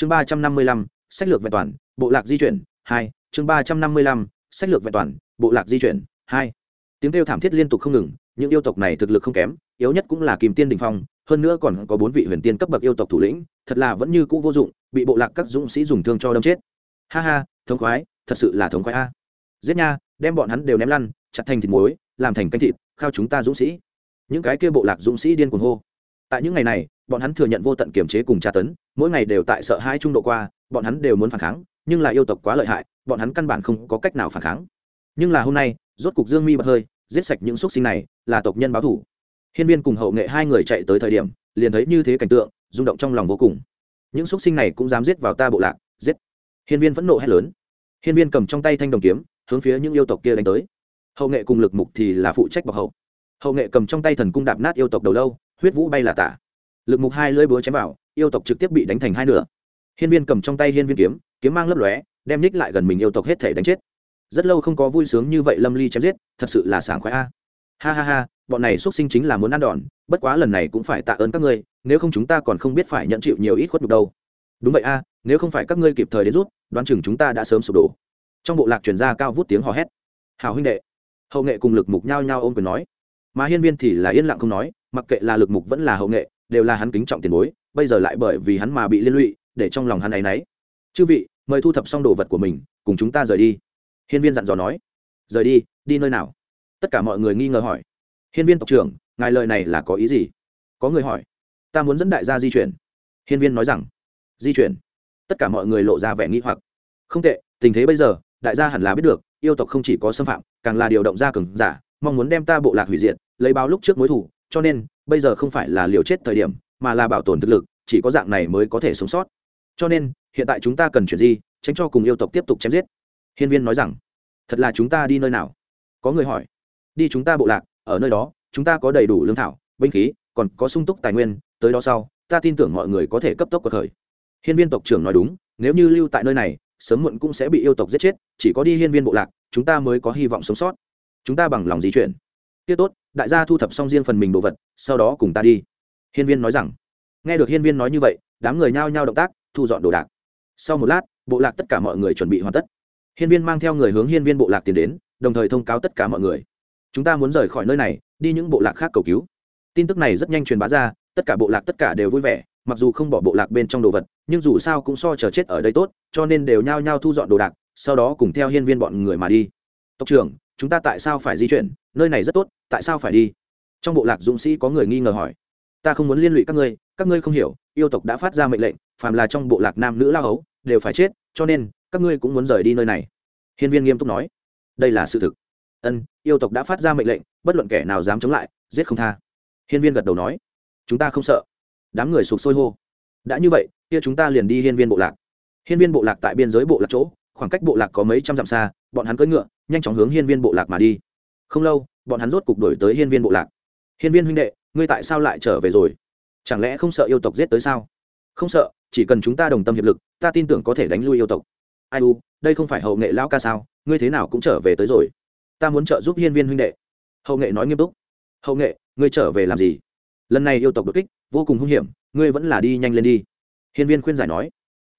chương ba trăm năm mươi lăm, sách lược vẹn toàn, bộ lạc di chuyển, hai. Chương ba trăm năm mươi lăm, sách lược vẹn toàn, bộ lạc di chuyển, hai. Tiếng kêu thảm thiết liên tục không ngừng, những yêu tộc này thực lực không kém, yếu nhất cũng là kìm tiên đình phong, hơn nữa còn có bốn vị huyền tiên cấp bậc yêu tộc thủ lĩnh, thật là vẫn như cũ vô dụng, bị bộ lạc các dũng sĩ dùng thương cho đâm chết. Ha ha, thống khoái, thật sự là thống khoái a. Giết nha, đem bọn hắn đều ném lăn, chặt thành thịt muối, làm thành canh thịt, khao chúng ta dũng sĩ. Những cái kia bộ lạc dũng sĩ điên cuồng hô. Tại những ngày này, bọn hắn thừa nhận vô tận kiểm chế cùng tra tấn mỗi ngày đều tại sợ hai trung độ qua, bọn hắn đều muốn phản kháng, nhưng là yêu tộc quá lợi hại, bọn hắn căn bản không có cách nào phản kháng. Nhưng là hôm nay, rốt cục dương mi bật hơi, giết sạch những x u ấ t sinh này, là tộc nhân báo thủ hiên viên cùng hậu nghệ hai người chạy tới thời điểm, liền thấy như thế cảnh tượng, rung động trong lòng vô cùng. Những x u ấ t sinh này cũng dám giết vào ta bộ lạc, giết. Hiên viên phẫn nộ hét lớn. Hiên viên cầm trong tay thanh đồng kiếm, hướng phía những yêu tộc kia đánh tới. Hậu nghệ cùng lực mục thì là phụ trách bọc hậu. Hậu nghệ cầm trong tay thần cung đạp nát yêu tộc đầu lâu, huyết vũ bay là tả lực mục hai lưỡi búa chém vào, yêu tộc trực tiếp bị đánh thành hai nửa. Hiên viên cầm trong tay hiên viên kiếm kiếm mang lấp lóe, đem ních lại gần mình yêu tộc hết thể đánh chết. Rất lâu không có vui sướng như vậy lâm ly chém giết, thật sự là sảng khoái a. Ha ha ha, bọn này xuất sinh chính là muốn ăn đòn, bất quá lần này cũng phải tạ ơn các ngươi, nếu không chúng ta còn không biết phải nhận chịu nhiều ít khuất nhục đâu. Đúng vậy a, nếu không phải các ngươi kịp thời đến rút, đoán chừng chúng ta đã sớm sụp đổ. Trong bộ lạc truyền ra cao vút tiếng hò hét. Hào huynh đệ. Hậu nghệ cùng lực mục nhao nhao ôm quyền nói. Mà hiên viên thì là yên lặng không nói, mặc kệ là lực mục vẫn là hậu nghệ đều là hắn kính trọng tiền bối, bây giờ lại bởi vì hắn mà bị liên lụy, để trong lòng hắn ấy nấy chư vị, mời thu thập xong đồ vật của mình, cùng chúng ta rời đi. Hiên viên dặn dò nói. Rời đi đi nơi nào? Tất cả mọi người nghi ngờ hỏi. Hiên viên tộc trưởng, ngài lời này là có ý gì? Có người hỏi. Ta muốn dẫn đại gia di chuyển. Hiên viên nói rằng. Di chuyển? Tất cả mọi người lộ ra vẻ nghi hoặc. Không tệ, tình thế bây giờ, đại gia hẳn là biết được, yêu tộc không chỉ có xâm phạm, càng là điều động gia cường giả, mong muốn đem ta bộ lạc hủy diệt, lấy báo lúc trước mối thủ cho nên bây giờ không phải là liều chết thời điểm, mà là bảo tồn thực lực, chỉ có dạng này mới có thể sống sót. Cho nên, hiện tại chúng ta cần chuyển gì tránh cho cùng yêu tộc tiếp tục chém giết. Hiên viên nói rằng, thật là chúng ta đi nơi nào? Có người hỏi. Đi chúng ta bộ lạc, ở nơi đó, chúng ta có đầy đủ lương thảo, binh khí, còn có sung túc tài nguyên, tới đó sau, ta tin tưởng mọi người có thể cấp tốc cuộc khởi. Hiên viên tộc trưởng nói đúng, nếu như lưu tại nơi này, sớm muộn cũng sẽ bị yêu tộc giết chết, chỉ có đi hiên viên bộ lạc, chúng ta mới có hy vọng sống sót. Chúng ta bằng lòng di chuyển. Tiết tốt đại gia thu thập xong riêng phần mình đồ vật, sau đó cùng ta đi. Hiên viên nói rằng. Nghe được hiên viên nói như vậy, đám người nhao nhao động tác, thu dọn đồ đạc. Sau một lát, bộ lạc tất cả mọi người chuẩn bị hoàn tất. Hiên viên mang theo người hướng hiên viên bộ lạc tiến đến, đồng thời thông cáo tất cả mọi người. Chúng ta muốn rời khỏi nơi này, đi những bộ lạc khác cầu cứu. Tin tức này rất nhanh truyền bá ra, tất cả bộ lạc tất cả đều vui vẻ, mặc dù không bỏ bộ lạc bên trong đồ vật, nhưng dù sao cũng so chờ chết ở đây tốt, cho nên đều nhao nhao thu dọn đồ đạc, sau đó cùng theo hiên viên bọn người mà đi. Tộc trưởng chúng ta tại sao phải di chuyển? Nơi này rất tốt, tại sao phải đi? Trong bộ lạc dũng sĩ có người nghi ngờ hỏi. Ta không muốn liên lụy các ngươi các ngươi không hiểu, yêu tộc đã phát ra mệnh lệnh, phàm là trong bộ lạc nam nữ lao hấu, đều phải chết, cho nên, các ngươi cũng muốn rời đi nơi này. Hiên viên nghiêm túc nói. Đây là sự thực. Ân, yêu tộc đã phát ra mệnh lệnh, bất luận kẻ nào dám chống lại, giết không tha. Hiên viên gật đầu nói. Chúng ta không sợ. Đám người sụp sôi hô. Đã như vậy, kia chúng ta liền đi hiên viên bộ lạc. Hiên viên bộ lạc tại biên giới bộ lạc chỗ, khoảng cách bộ lạc có mấy trăm dặm xa, bọn hắn cưỡi ngựa nhanh chóng hướng hiên viên bộ lạc mà đi. Không lâu, bọn hắn rốt cục đổi tới hiên viên bộ lạc. Hiên viên huynh đệ, ngươi tại sao lại trở về rồi? Chẳng lẽ không sợ yêu tộc giết tới sao? Không sợ, chỉ cần chúng ta đồng tâm hiệp lực, ta tin tưởng có thể đánh lui yêu tộc. Ai u, đây không phải hậu nghệ lão ca sao? Ngươi thế nào cũng trở về tới rồi. Ta muốn trợ giúp hiên viên huynh đệ. Hậu nghệ nói nghiêm túc. Hậu nghệ, ngươi trở về làm gì? Lần này yêu tộc đột kích, vô cùng hung hiểm, ngươi vẫn là đi nhanh lên đi. Hiên viên khuyên giải nói.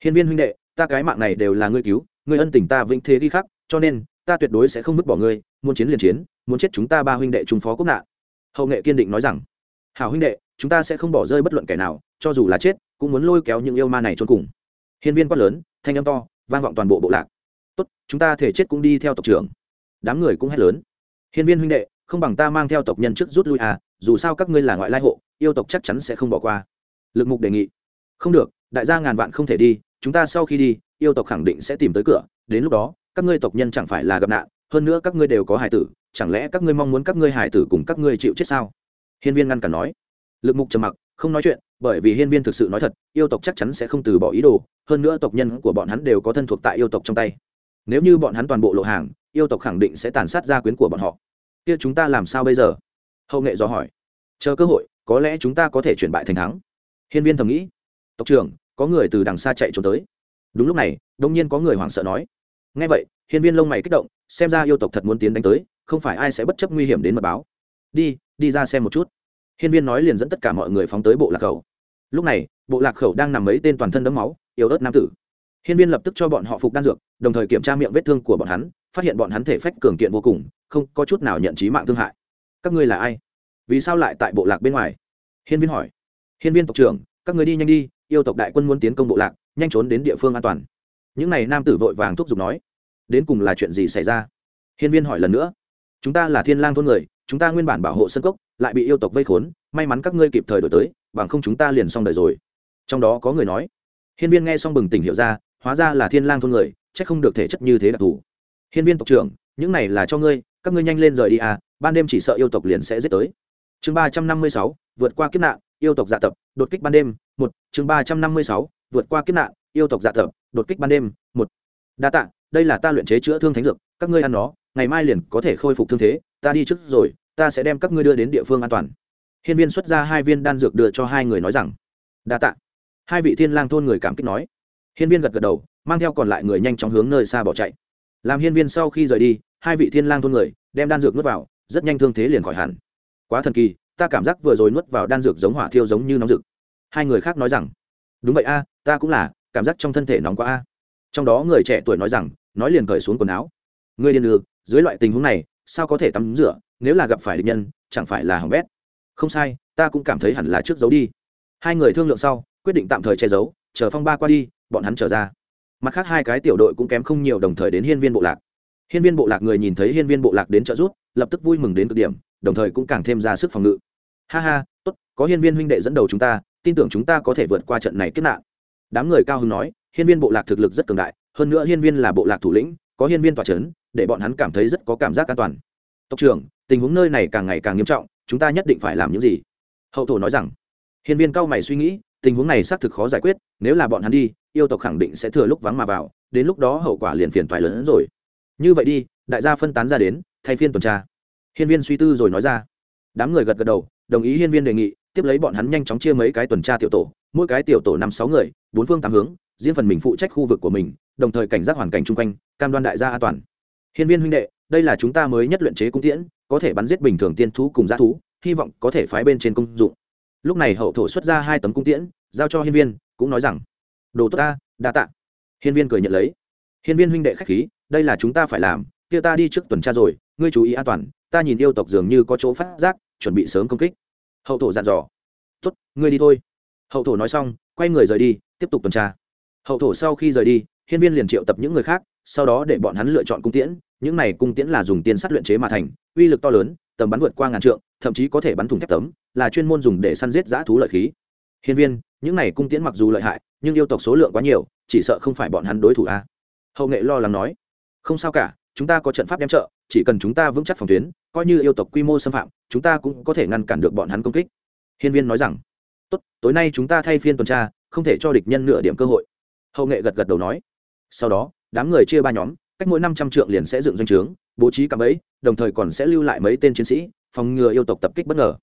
Hiên viên huynh đệ, ta cái mạng này đều là ngươi cứu, ngươi ân tình ta vĩnh thế đi khắc, cho nên ta tuyệt đối sẽ không vứt bỏ ngươi, muốn chiến liền chiến, muốn chết chúng ta ba huynh đệ trung phó quốc nạn. Hậu nghệ kiên định nói rằng, hảo huynh đệ, chúng ta sẽ không bỏ rơi bất luận kẻ nào, cho dù là chết, cũng muốn lôi kéo những yêu ma này trốn cùng. Hiên viên quát lớn, thanh âm to, vang vọng toàn bộ bộ lạc. Tốt, chúng ta thể chết cũng đi theo tộc trưởng. Đám người cũng hét lớn. Hiên viên huynh đệ, không bằng ta mang theo tộc nhân trước rút lui à dù sao các ngươi là ngoại lai hộ, yêu tộc chắc chắn sẽ không bỏ qua. Lực mục đề nghị. Không được, đại gia ngàn vạn không thể đi, chúng ta sau khi đi, yêu tộc khẳng định sẽ tìm tới cửa, đến lúc đó các ngươi tộc nhân chẳng phải là gặp nạn, hơn nữa các ngươi đều có hải tử, chẳng lẽ các ngươi mong muốn các ngươi hải tử cùng các ngươi chịu chết sao? Hiên viên ngăn cản nói. Lực mục trầm mặc, không nói chuyện, bởi vì hiên viên thực sự nói thật, yêu tộc chắc chắn sẽ không từ bỏ ý đồ, hơn nữa tộc nhân của bọn hắn đều có thân thuộc tại yêu tộc trong tay. Nếu như bọn hắn toàn bộ lộ hàng, yêu tộc khẳng định sẽ tàn sát gia quyến của bọn họ. Kia chúng ta làm sao bây giờ? Hậu nghệ dò hỏi. Chờ cơ hội, có lẽ chúng ta có thể chuyển bại thành thắng. Hiên viên thầm nghĩ. Tộc trưởng, có người từ đằng xa chạy trốn tới. Đúng lúc này đông nhiên có người hoảng sợ nói ngay vậy, hiên viên lông mày kích động, xem ra yêu tộc thật muốn tiến đánh tới, không phải ai sẽ bất chấp nguy hiểm đến mật báo. Đi đi ra xem một chút. Hiên viên nói liền dẫn tất cả mọi người phóng tới bộ lạc khẩu. Lúc này, bộ lạc khẩu đang nằm mấy tên toàn thân đấm máu, yếu ớt nam tử. Hiên viên lập tức cho bọn họ phục đan dược, đồng thời kiểm tra miệng vết thương của bọn hắn, phát hiện bọn hắn thể phách cường kiện vô cùng, không có chút nào nhận trí mạng thương hại. Các ngươi là ai? Vì sao lại tại bộ lạc bên ngoài? Hiên viên hỏi. Hiên viên tộc trưởng, các người đi nhanh đi, yêu tộc đại quân muốn tiến công bộ lạc, nhanh trốn đến địa phương an toàn những n à y nam tử vội vàng thúc giục nói, đến cùng là chuyện gì xảy ra? Hiên viên hỏi lần nữa, chúng ta là thiên lang thôn người, chúng ta nguyên bản bảo hộ sân cốc, lại bị yêu tộc vây khốn, may mắn các ngươi kịp thời đổi tới, bằng không chúng ta liền xong đời rồi. Trong đó có người nói, hiên viên nghe xong bừng tỉnh hiểu ra, hóa ra là thiên lang thôn người c h ắ c không được thể chất như thế đặc thù. Hiên viên tộc trưởng, những này là cho ngươi, các ngươi nhanh lên rời đi à ban đêm chỉ sợ yêu tộc liền sẽ giết tới. Chương ba trăm năm mươi sáu, vượt qua kiếp nạn, yêu tộc dạ tập, đột kích ban đêm, một, chương ba trăm năm mươi sáu, vượt qua kiếp nạn yêu tộc dạ tập đột kích ban đêm, một. Đa tạ, đây là ta luyện chế chữa thương thánh dược, các ngươi ăn nó, ngày mai liền có thể khôi phục thương thế, ta đi trước rồi, ta sẽ đem các ngươi đưa đến địa phương an toàn. Hiên viên xuất ra hai viên đan dược đưa cho hai người nói rằng, đa tạ. Hai vị thiên lang thôn người cảm kích nói. Hiên viên gật gật đầu, mang theo còn lại người nhanh chóng hướng nơi xa bỏ chạy. Làm hiên viên sau khi rời đi, hai vị thiên lang thôn người đem đan dược nuốt vào, rất nhanh thương thế liền khỏi hẳn. Quá thần kỳ, ta cảm giác vừa rồi nuốt vào đan dược giống hỏa thiêu giống như nóng rực. Hai người khác nói rằng, đúng vậy a, ta cũng là cảm giác trong thân thể nóng quá a. Trong đó người trẻ tuổi nói rằng, nói liền cởi xuống quần áo. Người điên đường dưới loại tình huống này, sao có thể tắm rửa, nếu là gặp phải địch nhân, chẳng phải là hỏng bét. Không sai, ta cũng cảm thấy hẳn là trước giấu đi. Hai người thương lượng sau, quyết định tạm thời che giấu, chờ phong ba qua đi, bọn hắn trở ra. Mặt khác hai cái tiểu đội cũng kém không nhiều đồng thời đến hiên viên bộ lạc. Hiên viên bộ lạc người nhìn thấy hiên viên bộ lạc đến trợ giúp, lập tức vui mừng đến cực điểm, đồng thời cũng càng thêm ra sức phòng ngự. Ha ha, tốt, có hiên viên huynh đệ dẫn đầu chúng ta, tin tưởng chúng ta có thể vượt qua trận này kết nạn đám người cao hưng nói, hiên viên bộ lạc thực lực rất cường đại, hơn nữa hiên viên là bộ lạc thủ lĩnh, có hiên viên tòa c h ấ n để bọn hắn cảm thấy rất có cảm giác an toàn. Tộc trưởng, tình huống nơi này càng ngày càng nghiêm trọng, chúng ta nhất định phải làm những gì? Hậu thổ nói rằng. Hiên viên cao mày suy nghĩ, tình huống này xác thực khó giải quyết, nếu là bọn hắn đi, yêu tộc khẳng định sẽ thừa lúc vắng mà vào, đến lúc đó hậu quả liền phiền toái lớn hơn rồi. Như vậy đi, đại gia phân tán ra đến, thay phiên tuần tra. Hiên viên suy tư rồi nói ra. Đám người gật gật đầu, đồng ý hiên viên đề nghị, tiếp lấy bọn hắn nhanh chóng chia mấy cái tuần tra tiểu tổ mỗi cái tiểu tổ năm sáu người, bốn phương tám hướng, riêng phần mình phụ trách khu vực của mình, đồng thời cảnh giác hoàn cảnh chung quanh, cam đoan đại gia an toàn. Hiên viên huynh đệ, đây là chúng ta mới nhất luyện chế cung tiễn, có thể bắn giết bình thường tiên thú cùng g thú, hy vọng có thể phái bên trên công dụng. Lúc này hậu thổ xuất ra hai tấm cung tiễn, giao cho hiên viên, cũng nói rằng, đồ tốt ta, đa tạ. Hiên viên cười nhận lấy. Hiên viên huynh đệ k h á c h khí, đây là chúng ta phải làm, kia ta đi trước tuần tra rồi, ngươi chú ý an toàn, ta nhìn yêu tộc dường như có chỗ phát giác, chuẩn bị sớm công kích. Hậu thổ dặn dò, tốt, ngươi đi thôi hậu thổ nói xong, quay người rời đi, tiếp tục tuần tra. Hậu thổ sau khi rời đi, hiên viên liền triệu tập những người khác, sau đó để bọn hắn lựa chọn cung tiễn. Những này cung tiễn là dùng tiên sắt luyện chế mà thành, uy lực to lớn, tầm bắn vượt qua ngàn trượng, thậm chí có thể bắn thùng thép tấm, là chuyên môn dùng để săn giết giã thú lợi khí. Hiên viên, những này cung tiễn mặc dù lợi hại, nhưng yêu tộc số lượng quá nhiều, chỉ sợ không phải bọn hắn đối thủ a. Hậu nghệ lo lắng nói, không sao cả, chúng ta có trận pháp đem trợ, chỉ cần chúng ta vững chắc phòng tuyến, coi như yêu tộc quy mô xâm phạm, chúng ta cũng có thể ngăn cản được bọn hắn công kích. Hiên viên nói rằng tốt, tối nay chúng ta thay phiên tuần tra, không thể cho địch nhân nửa điểm cơ hội. Hậu nghệ gật gật đầu nói. Sau đó, đám người chia ba nhóm, cách mỗi năm trăm trượng liền sẽ dựng doanh trướng, bố trí cạm ấy đồng thời còn sẽ lưu lại mấy tên chiến sĩ, phòng ngừa yêu tộc tập kích bất ngờ.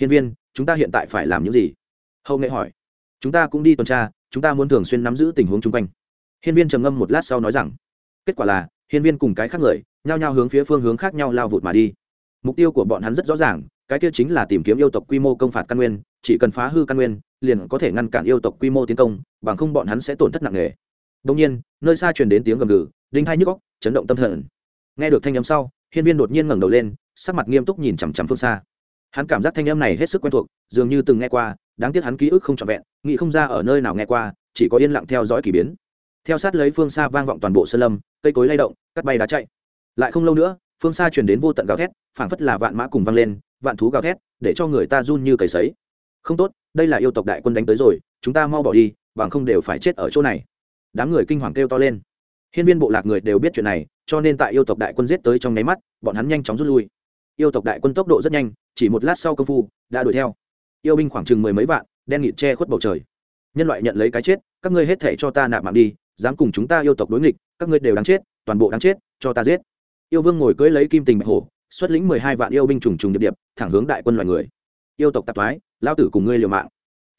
Hiên viên, chúng ta hiện tại phải làm những gì? Hậu nghệ hỏi. Chúng ta cũng đi tuần tra, chúng ta muốn thường xuyên nắm giữ tình huống chung quanh. Hiên viên trầm ngâm một lát sau nói rằng. Kết quả là, hiên viên cùng cái khác người, nhao nhao hướng phía phương hướng khác nhau lao vụt mà đi. Mục tiêu của bọn hắn rất rõ ràng, cái kia chính là tìm kiếm yêu tộc quy mô công phạt căn nguyên chỉ cần phá hư căn nguyên, liền có thể ngăn cản yêu tộc quy mô tiến công, bằng không bọn hắn sẽ tổn thất nặng nề. Đông nhiên, nơi xa truyền đến tiếng gầm gừ, đinh hai nhức góc chấn động tâm thần. Nghe được thanh âm sau, hiên viên đột nhiên ngẩng đầu lên, sắc mặt nghiêm túc nhìn chằm chằm phương xa. Hắn cảm giác thanh âm này hết sức quen thuộc, dường như từng nghe qua, đáng tiếc hắn ký ức không trọn vẹn, nghĩ không ra ở nơi nào nghe qua, chỉ có yên lặng theo dõi k ỳ biến. Theo sát lấy phương xa vang vọng toàn bộ sơn lâm, cây cối lay động, cắt bay đá chạy. Lại không lâu nữa, phương xa truyền đến vô tận gào thét, phảng phất là vạn mã cùng vang lên, vạn thú gào thét, để cho người ta run như cầy sấy không tốt, đây là yêu tộc đại quân đánh tới rồi, chúng ta mau bỏ đi, bằng không đều phải chết ở chỗ này. Đám người kinh hoàng kêu to lên. Hiên viên bộ lạc người đều biết chuyện này, cho nên tại yêu tộc đại quân giết tới trong nháy mắt, bọn hắn nhanh chóng rút lui. Yêu tộc đại quân tốc độ rất nhanh, chỉ một lát sau công phu đã đuổi theo. Yêu binh khoảng chừng mười mấy vạn, đen nghịt che khuất bầu trời. Nhân loại nhận lấy cái chết, các ngươi hết thể cho ta nạp mạng đi, dám cùng chúng ta yêu tộc đối nghịch, các ngươi đều đáng chết, toàn bộ đáng chết, cho ta giết. Yêu vương ngồi cưỡi lấy kim tình bạch hổ, xuất lĩnh mười hai vạn yêu binh trùng trùng điệp điệp, thẳng hướng đại quân loài người. Yêu tộc tạp thoái lao tử cùng ngươi liều mạng.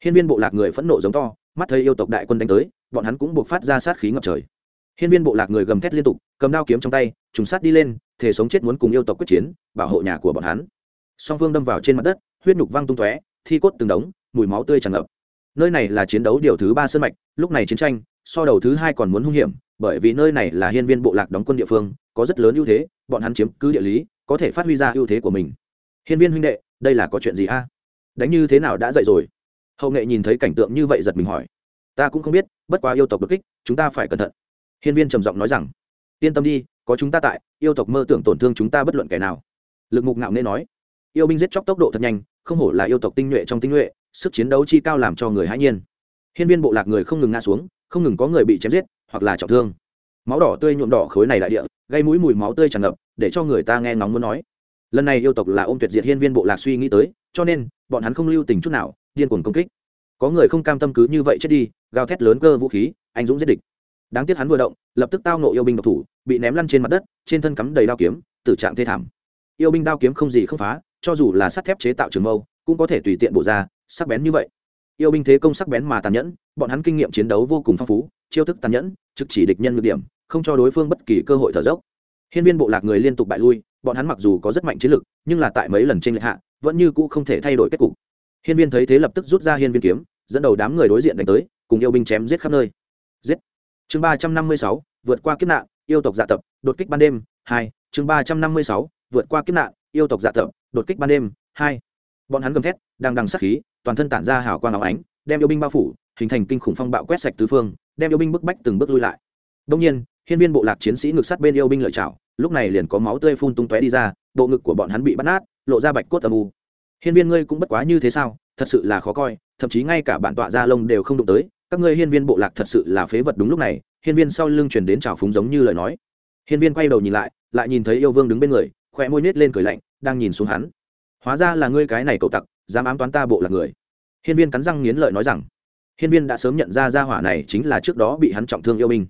Hiên viên bộ lạc người phẫn nộ giống to, mắt thấy yêu tộc đại quân đánh tới, bọn hắn cũng buộc phát ra sát khí ngập trời. Hiên viên bộ lạc người gầm thét liên tục, cầm đao kiếm trong tay, trùng sát đi lên thể sống chết muốn cùng yêu tộc quyết chiến, bảo hộ nhà của bọn hắn. Song phương đâm vào trên mặt đất, huyết nhục văng tung tóe, thi cốt từng đống, mùi máu tươi tràn ngập. Nơi này là chiến đấu điều thứ ba sân mạch, lúc này chiến tranh, so đầu thứ hai còn muốn hung hiểm, bởi vì nơi này là hiên viên bộ lạc đóng quân địa phương, có rất lớn ưu thế, bọn hắn chiếm cứ địa lý, có thể phát huy ra ưu thế của mình. Hiên viên huynh đệ, đây là có chuyện gì a? Đánh như thế nào đã dậy rồi? Hậu nghệ nhìn thấy cảnh tượng như vậy giật mình hỏi. Ta cũng không biết, bất quá yêu tộc đột kích, chúng ta phải cẩn thận. Hiên viên trầm giọng nói rằng, yên tâm đi, có chúng ta tại, yêu tộc mơ tưởng tổn thương chúng ta bất luận kẻ nào. Lực mục ngạo nên nói, yêu binh giết chóc tốc độ thật nhanh, không hổ là yêu tộc tinh nhuệ trong tinh nhuệ, sức chiến đấu chi cao làm cho người hãi nhiên. Hiên viên bộ lạc người không ngừng ngã xuống, không ngừng có người bị chém giết, hoặc là trọng thương. Máu đỏ tươi nhuộm đỏ khối này đại địa, gây mũi mùi máu tươi tràn ngập, để cho người ta nghe ngóng muốn nói. Lần này yêu tộc là ôm tuyệt diệt hiên viên bộ lạc suy nghĩ tới cho nên, bọn hắn không lưu tình chút nào, điên cuồng công kích. Có người không cam tâm cứ như vậy chết đi, gào thét lớn cơ vũ khí, anh dũng giết địch. Đáng tiếc hắn vừa động, lập tức tao nộ yêu binh độc thủ, bị ném lăn trên mặt đất, trên thân cắm đầy đao kiếm, tử trạng thê thảm. Yêu binh đao kiếm không gì không phá, cho dù là sắt thép chế tạo trường mâu, cũng có thể tùy tiện bổ ra, sắc bén như vậy. Yêu binh thế công sắc bén mà tàn nhẫn, bọn hắn kinh nghiệm chiến đấu vô cùng phong phú, chiêu thức tàn nhẫn, trực chỉ địch nhân ngược điểm, không cho đối phương bất kỳ cơ hội thở dốc. Hiên viên bộ lạc người liên tục bại lui, bọn hắn mặc dù có rất mạnh chiến lực, nhưng là tại mấy lần trên lệ hạ vẫn như cũ không thể thay đổi kết cục. Hiên viên thấy thế lập tức rút ra hiên viên kiếm, dẫn đầu đám người đối diện đánh tới, cùng yêu binh chém giết khắp nơi. Giết. Chương ba trăm năm mươi sáu, vượt qua kiếp nạn, yêu tộc dạ tập, đột kích ban đêm, hai. Chương ba trăm năm mươi sáu, vượt qua kiếp nạn, yêu tộc dạ tập, đột kích ban đêm, hai. Bọn hắn gầm thét, đang đằng sát khí, toàn thân tản ra hào quang áo ánh, đem yêu binh bao phủ, hình thành kinh khủng phong bạo quét sạch tứ phương, đem yêu binh bức bách từng bước lui lại. Đông nhiên, hiên viên bộ lạc chiến sĩ ngực sát bên yêu binh lợi chảo lúc này liền có máu tươi phun tung tóe đi ra, bộ ngực của bọn hắn bị bắt nát lộ ra bạch cốt âm u. Hiên viên ngươi cũng bất quá như thế sao? Thật sự là khó coi, thậm chí ngay cả bản tọa gia lông đều không đụng tới. Các ngươi hiên viên bộ lạc thật sự là phế vật đúng lúc này. Hiên viên sau lưng chuyển đến trào phúng giống như lời nói. Hiên viên quay đầu nhìn lại lại nhìn thấy yêu vương đứng bên người khỏe môi nết lên cười lạnh, đang nhìn xuống hắn. Hóa ra là ngươi cái này cậu tặc, dám ám toán ta bộ là người. Hiên viên cắn răng nghiến lợi nói rằng, hiên viên đã sớm nhận ra gia hỏa này chính là trước đó bị hắn trọng thương yêu binh.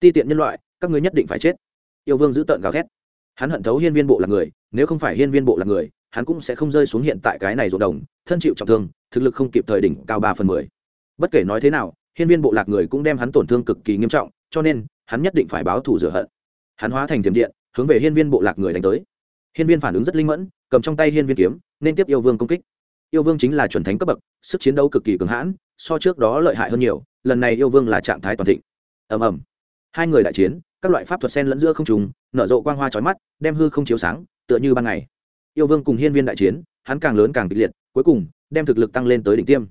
Ti tiện nhân loại, các ngươi nhất định phải chết. Yêu vương giữ tợn gào thét. Hắn hận thấu hiên viên bộ là người, nếu không phải hiên viên bộ là người hắn cũng sẽ không rơi xuống hiện tại cái này ruộng đồng, thân chịu trọng thương, thực lực không kịp thời đỉnh cao ba phần mười. Bất kể nói thế nào, hiên viên bộ lạc người cũng đem hắn tổn thương cực kỳ nghiêm trọng, cho nên, hắn nhất định phải báo thù rửa hận. Hắn hóa thành thiểm điện, hướng về hiên viên bộ lạc người đánh tới. Hiên viên phản ứng rất linh mẫn, cầm trong tay hiên viên kiếm, nên tiếp yêu vương công kích. Yêu vương chính là chuẩn thánh cấp bậc, sức chiến đấu cực kỳ cường hãn, so trước đó lợi hại hơn nhiều, lần này yêu vương là trạng thái toàn thịnh. Ầm ầm. Hai người đại chiến, các loại pháp thuật sen lẫn giữa không trùng nở rộ quang hoa trói mắt, đem hư không chiếu sáng, tựa như ban ngày yêu vương cùng hiên viên đại chiến, hắn càng lớn càng kịch liệt, cuối cùng, đem thực lực tăng lên tới đỉnh tiêm.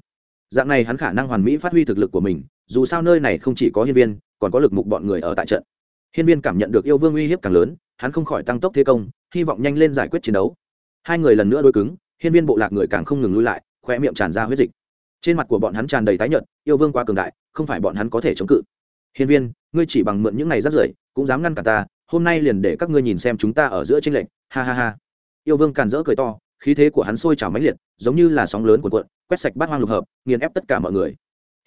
Dạng này hắn khả năng hoàn mỹ phát huy thực lực của mình, dù sao nơi này không chỉ có hiên viên, còn có lực mục bọn người ở tại trận. Hiên viên cảm nhận được yêu vương uy hiếp càng lớn, hắn không khỏi tăng tốc thế công, hy vọng nhanh lên giải quyết chiến đấu. Hai người lần nữa đôi cứng, hiên viên bộ lạc người càng không ngừng lui lại khoe miệng tràn ra huyết dịch. Trên mặt của bọn hắn tràn đầy tái nhợt, yêu vương quá cường đại, không phải bọn hắn có thể chống cự. Hiên viên, ngươi chỉ bằng mượn những này rắt rưởi, cũng dám ngăn cả ta, hôm nay liền để các ngươi nhìn xem chúng ta ở giữa tranh lệch. Ha ha ha yêu vương càn rỡ cười to, khí thế của hắn sôi trào mãnh liệt, giống như là sóng lớn của cuộn, quét sạch bát hoang lục hợp, nghiền ép tất cả mọi người.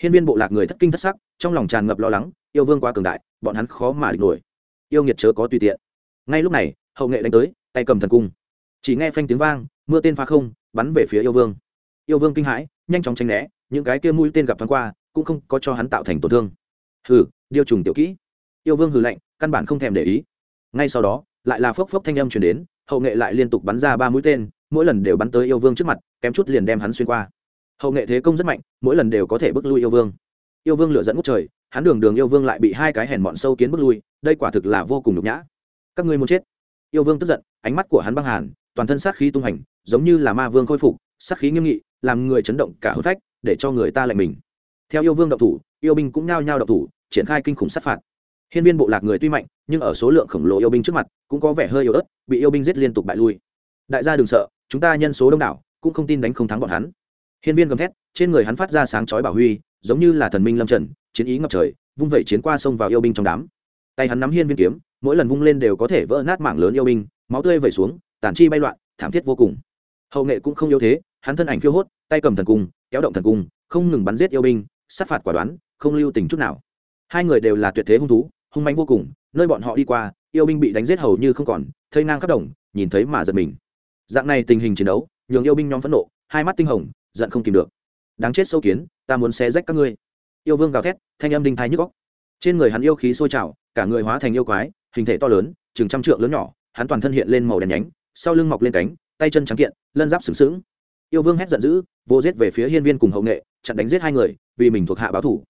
Hiên viên bộ lạc người thất kinh thất sắc, trong lòng tràn ngập lo lắng, yêu vương quá cường đại, bọn hắn khó mà địch nổi. Yêu nghiệt chớ có tùy tiện. Ngay lúc này, hậu nghệ đánh tới, tay cầm thần cung. Chỉ nghe phanh tiếng vang, mưa tên phá không, bắn về phía yêu vương. Yêu vương kinh hãi, nhanh chóng tranh né, những cái kia mũi tên gặp thoáng qua, cũng không có cho hắn tạo thành tổn thương. Hừ, điêu trùng tiểu kỹ. Yêu vương hừ lạnh, căn bản không thèm để ý. Ngay sau đó, lại là phốc phốc thanh âm chuyển đến hậu nghệ lại liên tục bắn ra ba mũi tên, mỗi lần đều bắn tới yêu vương trước mặt, kém chút liền đem hắn xuyên qua. Hậu nghệ thế công rất mạnh, mỗi lần đều có thể bước lui yêu vương. Yêu vương lựa dẫn ngút trời, hắn đường đường yêu vương lại bị hai cái hèn bọn sâu kiến bước lui, đây quả thực là vô cùng nhục nhã. Các ngươi muốn chết. Yêu vương tức giận, ánh mắt của hắn băng hàn, toàn thân sát khí tung hành, giống như là ma vương khôi phục, sát khí nghiêm nghị, làm người chấn động cả hớt phách, để cho người ta lạnh mình. Theo yêu vương động thủ, yêu binh cũng nao nhao động thủ, triển khai kinh khủng sát phạt hiên viên bộ lạc người tuy mạnh nhưng ở số lượng khổng lồ yêu binh trước mặt cũng có vẻ hơi yếu ớt bị yêu binh giết liên tục bại lui. Đại gia đừng sợ chúng ta nhân số đông đảo cũng không tin đánh không thắng bọn hắn. Hiên viên gầm thét trên người hắn phát ra sáng chói bảo huy giống như là thần minh lâm trận, chiến ý ngập trời vung vẩy chiến qua sông vào yêu binh trong đám. Tay hắn nắm hiên viên kiếm mỗi lần vung lên đều có thể vỡ nát mảng lớn yêu binh máu tươi vẩy xuống tàn chi bay loạn thảm thiết vô cùng. Hậu nghệ cũng không yếu thế hắn thân ảnh phiêu hốt tay cầm thần cung kéo động thần cung không ngừng bắn giết yêu binh sát phạt quả đoán không lưu tình chút nào. Hai người đều là tuyệt thế hung thú hung manh vô cùng, nơi bọn họ đi qua, yêu binh bị đánh giết hầu như không còn, thây ngang khắp đồng, nhìn thấy mà giật mình. Dạng này tình hình chiến đấu, nhường yêu binh nhóm phẫn nộ, hai mắt tinh hồng, giận không kìm được. Đáng chết sâu kiến, ta muốn xé rách các ngươi. Yêu vương gào thét, thanh âm đinh thái nhức góc trên người hắn yêu khí sôi trào, cả người hóa thành yêu quái, hình thể to lớn, chừng trăm trượng lớn nhỏ, hắn toàn thân hiện lên màu đen nhánh, sau lưng mọc lên cánh, tay chân trắng kiện, lân giáp sừng sững. Yêu vương hét giận dữ, vô giết về phía hiên viên cùng hậu nghệ, chặn đánh giết hai người, vì mình thuộc hạ báo thủ.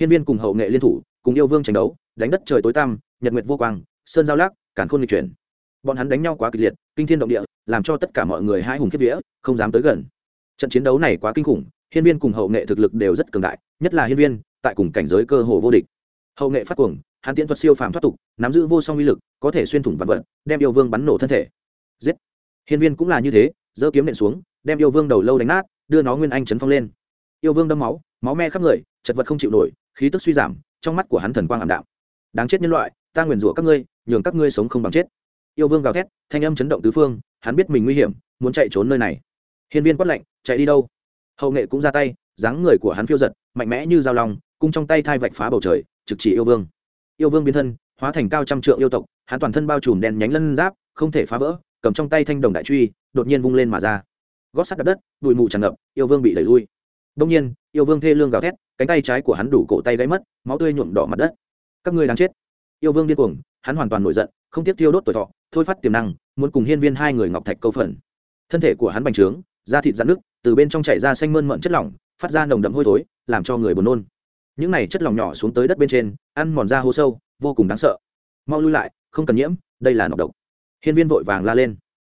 Hiên viên cùng hậu nghệ liên thủ cùng yêu vương tranh đấu, đánh đất trời tối tăm, nhật nguyệt vô quang, sơn giao lác cản khôn nghịch chuyển. Bọn hắn đánh nhau quá kịch liệt, kinh thiên động địa, làm cho tất cả mọi người hai hùng kiếp vía, không dám tới gần. Trận chiến đấu này quá kinh khủng, hiên viên cùng hậu nghệ thực lực đều rất cường đại, nhất là hiên viên, tại cùng cảnh giới cơ hồ vô địch. Hậu nghệ phát cuồng, hắn tiễn thuật siêu phàm thoát tục, nắm giữ vô song uy lực, có thể xuyên thủng vật vật, đem yêu vương bắn nổ thân thể. Giết! Hiên viên cũng là như thế, giơ kiếm nện xuống, đem yêu vương đầu lâu đánh nát, đưa nó nguyên anh chấn phong lên. Yêu vương đâm máu máu me khắp người, chật vật không chịu nổi, khí tức suy giảm trong mắt của hắn thần quang ảm đạm. Đáng chết nhân loại, ta nguyền rủa các ngươi, nhường các ngươi sống không bằng chết. Yêu vương gào thét, thanh âm chấn động tứ phương, hắn biết mình nguy hiểm, muốn chạy trốn nơi này. Hiên viên quát lạnh, chạy đi đâu? Hậu nghệ cũng ra tay, dáng người của hắn phiêu giật, mạnh mẽ như dao lòng cung trong tay thai vạch phá bầu trời, trực chỉ yêu vương. Yêu vương biến thân, hóa thành cao trăm trượng yêu tộc, hắn toàn thân bao trùm đèn nhánh lân giáp, không thể phá vỡ, cầm trong tay thanh đồng đại truy, đột nhiên vung lên mà ra. Gót sắt đập đất, bụi mù tràn ngập, yêu vương bị đẩy lui. Đông nhiên, yêu vương thê lương gào thét cánh tay trái của hắn đủ cổ tay gãy mất, máu tươi nhuộm đỏ mặt đất. Các ngươi đang chết. Yêu vương điên cuồng, hắn hoàn toàn nổi giận, không tiếc tiêu đốt tuổi thọ, thôi phát tiềm năng, muốn cùng hiên viên hai người ngọc thạch câu phần. Thân thể của hắn bành trướng, da thịt dạn nước từ bên trong chảy ra xanh mơn mận chất lỏng, phát ra nồng đậm hôi thối, làm cho người buồn nôn. Những này chất lỏng nhỏ xuống tới đất bên trên, ăn mòn da hô sâu, vô cùng đáng sợ. Mau lui lại, không cần nhiễm, đây là nọc độc. Hiên viên vội vàng la lên.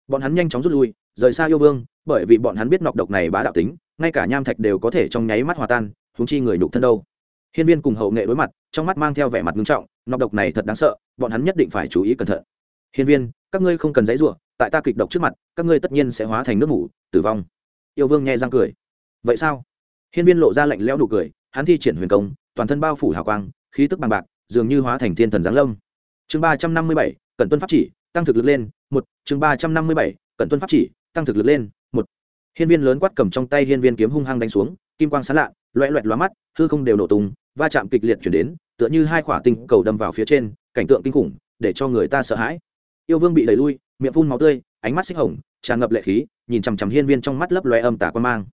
Bọn hắn nhanh chóng rút lui, rời xa yêu vương, bởi vì bọn hắn biết nọc độc này bá đạo tính, ngay cả nham thạch đều có thể trong nháy mắt hòa tan huống chi người nhục thân đâu. Hiên viên cùng hậu nghệ đối mặt, trong mắt mang theo vẻ mặt nghiêm trọng, nọc độc này thật đáng sợ, bọn hắn nhất định phải chú ý cẩn thận. Hiên viên, các ngươi không cần dãy rủa, tại ta kịch độc trước mặt, các ngươi tất nhiên sẽ hóa thành nước mủ, tử vong. Yêu vương nhẹ răng cười. Vậy sao? Hiên viên lộ ra lạnh lẽo nụ cười, hắn thi triển huyền công, toàn thân bao phủ hào quang, khí tức bằng bạc, dường như hóa thành thiên thần giáng lâm. Chương ba trăm năm mươi bảy, cẩn tuân pháp chỉ, tăng thực lực lên, một. Chương ba trăm năm mươi bảy, cẩn tuân pháp chỉ, tăng thực lực lên, một. Hiên viên lớn quát cầm trong tay hiên viên kiếm hung hăng đánh xuống kim quang sán lạ loẹ loẹt lóa mắt, hư không đều nổ tung, va chạm kịch liệt chuyển đến, tựa như hai khỏa tinh cầu đâm vào phía trên, cảnh tượng kinh khủng, để cho người ta sợ hãi. Yêu vương bị đẩy lui, miệng phun máu tươi, ánh mắt xích hồng, tràn ngập lệ khí, nhìn chằm chằm hiên viên trong mắt lấp loe âm tả quan mang.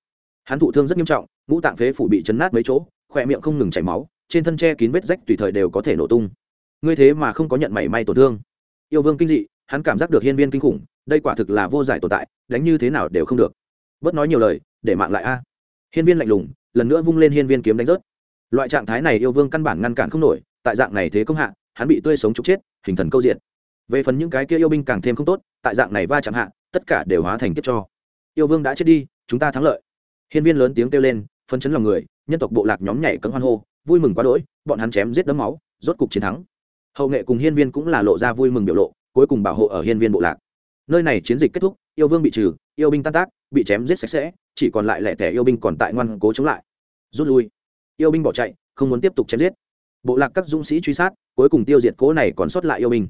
Hắn thụ thương rất nghiêm trọng, ngũ tạng phế phủ bị chấn nát mấy chỗ, khỏe miệng không ngừng chảy máu, trên thân tre kín vết rách tùy thời đều có thể nổ tung. Ngươi thế mà không có nhận mảy may tổn thương. Yêu vương kinh dị, hắn cảm giác được hiên viên kinh khủng, đây quả thực là vô giải tồn tại, đánh như thế nào đều không được. Bớt nói nhiều lời, để mạng lại a hiên viên lạnh lùng, lần nữa vung lên hiên viên kiếm đánh rớt. Loại trạng thái này yêu vương căn bản ngăn cản không nổi, tại dạng này thế công hạ, hắn bị tươi sống trục chết, hình thần câu diện về phần những cái kia yêu binh càng thêm không tốt, tại dạng này va chạm hạ, tất cả đều hóa thành kiếp cho. Yêu vương đã chết đi, chúng ta thắng lợi. Hiên viên lớn tiếng kêu lên, phấn chấn lòng người, nhân tộc bộ lạc nhóm nhảy cấm hoan hô, vui mừng quá đỗi, bọn hắn chém giết đấm máu, rốt cục chiến thắng. Hậu nghệ cùng hiên viên cũng là lộ ra vui mừng biểu lộ, cuối cùng bảo hộ ở hiên viên bộ lạc. Nơi này chiến dịch kết thúc, yêu vương bị trừ, yêu binh tan tác, bị chém giết sạch sẽ chỉ còn lại lẻ tẻ yêu binh còn tại ngoan cố chống lại. Rút lui. Yêu binh bỏ chạy, không muốn tiếp tục chém giết. Bộ lạc các dũng sĩ truy sát, cuối cùng tiêu diệt cố này còn sót lại yêu binh.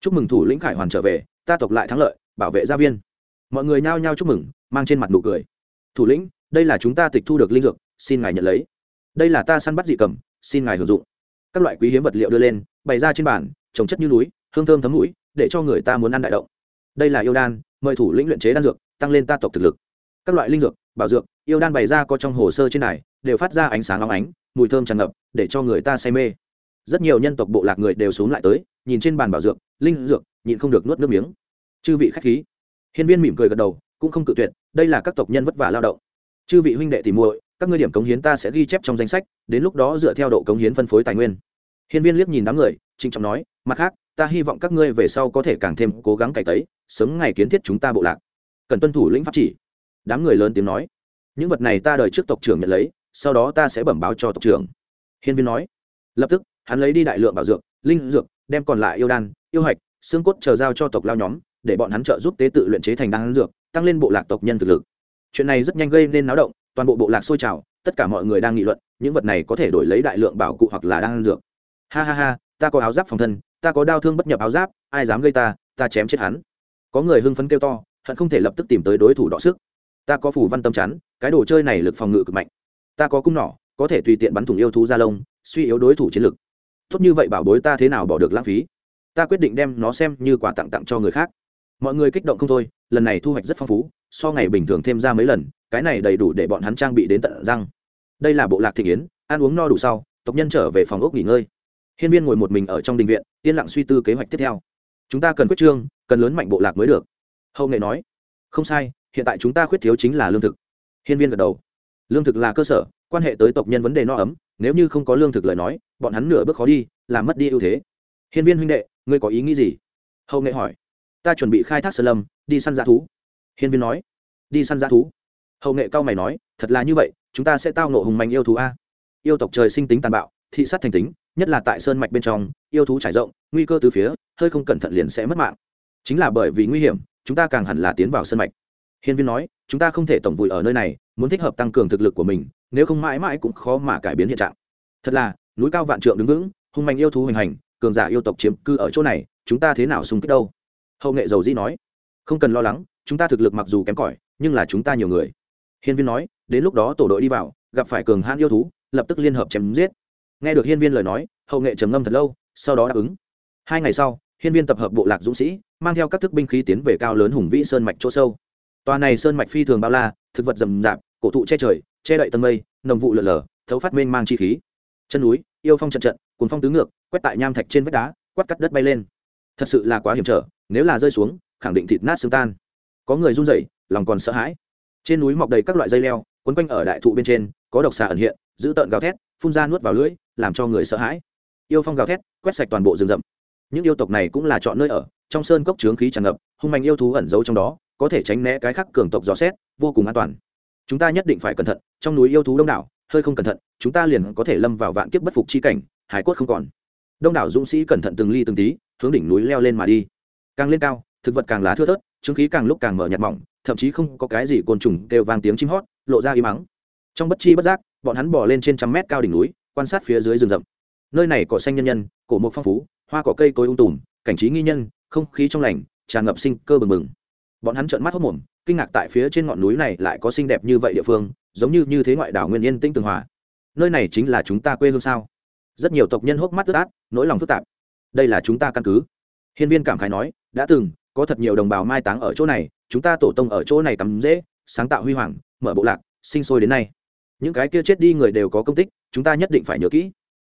Chúc mừng thủ lĩnh khải hoàn trở về, ta tộc lại thắng lợi, bảo vệ gia viên. Mọi người nhao nhao chúc mừng, mang trên mặt nụ cười. Thủ lĩnh, đây là chúng ta tịch thu được linh dược, xin ngài nhận lấy. Đây là ta săn bắt dị cầm, xin ngài hưởng dụng. Các loại quý hiếm vật liệu đưa lên, bày ra trên bàn, trồng chất như núi, hương thơm thấm mũi, để cho người ta muốn ăn đại động. Đây là yêu đan, mời thủ lĩnh luyện chế đan dược, tăng lên ta tộc thực lực. Các loại linh dược bảo dược, yêu đan bày ra có trong hồ sơ trên này, đều phát ra ánh sáng óng ánh, mùi thơm tràn ngập, để cho người ta say mê. Rất nhiều nhân tộc bộ lạc người đều xuống lại tới, nhìn trên bàn bảo dược, linh dược, nhịn không được nuốt nước miếng. Chư vị khách khí. Hiên viên mỉm cười gật đầu, cũng không cự tuyệt, đây là các tộc nhân vất vả lao động. Chư vị huynh đệ thì muội, các ngươi điểm cống hiến ta sẽ ghi chép trong danh sách, đến lúc đó dựa theo độ cống hiến phân phối tài nguyên. Hiên viên liếc nhìn đám người, trịnh trọng nói, mặt khác, ta hy vọng các ngươi về sau có thể càng thêm cố gắng cải tấy, sớm ngày kiến thiết chúng ta bộ lạc. Cần tuân thủ lĩnh pháp chỉ đám người lớn tiếng nói, những vật này ta đợi trước tộc trưởng nhận lấy, sau đó ta sẽ bẩm báo cho tộc trưởng. Hiên viên nói, lập tức, hắn lấy đi đại lượng bảo dược, linh dược, đem còn lại yêu đan, yêu hạch, xương cốt chờ giao cho tộc lao nhóm, để bọn hắn trợ giúp tế tự luyện chế thành đan dược, tăng lên bộ lạc tộc nhân thực lực. Chuyện này rất nhanh gây nên náo động, toàn bộ bộ lạc sôi trào, tất cả mọi người đang nghị luận, những vật này có thể đổi lấy đại lượng bảo cụ hoặc là đan dược. Ha ha ha, ta có áo giáp phòng thân, ta có đau thương bất nhập áo giáp, ai dám gây ta ta chém chết hắn. Có người hưng phấn kêu to, hận không thể lập tức tìm tới đối thủ đọ sức ta có phủ văn tâm chắn, cái đồ chơi này lực phòng ngự cực mạnh. Ta có cung nỏ, có thể tùy tiện bắn thủng yêu thú gia lông, suy yếu đối thủ chiến lực. Tốt như vậy bảo bối ta thế nào bỏ được lãng phí? Ta quyết định đem nó xem như quà tặng tặng cho người khác. Mọi người kích động không thôi, lần này thu hoạch rất phong phú, so ngày bình thường thêm ra mấy lần, cái này đầy đủ để bọn hắn trang bị đến tận răng. Đây là bộ lạc thị kiến ăn uống no đủ sau, tộc nhân trở về phòng ốc nghỉ ngơi. Hiên viên ngồi một mình ở trong đình viện, yên lặng suy tư kế hoạch tiếp theo. Chúng ta cần quyết trương, cần lớn mạnh bộ lạc mới được. Hậu nghệ nói, không sai hiện tại chúng ta khuyết thiếu chính là lương thực. Hiên viên gật đầu. Lương thực là cơ sở, quan hệ tới tộc nhân vấn đề no ấm, nếu như không có lương thực lời nói, bọn hắn nửa bước khó đi, làm mất đi ưu thế. Hiên viên huynh đệ, ngươi có ý nghĩ gì? Hậu nghệ hỏi. Ta chuẩn bị khai thác sơn lâm, đi săn dã thú. Hiên viên nói. Đi săn dã thú. Hậu nghệ cao mày nói, thật là như vậy, chúng ta sẽ tao nộ hùng mạnh yêu thú a. Yêu tộc trời sinh tính tàn bạo, thị sát thành tính, nhất là tại sơn mạch bên trong, yêu thú trải rộng, nguy cơ từ phía, hơi không cẩn thận liền sẽ mất mạng. Chính là bởi vì nguy hiểm, chúng ta càng hẳn là tiến vào sơn mạch hiên viên nói, chúng ta không thể tổng vùi ở nơi này, muốn thích hợp tăng cường thực lực của mình, nếu không mãi mãi cũng khó mà cải biến hiện trạng. Thật là, núi cao vạn trượng đứng vững, hung mạnh yêu thú hoành hành, cường giả yêu tộc chiếm cư ở chỗ này, chúng ta thế nào xung kích đâu? Hậu nghệ dầu dĩ nói, không cần lo lắng, chúng ta thực lực mặc dù kém cỏi, nhưng là chúng ta nhiều người. Hiên viên nói, đến lúc đó tổ đội đi vào, gặp phải cường hãn yêu thú, lập tức liên hợp chém giết. Nghe được hiên viên lời nói, hậu nghệ trầm ngâm thật lâu, sau đó đáp ứng. Hai ngày sau, hiên viên tập hợp bộ lạc dũng sĩ, mang theo các thức binh khí tiến về cao lớn hùng vĩ sơn mạch chỗ sâu tòa này sơn mạch phi thường bao la, thực vật rầm rạp, cổ thụ che trời, che đậy tầng mây, nồng vụ lở lở, thấu phát mênh mang chi khí. Chân núi, yêu phong trận trận, cuốn phong tứ ngược, quét tại nham thạch trên vách đá, quát cắt đất bay lên. Thật sự là quá hiểm trở, nếu là rơi xuống, khẳng định thịt nát xương tan. Có người run rẩy, lòng còn sợ hãi. Trên núi mọc đầy các loại dây leo, quấn quanh ở đại thụ bên trên, có độc xà ẩn hiện, giữ tợn gào thét, phun ra nuốt vào lưỡi, làm cho người sợ hãi. Yêu phong gào thét, quét sạch toàn bộ rừng rậm. Những yêu tộc này cũng là chọn nơi ở, trong sơn cốc trướng khí tràn ngập, hung mạnh yêu thú ẩn giấu trong đó có thể tránh né cái khác cường tộc dò xét, vô cùng an toàn. Chúng ta nhất định phải cẩn thận, trong núi yêu thú đông đảo, hơi không cẩn thận, chúng ta liền có thể lâm vào vạn kiếp bất phục chi cảnh, hải cốt không còn. Đông đảo dũng sĩ cẩn thận từng ly từng tí, hướng đỉnh núi leo lên mà đi. Càng lên cao, thực vật càng lá thưa thớt, chứng khí càng lúc càng mở nhạt mỏng, thậm chí không có cái gì côn trùng kêu vang tiếng chim hót, lộ ra im mắng trong bất chi bất giác, bọn hắn bỏ lên trên trăm mét cao đỉnh núi, quan sát phía dưới rừng rậm. Nơi này cỏ xanh nhân nhân, cổ mộc phong phú, hoa cỏ cây cối ung tùm, cảnh trí nghi nhân, không khí trong lành, tràn ngập sinh cơ bừng bừng bọn hắn trợn mắt hốc mồm, kinh ngạc tại phía trên ngọn núi này lại có xinh đẹp như vậy địa phương, giống như như thế ngoại đảo nguyên yên tĩnh tường hòa. Nơi này chính là chúng ta quê hương sao? Rất nhiều tộc nhân hốc mắt ướt át, nỗi lòng phức tạp. Đây là chúng ta căn cứ. Hiên viên cảm khái nói, đã từng, có thật nhiều đồng bào mai táng ở chỗ này, chúng ta tổ tông ở chỗ này tắm dễ sáng tạo huy hoàng, mở bộ lạc, sinh sôi đến nay. Những cái kia chết đi người đều có công tích, chúng ta nhất định phải nhớ kỹ.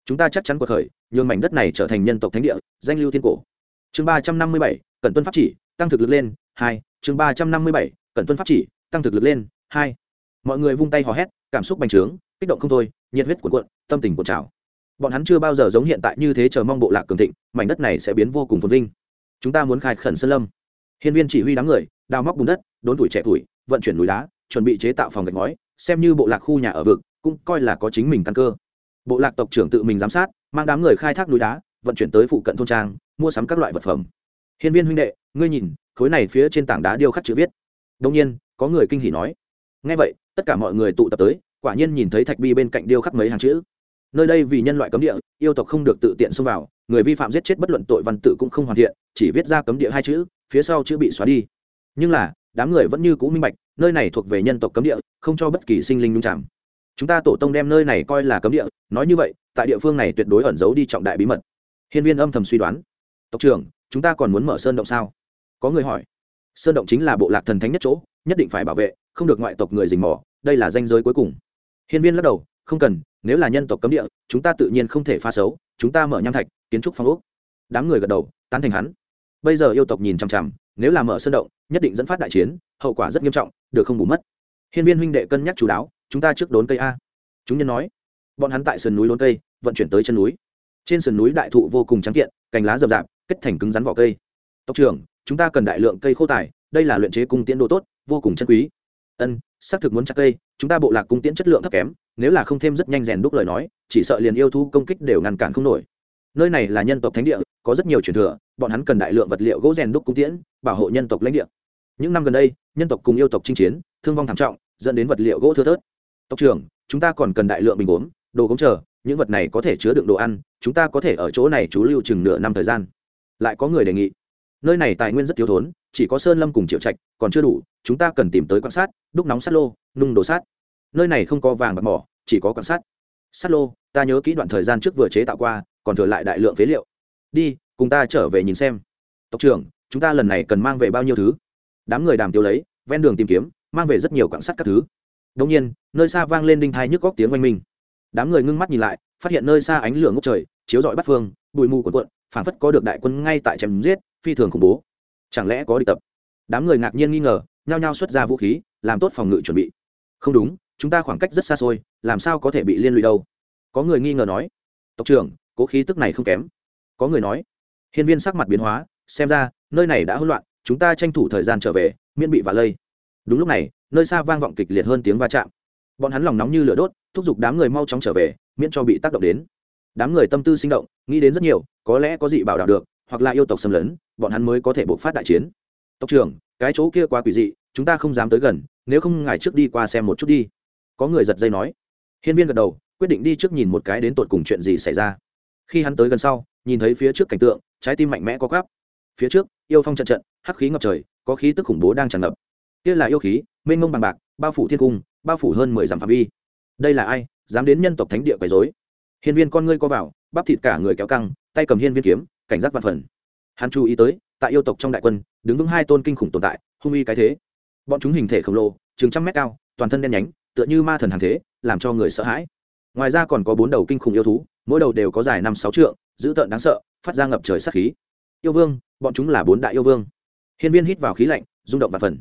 Chúng ta chắc chắn cuộc khởi, nhường mảnh đất này trở thành nhân tộc thánh địa, danh lưu thiên cổ. Chương ba trăm năm mươi bảy cần tuân pháp chỉ, tăng thực lực lên, hai chương ba trăm năm mươi bảy cần tuân pháp chỉ, tăng thực lực lên, hai. Mọi người vung tay hò hét, cảm xúc bành trướng, kích động không thôi, nhiệt huyết cuộn cuộn, tâm tình cuộn trào. Bọn hắn chưa bao giờ giống hiện tại như thế chờ mong bộ lạc cường thịnh, mảnh đất này sẽ biến vô cùng phồn vinh. Chúng ta muốn khai khẩn sơn lâm. Hiên viên chỉ huy đám người, đào móc bùn đất, đốn tuổi trẻ tuổi, vận chuyển núi đá, chuẩn bị chế tạo phòng gạch ngói, xem như bộ lạc khu nhà ở vực, cũng coi là có chính mình căn cơ. Bộ lạc tộc trưởng tự mình giám sát, mang đám người khai thác núi đá, vận chuyển tới phụ cận thôn trang, mua sắm các loại vật phẩm. Hiên viên huynh đệ ngươi nhìn, khối này phía trên tảng đá điêu khắc chữ viết. Đông nhiên, có người kinh hỉ nói. Ngay vậy, tất cả mọi người tụ tập tới, quả nhiên nhìn thấy thạch bi bên cạnh điêu khắc mấy hàng chữ. Nơi đây vì nhân loại cấm địa, yêu tộc không được tự tiện xông vào, người vi phạm giết chết bất luận tội văn tự cũng không hoàn thiện, chỉ viết ra cấm địa hai chữ, phía sau chữ bị xóa đi. Nhưng là, đám người vẫn như cũ minh bạch, nơi này thuộc về nhân tộc cấm địa, không cho bất kỳ sinh linh nhung chạm. Chúng ta tổ tông đem nơi này coi là cấm địa, nói như vậy, tại địa phương này tuyệt đối ẩn giấu đi trọng đại bí mật. Hiên viên âm thầm suy đoán. Tộc trưởng, chúng ta còn muốn mở sơn động sao? Có người hỏi, sơn động chính là bộ lạc thần thánh nhất chỗ, nhất định phải bảo vệ, không được ngoại tộc người dình mò, đây là danh giới cuối cùng. Hiên viên lắc đầu, không cần, nếu là nhân tộc cấm địa, chúng ta tự nhiên không thể pha xấu, chúng ta mở nham thạch, kiến trúc phong ốc. Đám người gật đầu, tán thành hắn. Bây giờ yêu tộc nhìn chằm chằm, nếu là mở sơn động, nhất định dẫn phát đại chiến, hậu quả rất nghiêm trọng, được không bù mất. Hiên viên huynh đệ cân nhắc chú đáo, chúng ta trước đốn cây a. Chúng nhân nói, bọn hắn tại sườn núi đốn cây, vận chuyển tới chân núi. Trên sườn núi đại thụ vô cùng trắng kiện, cành lá rậm rạp, kết thành cứng rắn vỏ cây. Tộc trưởng chúng ta cần đại lượng cây khô tài, đây là luyện chế cung tiễn đồ tốt, vô cùng chân quý. Ân, xác thực muốn chặt cây, chúng ta bộ lạc cung tiễn chất lượng thấp kém, nếu là không thêm rất nhanh rèn đúc lời nói, chỉ sợ liền yêu thú công kích đều ngăn cản không nổi. Nơi này là nhân tộc thánh địa, có rất nhiều truyền thừa, bọn hắn cần đại lượng vật liệu gỗ rèn đúc cung tiễn, bảo hộ nhân tộc lãnh địa. Những năm gần đây, nhân tộc cùng yêu tộc chinh chiến, thương vong thảm trọng, dẫn đến vật liệu gỗ thưa thớt. Tộc trưởng, chúng ta còn cần đại lượng bình gốm, đồ gốm chờ, những vật này có thể chứa đựng đồ ăn, chúng ta có thể ở chỗ này trú lưu chừng nửa năm thời gian. Lại có người đề nghị nơi này tài nguyên rất thiếu thốn, chỉ có sơn lâm cùng triệu trạch, còn chưa đủ, chúng ta cần tìm tới quan sát, đúc nóng sát lô, nung đồ sát. Nơi này không có vàng bạc mỏ, chỉ có quan sát. Sát lô, ta nhớ kỹ đoạn thời gian trước vừa chế tạo qua, còn thừa lại đại lượng phế liệu. Đi, cùng ta trở về nhìn xem. Tộc trưởng, chúng ta lần này cần mang về bao nhiêu thứ? Đám người đàm tiêu lấy, ven đường tìm kiếm, mang về rất nhiều quan sắt các thứ. Đông nhiên, nơi xa vang lên đinh thai nhức góc tiếng oanh minh. Đám người ngưng mắt nhìn lại, phát hiện nơi xa ánh lửa ngốc trời, chiếu rọi bắt phương, bụi mù của quận phảng phất có được đại quân ngay tại chém giết phi thường khủng bố. Chẳng lẽ có đi tập? Đám người ngạc nhiên nghi ngờ, nhao nhao xuất ra vũ khí, làm tốt phòng ngự chuẩn bị. Không đúng, chúng ta khoảng cách rất xa xôi, làm sao có thể bị liên lụy đâu? Có người nghi ngờ nói. Tộc trưởng, cố khí tức này không kém. Có người nói. Hiên viên sắc mặt biến hóa, xem ra, nơi này đã hỗn loạn, chúng ta tranh thủ thời gian trở về, miễn bị vạ lây. Đúng lúc này, nơi xa vang vọng kịch liệt hơn tiếng va chạm. Bọn hắn lòng nóng như lửa đốt, thúc giục đám người mau chóng trở về, miễn cho bị tác động đến. Đám người tâm tư sinh động, nghĩ đến rất nhiều, có lẽ có gì bảo đảm được hoặc là yêu tộc xâm lấn, bọn hắn mới có thể bộc phát đại chiến. Tộc trưởng, cái chỗ kia quá quỷ dị, chúng ta không dám tới gần, nếu không ngài trước đi qua xem một chút đi. Có người giật dây nói. Hiên viên gật đầu, quyết định đi trước nhìn một cái đến tột cùng chuyện gì xảy ra. Khi hắn tới gần sau, nhìn thấy phía trước cảnh tượng, trái tim mạnh mẽ có gáp phía trước, yêu phong trận trận, hắc khí ngập trời, có khí tức khủng bố đang tràn ngập. Kia là yêu khí, mênh mông bằng bạc, bao phủ thiên cung, bao phủ hơn mười dặm phạm vi. Đây là ai, dám đến nhân tộc thánh địa quấy dối hiên viên con ngươi co vào, bắp thịt cả người kéo căng, tay cầm hiên viên kiếm cảnh giác văn phần. Hắn chú ý tới, tại yêu tộc trong đại quân, đứng vững hai tôn kinh khủng tồn tại, hung uy cái thế. Bọn chúng hình thể khổng lồ chừng trăm mét cao, toàn thân đen nhánh, tựa như ma thần hàng thế, làm cho người sợ hãi. Ngoài ra còn có bốn đầu kinh khủng yêu thú, mỗi đầu đều có dài năm sáu trượng, dữ tợn đáng sợ, phát ra ngập trời sát khí. Yêu vương, bọn chúng là bốn đại yêu vương. Hiên viên hít vào khí lạnh, rung động và phần.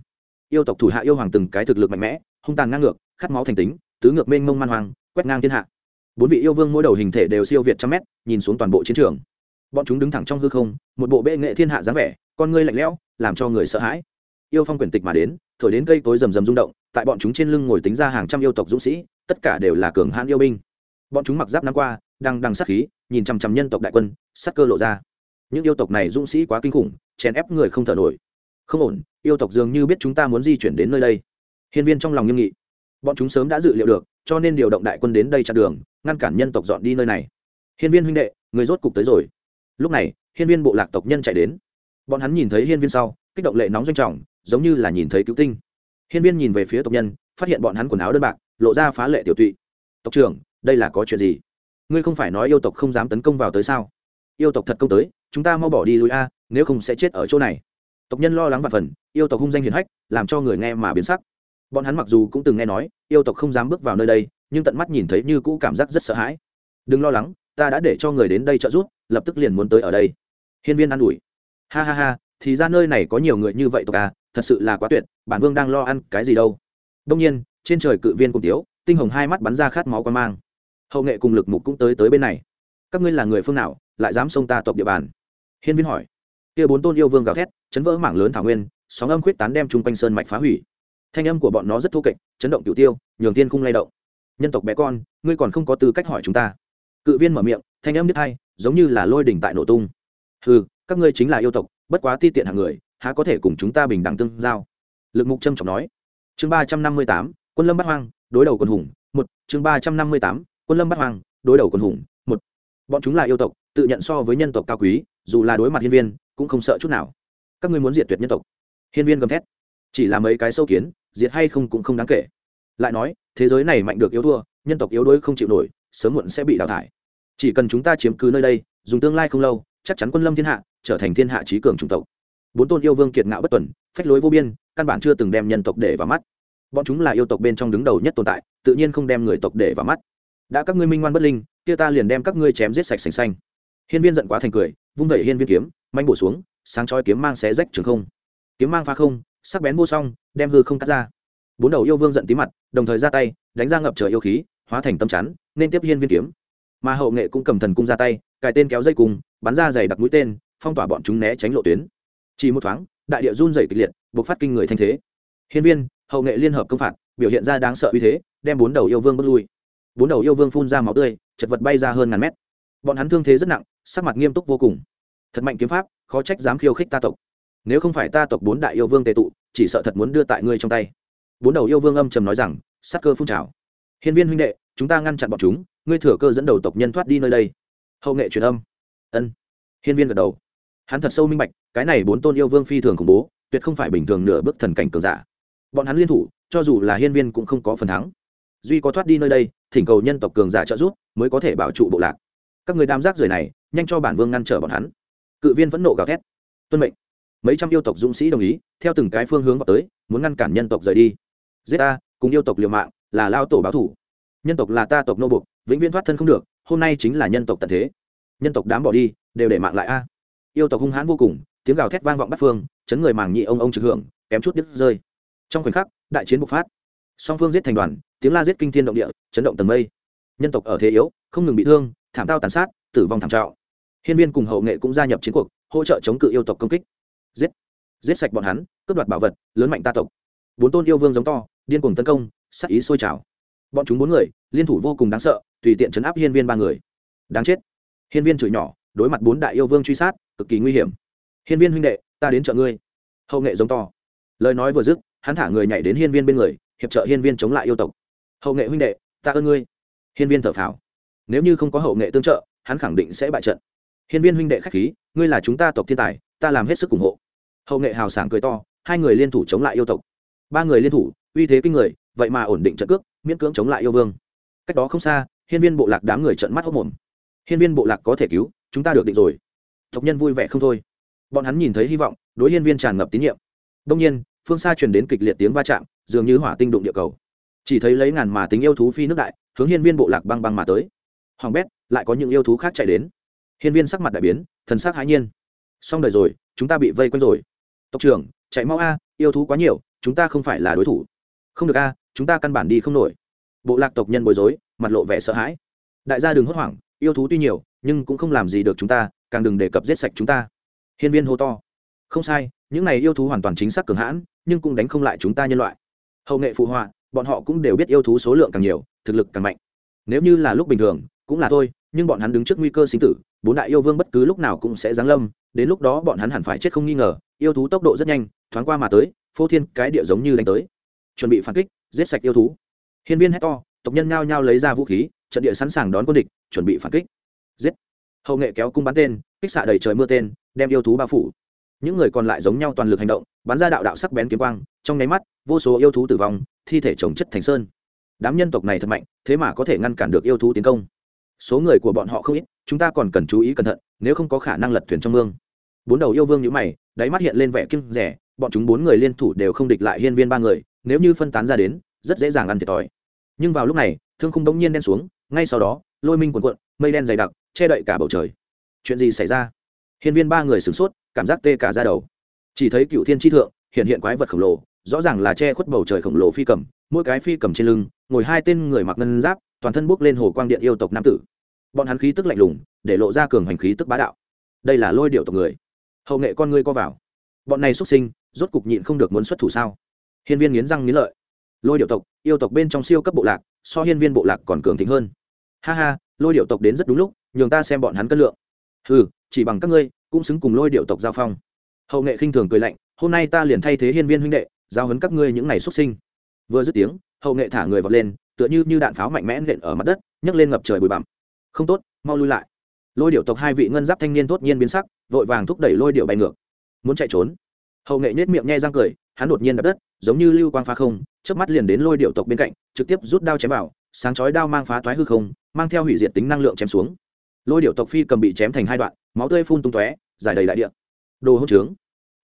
Yêu tộc thủ hạ yêu hoàng từng cái thực lực mạnh mẽ, hung tàn ngang ngược, khát máu thành tính, tứ ngược mênh mông man hoàng quét ngang thiên hạ. Bốn vị yêu vương mỗi đầu hình thể đều siêu việt trăm mét, nhìn xuống toàn bộ chiến trường bọn chúng đứng thẳng trong hư không, một bộ bệ nghệ thiên hạ dáng vẻ, con ngươi lạnh lẽo, làm cho người sợ hãi. Yêu phong quyển tịch mà đến, thổi đến cây tối rầm rầm rung động, tại bọn chúng trên lưng ngồi tính ra hàng trăm yêu tộc dũng sĩ, tất cả đều là cường hãn yêu binh. Bọn chúng mặc giáp năm qua, đang đằng sát khí, nhìn chằm chằm nhân tộc đại quân, sát cơ lộ ra. Những yêu tộc này dũng sĩ quá kinh khủng, chèn ép người không thở nổi. Không ổn, yêu tộc dường như biết chúng ta muốn di chuyển đến nơi đây. Hiên viên trong lòng nghiêm nghị. Bọn chúng sớm đã dự liệu được, cho nên điều động đại quân đến đây chặn đường, ngăn cản nhân tộc dọn đi nơi này. Hiên viên huynh đệ, người rốt cục tới rồi lúc này, hiên viên bộ lạc tộc nhân chạy đến. Bọn hắn nhìn thấy hiên viên sau, kích động lệ nóng doanh trọng, giống như là nhìn thấy cứu tinh. Hiên viên nhìn về phía tộc nhân, phát hiện bọn hắn quần áo đơn bạc, lộ ra phá lệ tiểu tụy. Tộc trưởng, đây là có chuyện gì? Ngươi không phải nói yêu tộc không dám tấn công vào tới sao? Yêu tộc thật công tới, chúng ta mau bỏ đi lùi a, nếu không sẽ chết ở chỗ này. Tộc nhân lo lắng và phần, yêu tộc hung danh hiền hách, làm cho người nghe mà biến sắc. Bọn hắn mặc dù cũng từng nghe nói, yêu tộc không dám bước vào nơi đây, nhưng tận mắt nhìn thấy như cũ cảm giác rất sợ hãi. Đừng lo lắng ta đã để cho người đến đây trợ giúp, lập tức liền muốn tới ở đây. Hiên viên an ủi. Ha ha ha, thì ra nơi này có nhiều người như vậy tộc à thật sự là quá tuyệt, bản vương đang lo ăn cái gì đâu. Đông nhiên, trên trời cự viên cùng tiếu, tinh hồng hai mắt bắn ra khát máu quan mang. Hậu nghệ cùng lực mục cũng tới tới bên này. Các ngươi là người phương nào, lại dám xông ta tộc địa bàn? Hiên viên hỏi. Kia bốn tôn yêu vương gào thét, chấn vỡ mảng lớn thảo nguyên, sóng âm khuyết tán đem chung quanh sơn mạch phá hủy. Thanh âm của bọn nó rất thô kệch, chấn động cửu tiêu, nhường tiên khung lay động. Nhân tộc bé con, ngươi còn không có tư cách hỏi chúng ta cự viên mở miệng, thanh âm đứt hay giống như là lôi đỉnh tại nổ tung. Ừ các ngươi chính là yêu tộc, bất quá ti tiện hàng người, há có thể cùng chúng ta bình đẳng tương giao? Lực mục trâm trọng nói. Chương ba trăm năm mươi tám, quân lâm bắt hoang, đối đầu quân hùng, một. Chương ba trăm năm mươi tám, quân lâm bắt hoang, đối đầu quân hùng, một. Bọn chúng là yêu tộc, tự nhận so với nhân tộc cao quý, dù là đối mặt hiên viên, cũng không sợ chút nào. Các ngươi muốn diệt tuyệt nhân tộc. Hiên viên gầm thét. Chỉ là mấy cái sâu kiến, diệt hay không cũng không đáng kể. Lại nói, thế giới này mạnh được yếu thua, nhân tộc yếu đuối không chịu nổi sớm muộn sẽ bị đào thải. Chỉ cần chúng ta chiếm cứ nơi đây, dùng tương lai không lâu, chắc chắn quân lâm thiên hạ trở thành thiên hạ trí cường chủng tộc. Bốn tôn yêu vương kiệt ngạo bất tuần, phách lối vô biên, căn bản chưa từng đem nhân tộc để vào mắt. Bọn chúng là yêu tộc bên trong đứng đầu nhất tồn tại, tự nhiên không đem người tộc để vào mắt. Đã các ngươi minh ngoan bất linh, kia ta liền đem các ngươi chém giết sạch sành xanh. Hiên viên giận quá thành cười, vung vẩy hiên viên kiếm, manh bổ xuống, sáng chói kiếm mang xé rách trường không. Kiếm mang phá không, sắc bén vô song, đem hư không cắt ra. Bốn đầu yêu vương giận tí mặt, đồng thời ra tay, đánh ra ngập trời yêu khí hóa thành tâm chắn, nên tiếp hiên viên kiếm. Mà hậu nghệ cũng cầm thần cung ra tay, cài tên kéo dây cung, bắn ra dày đặc mũi tên, phong tỏa bọn chúng né tránh lộ tuyến. Chỉ một thoáng, đại địa run rẩy kịch liệt buộc phát kinh người thanh thế. Hiên viên, hậu nghệ liên hợp công phạt, biểu hiện ra đáng sợ uy thế, đem bốn đầu yêu vương bước lui. Bốn đầu yêu vương phun ra máu tươi, chật vật bay ra hơn ngàn mét. Bọn hắn thương thế rất nặng, sắc mặt nghiêm túc vô cùng. Thật mạnh kiếm pháp, khó trách dám khiêu khích ta tộc. Nếu không phải ta tộc bốn đại yêu vương tề tụ, chỉ sợ thật muốn đưa tại ngươi trong tay. Bốn đầu yêu vương âm trầm nói rằng, sắc cơ phun trào hiên viên huynh đệ, chúng ta ngăn chặn bọn chúng, ngươi thừa cơ dẫn đầu tộc nhân thoát đi nơi đây. Hậu nghệ truyền âm. Ân. Hiên viên gật đầu. Hắn thật sâu minh bạch, cái này bốn tôn yêu vương phi thường khủng bố, tuyệt không phải bình thường nửa bước thần cảnh cường giả. Bọn hắn liên thủ, cho dù là hiên viên cũng không có phần thắng. Duy có thoát đi nơi đây, thỉnh cầu nhân tộc cường giả trợ giúp, mới có thể bảo trụ bộ lạc. Các người đam giác rời này, nhanh cho bản vương ngăn trở bọn hắn. Cự viên vẫn nộ gào thét. Tuân mệnh. Mấy trăm yêu tộc dũng sĩ đồng ý, theo từng cái phương hướng vào tới, muốn ngăn cản nhân tộc rời đi. Giết ta cùng yêu tộc liều mạng là lao tổ báo thủ. Nhân tộc là ta tộc nô buộc, vĩnh viễn thoát thân không được, hôm nay chính là nhân tộc tận thế. Nhân tộc đám bỏ đi, đều để mạng lại a. Yêu tộc hung hãn vô cùng, tiếng gào thét vang vọng bắt phương, chấn người màng nhị ông ông trực hưởng, kém chút đứt rơi. Trong khoảnh khắc, đại chiến bộc phát. Song phương giết thành đoàn, tiếng la giết kinh thiên động địa, chấn động tầng mây. Nhân tộc ở thế yếu, không ngừng bị thương, thảm tao tàn sát, tử vong thảm trọng. Hiên viên cùng hậu nghệ cũng gia nhập chiến cuộc, hỗ trợ chống cự yêu tộc công kích. Giết. Giết sạch bọn hắn, cướp đoạt bảo vật, lớn mạnh ta tộc. Bốn tôn yêu vương giống to, điên cuồng tấn công sát ý sôi trào. Bọn chúng bốn người, liên thủ vô cùng đáng sợ, tùy tiện chấn áp hiên viên ba người. Đáng chết. Hiên viên chửi nhỏ, đối mặt bốn đại yêu vương truy sát, cực kỳ nguy hiểm. Hiên viên huynh đệ, ta đến chợ ngươi. Hậu nghệ giống to. Lời nói vừa dứt, hắn thả người nhảy đến hiên viên bên người, hiệp trợ hiên viên chống lại yêu tộc. Hậu nghệ huynh đệ, ta ơn ngươi. Hiên viên thở phào. Nếu như không có hậu nghệ tương trợ, hắn khẳng định sẽ bại trận. Hiên viên huynh đệ k h á c h khí, ngươi là chúng ta tộc thiên tài, ta làm hết sức ủng hộ. Hậu nghệ hào sảng cười to, hai người liên thủ chống lại yêu tộc. Ba người liên thủ, uy thế kinh người vậy mà ổn định trận cước, miễn cưỡng chống lại yêu vương. Cách đó không xa, hiên viên bộ lạc đám người trận mắt hốc mồm. Hiên viên bộ lạc có thể cứu, chúng ta được định rồi. Tộc nhân vui vẻ không thôi. Bọn hắn nhìn thấy hy vọng, đối hiên viên tràn ngập tín nhiệm. Đông nhiên, phương xa truyền đến kịch liệt tiếng va chạm, dường như hỏa tinh đụng địa cầu. Chỉ thấy lấy ngàn mà tính yêu thú phi nước đại, hướng hiên viên bộ lạc băng băng mà tới. Hoàng bét, lại có những yêu thú khác chạy đến. Hiên viên sắc mặt đại biến, thần sắc hãi nhiên. Xong đời rồi, chúng ta bị vây quanh rồi. Tộc trưởng, chạy mau a, yêu thú quá nhiều, chúng ta không phải là đối thủ. Không được a chúng ta căn bản đi không nổi. Bộ lạc tộc nhân bối rối, mặt lộ vẻ sợ hãi. Đại gia đừng hốt hoảng, yêu thú tuy nhiều, nhưng cũng không làm gì được chúng ta, càng đừng đề cập giết sạch chúng ta. Hiên viên hô to. Không sai, những này yêu thú hoàn toàn chính xác cường hãn, nhưng cũng đánh không lại chúng ta nhân loại. Hậu nghệ phụ họa, bọn họ cũng đều biết yêu thú số lượng càng nhiều, thực lực càng mạnh. Nếu như là lúc bình thường, cũng là thôi, nhưng bọn hắn đứng trước nguy cơ sinh tử, bốn đại yêu vương bất cứ lúc nào cũng sẽ giáng lâm, đến lúc đó bọn hắn hẳn phải chết không nghi ngờ, yêu thú tốc độ rất nhanh, thoáng qua mà tới, phô thiên cái địa giống như đánh tới chuẩn bị phản kích, giết sạch yêu thú. Hiên viên hét to, tộc nhân nhao nhao lấy ra vũ khí, trận địa sẵn sàng đón quân địch, chuẩn bị phản kích. Giết. Hậu nghệ kéo cung bắn tên, kích xạ đầy trời mưa tên, đem yêu thú bao phủ. Những người còn lại giống nhau toàn lực hành động, bắn ra đạo đạo sắc bén kiếm quang, trong nháy mắt, vô số yêu thú tử vong, thi thể chồng chất thành sơn. Đám nhân tộc này thật mạnh, thế mà có thể ngăn cản được yêu thú tiến công. Số người của bọn họ không ít, chúng ta còn cần chú ý cẩn thận, nếu không có khả năng lật thuyền trong mương bốn đầu yêu vương nhữ mày, đáy mắt hiện lên vẻ kiêng rẻ, bọn chúng bốn người liên thủ đều không địch lại hiên viên ba người, nếu như phân tán ra đến, rất dễ dàng ăn thiệt thòi. Nhưng vào lúc này, thương khung đống nhiên đen xuống, ngay sau đó, lôi minh cuộn cuộn, mây đen dày đặc, che đậy cả bầu trời. Chuyện gì xảy ra? Hiên viên ba người sửng sốt, cảm giác tê cả ra đầu. Chỉ thấy cựu thiên tri thượng, hiện hiện quái vật khổng lồ, rõ ràng là che khuất bầu trời khổng lồ phi cầm, mỗi cái phi cầm trên lưng, ngồi hai tên người mặc ngân giáp, toàn thân bốc lên hồ quang điện yêu tộc nam tử. Bọn hắn khí tức lạnh lùng, để lộ ra cường hành khí tức bá đạo. Đây là lôi điệu tộc người hậu nghệ con ngươi co vào. Bọn này xuất sinh, rốt cục nhịn không được muốn xuất thủ sao? Hiên viên nghiến răng nghiến lợi. Lôi điệu tộc, yêu tộc bên trong siêu cấp bộ lạc, so hiên viên bộ lạc còn cường thịnh hơn. Ha ha, lôi điệu tộc đến rất đúng lúc, nhường ta xem bọn hắn cân lượng. Ừ chỉ bằng các ngươi, cũng xứng cùng lôi điệu tộc giao phong. Hậu nghệ khinh thường cười lạnh, hôm nay ta liền thay thế hiên viên huynh đệ, giao hấn các ngươi những ngày xuất sinh. Vừa dứt tiếng, hậu nghệ thả người vọt lên, tựa như như đạn pháo mạnh mẽ nện ở mặt đất, nhấc lên ngập trời bụi bặm. Không tốt, mau lui lại. Lôi điệu tộc hai vị ngân giáp thanh niên tốt nhiên biến sắc vội vàng thúc đẩy lôi điệu bay ngược. Muốn chạy trốn. Hậu nghệ nhếch miệng nhe răng cười, hắn đột nhiên đập đất, giống như lưu quang phá không trước mắt liền đến lôi điệu tộc bên cạnh, trực tiếp rút đao chém vào, sáng chói đao mang phá toái hư không, mang theo hủy diệt tính năng lượng chém xuống. Lôi điệu tộc phi cầm bị chém thành hai đoạn, máu tươi phun tung tóe, giải đầy đại địa. Đồ hỗn trướng.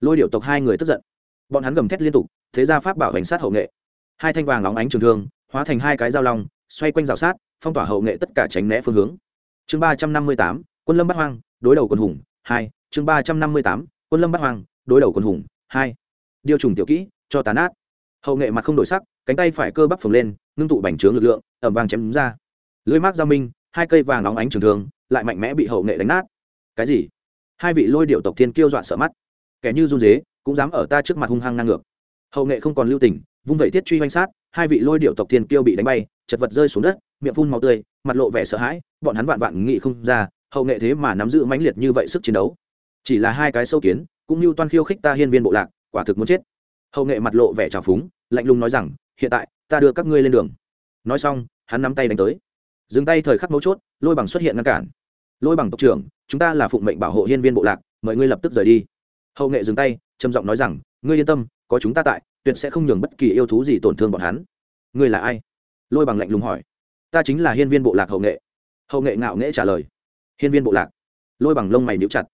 Lôi điệu tộc hai người tức giận. Bọn hắn gầm thét liên tục, thế ra pháp bảo hành sát hậu nghệ. Hai thanh vàng óng ánh trường thương, hóa thành hai cái dao long, xoay quanh rào sát, phong tỏa hậu nghệ tất cả tránh né phương hướng. Chương ba trăm năm mươi tám, quân lâm bắt hoang, đối đầu quân hùng hai chương ba trăm năm mươi tám quân lâm bắt hoàng, đối đầu quân hùng hai. Điều trùng tiểu kỹ cho tàn át hậu nghệ mặt không đổi sắc cánh tay phải cơ bắp phồng lên ngưng tụ bành trướng lực lượng ẩm vàng chém đúng ra. Lưới mác giao minh hai cây vàng óng ánh trường thường lại mạnh mẽ bị hậu nghệ đánh nát. Cái gì? Hai vị lôi điệu tộc thiên kiêu dọa sợ mắt. Kẻ như run dế cũng dám ở ta trước mặt hung hăng ngang ngược. Hậu nghệ không còn lưu tình vung vẩy thiết truy oanh sát hai vị lôi điệu tộc thiên kiêu bị đánh bay chật vật rơi xuống đất miệng phun màu tươi mặt lộ vẻ sợ hãi bọn hắn vạn vạn nghị không ra hậu nghệ thế mà nắm giữ mãnh liệt như vậy sức chiến đấu. Chỉ là hai cái sâu kiến, cũng như toan khiêu khích ta hiên viên bộ lạc, quả thực muốn chết. Hậu nghệ mặt lộ vẻ trào phúng, lạnh lùng nói rằng, hiện tại, ta đưa các ngươi lên đường. Nói xong, hắn nắm tay đánh tới. Dừng tay thời khắc mấu chốt, lôi bằng xuất hiện ngăn cản. Lôi bằng tộc trưởng, chúng ta là phụng mệnh bảo hộ hiên viên bộ lạc, mời ngươi lập tức rời đi. Hậu nghệ dừng tay, trầm giọng nói rằng, ngươi yên tâm, có chúng ta tại, tuyệt sẽ không nhường bất kỳ yêu thú gì tổn thương bọn hắn. Ngươi là ai? Lôi bằng lạnh lùng hỏi. Ta chính là hiên viên bộ lạc hậu nghệ. Hậu nghệ ngạo nghễ trả lời hiên viên bộ lạc. Lôi bằng lông mày níu chặt.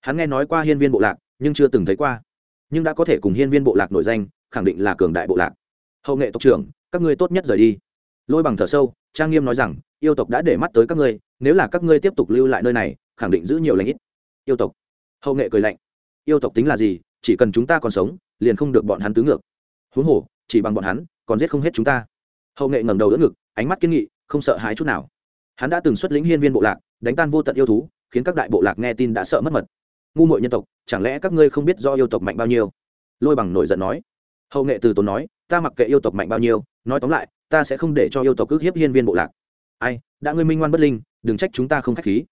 Hắn nghe nói qua hiên viên bộ lạc, nhưng chưa từng thấy qua. Nhưng đã có thể cùng hiên viên bộ lạc nổi danh, khẳng định là cường đại bộ lạc. Hậu nghệ tộc trưởng, các ngươi tốt nhất rời đi. Lôi bằng thở sâu, trang nghiêm nói rằng, yêu tộc đã để mắt tới các ngươi, nếu là các ngươi tiếp tục lưu lại nơi này, khẳng định giữ nhiều lãnh ít. Yêu tộc. Hậu nghệ cười lạnh. Yêu tộc tính là gì, chỉ cần chúng ta còn sống, liền không được bọn hắn tứ ngược. Huống hồ, chỉ bằng bọn hắn, còn giết không hết chúng ta. Hậu nghệ ngẩng đầu đỡ ngực, ánh mắt kiên nghị, không sợ hãi chút nào. Hắn đã từng xuất lĩnh hiên viên bộ lạc đánh tan vô tận yêu thú, khiến các đại bộ lạc nghe tin đã sợ mất mật. Ngu mội nhân tộc, chẳng lẽ các ngươi không biết do yêu tộc mạnh bao nhiêu? Lôi bằng nổi giận nói. Hậu nghệ từ tốn nói, ta mặc kệ yêu tộc mạnh bao nhiêu, nói tóm lại, ta sẽ không để cho yêu tộc ước hiếp hiên viên bộ lạc. Ai, đã ngươi minh ngoan bất linh, đừng trách chúng ta không k h á c h khí.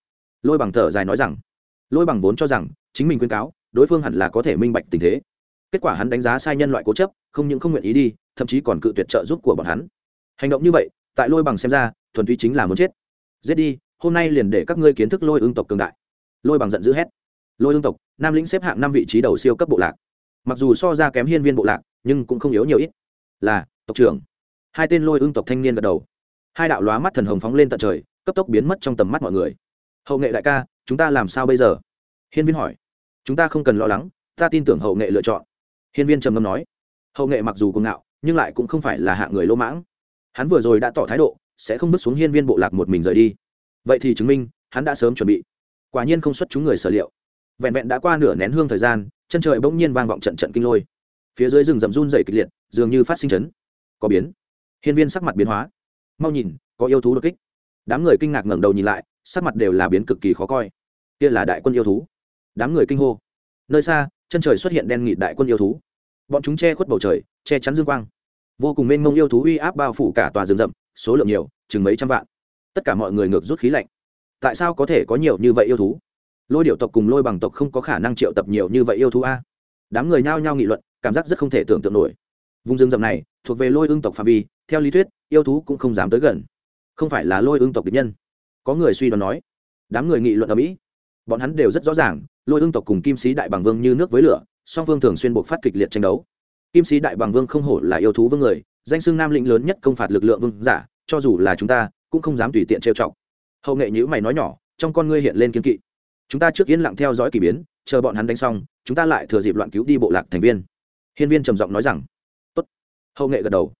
Lôi bằng thở dài nói rằng. Lôi bằng vốn cho rằng, chính mình khuyên cáo, đối phương hẳn là có thể minh bạch tình thế. Kết quả hắn đánh giá sai nhân loại cố chấp, không những không nguyện ý đi, thậm chí còn cự tuyệt trợ giúp của bọn hắn. Hành động như vậy, tại lôi bằng xem ra, thuần túy chính là muốn chết. Giết đi hôm nay liền để các ngươi kiến thức lôi ương tộc cường đại. Lôi bằng giận dữ hét. Lôi ương tộc, nam lĩnh xếp hạng năm vị trí đầu siêu cấp bộ lạc. Mặc dù so ra kém hiên viên bộ lạc, nhưng cũng không yếu nhiều ít. Là, tộc trưởng. Hai tên lôi ương tộc thanh niên gật đầu. Hai đạo lóa mắt thần hồng phóng lên tận trời, cấp tốc biến mất trong tầm mắt mọi người. Hậu nghệ đại ca, chúng ta làm sao bây giờ? Hiên viên hỏi. Chúng ta không cần lo lắng, ta tin tưởng hậu nghệ lựa chọn. Hiên viên trầm ngâm nói. Hậu nghệ mặc dù cuồng ngạo, nhưng lại cũng không phải là hạ người lỗ mãng. Hắn vừa rồi đã tỏ thái độ, sẽ không bước xuống hiên viên bộ lạc một mình rời đi vậy thì chứng minh, hắn đã sớm chuẩn bị. Quả nhiên không xuất chúng người sở liệu. Vẹn vẹn đã qua nửa nén hương thời gian, chân trời bỗng nhiên vang vọng trận trận kinh lôi. Phía dưới rừng rậm run dày kịch liệt, dường như phát sinh chấn. Có biến. Hiên viên sắc mặt biến hóa. Mau nhìn, có yêu thú đột kích. Đám người kinh ngạc ngẩng đầu nhìn lại, sắc mặt đều là biến cực kỳ khó coi. Kia là đại quân yêu thú. Đám người kinh hô. Nơi xa, chân trời xuất hiện đen nghị đại quân yêu thú. Bọn chúng che khuất bầu trời, che chắn dương quang. Vô cùng mênh mông yêu thú uy áp bao phủ cả tòa rừng rậm, số lượng nhiều, chừng mấy trăm vạn tất cả mọi người ngược rút khí lạnh. Tại sao có thể có nhiều như vậy yêu thú? Lôi điệu tộc cùng lôi bằng tộc không có khả năng triệu tập nhiều như vậy yêu thú a. Đám người nhao nhao nghị luận, cảm giác rất không thể tưởng tượng nổi. Vùng rừng rậm này, thuộc về lôi ương tộc phạm vi, theo lý thuyết, yêu thú cũng không dám tới gần. Không phải là lôi ương tộc địch nhân. Có người suy đoán nói, đám người nghị luận ở mỹ. Bọn hắn đều rất rõ ràng, lôi ương tộc cùng kim sĩ đại bằng vương như nước với lửa, song phương thường xuyên buộc phát kịch liệt tranh đấu. Kim sĩ đại bằng vương không hổ là yêu thú vương người, danh xưng nam lĩnh lớn nhất công phạt lực lượng vương giả, cho dù là chúng ta cũng không dám tùy tiện trêu chọc. Hậu nghệ nhữ mày nói nhỏ, trong con ngươi hiện lên kiên kỵ. Chúng ta trước yên lặng theo dõi k ỳ biến, chờ bọn hắn đánh xong, chúng ta lại thừa dịp loạn cứu đi bộ lạc thành viên. Hiên viên trầm giọng nói rằng, Tốt. hậu nghệ gật đầu.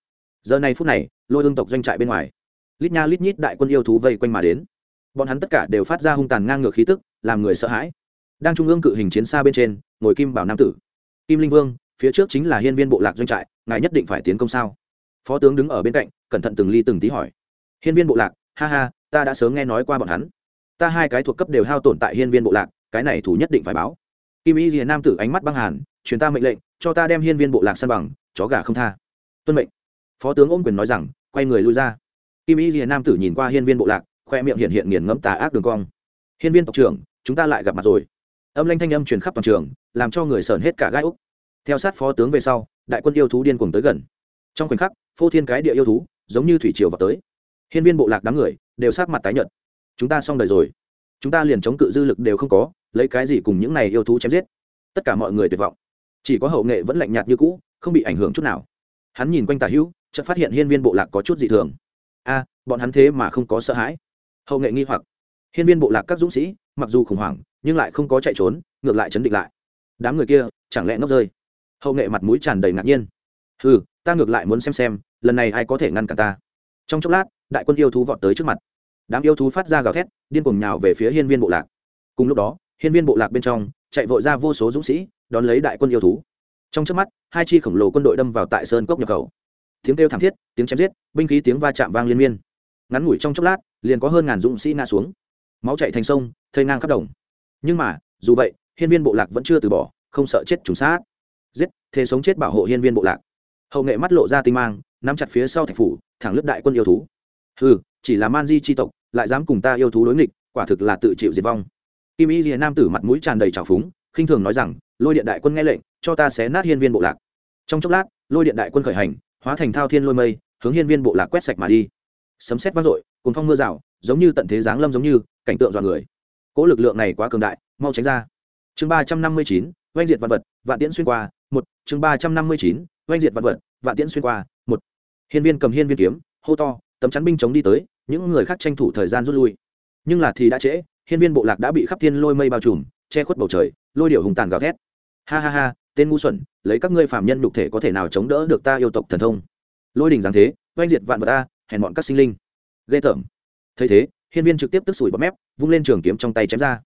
Giờ này phút này, lôi hương tộc doanh trại bên ngoài. Lít nha lít nhít đại quân yêu thú vây quanh mà đến. Bọn hắn tất cả đều phát ra hung tàn ngang ngược khí tức, làm người sợ hãi. Đang trung ương cự hình chiến xa bên trên, ngồi kim bảo nam tử. Kim linh vương, phía trước chính là hiên viên bộ lạc doanh trại, ngài nhất định phải tiến công sao? Phó tướng đứng ở bên cạnh, cẩn thận từng ly từng tí hỏi hiên viên bộ lạc, ha ha, ta đã sớm nghe nói qua bọn hắn. Ta hai cái thuộc cấp đều hao tổn tại hiên viên bộ lạc, cái này thủ nhất định phải báo. Kim y hiền nam tử ánh mắt băng hàn, truyền ta mệnh lệnh, cho ta đem hiên viên bộ lạc săn bằng, chó gà không tha. Tuân mệnh. Phó tướng ôm quyền nói rằng, quay người lui ra. Kim y hiền nam tử nhìn qua hiên viên bộ lạc, khoe miệng hiện hiện nghiền ngẫm tà ác đường cong. Hiên viên tộc trưởng, chúng ta lại gặp mặt rồi. Âm lanh thanh âm truyền khắp toàn trường, làm cho người sởn hết cả gai úc theo sát phó tướng về sau, đại quân yêu thú điên cuồng tới gần. Trong khoảnh khắc, phô thiên cái địa yêu thú, giống như thủy triều vào tới hiên viên bộ lạc đám người đều sát mặt tái nhợt. Chúng ta xong đời rồi. Chúng ta liền chống cự dư lực đều không có, lấy cái gì cùng những này yêu thú chém giết? Tất cả mọi người tuyệt vọng. Chỉ có hậu nghệ vẫn lạnh nhạt như cũ, không bị ảnh hưởng chút nào. Hắn nhìn quanh tả hữu, chợt phát hiện hiên viên bộ lạc có chút dị thường. A à, bọn hắn thế mà không có sợ hãi. Hậu nghệ nghi hoặc. Hiên viên bộ lạc các dũng sĩ, mặc dù khủng hoảng, nhưng lại không có chạy trốn, ngược lại chấn định lại. Đám người kia, chẳng lẽ ngốc rơi? Hậu nghệ mặt mũi tràn đầy ngạc nhiên. Ừ ta ngược lại muốn xem xem, lần này ai có thể ngăn cản ta? Trong chốc lát đại quân yêu thú vọt tới trước mặt. Đám yêu thú phát ra gào thét, điên cuồng nhào về phía hiên viên bộ lạc. Cùng lúc đó, hiên viên bộ lạc bên trong chạy vội ra vô số dũng sĩ, đón lấy đại quân yêu thú. Trong trước mắt, hai chi khổng lồ quân đội đâm vào tại sơn cốc nhập khẩu. Tiếng kêu thảm thiết, tiếng chém giết, binh khí tiếng va chạm vang liên miên. Ngắn ngủi trong chốc lát, liền có hơn ngàn dũng sĩ ngã xuống. Máu chạy thành sông, thây ngang khắp đồng. Nhưng mà, dù vậy, hiên viên bộ lạc vẫn chưa từ bỏ, không sợ chết trùng sát. Giết, thế sống chết bảo hộ hiên viên bộ lạc. Hậu nghệ mắt lộ ra tinh mang, nắm chặt phía sau thạch phủ, thẳng lướt đại quân yêu thú ừ chỉ là man di chi tộc, lại dám cùng ta yêu thú đối nghịch, quả thực là tự chịu diệt vong. Kim y liền nam tử mặt mũi tràn đầy trào phúng, khinh thường nói rằng, lôi điện đại quân nghe lệnh, cho ta xé nát hiên viên bộ lạc. Trong chốc lát, lôi điện đại quân khởi hành, hóa thành thao thiên lôi mây, hướng hiên viên bộ lạc quét sạch mà đi. Sấm xét vang dội cùng phong mưa rào, giống như tận thế giáng lâm giống như, cảnh tượng dọa người. Cỗ lực lượng này quá cường đại, mau tránh ra. Chương ba trăm năm mươi chín, oanh diệt vật vật, vạn tiễn xuyên qua, một. Chương ba trăm năm mươi chín, oanh diệt vật vật, vạn tiễn xuyên qua, một. Hiên viên cầm hiên viên kiếm, hô to tấm chắn binh chống đi tới, những người khác tranh thủ thời gian rút lui. Nhưng là thì đã trễ, hiên viên bộ lạc đã bị khắp thiên lôi mây bao trùm, che khuất bầu trời, lôi điệu hùng tàn gào thét. Ha ha ha, tên ngu xuẩn, lấy các ngươi phạm nhân nhục thể có thể nào chống đỡ được ta yêu tộc thần thông? Lôi đình giáng thế, oanh diệt vạn vật ta, hèn bọn các sinh linh. Ghê tởm. Thấy thế, hiên viên trực tiếp tức sủi bọt mép, vung lên trường kiếm trong tay chém ra.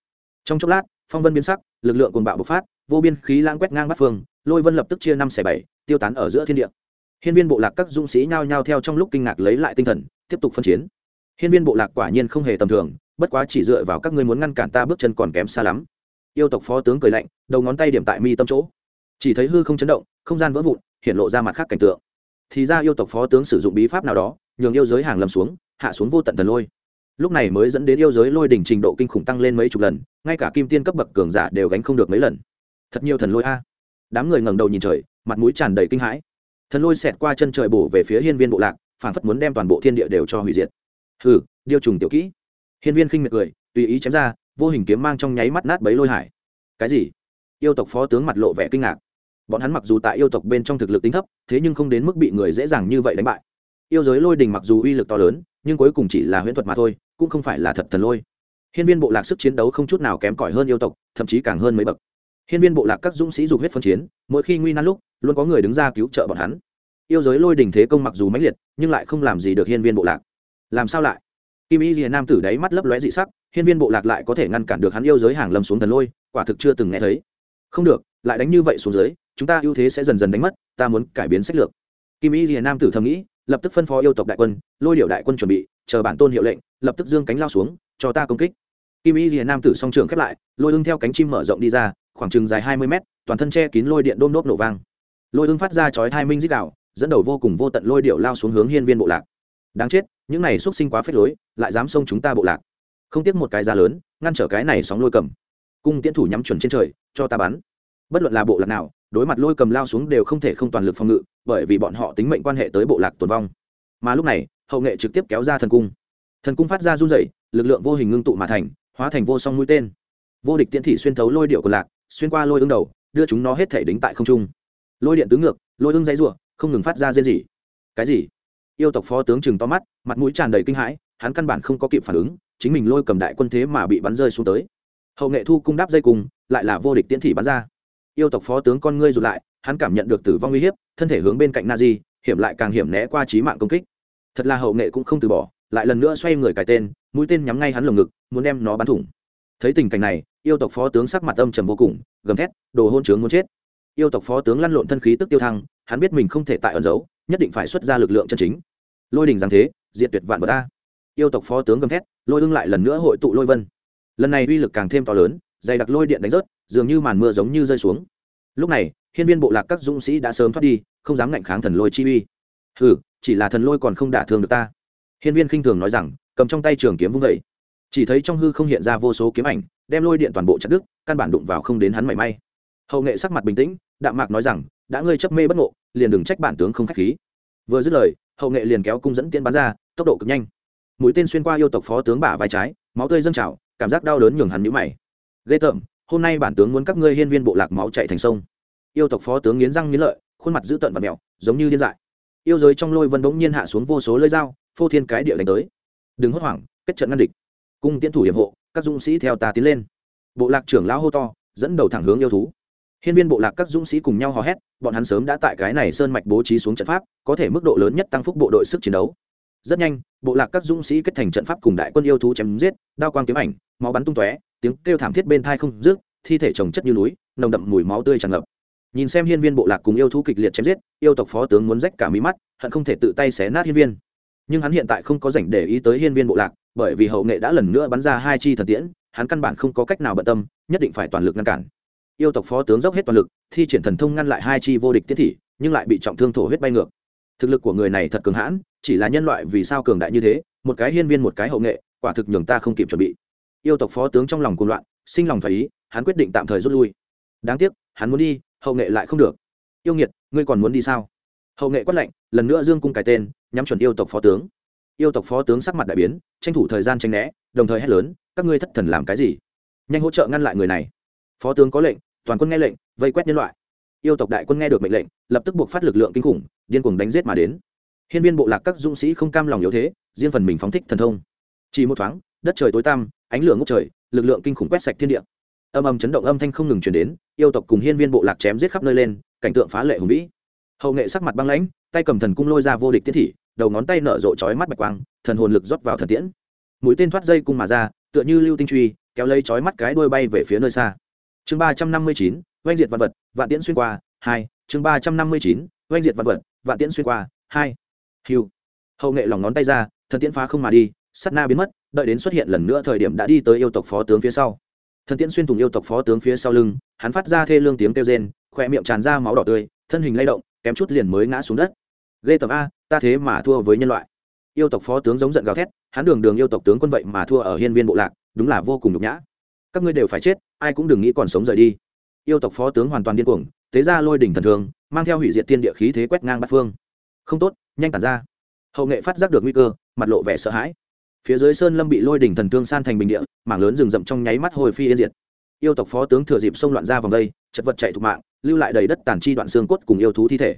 Trong chốc lát, phong vân biến sắc, lực lượng cuồng bạo bộc phát, vô biên khí lãng quét ngang bắt phương, lôi vân lập tức chia năm xẻ bảy, tiêu tán ở giữa thiên địa hiên viên bộ lạc các dũng sĩ nhao nhao theo trong lúc kinh ngạc lấy lại tinh thần, tiếp tục phân chiến. Hiên viên bộ lạc quả nhiên không hề tầm thường, bất quá chỉ dựa vào các ngươi muốn ngăn cản ta bước chân còn kém xa lắm. Yêu tộc phó tướng cười lạnh, đầu ngón tay điểm tại mi tâm chỗ. Chỉ thấy hư không chấn động, không gian vỡ vụn, hiện lộ ra mặt khác cảnh tượng. Thì ra yêu tộc phó tướng sử dụng bí pháp nào đó, nhường yêu giới hàng lầm xuống, hạ xuống vô tận thần lôi. Lúc này mới dẫn đến yêu giới lôi đỉnh trình độ kinh khủng tăng lên mấy chục lần, ngay cả kim tiên cấp bậc cường giả đều gánh không được mấy lần. Thật nhiều thần lôi a. Đám người ngẩng đầu nhìn trời, mặt mũi tràn đầy kinh hãi thần lôi xẹt qua chân trời bổ về phía hiên viên bộ lạc, phản phất muốn đem toàn bộ thiên địa đều cho hủy diệt. Hừ, điêu trùng tiểu kỹ. Hiên viên khinh miệt cười, tùy ý chém ra, vô hình kiếm mang trong nháy mắt nát bấy lôi hải. Cái gì? Yêu tộc phó tướng mặt lộ vẻ kinh ngạc. Bọn hắn mặc dù tại yêu tộc bên trong thực lực tính thấp, thế nhưng không đến mức bị người dễ dàng như vậy đánh bại. Yêu giới lôi đình mặc dù uy lực to lớn, nhưng cuối cùng chỉ là huyễn thuật mà thôi, cũng không phải là thật thần lôi. Hiên viên bộ lạc sức chiến đấu không chút nào kém cỏi hơn yêu tộc, thậm chí càng hơn mấy bậc hiên viên bộ lạc các dũng sĩ dục huyết phân chiến, mỗi khi nguy nan lúc, luôn có người đứng ra cứu trợ bọn hắn. Yêu giới lôi đình thế công mặc dù mãnh liệt, nhưng lại không làm gì được hiên viên bộ lạc. Làm sao lại? Kim y Liễu nam tử đấy mắt lấp lóe dị sắc, hiên viên bộ lạc lại có thể ngăn cản được hắn yêu giới hàng lâm xuống thần lôi, quả thực chưa từng nghe thấy. Không được, lại đánh như vậy xuống dưới, chúng ta ưu thế sẽ dần dần đánh mất, ta muốn cải biến sách lược. Kim y Liễu nam tử thầm nghĩ, lập tức phân phó yêu tộc đại quân, lôi điệu đại quân chuẩn bị, chờ bản tôn hiệu lệnh, lập tức dương cánh lao xuống, cho ta công kích. Kim y Liễu nam tử song trưởng khép lại, lôi ưng theo cánh chim mở rộng đi ra khoảng chừng dài hai mươi mét, toàn thân che kín lôi điện đôm đốp nổ vang. Lôi ương phát ra chói hai minh dích đạo, dẫn đầu vô cùng vô tận lôi điệu lao xuống hướng hiên viên bộ lạc. Đáng chết, những này xuất sinh quá phết lối, lại dám xông chúng ta bộ lạc. Không tiếc một cái giá lớn, ngăn trở cái này sóng lôi cầm. Cung tiễn thủ nhắm chuẩn trên trời, cho ta bắn. Bất luận là bộ lạc nào, đối mặt lôi cầm lao xuống đều không thể không toàn lực phòng ngự, bởi vì bọn họ tính mệnh quan hệ tới bộ lạc tồn vong. Mà lúc này, hậu nghệ trực tiếp kéo ra thần cung. Thần cung phát ra run rẩy, lực lượng vô hình ngưng tụ mà thành, hóa thành vô song mũi tên. Vô địch tiễn thị xuyên thấu lôi điệu của lạc xuyên qua lôi ương đầu đưa chúng nó hết thể đính tại không trung. Lôi điện tứ ngược lôi ương dãy r không ngừng phát ra rên gì cái gì? Yêu tộc phó tướng chừng to mắt mặt mũi tràn đầy kinh hãi hắn căn bản không có kịp phản ứng chính mình lôi cầm đại quân thế mà bị bắn rơi xuống tới. Hậu nghệ thu cung đáp dây cùng, lại là vô địch tiễn thị bắn ra. Yêu tộc phó tướng con ngươi rụt lại hắn cảm nhận được tử vong uy hiếp thân thể hướng bên cạnh na di hiểm lại càng hiểm né qua trí mạng công kích. Thật là hậu nghệ cũng không từ bỏ lại lần nữa xoay người cài tên mũi tên nhắm ngay hắn lồng ngực muốn đem nó bắn thủng. Thấy tình cảnh này yêu tộc phó tướng sắc mặt âm trầm vô cùng, gầm thét, đồ hôn trướng muốn chết. Yêu tộc phó tướng lăn lộn thân khí tức tiêu thăng, hắn biết mình không thể tại ẩn giấu, nhất định phải xuất ra lực lượng chân chính. Lôi đình giáng thế diện tuyệt vạn vật ta yêu tộc phó tướng gầm thét, lôi ưng lại lần nữa hội tụ lôi vân. Lần này uy lực càng thêm to lớn, dày đặc lôi điện đánh rớt, dường như màn mưa giống như rơi xuống. Lúc này, hiên viên bộ lạc các dũng sĩ đã sớm thoát đi, không dám ngạnh kháng thần lôi chi uy. Hừ, chỉ là thần lôi còn không đả thương được ta. Hiên viên khinh thường nói rằng, cầm trong tay trường kiếm vung vẩy chỉ thấy trong hư không hiện ra vô số kiếm ảnh đem lôi điện toàn bộ chặt đứt, căn bản đụng vào không đến hắn mảy may. Hậu nghệ sắc mặt bình tĩnh, đạm mạc nói rằng, đã ngươi chấp mê bất ngộ, liền đừng trách bản tướng không khách khí. Vừa dứt lời, hậu nghệ liền kéo cung dẫn tiên bắn ra, tốc độ cực nhanh. Mũi tên xuyên qua yêu tộc phó tướng bả vai trái, máu tươi dâng trào, cảm giác đau đớn nhường hắn nhũ mày. Ghê tởm, hôm nay bản tướng muốn các ngươi hiên viên bộ lạc máu chạy thành sông. Yêu tộc phó tướng nghiến răng nghiến lợi, khuôn mặt dữ tợn và mèo giống như điên dại. Yêu giới trong lôi vân bỗng nhiên hạ xuống vô số lưỡi dao, phô thiên cái địa đánh tới. Đừng hốt hoảng, kết trận ngăn địch. Cung tiến thủ hiểm hộ các dũng sĩ theo ta tiến lên. Bộ lạc trưởng lão hô to, dẫn đầu thẳng hướng yêu thú. Hiên viên bộ lạc các dũng sĩ cùng nhau hò hét, bọn hắn sớm đã tại cái này sơn mạch bố trí xuống trận pháp, có thể mức độ lớn nhất tăng phúc bộ đội sức chiến đấu. Rất nhanh, bộ lạc các dũng sĩ kết thành trận pháp cùng đại quân yêu thú chém giết, đao quang kiếm ảnh, máu bắn tung tóe, tiếng kêu thảm thiết bên thai không rước thi thể trồng chất như núi, nồng đậm mùi máu tươi tràn ngập. Nhìn xem hiên viên bộ lạc cùng yêu thú kịch liệt chém giết, yêu tộc phó tướng muốn rách cả mí mắt, hận không thể tự tay xé nát hiên viên. Nhưng hắn hiện tại không có rảnh để ý tới hiên viên bộ lạc bởi vì hậu nghệ đã lần nữa bắn ra hai chi thần tiễn, hắn căn bản không có cách nào bận tâm, nhất định phải toàn lực ngăn cản. Yêu tộc phó tướng dốc hết toàn lực, thi triển thần thông ngăn lại hai chi vô địch tiết thị, nhưng lại bị trọng thương thổ huyết bay ngược. Thực lực của người này thật cường hãn, chỉ là nhân loại vì sao cường đại như thế, một cái hiên viên một cái hậu nghệ, quả thực nhường ta không kịp chuẩn bị. Yêu tộc phó tướng trong lòng cuồng loạn, sinh lòng thầy ý, hắn quyết định tạm thời rút lui. Đáng tiếc, hắn muốn đi, hậu nghệ lại không được. Yêu nghiệt, ngươi còn muốn đi sao? Hậu nghệ quát lạnh, lần nữa dương cung cái tên, nhắm chuẩn yêu tộc phó tướng yêu tộc phó tướng sắc mặt đại biến, tranh thủ thời gian tranh né, đồng thời hét lớn, các ngươi thất thần làm cái gì? Nhanh hỗ trợ ngăn lại người này. Phó tướng có lệnh, toàn quân nghe lệnh, vây quét nhân loại. Yêu tộc đại quân nghe được mệnh lệnh, lập tức buộc phát lực lượng kinh khủng, điên cuồng đánh giết mà đến. Hiên viên bộ lạc các dũng sĩ không cam lòng yếu thế, riêng phần mình phóng thích thần thông. Chỉ một thoáng, đất trời tối tăm, ánh lửa ngốc trời, lực lượng kinh khủng quét sạch thiên địa. Âm âm chấn động âm thanh không ngừng chuyển đến, yêu tộc cùng hiên viên bộ lạc chém giết khắp nơi lên, cảnh tượng phá lệ hùng vĩ. Hậu nghệ sắc mặt băng lãnh, tay cầm thần cung lôi ra vô địch tiết thị đầu ngón tay nở rộ chói mắt bạch quang, thần hồn lực rót vào thần tiễn. Mũi tên thoát dây cung mà ra, tựa như lưu tinh truy, kéo lấy chói mắt cái đuôi bay về phía nơi xa. Chương ba trăm năm mươi chín, oanh diệt vật vật, vạn tiễn xuyên qua, hai, chương ba trăm năm mươi chín, oanh diệt vật vật, vạn tiễn xuyên qua, hai. Hiu hậu nghệ lòng ngón tay ra, thần tiễn phá không mà đi sắt na biến mất, đợi đến xuất hiện lần nữa thời điểm đã đi tới yêu tộc phó tướng phía sau. Thần tiễn xuyên thủng yêu tộc phó tướng phía sau lưng, hắn phát ra thê lương tiếng kêu rên khoe miệng tràn ra máu đỏ tươi, thân hình lay động, kém chút liền mới ngã xuống đất. Ghê tầm a ta thế mà thua với nhân loại. Yêu tộc phó tướng giống giận gào thét, hắn đường đường yêu tộc tướng quân vậy mà thua ở hiên viên bộ lạc, đúng là vô cùng nhục nhã. Các ngươi đều phải chết, ai cũng đừng nghĩ còn sống rời đi. Yêu tộc phó tướng hoàn toàn điên cuồng tế ra lôi đỉnh thần thường, mang theo hủy diệt tiên địa khí thế quét ngang bát phương. Không tốt, nhanh tản ra. Hậu nghệ phát giác được nguy cơ, mặt lộ vẻ sợ hãi. Phía dưới sơn lâm bị lôi đỉnh thần thương san thành bình địa, mảng lớn rừng rậm trong nháy mắt hồi phi yên diệt. Yêu tộc phó tướng thừa dịp xông loạn ra vòng đây, chật vật chạy thục mạng, lưu lại đầy đất tàn chi đoạn xương cốt cùng yêu thú thi thể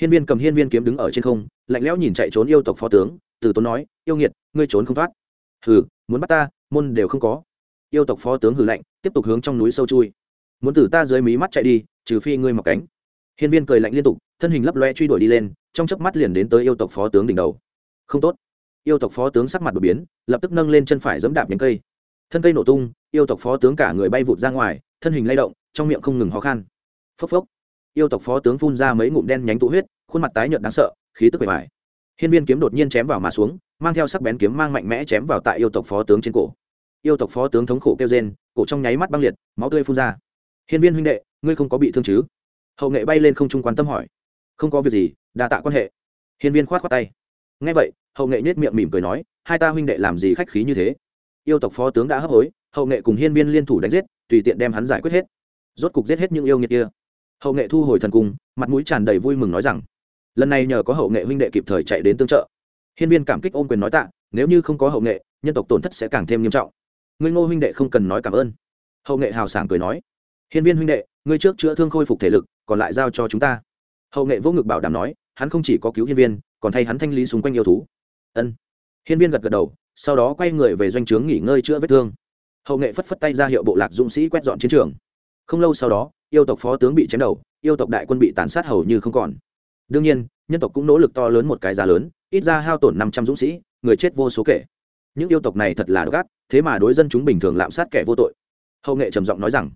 hiên viên cầm hiên viên kiếm đứng ở trên không, lạnh lẽo nhìn chạy trốn yêu tộc phó tướng, từ tốn nói, yêu nghiệt, ngươi trốn không thoát. Hừ, muốn bắt ta, môn đều không có. Yêu tộc phó tướng hừ lạnh, tiếp tục hướng trong núi sâu chui. Muốn từ ta dưới mí mắt chạy đi, trừ phi ngươi mọc cánh. Hiên viên cười lạnh liên tục, thân hình lấp loé truy đuổi đi lên, trong chớp mắt liền đến tới yêu tộc phó tướng đỉnh đầu. Không tốt. Yêu tộc phó tướng sắc mặt đột biến, lập tức nâng lên chân phải giẫm đạp nhánh cây. Thân cây nổ tung, yêu tộc phó tướng cả người bay vụt ra ngoài, thân hình lay động, trong miệng không ngừng ho khan. Phốc phốc yêu tộc phó tướng phun ra mấy ngụm đen nhánh tụ huyết, khuôn mặt tái nhợt đáng sợ, khí tức bề bài hiên viên kiếm đột nhiên chém vào mà xuống, mang theo sắc bén kiếm mang mạnh mẽ chém vào tại yêu tộc phó tướng trên cổ. Yêu tộc phó tướng thống khổ kêu rên, cổ trong nháy mắt băng liệt, máu tươi phun ra. Hiên viên huynh đệ, ngươi không có bị thương chứ? Hậu nghệ bay lên không trung quan tâm hỏi. Không có việc gì, đa tạ quan hệ. Hiên viên khoát khoát tay. Ngay vậy, hậu nghệ nhếch miệng mỉm cười nói, hai ta huynh đệ làm gì khách khí như thế? Yêu tộc phó tướng đã hấp hối, hậu nghệ cùng hiên viên liên thủ đánh giết, tùy tiện đem hắn giải quyết hết. Rốt cục giết hết những yêu nghiệt kia hậu nghệ thu hồi thần cung, mặt mũi tràn đầy vui mừng nói rằng, lần này nhờ có hậu nghệ huynh đệ kịp thời chạy đến tương trợ. Hiên viên cảm kích ôm quyền nói tạ, nếu như không có hậu nghệ, nhân tộc tổn thất sẽ càng thêm nghiêm trọng. Ngươi ngô huynh đệ không cần nói cảm ơn. Hậu nghệ hào sảng cười nói, hiên viên huynh đệ, ngươi trước chữa thương khôi phục thể lực, còn lại giao cho chúng ta. Hậu nghệ vô ngực bảo đảm nói, hắn không chỉ có cứu hiên viên, còn thay hắn thanh lý xung quanh yêu thú. Ân. Hiên viên gật gật đầu, sau đó quay người về doanh trướng nghỉ ngơi chữa vết thương. Hậu nghệ phất phất tay ra hiệu bộ lạc dũng sĩ quét dọn chiến trường. Không lâu sau đó yêu tộc phó tướng bị chém đầu, yêu tộc đại quân bị tàn sát hầu như không còn. Đương nhiên, nhân tộc cũng nỗ lực to lớn một cái giá lớn, ít ra hao tổn năm trăm dũng sĩ, người chết vô số kể. Những yêu tộc này thật là độc thế mà đối dân chúng bình thường lạm sát kẻ vô tội. Hậu nghệ trầm giọng nói rằng,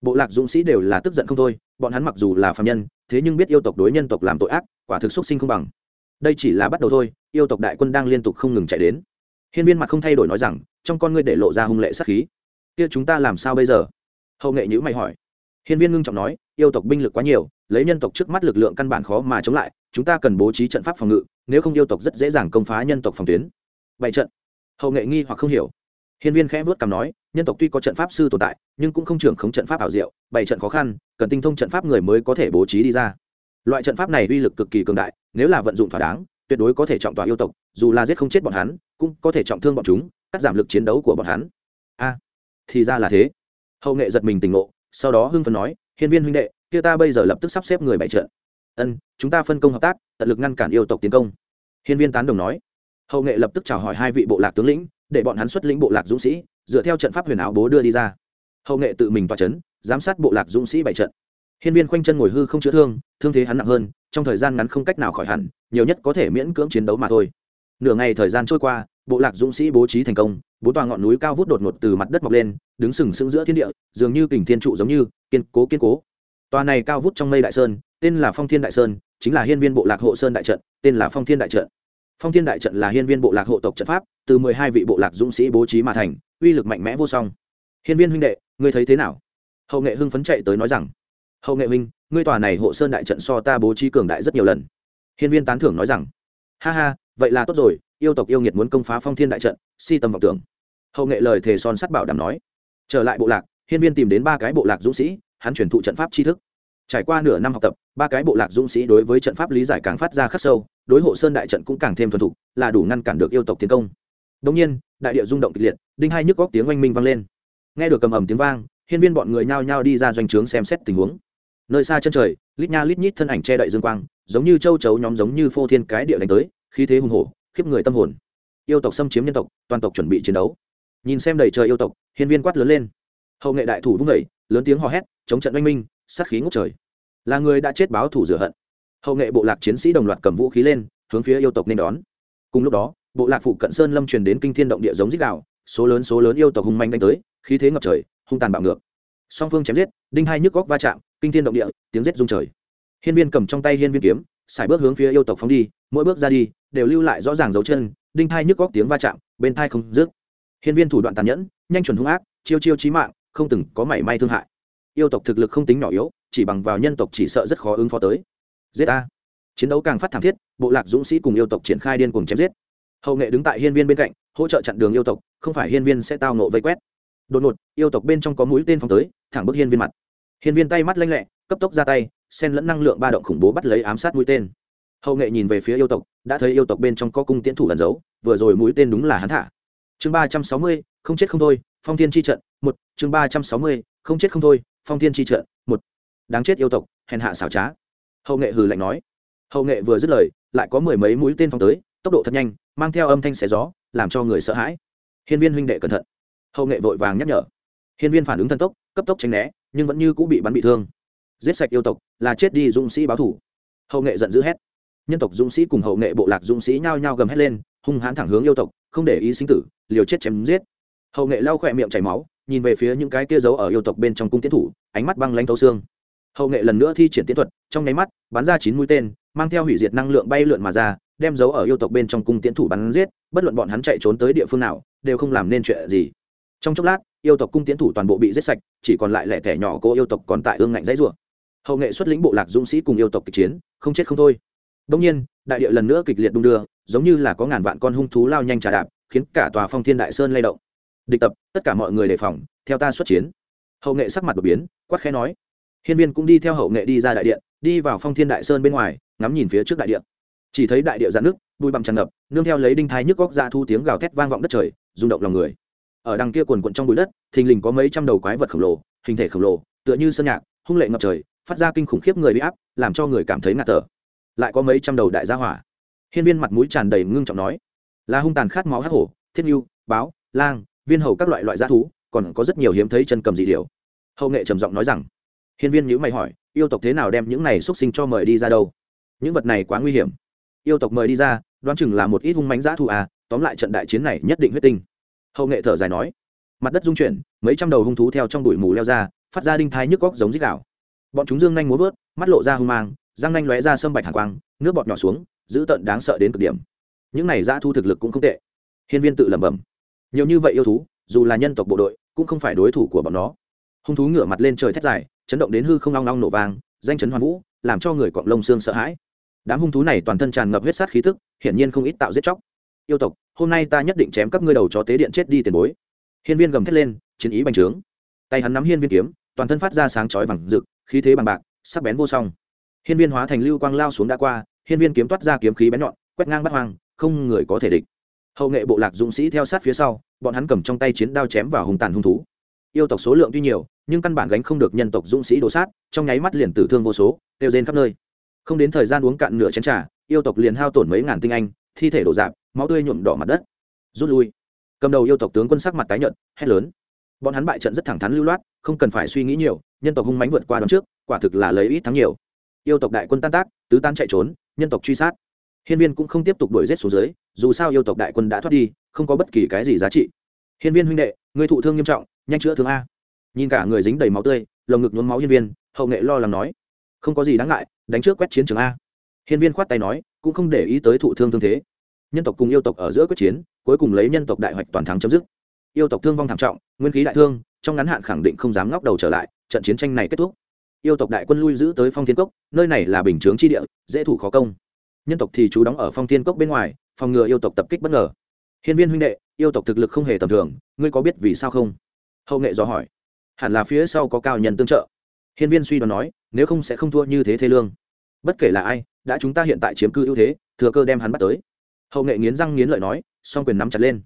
bộ lạc dũng sĩ đều là tức giận không thôi, bọn hắn mặc dù là phạm nhân, thế nhưng biết yêu tộc đối nhân tộc làm tội ác, quả thực xúc sinh không bằng. Đây chỉ là bắt đầu thôi, yêu tộc đại quân đang liên tục không ngừng chạy đến. Hiên viên mặt không thay đổi nói rằng, trong con ngươi để lộ ra hung lệ sát khí. Kia chúng ta làm sao bây giờ? Hậu nghệ nhữ mày hỏi hiên viên ngưng trọng nói, yêu tộc binh lực quá nhiều, lấy nhân tộc trước mắt lực lượng căn bản khó mà chống lại, chúng ta cần bố trí trận pháp phòng ngự, nếu không yêu tộc rất dễ dàng công phá nhân tộc phòng tuyến. Bảy trận. Hậu nghệ nghi hoặc không hiểu. Hiên viên khẽ vuốt cằm nói, nhân tộc tuy có trận pháp sư tồn tại, nhưng cũng không trưởng khống trận pháp ảo diệu, bảy trận khó khăn, cần tinh thông trận pháp người mới có thể bố trí đi ra. Loại trận pháp này uy lực cực kỳ cường đại, nếu là vận dụng thỏa đáng, tuyệt đối có thể trọng tỏa yêu tộc, dù là giết không chết bọn hắn, cũng có thể trọng thương bọn chúng, cắt giảm lực chiến đấu của bọn hắn. A, thì ra là thế. Hậu nghệ giật mình tỉnh ngộ sau đó hưng phấn nói, hiên viên huynh đệ, kia ta bây giờ lập tức sắp xếp người bày trận. Ân, chúng ta phân công hợp tác, tận lực ngăn cản yêu tộc tiến công. Hiên viên tán đồng nói. Hậu nghệ lập tức chào hỏi hai vị bộ lạc tướng lĩnh, để bọn hắn xuất lĩnh bộ lạc dũng sĩ, dựa theo trận pháp huyền áo bố đưa đi ra. Hậu nghệ tự mình tỏa chấn, giám sát bộ lạc dũng sĩ bày trận. Hiên viên khoanh chân ngồi hư không chữa thương thương thế hắn nặng hơn, trong thời gian ngắn không cách nào khỏi hẳn, nhiều nhất có thể miễn cưỡng chiến đấu mà thôi. Nửa ngày thời gian trôi qua bộ lạc dũng sĩ bố trí thành công, bốn tòa ngọn núi cao vút đột ngột từ mặt đất mọc lên, đứng sừng sững giữa thiên địa, dường như kình thiên trụ giống như, kiên cố kiên cố. Tòa này cao vút trong mây đại sơn, tên là phong thiên đại sơn, chính là hiên viên bộ lạc hộ sơn đại trận, tên là phong thiên đại trận. Phong thiên đại trận là hiên viên bộ lạc hộ tộc trận pháp, từ mười hai vị bộ lạc dũng sĩ bố trí mà thành, uy lực mạnh mẽ vô song. Hiên viên huynh đệ, ngươi thấy thế nào? Hậu nghệ hưng phấn chạy tới nói rằng, hậu nghệ huynh, ngươi tòa này hộ sơn đại trận so ta bố trí cường đại rất nhiều lần. Hiên viên tán thưởng nói rằng, ha ha, vậy là tốt rồi yêu tộc yêu nghiệt muốn công phá phong thiên đại trận, si tâm vọng tưởng. Hậu nghệ lời thề son sắt bảo đảm nói. Trở lại bộ lạc, hiên viên tìm đến ba cái bộ lạc dũng sĩ, hắn chuyển thụ trận pháp tri thức. Trải qua nửa năm học tập, ba cái bộ lạc dũng sĩ đối với trận pháp lý giải càng phát ra khắc sâu, đối hộ sơn đại trận cũng càng thêm thuần thục, là đủ ngăn cản được yêu tộc tiến công. Đông nhiên, đại địa rung động kịch liệt, đinh hai nhức góc tiếng oanh minh vang lên. Nghe được cầm ầm tiếng vang, hiên viên bọn người nhao nhao đi ra doanh trướng xem xét tình huống. Nơi xa chân trời, lít nha lít nhít thân ảnh che đậy dương quang, giống như châu chấu nhóm giống như phô thiên cái địa đánh tới, khí thế hùng hổ khiếp người tâm hồn. Yêu tộc xâm chiếm nhân tộc, toàn tộc chuẩn bị chiến đấu. Nhìn xem đầy trời yêu tộc, hiên viên quát lớn lên. Hậu nghệ đại thủ vung vẩy lớn tiếng hò hét, chống trận oanh minh, sát khí ngút trời. Là người đã chết báo thủ rửa hận. Hậu nghệ bộ lạc chiến sĩ đồng loạt cầm vũ khí lên, hướng phía yêu tộc nên đón. Cùng lúc đó, bộ lạc phụ cận sơn lâm truyền đến kinh thiên động địa giống dích đạo số lớn số lớn yêu tộc hung manh đánh tới, khí thế ngập trời, hung tàn bạo ngược. Song phương chém giết, đinh hai nhức góc va chạm, kinh thiên động địa, tiếng giết rung trời. Hiên viên cầm trong tay hiên viên kiếm xài bước hướng phía yêu tộc phóng đi, mỗi bước ra đi, đều lưu lại rõ ràng dấu chân, đinh thai nhức góc tiếng va chạm, bên thai không dứt. Hiên viên thủ đoạn tàn nhẫn, nhanh chuẩn hung ác, chiêu chiêu chí mạng, không từng có mảy may thương hại. Yêu tộc thực lực không tính nhỏ yếu, chỉ bằng vào nhân tộc chỉ sợ rất khó ứng phó tới. Giết a chiến đấu càng phát thảm thiết, bộ lạc dũng sĩ cùng yêu tộc triển khai điên cuồng chém giết. Hậu nghệ đứng tại hiên viên bên cạnh, hỗ trợ chặn đường yêu tộc, không phải hiên viên sẽ tao nộ vây quét. Đột ngột, yêu tộc bên trong có mũi tên phóng tới, thẳng bức hiên viên mặt. Hiên viên tay mắt lanh lẹ, cấp tốc ra tay sen lẫn năng lượng ba động khủng bố bắt lấy ám sát mũi tên. Hậu nghệ nhìn về phía yêu tộc, đã thấy yêu tộc bên trong có cung tiễn thủ ẩn giấu, vừa rồi mũi tên đúng là hắn thả. Chương ba trăm sáu mươi, không chết không thôi, phong thiên chi trận, một. Chương ba trăm sáu mươi, không chết không thôi, phong thiên chi trận, một. Đáng chết yêu tộc, hèn hạ xảo trá. Hậu nghệ hừ lạnh nói. Hậu nghệ vừa dứt lời, lại có mười mấy mũi tên phong tới, tốc độ thật nhanh, mang theo âm thanh xẻ gió, làm cho người sợ hãi. Hiên viên huynh đệ cẩn thận. Hậu nghệ vội vàng nhắc nhở. Hiên viên phản ứng thần tốc, cấp tốc tránh né, nhưng vẫn như cũng bị bắn bị thương giết sạch yêu tộc, là chết đi dũng sĩ báo thủ. Hậu nghệ giận dữ hét. Nhân tộc dũng sĩ cùng hậu nghệ bộ lạc dũng sĩ nhao nhao gầm hét lên, hung hãn thẳng hướng yêu tộc, không để ý sinh tử, liều chết chém giết. Hậu nghệ lau khỏe miệng chảy máu, nhìn về phía những cái kia giấu ở yêu tộc bên trong cung tiến thủ, ánh mắt băng lanh thấu xương. Hậu nghệ lần nữa thi triển tiến thuật, trong nháy mắt, bắn ra chín mũi tên, mang theo hủy diệt năng lượng bay lượn mà ra, đem giấu ở yêu tộc bên trong cung tiến thủ bắn giết, bất luận bọn hắn chạy trốn tới địa phương nào, đều không làm nên chuyện gì. Trong chốc lát, yêu tộc cung tiến thủ toàn bộ bị giết sạch, chỉ còn lại lẻ thẻ nhỏ cô yêu tộc còn tại ương ngạnh dãy ruộng hậu nghệ xuất lĩnh bộ lạc dũng sĩ cùng yêu tộc kịch chiến, không chết không thôi. Đông nhiên, đại địa lần nữa kịch liệt đung đưa, giống như là có ngàn vạn con hung thú lao nhanh trà đạp, khiến cả tòa phong thiên đại sơn lay động. Địch tập, tất cả mọi người đề phòng, theo ta xuất chiến. Hậu nghệ sắc mặt đột biến, quát khẽ nói. Hiên viên cũng đi theo hậu nghệ đi ra đại điện, đi vào phong thiên đại sơn bên ngoài, ngắm nhìn phía trước đại điện chỉ thấy đại địa dạn nước bụi bặm tràn ngập, nương theo lấy đinh thái nhức góc ra thu tiếng gào thét vang vọng đất trời, rung động lòng người. Ở đằng kia quần quận trong bụi đất, thình lình có mấy trăm đầu quái vật khổng lồ, hình thể khổng lồ, tựa như sơn nhạc, hung lệ ngập trời phát ra kinh khủng khiếp người bị áp, làm cho người cảm thấy ngạt thở. Lại có mấy trăm đầu đại gia hỏa. Hiên viên mặt mũi tràn đầy ngưng trọng nói, là hung tàn khát máu hắc hổ, thiết nhu, báo, lang, viên hầu các loại loại g thú, còn có rất nhiều hiếm thấy chân cầm dị điều hậu nghệ trầm giọng nói rằng, hiên viên nhữ mày hỏi, yêu tộc thế nào đem những này xuất sinh cho mời đi ra đâu? Những vật này quá nguy hiểm. Yêu tộc mời đi ra, đoán chừng là một ít hung mánh g thú à tóm lại trận đại chiến này nhất định huyết tinh. Hậu nghệ thở dài nói, mặt đất rung chuyển, mấy trăm đầu hung thú theo trong bụi mù leo ra, phát ra đinh thái nhức góc giống dích đảo bọn chúng dương nhanh múa vớt, mắt lộ ra hung mang, răng nhanh lóe ra sâm bạch hàn quang, nước bọt nhỏ xuống, dữ tợn đáng sợ đến cực điểm. Những này dã thu thực lực cũng không tệ. Hiên viên tự lẩm bẩm. Nhiều như vậy yêu thú, dù là nhân tộc bộ đội, cũng không phải đối thủ của bọn nó. Hung thú ngửa mặt lên trời thét dài, chấn động đến hư không long long nổ vang, danh chấn hoàn vũ, làm cho người cọng lông xương sợ hãi. Đám hung thú này toàn thân tràn ngập huyết sát khí tức, hiển nhiên không ít tạo giết chóc. Yêu tộc, hôm nay ta nhất định chém các ngươi đầu chó tế điện chết đi tiền bối. Hiên viên gầm thét lên, chiến ý bành trướng. Tay hắn nắm hiên viên kiếm toàn thân phát ra sáng chói vàng rực, khí thế bằng bạc, sắc bén vô song. Hiên viên hóa thành lưu quang lao xuống đã qua, hiên viên kiếm toát ra kiếm khí bén nhọn, quét ngang bắt hoang, không người có thể địch. Hậu nghệ bộ lạc dũng sĩ theo sát phía sau, bọn hắn cầm trong tay chiến đao chém vào hùng tàn hung thú. Yêu tộc số lượng tuy nhiều, nhưng căn bản gánh không được nhân tộc dũng sĩ đổ sát, trong nháy mắt liền tử thương vô số, tiêu rên khắp nơi. Không đến thời gian uống cạn nửa chén trà, yêu tộc liền hao tổn mấy ngàn tinh anh, thi thể đổ dạp, máu tươi nhuộm đỏ mặt đất. Rút lui. Cầm đầu yêu tộc tướng quân sắc mặt tái nhợt, hét lớn. Bọn hắn bại trận rất thẳng thắn lưu loát không cần phải suy nghĩ nhiều, nhân tộc hung mánh vượt qua đón trước, quả thực là lấy ít thắng nhiều. Yêu tộc đại quân tan tác, tứ tan chạy trốn, nhân tộc truy sát. Hiên viên cũng không tiếp tục đuổi rết xuống dưới, dù sao yêu tộc đại quân đã thoát đi, không có bất kỳ cái gì giá trị. Hiên viên huynh đệ người thụ thương nghiêm trọng, nhanh chữa thương a. Nhìn cả người dính đầy máu tươi, lồng ngực nhuốm máu hiên viên, hậu nghệ lo lắng nói, không có gì đáng ngại, đánh trước quét chiến trường a. Hiên viên khoát tay nói, cũng không để ý tới thụ thương thương thế. Nhân tộc cùng yêu tộc ở giữa quyết chiến, cuối cùng lấy nhân tộc đại hoạch toàn thắng chấm dứt. Yêu tộc thương vong thảm trọng, nguyên khí đại thương trong ngắn hạn khẳng định không dám ngóc đầu trở lại, trận chiến tranh này kết thúc. Yêu tộc đại quân lui giữ tới phong thiên cốc, nơi này là bình chướng chi địa, dễ thủ khó công. Nhân tộc thì chú đóng ở phong thiên cốc bên ngoài, phòng ngừa yêu tộc tập kích bất ngờ. Hiên viên huynh đệ, yêu tộc thực lực không hề tầm thường, ngươi có biết vì sao không? Hậu nghệ dò hỏi. Hẳn là phía sau có cao nhân tương trợ. Hiên viên suy đoán nói, nếu không sẽ không thua như thế thế lương. Bất kể là ai, đã chúng ta hiện tại chiếm cư ưu thế, thừa cơ đem hắn bắt tới. Hậu nghệ nghiến răng nghiến lợi nói, song quyền nắm chặt lên.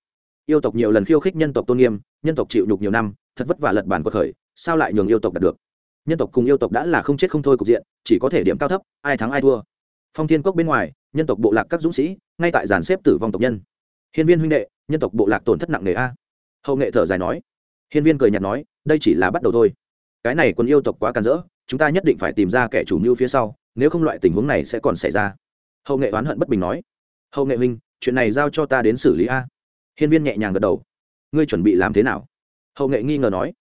Yêu tộc nhiều lần khiêu khích nhân tộc tôn nghiêm, nhân tộc chịu nhục nhiều năm thật vất vả lật bản quật khởi, sao lại nhường yêu tộc đạt được? Nhân tộc cùng yêu tộc đã là không chết không thôi cục diện, chỉ có thể điểm cao thấp, ai thắng ai thua. Phong thiên cốc bên ngoài, nhân tộc bộ lạc các dũng sĩ, ngay tại giàn xếp tử vong tộc nhân. Hiên viên huynh đệ, nhân tộc bộ lạc tổn thất nặng nề a. Hậu nghệ thở dài nói. Hiên viên cười nhạt nói, đây chỉ là bắt đầu thôi. Cái này quân yêu tộc quá càn rỡ, chúng ta nhất định phải tìm ra kẻ chủ mưu phía sau, nếu không loại tình huống này sẽ còn xảy ra. Hậu nghệ oán hận bất bình nói. Hậu nghệ huynh, chuyện này giao cho ta đến xử lý a. Hiên viên nhẹ nhàng gật đầu. Ngươi chuẩn bị làm thế nào? Hậu nghệ nghi ngờ nói.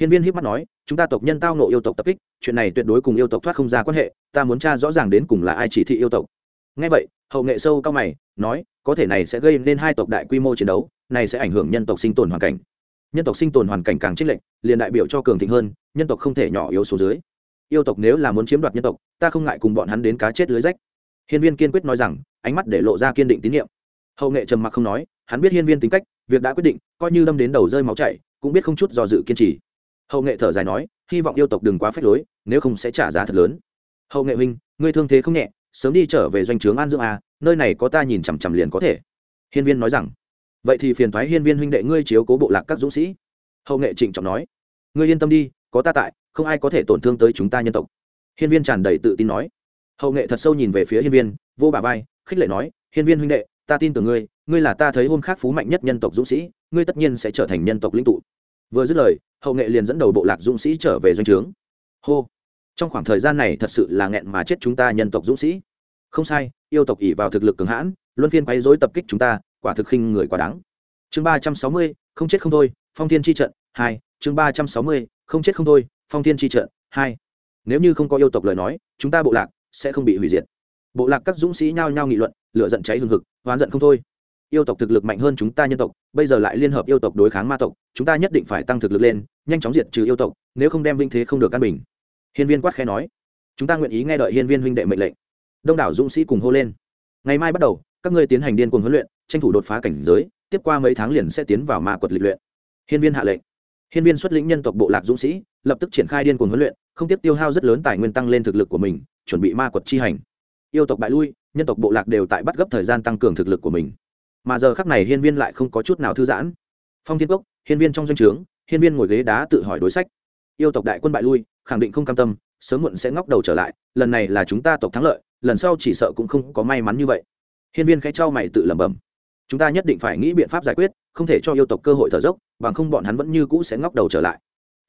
Hiên viên hiếp mắt nói chúng ta tộc nhân tao nộ yêu tộc tập kích chuyện này tuyệt đối cùng yêu tộc thoát không ra quan hệ ta muốn tra rõ ràng đến cùng là ai chỉ thị yêu tộc. Ngay vậy hậu nghệ sâu cao mày nói có thể này sẽ gây nên hai tộc đại quy mô chiến đấu này sẽ ảnh hưởng nhân tộc sinh tồn hoàn cảnh. Nhân tộc sinh tồn hoàn cảnh càng trích lệnh, liền đại biểu cho cường thịnh hơn nhân tộc không thể nhỏ yếu số dưới. Yêu tộc nếu là muốn chiếm đoạt nhân tộc ta không ngại cùng bọn hắn đến cá chết lưới rách. Hiên viên kiên quyết nói rằng ánh mắt để lộ ra kiên định tín nhiệm. Hậu nghệ trầm mặc không nói hắn biết hiên viên tính cách việc đã quyết định coi như đâm đến đầu rơi máu chảy cũng biết không chút do dự kiên trì. Hậu nghệ thở dài nói, hy vọng yêu tộc đừng quá phép lối, nếu không sẽ trả giá thật lớn. Hậu nghệ huynh, ngươi thương thế không nhẹ, sớm đi trở về doanh trướng an dưỡng a, nơi này có ta nhìn chằm chằm liền có thể. Hiên viên nói rằng, vậy thì phiền thoái hiên viên huynh đệ ngươi chiếu cố bộ lạc các dũng sĩ. Hậu nghệ trịnh trọng nói, ngươi yên tâm đi, có ta tại, không ai có thể tổn thương tới chúng ta nhân tộc. Hiên viên tràn đầy tự tin nói. Hậu nghệ thật sâu nhìn về phía hiên viên, vô bà vai, khích lệ nói, hiên viên huynh đệ, ta tin tưởng ngươi ngươi là ta thấy hôm khác phú mạnh nhất nhân tộc dũng sĩ, ngươi tất nhiên sẽ trở thành nhân tộc linh tụ vừa dứt lời, hậu nghệ liền dẫn đầu bộ lạc dũng sĩ trở về doanh trướng. Hô! Trong khoảng thời gian này thật sự là nghẹn mà chết chúng ta nhân tộc dũng sĩ. Không sai, yêu tộc ỉ vào thực lực cường hãn, luân phiên quấy dối tập kích chúng ta, quả thực khinh người quá đáng. Chương ba trăm sáu mươi, không chết không thôi, phong thiên chi trận, hai, chương ba trăm sáu mươi, không chết không thôi, phong thiên chi trận, hai. Nếu như không có yêu tộc lời nói, chúng ta bộ lạc sẽ không bị hủy diệt. Bộ lạc các dũng sĩ nhao nhao nghị luận, lửa giận cháy hừng hực, oán giận không thôi yêu tộc thực lực mạnh hơn chúng ta nhân tộc, bây giờ lại liên hợp yêu tộc đối kháng ma tộc, chúng ta nhất định phải tăng thực lực lên, nhanh chóng diệt trừ yêu tộc, nếu không đem vinh thế không được an bình. Hiên viên quát khẽ nói. Chúng ta nguyện ý nghe đợi hiên viên huynh đệ mệnh lệnh. Đông đảo dũng sĩ cùng hô lên. Ngày mai bắt đầu, các ngươi tiến hành điên cuồng huấn luyện, tranh thủ đột phá cảnh giới, tiếp qua mấy tháng liền sẽ tiến vào ma quật lịch luyện. Hiên viên hạ lệnh. Hiên viên xuất lĩnh nhân tộc bộ lạc dũng sĩ, lập tức triển khai điên cuồng huấn luyện, không tiếp tiêu hao rất lớn tài nguyên tăng lên thực lực của mình, chuẩn bị ma quật chi hành. Yêu tộc bại lui, nhân tộc bộ lạc đều tại bắt gấp thời gian tăng cường thực lực của mình mà giờ khắc này hiên viên lại không có chút nào thư giãn. Phong thiên cốc, hiên viên trong doanh trướng, hiên viên ngồi ghế đá tự hỏi đối sách. Yêu tộc đại quân bại lui, khẳng định không cam tâm, sớm muộn sẽ ngóc đầu trở lại, lần này là chúng ta tộc thắng lợi, lần sau chỉ sợ cũng không có may mắn như vậy. Hiên viên khẽ trao mày tự lẩm bẩm. Chúng ta nhất định phải nghĩ biện pháp giải quyết, không thể cho yêu tộc cơ hội thở dốc, bằng không bọn hắn vẫn như cũ sẽ ngóc đầu trở lại.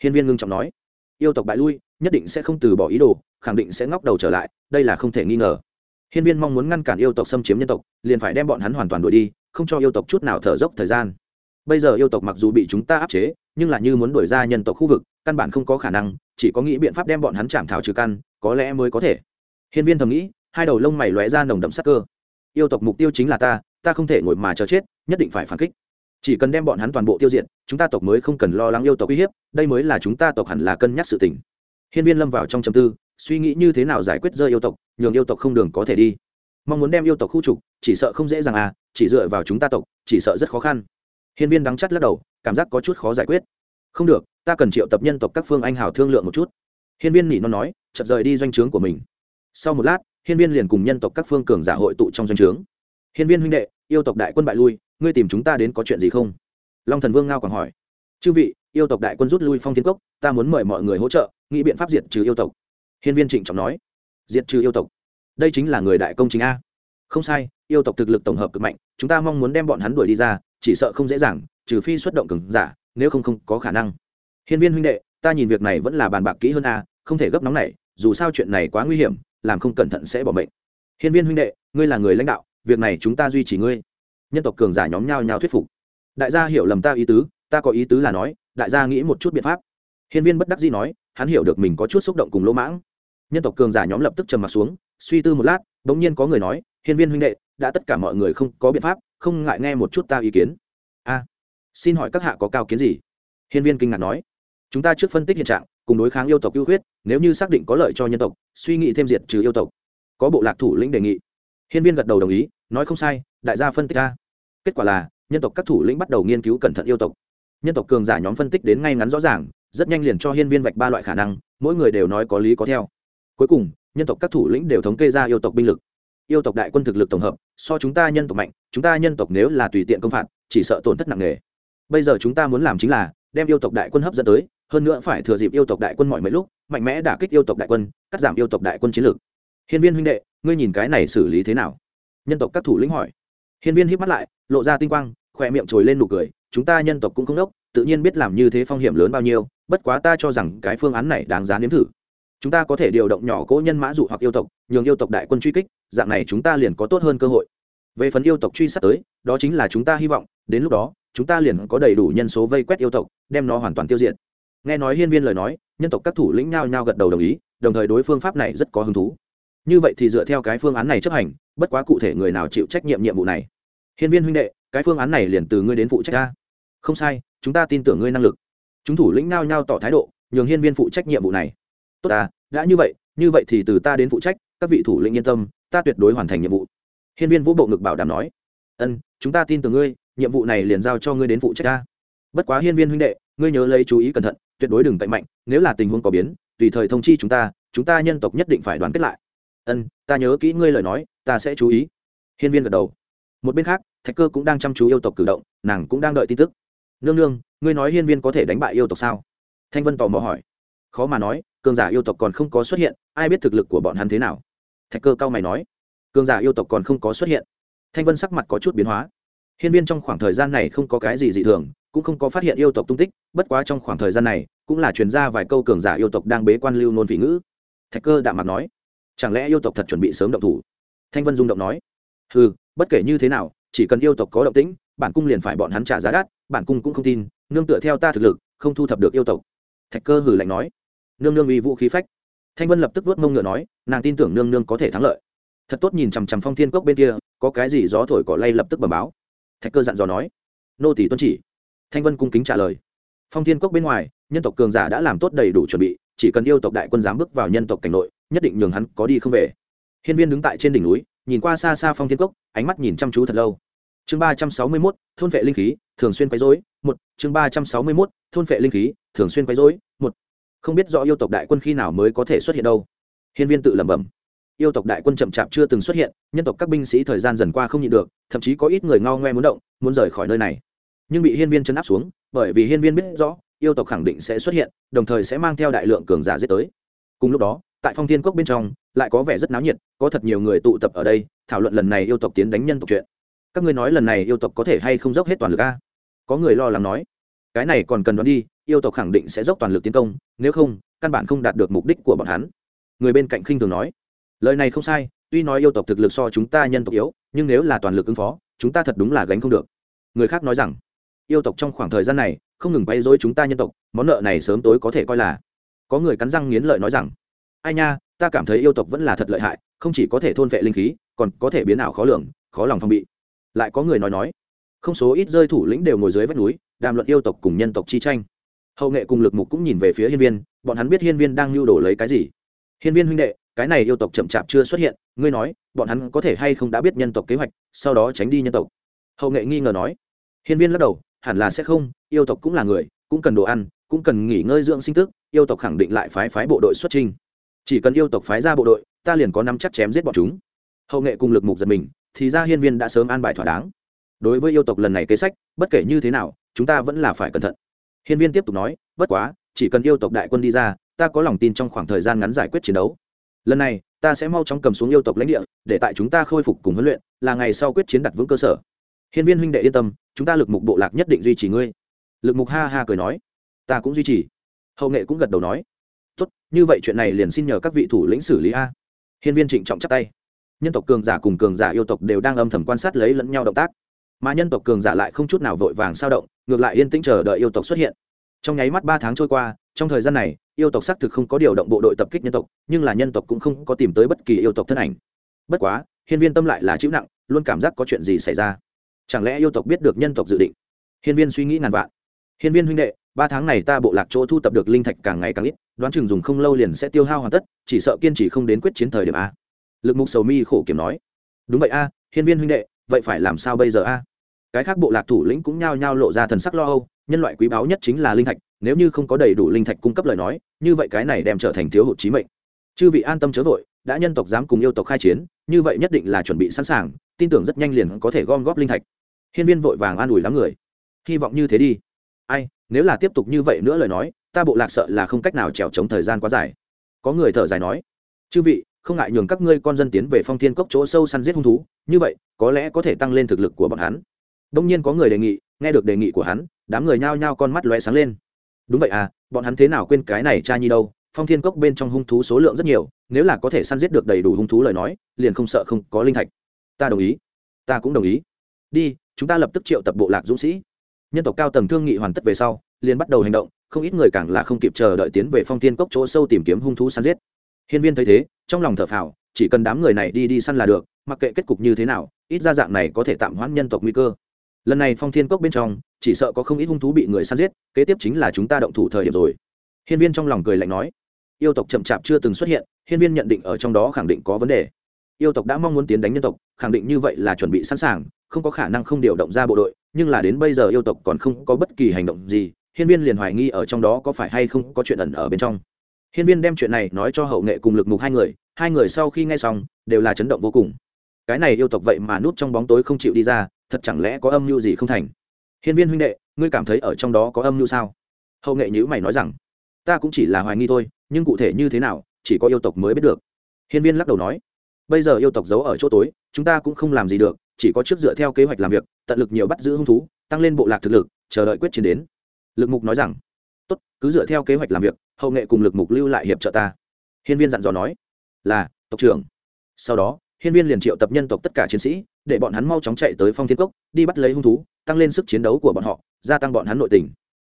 Hiên viên ngưng trọng nói. Yêu tộc bại lui, nhất định sẽ không từ bỏ ý đồ, khẳng định sẽ ngóc đầu trở lại, đây là không thể nghi ngờ. Hiên viên mong muốn ngăn cản yêu tộc xâm chiếm nhân tộc, liền phải đem bọn hắn hoàn toàn đuổi đi không cho yêu tộc chút nào thở dốc thời gian. Bây giờ yêu tộc mặc dù bị chúng ta áp chế, nhưng là như muốn đuổi ra nhân tộc khu vực, căn bản không có khả năng, chỉ có nghĩ biện pháp đem bọn hắn chạm thảo trừ căn, có lẽ mới có thể. Hiên viên thầm nghĩ, hai đầu lông mày lóe ra nồng đậm sắc cơ. Yêu tộc mục tiêu chính là ta ta không thể ngồi mà chờ chết, nhất định phải phản kích. Chỉ cần đem bọn hắn toàn bộ tiêu diệt, chúng ta tộc mới không cần lo lắng yêu tộc uy hiếp, đây mới là chúng ta tộc hẳn là cân nhắc sự tình. Hiên viên lâm vào trong trầm tư, suy nghĩ như thế nào giải quyết rơi yêu tộc, nhường yêu tộc không đường có thể đi. Mong muốn đem yêu tộc khu trục, chỉ sợ không dễ dàng à chỉ dựa vào chúng ta tộc, chỉ sợ rất khó khăn. Hiên viên đắng chắt lắc đầu, cảm giác có chút khó giải quyết. Không được, ta cần triệu tập nhân tộc các phương anh hào thương lượng một chút. Hiên viên nỉ non nói, chợt rời đi doanh trướng của mình. Sau một lát, hiên viên liền cùng nhân tộc các phương cường giả hội tụ trong doanh trướng. Hiên viên huynh đệ, yêu tộc đại quân bại lui, ngươi tìm chúng ta đến có chuyện gì không? Long thần vương ngao còn hỏi. Chư vị, yêu tộc đại quân rút lui phong thiên cốc, ta muốn mời mọi người hỗ trợ, nghĩ biện pháp diệt trừ yêu tộc. Hiên viên trịnh trọng nói. Diệt trừ yêu tộc. Đây chính là người đại công chính a không sai, yêu tộc thực lực tổng hợp cực mạnh, chúng ta mong muốn đem bọn hắn đuổi đi ra, chỉ sợ không dễ dàng, trừ phi xuất động cường giả, nếu không không có khả năng. Hiên viên huynh đệ, ta nhìn việc này vẫn là bàn bạc kỹ hơn a, không thể gấp nóng này dù sao chuyện này quá nguy hiểm, làm không cẩn thận sẽ bỏ mệnh. Hiên viên huynh đệ, ngươi là người lãnh đạo, việc này chúng ta duy trì ngươi. Nhân tộc cường giả nhóm nhau nhau thuyết phục. Đại gia hiểu lầm ta ý tứ, ta có ý tứ là nói, đại gia nghĩ một chút biện pháp. Hiên viên bất đắc dĩ nói, hắn hiểu được mình có chút xúc động cùng lỗ mãng. Nhân tộc cường giả nhóm lập tức trầm m ặ t xuống, suy tư một lát đ ỗ n g nhiên có người nói hiên viên huynh đệ, đã tất cả mọi người không có biện pháp, không ngại nghe một chút ta ý kiến. A, xin hỏi các hạ có cao kiến gì? Hiên viên kinh ngạc nói. Chúng ta trước phân tích hiện trạng, cùng đối kháng yêu tộc ưu huyết nếu như xác định có lợi cho nhân tộc, suy nghĩ thêm diệt trừ yêu tộc. Có bộ lạc thủ lĩnh đề nghị. Hiên viên gật đầu đồng ý, nói không sai, đại gia phân tích a. Kết quả là, nhân tộc các thủ lĩnh bắt đầu nghiên cứu cẩn thận yêu tộc. Nhân tộc cường giả nhóm phân tích đến ngay ngắn rõ ràng, rất nhanh liền cho hiên viên vạch ba loại khả năng, mỗi người đều nói có lý có theo. Cuối cùng, nhân tộc các thủ lĩnh đều thống kê ra yêu tộc binh lực yêu tộc đại quân thực lực tổng hợp, so chúng ta nhân tộc mạnh, chúng ta nhân tộc nếu là tùy tiện công phạt, chỉ sợ tổn thất nặng nề. Bây giờ chúng ta muốn làm chính là đem yêu tộc đại quân hấp dẫn tới, hơn nữa phải thừa dịp yêu tộc đại quân mọi mấy lúc, mạnh mẽ đả kích yêu tộc đại quân, cắt giảm yêu tộc đại quân chiến lược. Hiên viên huynh đệ, ngươi nhìn cái này xử lý thế nào? Nhân tộc các thủ lĩnh hỏi. Hiên viên hít mắt lại, lộ ra tinh quang, khỏe miệng trồi lên nụ cười, chúng ta nhân tộc cũng không đốc, tự nhiên biết làm như thế phong hiểm lớn bao nhiêu, bất quá ta cho rằng cái phương án này đáng giá nếm thử. Chúng ta có thể điều động nhỏ cỗ nhân mã dụ hoặc yêu tộc, nhường yêu tộc đại quân truy kích dạng này chúng ta liền có tốt hơn cơ hội. Về phần yêu tộc truy sát tới, đó chính là chúng ta hy vọng, đến lúc đó, chúng ta liền có đầy đủ nhân số vây quét yêu tộc, đem nó hoàn toàn tiêu diệt. Nghe nói hiên viên lời nói, nhân tộc các thủ lĩnh nhao nhao gật đầu đồng ý, đồng thời đối phương pháp này rất có hứng thú. Như vậy thì dựa theo cái phương án này chấp hành, bất quá cụ thể người nào chịu trách nhiệm nhiệm vụ này? Hiên viên huynh đệ, cái phương án này liền từ ngươi đến phụ trách ta. Không sai, chúng ta tin tưởng ngươi năng lực. Chúng thủ lĩnh nao nhao tỏ thái độ, nhường hiên viên phụ trách nhiệm vụ này. Tốt ta, đã như vậy như vậy thì từ ta đến phụ trách, các vị thủ lĩnh yên tâm ta tuyệt đối hoàn thành nhiệm vụ. Hiên viên vũ bộ ngực bảo đảm nói, ân, chúng ta tin tưởng ngươi, nhiệm vụ này liền giao cho ngươi đến phụ trách ta. Bất quá hiên viên huynh đệ, ngươi nhớ lấy chú ý cẩn thận, tuyệt đối đừng cậy mạnh, nếu là tình huống có biến, tùy thời thông chi chúng ta chúng ta nhân tộc nhất định phải đoàn kết lại. Ân, ta nhớ kỹ ngươi lời nói, ta sẽ chú ý. Hiên viên gật đầu. Một bên khác, thạch cơ cũng đang chăm chú yêu tộc cử động, nàng cũng đang đợi tin tức. Nương nương, ngươi nói hiên viên có thể đánh bại yêu tộc sao? Thanh vân tò mò hỏi. Khó mà nói, cường giả yêu tộc còn không có xuất hiện, ai biết thực lực của bọn hắn thế nào? Thạch cơ cao mày nói, cường giả yêu tộc còn không có xuất hiện. Thanh vân sắc mặt có chút biến hóa. Hiên viên trong khoảng thời gian này không có cái gì dị thường, cũng không có phát hiện yêu tộc tung tích, bất quá trong khoảng thời gian này, cũng là truyền ra vài câu cường giả yêu tộc đang bế quan lưu nôn vị ngữ. Thạch cơ đạm mặt nói, chẳng lẽ yêu tộc thật chuẩn bị sớm động thủ? Thanh vân rung động nói ừ bất kể như thế nào, chỉ cần yêu tộc có động tĩnh, bản cung liền phải bọn hắn trả giá đắt, bản cung cũng không tin, nương tựa theo ta thực lực, không thu thập được yêu tộc. Thạch cơ hử lạnh nói, nương nương uy vũ khí phách thanh vân lập tức vớt mông ngựa nói, nàng tin tưởng nương nương có thể thắng lợi. Thật tốt nhìn chằm chằm phong thiên cốc bên kia, có cái gì gió thổi cỏ lay lập tức bẩm báo. Thạch cơ dặn dò nói, nô tỷ tuân chỉ. Thanh vân cung kính trả lời. Phong thiên cốc bên ngoài, nhân tộc cường giả đã làm tốt đầy đủ chuẩn bị, chỉ cần yêu tộc đại quân dám bước vào nhân tộc cảnh nội, nhất định nhường hắn có đi không về. Hiên viên đứng tại trên đỉnh núi, nhìn qua xa xa phong thiên cốc, ánh mắt nhìn chăm chú thật lâu. Chương ba trăm sáu mươi mốt, thôn vệ linh khí, thường xuyên quấy dối một. Chương ba trăm sáu mươi mốt, thôn vệ linh khí, thường xuyên quấy dối một không biết rõ yêu tộc đại quân khi nào mới có thể xuất hiện đâu. Hiên viên tự lẩm bẩm. Yêu tộc đại quân chậm chạp chưa từng xuất hiện, nhân tộc các binh sĩ thời gian dần qua không nhịn được, thậm chí có ít người ngao ngoe muốn động, muốn rời khỏi nơi này. Nhưng bị hiên viên chấn áp xuống, bởi vì hiên viên biết rõ, yêu tộc khẳng định sẽ xuất hiện, đồng thời sẽ mang theo đại lượng cường giả giết tới. Cùng lúc đó, tại phong thiên cốc bên trong, lại có vẻ rất náo nhiệt, có thật nhiều người tụ tập ở đây, thảo luận lần này yêu tộc tiến đánh nhân tộc chuyện. Các ngươi nói lần này yêu tộc có thể hay không dốc hết toàn lực a? Có người lo lắng nói. Cái này còn cần đoán đi yêu tộc khẳng định sẽ dốc toàn lực tiến công, nếu không, căn bản không đạt được mục đích của bọn hắn. Người bên cạnh khinh thường nói. Lời này không sai, tuy nói yêu tộc thực lực so chúng ta nhân tộc yếu, nhưng nếu là toàn lực ứng phó, chúng ta thật đúng là gánh không được. Người khác nói rằng, yêu tộc trong khoảng thời gian này, không ngừng bay dối chúng ta nhân tộc, món nợ này sớm tối có thể coi là. Có người cắn răng nghiến lợi nói rằng, ai nha, ta cảm thấy yêu tộc vẫn là thật lợi hại, không chỉ có thể thôn vệ linh khí, còn có thể biến ảo khó lường, khó lòng phong bị. Lại có người nói nói, không số ít rơi thủ lĩnh đều ngồi dưới vách núi, đàm luận yêu tộc cùng nhân tộc chi tranh hậu nghệ cùng lực mục cũng nhìn về phía hiên viên, bọn hắn biết hiên viên đang lưu đồ lấy cái gì. Hiên viên huynh đệ, cái này yêu tộc chậm chạp chưa xuất hiện, ngươi nói, bọn hắn có thể hay không đã biết nhân tộc kế hoạch, sau đó tránh đi nhân tộc? Hậu nghệ nghi ngờ nói. Hiên viên lắc đầu, hẳn là sẽ không, yêu tộc cũng là người, cũng cần đồ ăn, cũng cần nghỉ ngơi dưỡng sinh tức, yêu tộc khẳng định lại phái phái bộ đội xuất trình chỉ cần yêu tộc phái ra bộ đội, ta liền có năm chắc chém giết bọn chúng. Hậu nghệ cùng lực mục giật mình, thì ra hiên viên đã sớm an bài thỏa đáng. Đối với yêu tộc lần này kế sách, bất kể như thế nào, chúng ta vẫn là phải cẩn thận hiên viên tiếp tục nói, bất quá, chỉ cần yêu tộc đại quân đi ra, ta có lòng tin trong khoảng thời gian ngắn giải quyết chiến đấu. Lần này, ta sẽ mau chóng cầm xuống yêu tộc lãnh địa, để tại chúng ta khôi phục cùng huấn luyện, là ngày sau quyết chiến đặt vững cơ sở. Hiên viên huynh đệ yên tâm, chúng ta lực mục bộ lạc nhất định duy trì ngươi. Lực mục ha ha cười nói, ta cũng duy trì. Hậu nghệ cũng gật đầu nói, tốt, như vậy chuyện này liền xin nhờ các vị thủ lĩnh xử lý a. Hiên viên trịnh trọng chắp tay. Nhân tộc cường giả cùng cường giả yêu tộc đều đang âm thầm quan sát lấy lẫn nhau động tác mà nhân tộc cường giả lại không chút nào vội vàng sao động, ngược lại yên tĩnh chờ đợi yêu tộc xuất hiện. Trong nháy mắt ba tháng trôi qua, trong thời gian này, yêu tộc xác thực không có điều động bộ đội tập kích nhân tộc, nhưng là nhân tộc cũng không có tìm tới bất kỳ yêu tộc thân ảnh. Bất quá, hiên viên tâm lại là chịu nặng, luôn cảm giác có chuyện gì xảy ra. Chẳng lẽ yêu tộc biết được nhân tộc dự định? Hiên viên suy nghĩ ngàn vạn. Hiên viên huynh đệ, ba tháng này ta bộ lạc chỗ thu tập được linh thạch càng ngày càng ít, đoán chừng dùng không lâu liền sẽ tiêu hao hoàn tất, chỉ sợ kiên trì không đến quyết chiến thời điểm a. Lực mục sầu mi khổ kiểm nói. Đúng vậy a, hiên viên huynh đệ, vậy phải làm sao bây giờ a? Cái khác bộ lạc thủ lĩnh cũng nhao nhao lộ ra thần sắc lo âu, nhân loại quý báu nhất chính là linh thạch, nếu như không có đầy đủ linh thạch cung cấp lời nói, như vậy cái này đem trở thành thiếu hụt trí mệnh. Chư vị an tâm chớ vội, đã nhân tộc dám cùng yêu tộc khai chiến, như vậy nhất định là chuẩn bị sẵn sàng, tin tưởng rất nhanh liền có thể gom góp linh thạch. Hiên viên vội vàng an ủi lắm người. Hy vọng như thế đi. Ai, nếu là tiếp tục như vậy nữa lời nói, ta bộ lạc sợ là không cách nào trèo chống thời gian quá dài. Có người thở dài nói, chư vị, không ngại nhường các ngươi con dân tiến về phong thiên cốc chỗ sâu săn giết hung thú, như vậy, có lẽ có thể tăng lên thực lực của bọn hắn đông nhiên có người đề nghị, nghe được đề nghị của hắn, đám người nhao nhao con mắt lóe sáng lên. Đúng vậy à bọn hắn thế nào quên cái này cha nhi đâu, phong thiên cốc bên trong hung thú số lượng rất nhiều, nếu là có thể săn giết được đầy đủ hung thú lời nói, liền không sợ không có linh thạch. Ta đồng ý. Ta cũng đồng ý. Đi, chúng ta lập tức triệu tập bộ lạc dũng sĩ. Nhân tộc cao tầng thương nghị hoàn tất về sau, liền bắt đầu hành động, không ít người càng là không kịp chờ đợi tiến về phong thiên cốc chỗ sâu tìm kiếm hung thú săn giết. Hiên viên thấy thế, trong lòng thở phào, chỉ cần đám người này đi đi săn là được, mặc kệ kết cục như thế nào, ít ra dạng này có thể tạm hoãn nhân tộc nguy cơ lần này phong thiên cốc bên trong, chỉ sợ có không ít hung thú bị người săn giết, kế tiếp chính là chúng ta động thủ thời điểm rồi. Hiên viên trong lòng cười lạnh nói. Yêu tộc chậm chạp chưa từng xuất hiện, hiên viên nhận định ở trong đó khẳng định có vấn đề. Yêu tộc đã mong muốn tiến đánh nhân tộc, khẳng định như vậy là chuẩn bị sẵn sàng, không có khả năng không điều động ra bộ đội, nhưng là đến bây giờ yêu tộc còn không có bất kỳ hành động gì, hiên viên liền hoài nghi ở trong đó có phải hay không có chuyện ẩn ở bên trong. Hiên viên đem chuyện này nói cho hậu nghệ cùng lực mục hai người hai người sau khi nghe xong, đều là chấn động vô cùng. Cái này yêu tộc vậy mà núp trong bóng tối không chịu đi ra thật chẳng lẽ có âm mưu gì không thành? Hiên viên huynh đệ, ngươi cảm thấy ở trong đó có âm mưu sao? Hậu nghệ nhữ mày nói rằng, ta cũng chỉ là hoài nghi thôi, nhưng cụ thể như thế nào, chỉ có yêu tộc mới biết được. Hiên viên lắc đầu nói, bây giờ yêu tộc giấu ở chỗ tối, chúng ta cũng không làm gì được, chỉ có trước dựa theo kế hoạch làm việc, tận lực nhiều bắt giữ hung thú, tăng lên bộ lạc thực lực, chờ đợi quyết chiến đến. Lực mục nói rằng, tốt, cứ dựa theo kế hoạch làm việc, hậu nghệ cùng lực mục lưu lại hiệp trợ ta. Hiên viên dặn dò nói, là, tộc trưởng. Sau đó, hiên viên liền triệu tập nhân tộc tất cả chiến sĩ để bọn hắn mau chóng chạy tới phong thiên cốc, đi bắt lấy hung thú, tăng lên sức chiến đấu của bọn họ, gia tăng bọn hắn nội tình.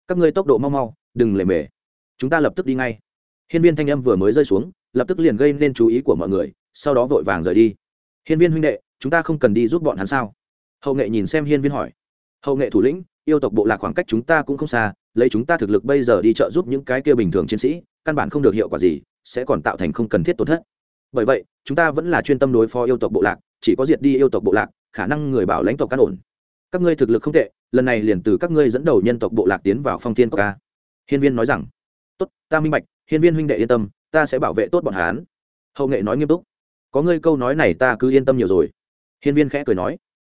Các ngươi tốc độ mau mau, đừng lề mề. Chúng ta lập tức đi ngay. Hiên viên thanh âm vừa mới rơi xuống, lập tức liền gây nên chú ý của mọi người, sau đó vội vàng rời đi. Hiên viên huynh đệ, chúng ta không cần đi giúp bọn hắn sao? Hậu nghệ nhìn xem hiên viên hỏi. Hậu nghệ thủ lĩnh, yêu tộc bộ lạc khoảng cách chúng ta cũng không xa, lấy chúng ta thực lực bây giờ đi trợ giúp những cái kia bình thường chiến sĩ, căn bản không được hiệu quả gì, sẽ còn tạo thành không cần thiết tổn thất bởi vậy, chúng ta vẫn là chuyên tâm đối phó yêu tộc bộ lạc, chỉ có diệt đi yêu tộc bộ lạc, khả năng người bảo lãnh tộc cán ổn. Các ngươi thực lực không tệ, lần này liền từ các ngươi dẫn đầu nhân tộc bộ lạc tiến vào phong thiên cốc ca hiên viên nói rằng, tốt, ta minh bạch, hiên viên huynh đệ yên tâm, ta sẽ bảo vệ tốt bọn hán hậu nghệ nói nghiêm túc, có ngươi câu nói này ta cứ yên tâm nhiều rồi. Hiên viên khẽ cười nói,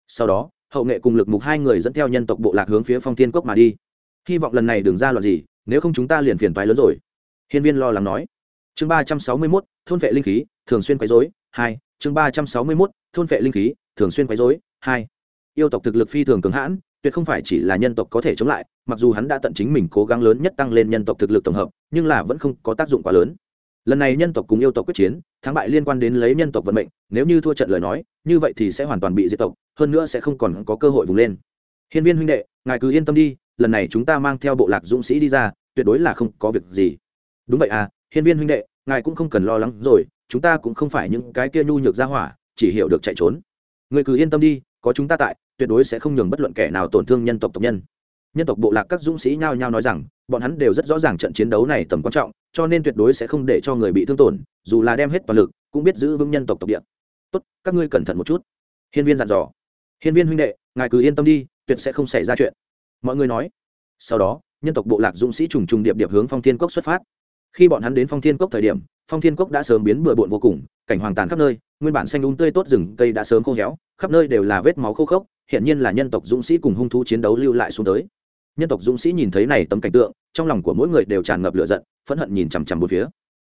sau đó, hậu nghệ cùng lực mục hai người dẫn theo nhân tộc bộ lạc hướng phía phong thiên cốc mà đi. Hy vọng lần này đừng ra loạn gì, nếu không chúng ta liền phiền toái lớn rồi. Hiên viên lo lắng nói. Chương ba trăm sáu mươi mốt thôn vệ linh khí, thường xuyên quấy dối hai, chương ba trăm sáu mươi mốt, thôn vệ linh khí, thường xuyên quấy dối hai. Yêu tộc thực lực phi thường cường hãn, tuyệt không phải chỉ là nhân tộc có thể chống lại, mặc dù hắn đã tận chính mình cố gắng lớn nhất tăng lên nhân tộc thực lực tổng hợp, nhưng là vẫn không có tác dụng quá lớn. Lần này nhân tộc cùng yêu tộc quyết chiến, thắng bại liên quan đến lấy nhân tộc vận mệnh, nếu như thua trận lời nói, như vậy thì sẽ hoàn toàn bị diệt tộc, hơn nữa sẽ không còn có cơ hội vùng lên. Hiên viên huynh đệ, ngài cứ yên tâm đi, lần này chúng ta mang theo bộ lạc dũng sĩ đi ra, tuyệt đối là không có việc gì. Đúng vậy à hiên viên huynh đệ ngài cũng không cần lo lắng rồi, chúng ta cũng không phải những cái kia nhu nhược ra hỏa, chỉ hiểu được chạy trốn. Người cứ yên tâm đi, có chúng ta tại, tuyệt đối sẽ không nhường bất luận kẻ nào tổn thương nhân tộc tộc nhân. Nhân tộc bộ lạc các dũng sĩ nhao nhao nói rằng, bọn hắn đều rất rõ ràng trận chiến đấu này tầm quan trọng, cho nên tuyệt đối sẽ không để cho người bị thương tổn, dù là đem hết toàn lực, cũng biết giữ vững nhân tộc tộc địa. Tốt, các ngươi cẩn thận một chút. Hiên viên dặn dò. Hiên viên huynh đệ, ngài cứ yên tâm đi, tuyệt sẽ không xảy ra chuyện. Mọi người nói. Sau đó, nhân tộc bộ lạc dũng sĩ trùng trùng điệp điệp hướng phong thiên cốc xuất phát khi bọn hắn đến phong thiên cốc thời điểm, phong thiên cốc đã sớm biến bừa bộn vô cùng, cảnh hoàng tàn khắp nơi, nguyên bản xanh đúng tươi tốt rừng cây đã sớm khô héo, khắp nơi đều là vết máu khô khốc hiện nhiên là nhân tộc dũng sĩ cùng hung thú chiến đấu lưu lại xuống tới. Nhân tộc dũng sĩ nhìn thấy này tấm cảnh tượng, trong lòng của mỗi người đều tràn ngập lửa giận, phẫn hận nhìn chằm chằm một phía.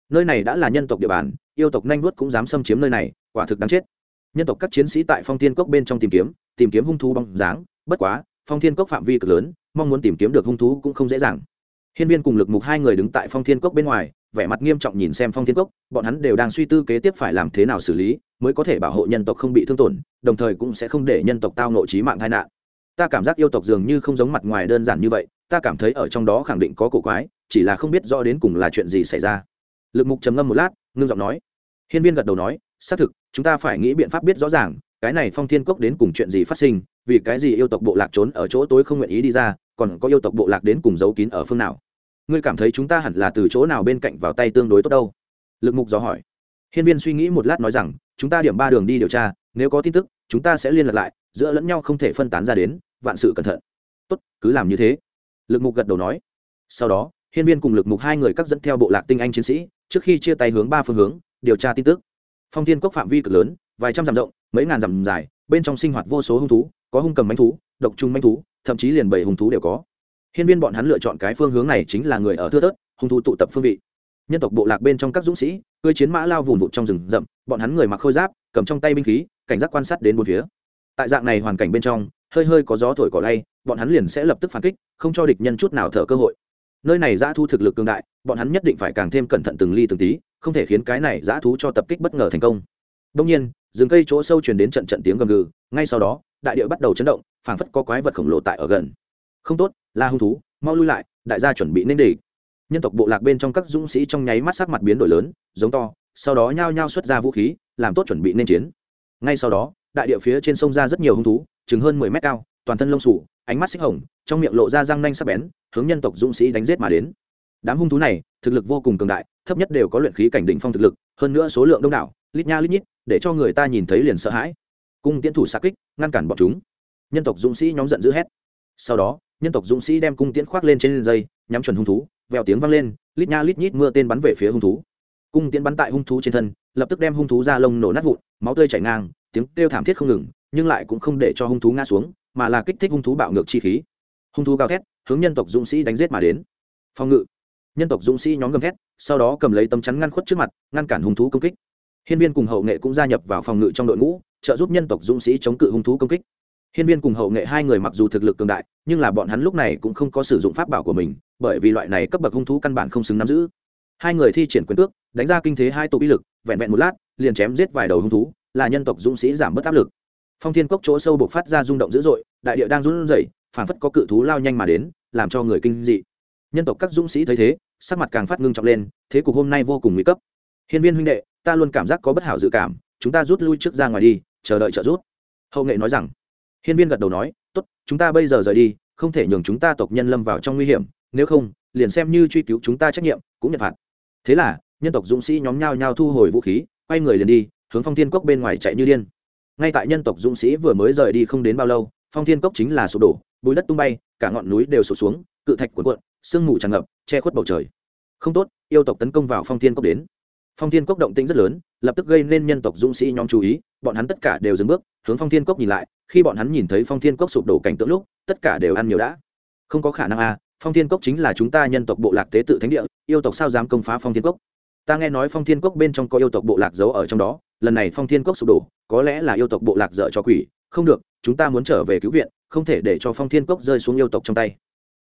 Nơi này đã là nhân tộc địa bàn, yêu tộc nhanh nuốt cũng dám xâm chiếm nơi này, quả thực đáng chết. Nhân tộc các chiến sĩ tại phong thiên cốc bên trong tìm kiếm tìm kiếm hung thú bóng dáng, bất quá, phong thiên cốc phạm vi cực lớn, mong muốn tìm kiếm được hung thú cũng không dễ dàng hiên viên cùng lực mục hai người đứng tại phong thiên cốc bên ngoài, vẻ mặt nghiêm trọng nhìn xem phong thiên cốc, bọn hắn đều đang suy tư kế tiếp phải làm thế nào xử lý, mới có thể bảo hộ nhân tộc không bị thương tổn, đồng thời cũng sẽ không để nhân tộc tao ngộ chí mạng tai nạn. Ta cảm giác yêu tộc dường như không giống mặt ngoài đơn giản như vậy, ta cảm thấy ở trong đó khẳng định có cổ quái, chỉ là không biết rõ đến cùng là chuyện gì xảy ra. Lực mục trầm ngâm một lát, ngưng giọng nói. Hiên viên gật đầu nói, xác thực, chúng ta phải nghĩ biện pháp biết rõ ràng, cái này phong thiên cốc đến cùng chuyện gì phát sinh, vì cái gì yêu tộc bộ lạc trốn ở chỗ tối không nguyện ý đi ra, còn có yêu tộc bộ lạc đến cùng giấu kín ở phương nào ngươi cảm thấy chúng ta hẳn là từ chỗ nào bên cạnh vào tay tương đối tốt đâu? Lực mục dò hỏi. Hiên viên suy nghĩ một lát nói rằng, chúng ta điểm ba đường đi điều tra, nếu có tin tức, chúng ta sẽ liên lạc lại, giữa lẫn nhau không thể phân tán ra đến, vạn sự cẩn thận. Tốt, cứ làm như thế. Lực mục gật đầu nói. Sau đó, hiên viên cùng lực mục hai người cắt dẫn theo bộ lạc tinh anh chiến sĩ, trước khi chia tay hướng ba phương hướng, điều tra tin tức. Phong thiên cốc phạm vi cực lớn, vài trăm dặm rộng, mấy ngàn dặm dài, bên trong sinh hoạt vô số hung thú, có hung cầm manh thú, độc trung manh thú, thậm chí liền bảy hung thú đều có hiên viên bọn hắn lựa chọn cái phương hướng này chính là người ở thưa thớt, hung thú tụ tập phương vị. Nhân tộc bộ lạc bên trong các dũng sĩ, cưỡi chiến mã lao vùn vụt trong rừng rậm, bọn hắn người mặc khôi giáp, cầm trong tay binh khí, cảnh giác quan sát đến bốn phía. Tại dạng này hoàn cảnh bên trong, hơi hơi có gió thổi cỏ lay, bọn hắn liền sẽ lập tức phản kích, không cho địch nhân chút nào thở cơ hội. Nơi này giã thu thực lực cường đại, bọn hắn nhất định phải càng thêm cẩn thận từng ly từng tí, không thể khiến cái này giã thú cho tập kích bất ngờ thành công. Đông nhiên, rừng cây chỗ sâu truyền đến trận trận tiếng gầm gừ, ngay sau đó, đại địa bắt đầu chấn động, phảng phất có quái vật khổng lồ tại ở gần. Không tốt là hung thú, mau lui lại, đại gia chuẩn bị nên để nhân tộc bộ lạc bên trong các dũng sĩ trong nháy mắt sắc mặt biến đổi lớn, giống to, sau đó nhao nhao xuất ra vũ khí, làm tốt chuẩn bị nên chiến. Ngay sau đó, đại địa phía trên sông ra rất nhiều hung thú, chừng hơn mười mét cao, toàn thân lông sủ ánh mắt xích hồng, trong miệng lộ ra răng nanh sắc bén, hướng nhân tộc dũng sĩ đánh giết mà đến. Đám hung thú này, thực lực vô cùng cường đại, thấp nhất đều có luyện khí cảnh đỉnh phong thực lực, hơn nữa số lượng đông đảo, lít nha lít nhít, để cho người ta nhìn thấy liền sợ hãi. Cung tiến thủ xa kích, ngăn cản bọn chúng. Nhân tộc dũng sĩ nhóm giận dữ hét. Sau đó nhân tộc dũng sĩ đem cung tiễn khoác lên trên dây, nhắm chuẩn hung thú, vèo tiếng vang lên, lít nha lít nhít mưa tên bắn về phía hung thú. Cung tiễn bắn tại hung thú trên thân, lập tức đem hung thú ra lông nổ nát vụn, máu tươi chảy ngang, tiếng kêu thảm thiết không ngừng, nhưng lại cũng không để cho hung thú ngã xuống, mà là kích thích hung thú bạo ngược chi khí. Hung thú gào thét, hướng nhân tộc dũng sĩ đánh giết mà đến. Phòng ngự. Nhân tộc dũng sĩ nhóm gầm thét, sau đó cầm lấy tấm chắn ngăn khuất trước mặt, ngăn cản hung thú công kích. Hiên viên cùng hậu nghệ cũng gia nhập vào phòng ngự trong đội ngũ, trợ giúp nhân tộc dũng sĩ chống cự hung thú công kích hiên viên cùng hậu nghệ hai người mặc dù thực lực cường đại, nhưng là bọn hắn lúc này cũng không có sử dụng pháp bảo của mình, bởi vì loại này cấp bậc hung thú căn bản không xứng nắm giữ. Hai người thi triển quyền cước, đánh ra kinh thế hai tổ uy lực, vẹn vẹn một lát, liền chém giết vài đầu hung thú, là nhân tộc dũng sĩ giảm bớt áp lực. Phong thiên cốc chỗ sâu bộc phát ra rung động dữ dội, đại địa đang run rẩy, phảng phất có cự thú lao nhanh mà đến, làm cho người kinh dị. Nhân tộc các dũng sĩ thấy thế, sắc mặt càng phát ngưng trọng lên, thế cục hôm nay vô cùng nguy cấp. Hiên viên huynh đệ, ta luôn cảm giác có bất hảo dự cảm, chúng ta rút lui trước ra ngoài đi, chờ đợi trợ rút hậu nghệ nói rằng hiên viên gật đầu nói, tốt, chúng ta bây giờ rời đi, không thể nhường chúng ta tộc nhân lâm vào trong nguy hiểm, nếu không, liền xem như truy cứu chúng ta trách nhiệm, cũng nhận phạt. Thế là, nhân tộc dũng sĩ nhóm nhau nhau thu hồi vũ khí, quay người liền đi, hướng phong thiên cốc bên ngoài chạy như điên. Ngay tại nhân tộc dũng sĩ vừa mới rời đi không đến bao lâu, phong thiên cốc chính là sụp đổ, bùi đất tung bay, cả ngọn núi đều sụp xuống, cự thạch cuộn cuộn, sương mù tràn ngập, che khuất bầu trời. Không tốt, yêu tộc tấn công vào phong thiên cốc đến. Phong thiên cốc động tĩnh rất lớn lập tức gây nên nhân tộc dũng sĩ nhóm chú ý, bọn hắn tất cả đều dừng bước, hướng phong thiên cốc nhìn lại, khi bọn hắn nhìn thấy phong thiên cốc sụp đổ cảnh tượng lúc, tất cả đều ăn nhiều đã. Không có khả năng a phong thiên cốc chính là chúng ta nhân tộc bộ lạc tế tự thánh địa, yêu tộc sao dám công phá phong thiên cốc? Ta nghe nói phong thiên cốc bên trong có yêu tộc bộ lạc giấu ở trong đó, lần này phong thiên cốc sụp đổ, có lẽ là yêu tộc bộ lạc dở cho quỷ. Không được, chúng ta muốn trở về cứu viện, không thể để cho phong thiên cốc rơi xuống yêu tộc trong tay.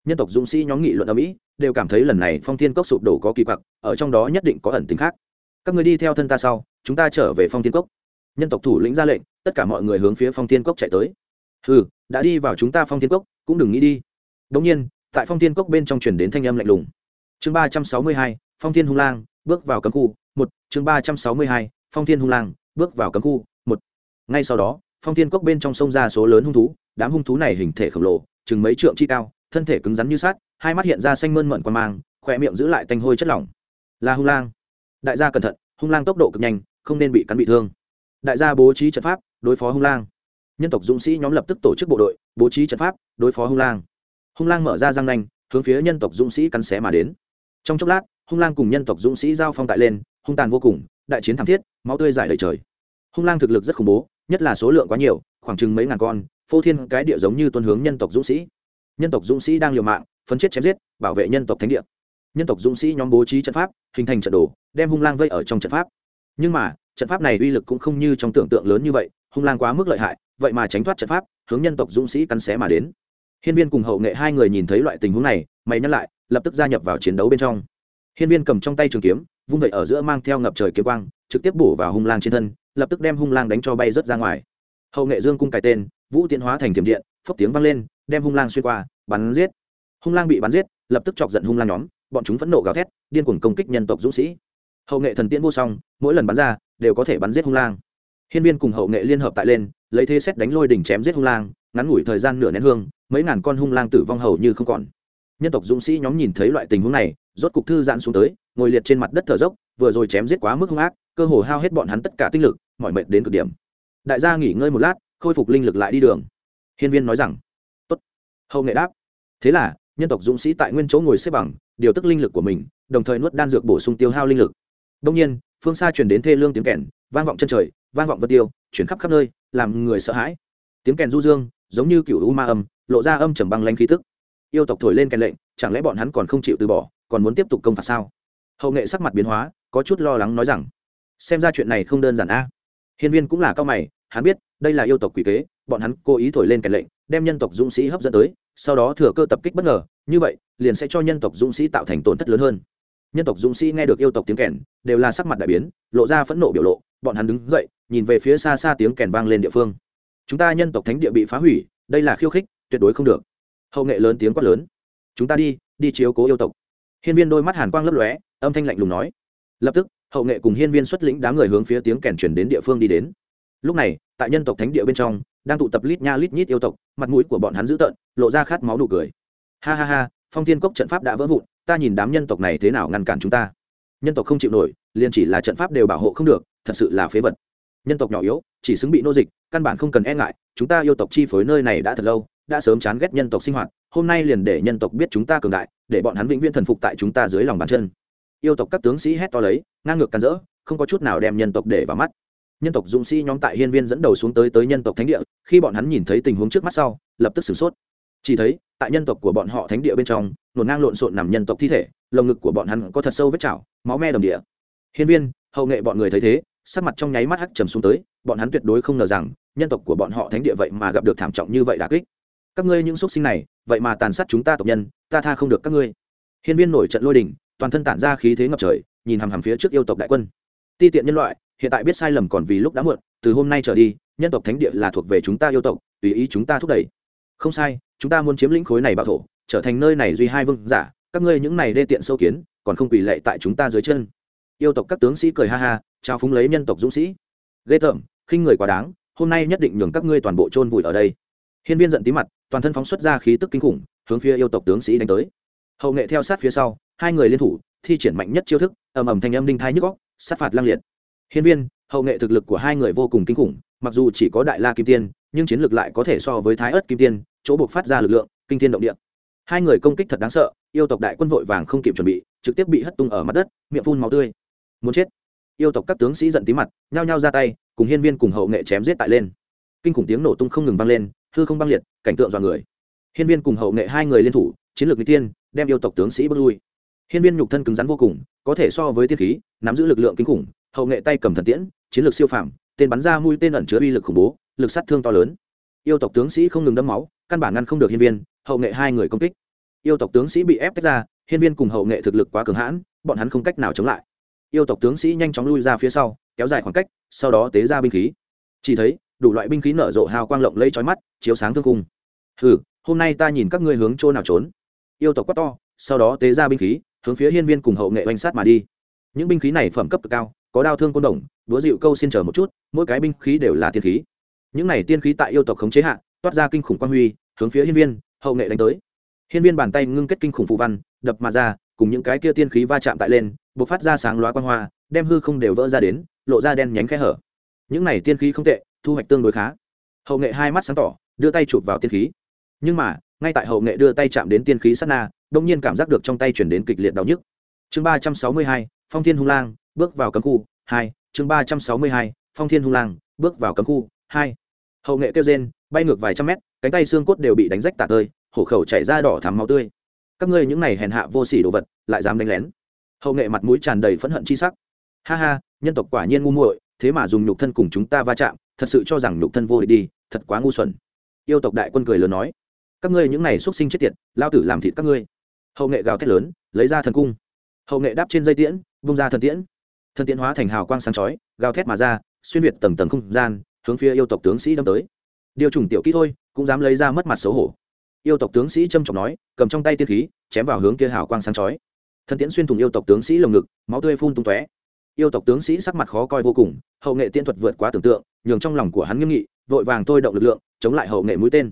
Nhân tộc dũng sĩ nhóm nghị luận ở mỹ đều cảm thấy lần này phong thiên cốc sụp đổ có kỳ quặc, ở trong đó nhất định có ẩn tính khác các người đi theo thân ta sau, chúng ta trở về phong thiên cốc. Nhân tộc thủ lĩnh ra lệnh, tất cả mọi người hướng phía phong thiên cốc chạy tới. Ừ đã đi vào chúng ta phong thiên cốc, cũng đừng nghĩ đi. Đ nhiên, tại phong thiên cốc bên trong truyền đến thanh âm lạnh lùng. Chương ba trăm sáu mươi hai, phong thiên hung lang, bước vào cấm khu, một. Chương ba trăm sáu mươi hai, phong thiên hung lang, bước vào cấm khu, một. Ngay sau đó, phong thiên cốc bên trong sông ra số lớn hung thú, đám hung thú này hình thể khổng lồ, chừng mấy trượng chi cao, thân thể cứng rắn như sát hai mắt hiện ra xanh mơn mận quan mang khoe miệng giữ lại tanh hôi chất lỏng. Là hung lang đại gia cẩn thận, hung lang tốc độ cực nhanh, không nên bị cắn bị thương. Đại gia bố trí trận pháp, đối phó hung lang. Nhân tộc dũng sĩ nhóm lập tức tổ chức bộ đội, bố trí trận pháp, đối phó hung lang. Hung lang mở ra răng nanh, hướng phía nhân tộc dũng sĩ cắn xé mà đến. Trong chốc lát, hung lang cùng nhân tộc dũng sĩ giao phong tại lên, hung tàn vô cùng, đại chiến thảm thiết, máu tươi dài đầy trời. Hung lang thực lực rất khủng bố, nhất là số lượng quá nhiều, khoảng chừng mấy ngàn con, phô thiên cái địa giống như tuân hướng nhân tộc dũng sĩ. Nhân tộc dũng sĩ đang liều mạng, phấn chết chém giết, bảo vệ nhân tộc thánh địa nhân tộc dũng sĩ nhóm bố trí trận pháp, hình thành trận đồ, đem hung lang vây ở trong trận pháp. Nhưng mà, trận pháp này uy lực cũng không như trong tưởng tượng lớn như vậy, hung lang quá mức lợi hại, vậy mà tránh thoát trận pháp, hướng nhân tộc dũng sĩ cắn xé mà đến. Hiên viên cùng hậu nghệ hai người nhìn thấy loại tình huống này, mày nhắc lại, lập tức gia nhập vào chiến đấu bên trong. Hiên viên cầm trong tay trường kiếm, vung vậy ở giữa mang theo ngập trời kiếm quang, trực tiếp bổ vào hung lang trên thân, lập tức đem hung lang đánh cho bay rớt ra ngoài. Hậu nghệ dương cung cài tên, vũ tiến hóa thành tiềm điện, phốc tiếng vang lên, đem hung lang xuyên qua, bắn giết. Hung lang bị bắn giết, lập tức chọc giận hung lang nhóm bọn chúng phẫn nộ gào thét, điên cuồng công kích nhân tộc dũng sĩ. Hậu nghệ thần tiễn vô song, mỗi lần bắn ra, đều có thể bắn giết hung lang. Hiên viên cùng hậu nghệ liên hợp tại lên, lấy thế xét đánh lôi đỉnh chém giết hung lang, ngắn ngủi thời gian nửa nén hương, mấy ngàn con hung lang tử vong hầu như không còn. Nhân tộc dũng sĩ nhóm nhìn thấy loại tình huống này, rốt cục thư giãn xuống tới, ngồi liệt trên mặt đất thở dốc, vừa rồi chém giết quá mức hung ác, cơ hồ hao hết bọn hắn tất cả tinh lực mỏi mệt đến cực điểm. Đại gia nghỉ ngơi một lát, khôi phục linh lực lại đi đường. Hiên viên nói rằng, tốt. Hậu nghệ đáp, thế là, nhân tộc dũng sĩ tại nguyên chỗ ngồi xếp bằng điều tức linh lực của mình, đồng thời nuốt đan dược bổ sung tiêu hao linh lực. Đông nhiên, phương xa truyền đến thê lương tiếng kèn, vang vọng chân trời, vang vọng vân tiêu, chuyển khắp khắp nơi, làm người sợ hãi. Tiếng kèn du dương, giống như cựu u ma âm, lộ ra âm trầm băng lanh khí tức. Yêu tộc thổi lên kèn lệnh, chẳng lẽ bọn hắn còn không chịu từ bỏ, còn muốn tiếp tục công phạt sao? Hậu nghệ sắc mặt biến hóa, có chút lo lắng nói rằng, xem ra chuyện này không đơn giản a. Hiên viên cũng là cao mày, hắn biết, đây là yêu tộc quỷ kế, bọn hắn cố ý thổi lên kèn lệnh đem nhân tộc dũng sĩ hấp dẫn tới, sau đó thừa cơ tập kích bất ngờ, như vậy, liền sẽ cho nhân tộc dũng sĩ tạo thành tổn thất lớn hơn. Nhân tộc dũng sĩ nghe được yêu tộc tiếng kèn, đều là sắc mặt đại biến, lộ ra phẫn nộ biểu lộ, bọn hắn đứng dậy, nhìn về phía xa xa tiếng kèn vang lên địa phương. Chúng ta nhân tộc thánh địa bị phá hủy, đây là khiêu khích, tuyệt đối không được. Hậu nghệ lớn tiếng quát lớn. Chúng ta đi đi chiếu cố yêu tộc. Hiên viên đôi mắt hàn quang lấp lóe, âm thanh lạnh lùng nói. Lập tức, hậu nghệ cùng hiên viên xuất lĩnh đám người hướng phía tiếng kèn chuyển đến địa phương đi đến. Lúc này, tại nhân tộc thánh địa bên trong đang tụ tập lít nha lít nhít yêu tộc, mặt mũi của bọn hắn dữ tợn, lộ ra khát máu đủ cười. Ha ha ha, phong thiên cốc trận pháp đã vỡ vụn, ta nhìn đám nhân tộc này thế nào ngăn cản chúng ta. Nhân tộc không chịu nổi, liền chỉ là trận pháp đều bảo hộ không được, thật sự là phế vật. Nhân tộc nhỏ yếu, chỉ xứng bị nô dịch, căn bản không cần e ngại, chúng ta yêu tộc chi phối nơi này đã thật lâu, đã sớm chán ghét nhân tộc sinh hoạt, hôm nay liền để nhân tộc biết chúng ta cường đại, để bọn hắn vĩnh viễn thần phục tại chúng ta dưới lòng bàn chân. Yêu tộc các tướng sĩ hét to lấy, ngang ngược càn rỡ, không có chút nào đem nhân tộc để vào mắt nhân tộc dũng sĩ nhóm tại hiên viên dẫn đầu xuống tới tới nhân tộc thánh địa, khi bọn hắn nhìn thấy tình huống trước mắt sau, lập tức sửng sốt. Chỉ thấy, tại nhân tộc của bọn họ thánh địa bên trong nổn ngang lộn xộn nằm nhân tộc thi thể, lồng ngực của bọn hắn có thật sâu vết chảo, máu me đồng địa. Hiên viên, hậu nghệ bọn người thấy thế, sắc mặt trong nháy mắt hắc trầm xuống tới, bọn hắn tuyệt đối không ngờ rằng, nhân tộc của bọn họ thánh địa vậy mà gặp được thảm trọng như vậy đà kích. Các ngươi những xúc sinh này, vậy mà tàn sát chúng ta tộc nhân, ta tha không được các ngươi. Hiên viên nổi trận lôi đình, toàn thân tản ra khí thế ngập trời, nhìn hằm hằm phía trước yêu tộc đại quân. Ti tiện nhân loại hiện tại biết sai lầm còn vì lúc đã muộn, từ hôm nay trở đi, nhân tộc thánh địa là thuộc về chúng ta yêu tộc, tùy ý chúng ta thúc đẩy. Không sai, chúng ta muốn chiếm lĩnh khối này bảo thổ, trở thành nơi này duy hai vương giả, các ngươi những này đê tiện sâu kiến, còn không quỳ lệ tại chúng ta dưới chân. Yêu tộc các tướng sĩ cười ha ha, trao phúng lấy nhân tộc dũng sĩ. Ghê tởm, khinh người quá đáng, hôm nay nhất định nhường các ngươi toàn bộ chôn vùi ở đây. Hiên viên giận tí mặt, toàn thân phóng xuất ra khí tức kinh khủng, hướng phía yêu tộc tướng sĩ đánh tới. Hậu nghệ theo sát phía sau, hai người liên thủ, thi triển mạnh nhất chiêu thức, ầm ầm thành âm đinh thai nhức góc sát phạt lang liệt hiên viên, hậu nghệ thực lực của hai người vô cùng kinh khủng, mặc dù chỉ có đại la kim tiên, nhưng chiến lược lại có thể so với thái ớt kim tiên, chỗ buộc phát ra lực lượng, kinh tiên động địa. Hai người công kích thật đáng sợ, yêu tộc đại quân vội vàng không kịp chuẩn bị, trực tiếp bị hất tung ở mặt đất, miệng phun máu tươi. Muốn chết. Yêu tộc các tướng sĩ giận tí mặt, nhao nhao ra tay, cùng hiên viên cùng hậu nghệ chém giết tại lên. Kinh khủng tiếng nổ tung không ngừng vang lên, hư không băng liệt, cảnh tượng dọa người. Hiên viên cùng hậu nghệ hai người liên thủ, chiến lược n tiên đem yêu tộc tướng sĩ bước lui. Hiên viên nhục thân cứng rắn vô cùng, có thể so với tiên khí, nắm giữ lực lượng kinh khủng hậu nghệ tay cầm thần tiễn, chiến lược siêu phàm, tên bắn ra mũi tên ẩn chứa uy lực khủng bố, lực sát thương to lớn. Yêu tộc tướng sĩ không ngừng đấm máu, căn bản ngăn không được hiên viên, hậu nghệ hai người công kích. Yêu tộc tướng sĩ bị ép tách ra, hiên viên cùng hậu nghệ thực lực quá cường hãn, bọn hắn không cách nào chống lại. Yêu tộc tướng sĩ nhanh chóng lui ra phía sau, kéo dài khoảng cách, sau đó tế ra binh khí. Chỉ thấy, đủ loại binh khí nở rộ hào quang lộng lẫy chói mắt, chiếu sáng thương cung. Hừ, hôm nay ta nhìn các ngươi hướng chỗ nào trốn. Yêu tộc quát to, sau đó tế ra binh khí, hướng phía hiên viên cùng hậu nghệ oanh sát mà đi. Những binh khí này phẩm cấp cực cao có đao thương côn đồng đúa dịu câu xin chờ một chút, mỗi cái binh khí đều là tiên khí. Những này tiên khí tại yêu tộc khống chế hạ, toát ra kinh khủng quang huy, hướng phía hiên viên, hậu nghệ đánh tới. Hiên viên bàn tay ngưng kết kinh khủng phụ văn, đập mà ra, cùng những cái kia tiên khí va chạm tại lên b ộ c phát ra sáng loá quang hoa, đem hư không đều vỡ ra đến, lộ ra đen nhánh khe hở. Những này tiên khí không tệ, thu hoạch tương đối khá. Hậu nghệ hai mắt sáng tỏ, đưa tay chụp vào tiên khí. Nhưng mà, ngay tại hậu nghệ đưa tay chạm đến tiên khí sát na, đông nhiên cảm giác được trong tay chuyển đến kịch liệt đau nhức. Chương ba trăm sáu mươi hai, phong thiên hung lang bước vào cấm khu, hai, chương ba trăm sáu mươi hai, phong thiên hung lang, bước vào cấm khu, hai. Hậu nghệ kêu rên, bay ngược vài trăm mét, cánh tay xương cốt đều bị đánh rách tả tơi, hổ khẩu chảy ra đỏ thắm máu tươi. Các ngươi những này hèn hạ vô sỉ đồ vật, lại dám đánh lén. Hậu nghệ mặt mũi tràn đầy phẫn hận chi sắc. Ha ha, nhân tộc quả nhiên ngu muội, thế mà dùng nhục thân cùng chúng ta va chạm, thật sự cho rằng nhục thân vô địch đi, thật quá ngu xuẩn. Yêu tộc đại quân cười lớn nói, các ngươi những này xuất sinh chết tiệt, lao tử làm thịt các ngươi. Hậu nghệ gào thét lớn, lấy ra thần cung. Hậu nghệ đáp trên dây tiễn, vung ra thần tiễn thần tiễn hóa thành hào quang sáng chói, gào thét mà ra, xuyên việt tầng tầng không gian, hướng phía yêu tộc tướng sĩ đâm tới. Điều trùng tiểu kỹ thôi, cũng dám lấy ra mất mặt xấu hổ. Yêu tộc tướng sĩ trâm trọng nói, cầm trong tay tiên khí, chém vào hướng kia hào quang sáng chói. Thần tiễn xuyên thủng yêu tộc tướng sĩ lồng ngực, máu tươi phun tung tóe. Yêu tộc tướng sĩ sắc mặt khó coi vô cùng, hậu nghệ tiên thuật vượt quá tưởng tượng, nhường trong lòng của hắn nghiêm nghị, vội vàng thôi động lực lượng, chống lại hậu nghệ mũi tên.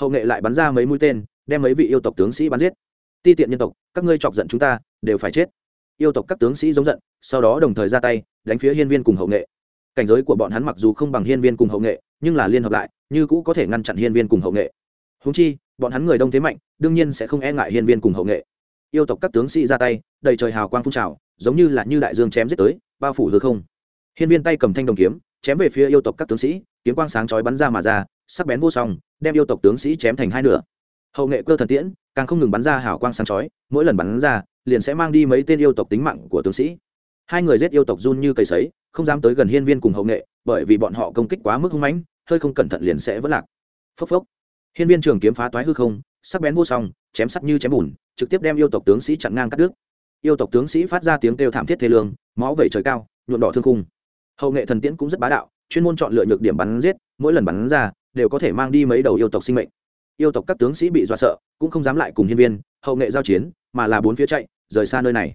Hậu nghệ lại bắn ra mấy mũi tên, đem mấy vị yêu tộc tướng sĩ bắn giết. Ti tiện nhân tộc, các ngươi chọc giận chúng ta, đều phải chết yêu tộc các tướng sĩ giống giận, sau đó đồng thời ra tay, đánh phía hiên viên cùng hậu nghệ. Cảnh giới của bọn hắn mặc dù không bằng hiên viên cùng hậu nghệ, nhưng là liên hợp lại, như cũ có thể ngăn chặn hiên viên cùng hậu nghệ. Húng chi, bọn hắn người đông thế mạnh, đương nhiên sẽ không e ngại hiên viên cùng hậu nghệ. Yêu tộc các tướng sĩ ra tay, đầy trời hào quang phun trào, giống như là như đại dương chém giết tới, bao phủ hư không. Hiên viên tay cầm thanh đồng kiếm, chém về phía yêu tộc các tướng sĩ, kiếm quang sáng chói bắn ra mà ra, sắc bén vô song, đem yêu tộc tướng sĩ chém thành hai nửa. Hậu nghệ cơ thần tiễn, càng không ngừng bắn ra hào quang sáng chói, mỗi lần bắn ra liền sẽ mang đi mấy tên yêu tộc tính mạng của tướng sĩ. Hai người giết yêu tộc run như cây sấy, không dám tới gần hiên viên cùng hậu nghệ, bởi vì bọn họ công kích quá mức hung mãnh, hơi không cẩn thận liền sẽ vỡ lạc. Phốc phốc. Hiên viên trường kiếm phá toái hư không, sắc bén vô song, chém sắt như chém bùn, trực tiếp đem yêu tộc tướng sĩ chặn ngang cắt đứt. Yêu tộc tướng sĩ phát ra tiếng kêu thảm thiết thế lương, máu vẩy trời cao, nhuộm đỏ thương khung. Hậu nghệ thần tiễn cũng rất bá đạo, chuyên môn chọn lựa nhược điểm bắn giết, mỗi lần bắn ra, đều có thể mang đi mấy đầu yêu tộc sinh mệnh. Yêu tộc các tướng sĩ bị dọa sợ, cũng không dám lại cùng hiên viên, hậu nghệ giao chiến mà là bốn phía chạy, rời xa nơi này.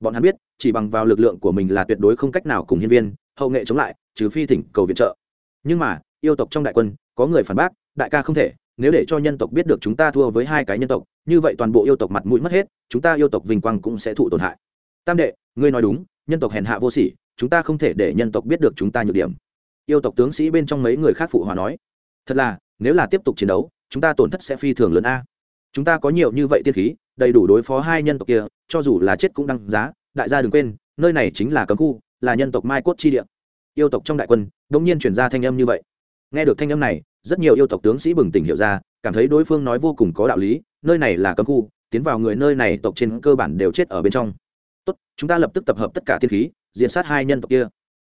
Bọn hắn biết, chỉ bằng vào lực lượng của mình là tuyệt đối không cách nào cùng hiên viên, hậu nghệ chống lại, trừ phi thỉnh cầu viện trợ. Nhưng mà, yêu tộc trong đại quân, có người phản bác, đại ca không thể, nếu để cho nhân tộc biết được chúng ta thua với hai cái nhân tộc, như vậy toàn bộ yêu tộc mặt mũi mất hết, chúng ta yêu tộc vinh quang cũng sẽ thụ tổn hại. Tam đệ, ngươi nói đúng, nhân tộc hèn hạ vô sỉ, chúng ta không thể để nhân tộc biết được chúng ta nhược điểm. Yêu tộc tướng sĩ bên trong mấy người khác phụ hòa nói, thật là, nếu là tiếp tục chiến đấu, chúng ta tổn thất sẽ phi thường lớn a. Chúng ta có nhiều như vậy tiên khí đầy đủ đối phó hai nhân tộc kia, cho dù là chết cũng đăng giá, đại gia đừng quên, nơi này chính là cấm khu, là nhân tộc mai cốt chi địa. Yêu tộc trong đại quân đ ỗ n g nhiên chuyển ra thanh âm như vậy. Nghe được thanh âm này, rất nhiều yêu tộc tướng sĩ bừng tỉnh hiểu ra, cảm thấy đối phương nói vô cùng có đạo lý, nơi này là cấm khu, tiến vào người nơi này tộc trên cơ bản đều chết ở bên trong. Tốt, chúng ta lập tức tập hợp tất cả thiên khí diện sát hai nhân tộc kia.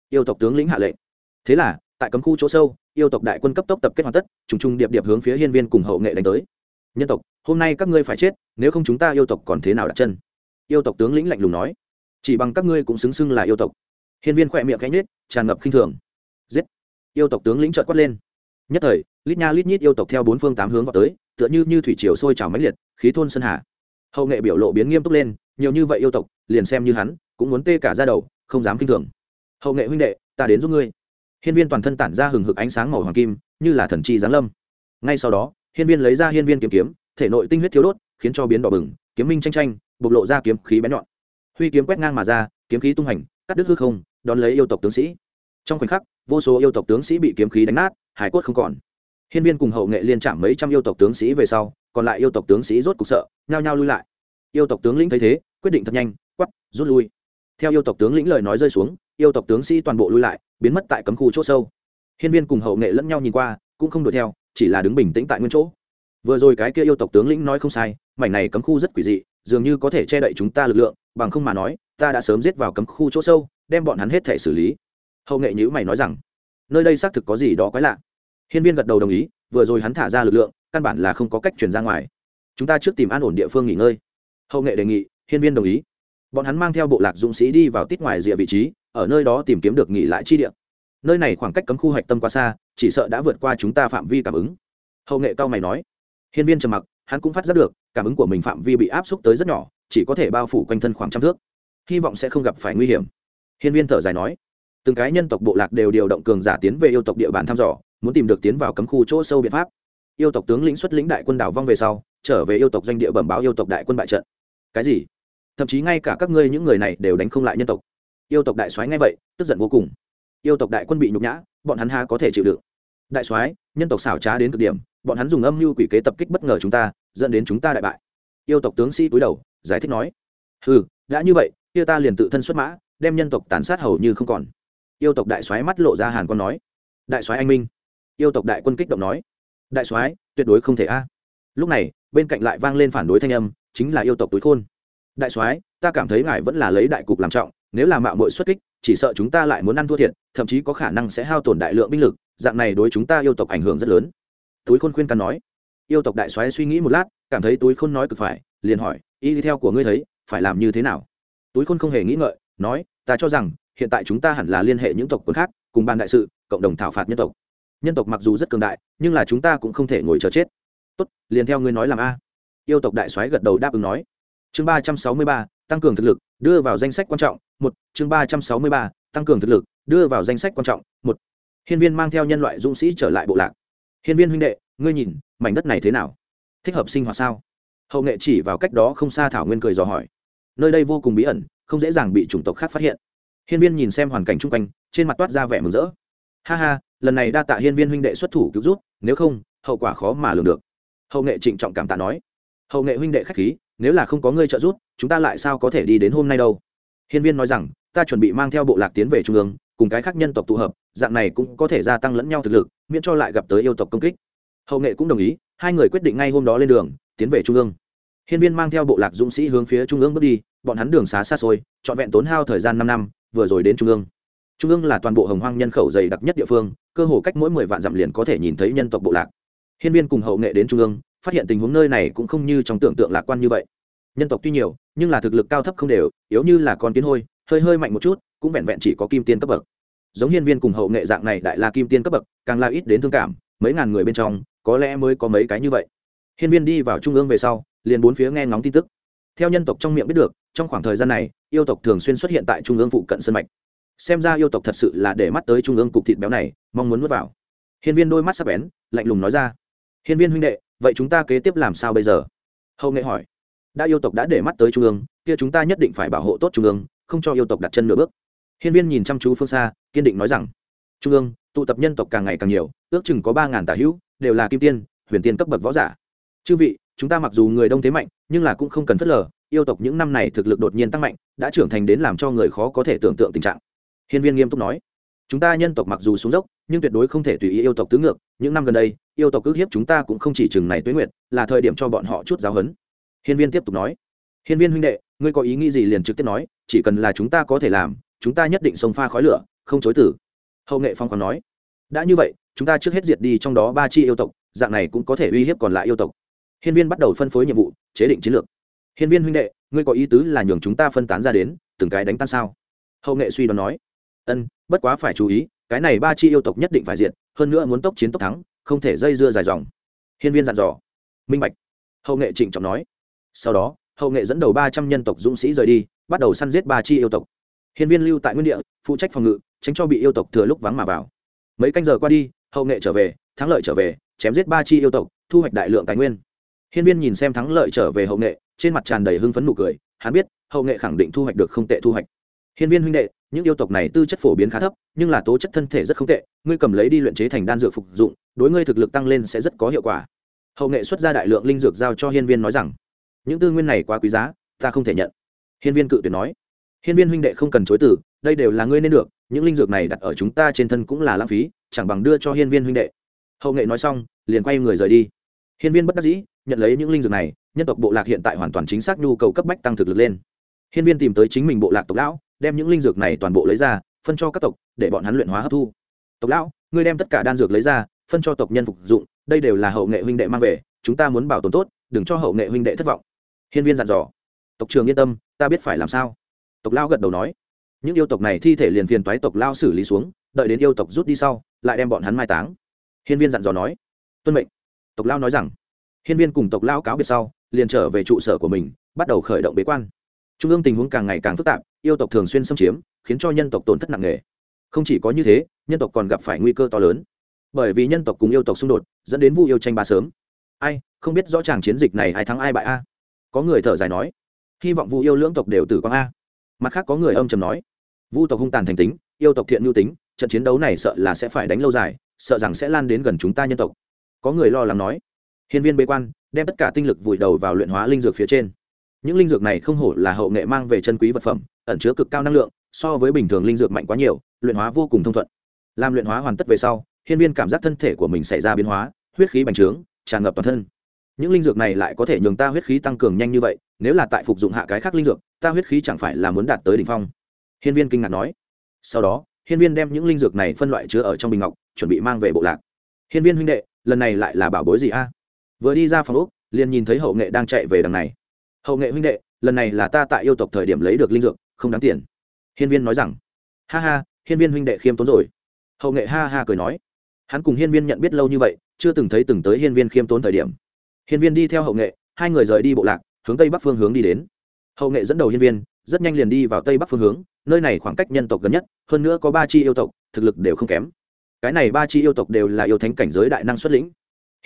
Yêu tộc tướng lĩnh hạ lệnh. Thế là, tại cấm khu chỗ sâu, yêu tộc đại quân cấp tốc tập kết hoàn tất, trùng trùng điệp điệp hướng phía hiên viên cùng hậu nghệ đánh tới nhân tộc, hôm nay các ngươi phải chết, nếu không chúng ta yêu tộc còn thế nào đặt chân? Yêu tộc tướng lĩnh lạnh lùng nói. Chỉ bằng các ngươi cũng xứng xưng là yêu tộc. Hiên viên khỏe miệng cánh nết tràn ngập khinh thường. Giết! Yêu tộc tướng lĩnh trợt quát lên. Nhất thời, lít nha lít nhít yêu tộc theo bốn phương tám hướng vào tới, tựa như như thủy triều sôi trào mãnh liệt, khí thôn sơn hà. Hậu nghệ biểu lộ biến nghiêm túc lên, nhiều như vậy yêu tộc, liền xem như hắn, cũng muốn tê cả ra đầu, không dám kinh thường. Hậu nghệ huynh đệ, ta đến giúp ngươi. Hiên viên toàn thân tản ra hừng hực ánh sáng màu hoàng kim, như là thần chi giáng lâm. Ngay sau đó hiên viên lấy ra hiên viên kiếm kiếm, thể nội tinh huyết thiếu đốt, khiến cho biến đỏ bừng, kiếm minh tranh tranh bộc lộ ra kiếm khí bén nhọn. Huy kiếm quét ngang mà ra, kiếm khí tung hành, cắt đứt hư không, đón lấy yêu tộc tướng sĩ. Trong khoảnh khắc, vô số yêu tộc tướng sĩ bị kiếm khí đánh nát, hải cốt không còn. Hiên viên cùng hậu nghệ liên chạm mấy trăm yêu tộc tướng sĩ về sau, còn lại yêu tộc tướng sĩ rốt cục sợ, nhao nhao lui lại. Yêu tộc tướng lĩnh thấy thế, quyết định thật nhanh, quắp, rút lui. Theo yêu tộc tướng lĩnh lời nói rơi xuống, yêu tộc tướng sĩ toàn bộ lui lại, biến mất tại cấm khu chỗ sâu. Hiên viên cùng hậu nghệ lẫn nhau nhìn qua, cũng không đuổi theo chỉ là đứng bình tĩnh tại nguyên chỗ. Vừa rồi cái kia yêu tộc tướng lĩnh nói không sai, mảnh này cấm khu rất quỷ dị, dường như có thể che đậy chúng ta lực lượng, bằng không mà nói, ta đã sớm giết vào cấm khu chỗ sâu, đem bọn hắn hết thể xử lý. Hậu nghệ nhữ mày nói rằng, nơi đây xác thực có gì đó quái lạ. Hiên viên gật đầu đồng ý, vừa rồi hắn thả ra lực lượng, căn bản là không có cách chuyển ra ngoài. Chúng ta trước tìm an ổn địa phương nghỉ ngơi. Hậu nghệ đề nghị, hiên viên đồng ý. Bọn hắn mang theo bộ lạc dũng sĩ đi vào tít ngoài rìa vị trí, ở nơi đó tìm kiếm được nghỉ lại chi địa. Nơi này khoảng cách cấm khu hạch tâm quá xa chỉ sợ đã vượt qua chúng ta phạm vi cảm ứng. Hậu nghệ cao mày nói. Hiên viên trầm mặc, hắn cũng phát giác được, cảm ứng của mình phạm vi bị áp xúc tới rất nhỏ, chỉ có thể bao phủ quanh thân khoảng trăm thước. Hy vọng sẽ không gặp phải nguy hiểm. Hiên viên thở dài nói. Từng cái nhân tộc bộ lạc đều điều động cường giả tiến về yêu tộc địa bàn thăm dò, muốn tìm được tiến vào cấm khu chỗ sâu biện pháp. Yêu tộc tướng lĩnh xuất lĩnh đại quân đảo vong về sau, trở về yêu tộc doanh địa bẩm báo yêu tộc đại quân bại trận. Cái gì? Thậm chí ngay cả các ngươi những người này đều đánh không lại nhân tộc. Yêu tộc đại soái ngay vậy, tức giận vô cùng yêu tộc đại quân bị nhục nhã, bọn hắn ha có thể chịu đựng? Đại soái, nhân tộc xảo trá đến cực điểm, bọn hắn dùng âm mưu quỷ kế tập kích bất ngờ chúng ta, dẫn đến chúng ta đại bại. Yêu tộc tướng sĩ túi đầu, giải thích nói ừ đã như vậy, kia ta liền tự thân xuất mã, đem nhân tộc tàn sát hầu như không còn. Yêu tộc đại soái mắt lộ ra hàn con nói, đại soái anh minh. Yêu tộc đại quân kích động nói, đại soái, tuyệt đối không thể a. Lúc này, bên cạnh lại vang lên phản đối thanh âm, chính là yêu tộc túi khôn. Đại soái, ta cảm thấy ngài vẫn là lấy đại cục làm trọng, nếu là mạo muội xuất kích chỉ sợ chúng ta lại muốn ăn thua thiệt, thậm chí có khả năng sẽ hao tổn đại lượng binh lực, dạng này đối chúng ta yêu tộc ảnh hưởng rất lớn. Túi khôn khuyên can nói. Yêu tộc đại soái suy nghĩ một lát, cảm thấy túi khôn nói cực phải, liền hỏi, y theo của ngươi thấy, phải làm như thế nào? Túi khôn không hề nghĩ ngợi, nói, ta cho rằng, hiện tại chúng ta hẳn là liên hệ những tộc quân khác, cùng ban đại sự, cộng đồng thảo phạt nhân tộc. Nhân tộc mặc dù rất cường đại, nhưng là chúng ta cũng không thể ngồi chờ chết. Tốt, liền theo ngươi nói làm a. Yêu tộc đại soái gật đầu đáp ứng nói. Chương ba trăm sáu mươi ba tăng cường thực lực, đưa vào danh sách quan trọng, một, chương ba trăm sáu mươi ba, tăng cường thực lực, đưa vào danh sách quan trọng, một. Hiên viên mang theo nhân loại dũng sĩ trở lại bộ lạc. Hiên viên huynh đệ, ngươi nhìn, mảnh đất này thế nào? Thích hợp sinh hoạt sao? Hậu nghệ chỉ vào cách đó không xa thảo nguyên cười dò hỏi. Nơi đây vô cùng bí ẩn, không dễ dàng bị chủng tộc khác phát hiện. Hiên viên nhìn xem hoàn cảnh chung quanh, trên mặt toát ra vẻ mừng rỡ. Ha ha, lần này đa tạ hiên viên huynh đệ xuất thủ cứu rút nếu không, hậu quả khó mà lường được. Hậu nghệ trịnh trọng cảm tạ nói. Hậu nghệ huynh đệ k h á c h khí nếu là không có ngươi trợ giúp, chúng ta lại sao có thể đi đến hôm nay đâu? Hiên viên nói rằng, ta chuẩn bị mang theo bộ lạc tiến về trung ương, cùng cái khác nhân tộc tụ hợp, dạng này cũng có thể gia tăng lẫn nhau thực lực, miễn cho lại gặp tới yêu tộc công kích. Hậu nghệ cũng đồng ý, hai người quyết định ngay hôm đó lên đường, tiến về trung ương. Hiên viên mang theo bộ lạc dũng sĩ hướng phía trung ương bước đi, bọn hắn đường xá xa xôi, trọn vẹn tốn hao thời gian năm năm, vừa rồi đến trung ương. Trung ương là toàn bộ hồng hoang nhân khẩu dày đặc nhất địa phương, cơ hồ cách mỗi mười vạn dặm liền có thể nhìn thấy nhân tộc bộ lạc. Hiên viên cùng hậu nghệ đến trung ương phát hiện tình huống nơi này cũng không như trong tưởng tượng lạc quan như vậy. Nhân tộc tuy nhiều, nhưng là thực lực cao thấp không đều, yếu như là con kiến hôi, hơi hơi mạnh một chút, cũng vẹn vẹn chỉ có kim tiên cấp bậc. Giống hiên viên cùng hậu nghệ dạng này đại la kim tiên cấp bậc, càng là ít đến thương cảm, mấy ngàn người bên trong, có lẽ mới có mấy cái như vậy. Hiên viên đi vào trung ương về sau, liền bốn phía nghe ngóng tin tức. Theo nhân tộc trong miệng biết được, trong khoảng thời gian này, yêu tộc thường xuyên xuất hiện tại trung ương phụ cận sân mạch. Xem ra yêu tộc thật sự là để mắt tới trung ương cục thịt béo này, mong muốn nuốt vào. Hiên viên đôi mắt sắp bén, lạnh lùng nói ra. Hiên viên huynh đệ vậy chúng ta kế tiếp làm sao bây giờ? Hậu nghệ hỏi. Đã yêu tộc đã để mắt tới trung ương, kia chúng ta nhất định phải bảo hộ tốt trung ương, không cho yêu tộc đặt chân nửa bước. Hiên viên nhìn chăm chú phương xa, kiên định nói rằng, trung ương, tụ tập nhân tộc càng ngày càng nhiều, ước chừng có ba ngàn tả hữu, đều là kim tiên, huyền tiên cấp bậc võ giả. Chư vị, chúng ta mặc dù người đông thế mạnh, nhưng là cũng không cần phớt lờ, yêu tộc những năm này thực lực đột nhiên tăng mạnh, đã trưởng thành đến làm cho người khó có thể tưởng tượng tình trạng. Hiên viên nghiêm túc nói chúng ta nhân tộc mặc dù xuống dốc, nhưng tuyệt đối không thể tùy ý yêu tộc tứ ngược. Những năm gần đây, yêu tộc ước hiếp chúng ta cũng không chỉ chừng này tuế nguyệt, là thời điểm cho bọn họ chút giáo huấn. Hiên viên tiếp tục nói, hiên viên huynh đệ, ngươi có ý nghĩ gì liền trực tiếp nói, chỉ cần là chúng ta có thể làm, chúng ta nhất định sông pha khói lửa, không chối tử. Hậu nghệ phong còn nói, đã như vậy, chúng ta trước hết diệt đi trong đó ba chi yêu tộc, dạng này cũng có thể uy hiếp còn lại yêu tộc. Hiên viên bắt đầu phân phối nhiệm vụ, chế định chiến lược. Hiên viên huynh đệ, ngươi có ý tứ là nhường chúng ta phân tán ra đến, từng cái đánh tan sao? Hậu nghệ suy đoán nói, ân bất quá phải chú ý, cái này ba chi yêu tộc nhất định phải diện hơn nữa muốn tốc chiến tốc thắng, không thể dây dưa dài dòng. Hiên viên dặn dò. Minh bạch. Hậu nghệ trịnh trọng nói. Sau đó, hậu nghệ dẫn đầu ba trăm nhân tộc dũng sĩ rời đi, bắt đầu săn giết ba chi yêu tộc. Hiên viên lưu tại nguyên địa, phụ trách phòng ngự, tránh cho bị yêu tộc thừa lúc vắng mà vào. Mấy canh giờ qua đi, hậu nghệ trở về, thắng lợi trở về, chém giết ba chi yêu tộc, thu hoạch đại lượng tài nguyên. Hiên viên nhìn xem thắng lợi trở về hậu nghệ, trên mặt tràn đầy hưng phấn nụ cười, hắn biết hậu nghệ khẳng định thu hoạch được không tệ thu hoạch hiên viên huynh đệ, những yêu tộc này tư chất phổ biến khá thấp, nhưng là tố chất thân thể rất không tệ, ngươi cầm lấy đi luyện chế thành đan dược phục dụng, đối ngươi thực lực tăng lên sẽ rất có hiệu quả. Hậu nghệ xuất ra đại lượng linh dược giao cho hiên viên nói rằng, những tư nguyên này quá quý giá, ta không thể nhận. Hiên viên cự tuyệt nói, hiên viên huynh đệ không cần chối từ, đây đều là ngươi nên được, những linh dược này đặt ở chúng ta trên thân cũng là lãng phí, chẳng bằng đưa cho hiên viên huynh đệ. Hậu nghệ nói xong, liền quay người rời đi. Hiên viên bất đắc dĩ, nhận lấy những linh dược này, nhân tộc bộ lạc hiện tại hoàn toàn chính xác nhu cầu cấp bách tăng thực lực lên. Hiên viên tìm tới chính mình bộ lạc tộc lão đem những linh dược này toàn bộ lấy ra, phân cho các tộc, để bọn hắn luyện hóa hấp thu. Tộc lão, ngươi đem tất cả đan dược lấy ra, phân cho tộc nhân phục dụng, đây đều là hậu nghệ huynh đệ mang về, chúng ta muốn bảo tồn tốt, đừng cho hậu nghệ huynh đệ thất vọng. Hiên viên dặn dò. Tộc trường yên tâm, ta biết phải làm sao. Tộc lao gật đầu nói. Những yêu tộc này thi thể liền phiền toái tộc lao xử lý xuống, đợi đến yêu tộc rút đi sau, lại đem bọn hắn mai táng. Hiên viên dặn dò nói. Tuân mệnh. Tộc lao nói rằng. Hiên viên cùng tộc lao cáo biệt sau, liền trở về trụ sở của mình, bắt đầu khởi động bế quan. Trung ương tình huống càng ngày càng phức tạp yêu tộc thường xuyên xâm chiếm, khiến cho nhân tộc tổn thất nặng nề. Không chỉ có như thế, nhân tộc còn gặp phải nguy cơ to lớn. Bởi vì nhân tộc cùng yêu tộc xung đột, dẫn đến vụ yêu tranh ba sớm. Ai, không biết rõ ràng chiến dịch này ai thắng ai bại a? Có người thở dài nói, hy vọng vụ yêu lưỡng tộc đều tử quang a. Mặt khác có người âm trầm nói, vu tộc hung tàn thành tính, yêu tộc thiện nhu tính, trận chiến đấu này sợ là sẽ phải đánh lâu dài, sợ rằng sẽ lan đến gần chúng ta nhân tộc. Có người lo lắng nói, hiên viên bế quan, đem tất cả tinh lực vùi đầu vào luyện hóa linh dược phía trên. Những linh dược này không hổ là hậu nghệ mang về chân quý vật phẩm ẩn chứa cực cao năng lượng, so với bình thường linh dược mạnh quá nhiều, luyện hóa vô cùng thông thuận. Làm luyện hóa hoàn tất về sau, hiên viên cảm giác thân thể của mình xảy ra biến hóa, huyết khí bành trướng, tràn ngập toàn thân. Những linh dược này lại có thể nhường ta huyết khí tăng cường nhanh như vậy, nếu là tại phục dụng hạ cái khác linh dược, ta huyết khí chẳng phải là muốn đạt tới đ ỉ n h phong. Hiên viên kinh ngạc nói. Sau đó, hiên viên đem những linh dược này phân loại chứa ở trong bình ngọc, chuẩn bị mang về bộ lạc. Hiên viên huynh đệ, lần này lại là bảo bối gì a? Vừa đi ra phòng úc liền nhìn thấy hậu nghệ đang chạy về đằng này. Hậu nghệ huynh đệ, lần này là ta tại yêu tộc thời điểm lấy được linh dược không đáng tiền. Hiên viên nói rằng, ha ha, hiên viên huynh đệ khiêm tốn rồi. Hậu nghệ ha ha cười nói, hắn cùng hiên viên nhận biết lâu như vậy, chưa từng thấy từng tới hiên viên khiêm tốn thời điểm. Hiên viên đi theo hậu nghệ, hai người rời đi bộ lạc, hướng tây bắc phương hướng đi đến. Hậu nghệ dẫn đầu hiên viên, rất nhanh liền đi vào tây bắc phương hướng, nơi này khoảng cách nhân tộc gần nhất, hơn nữa có ba chi yêu tộc, thực lực đều không kém. Cái này ba chi yêu tộc đều là yêu thánh cảnh giới đại năng xuất lĩnh.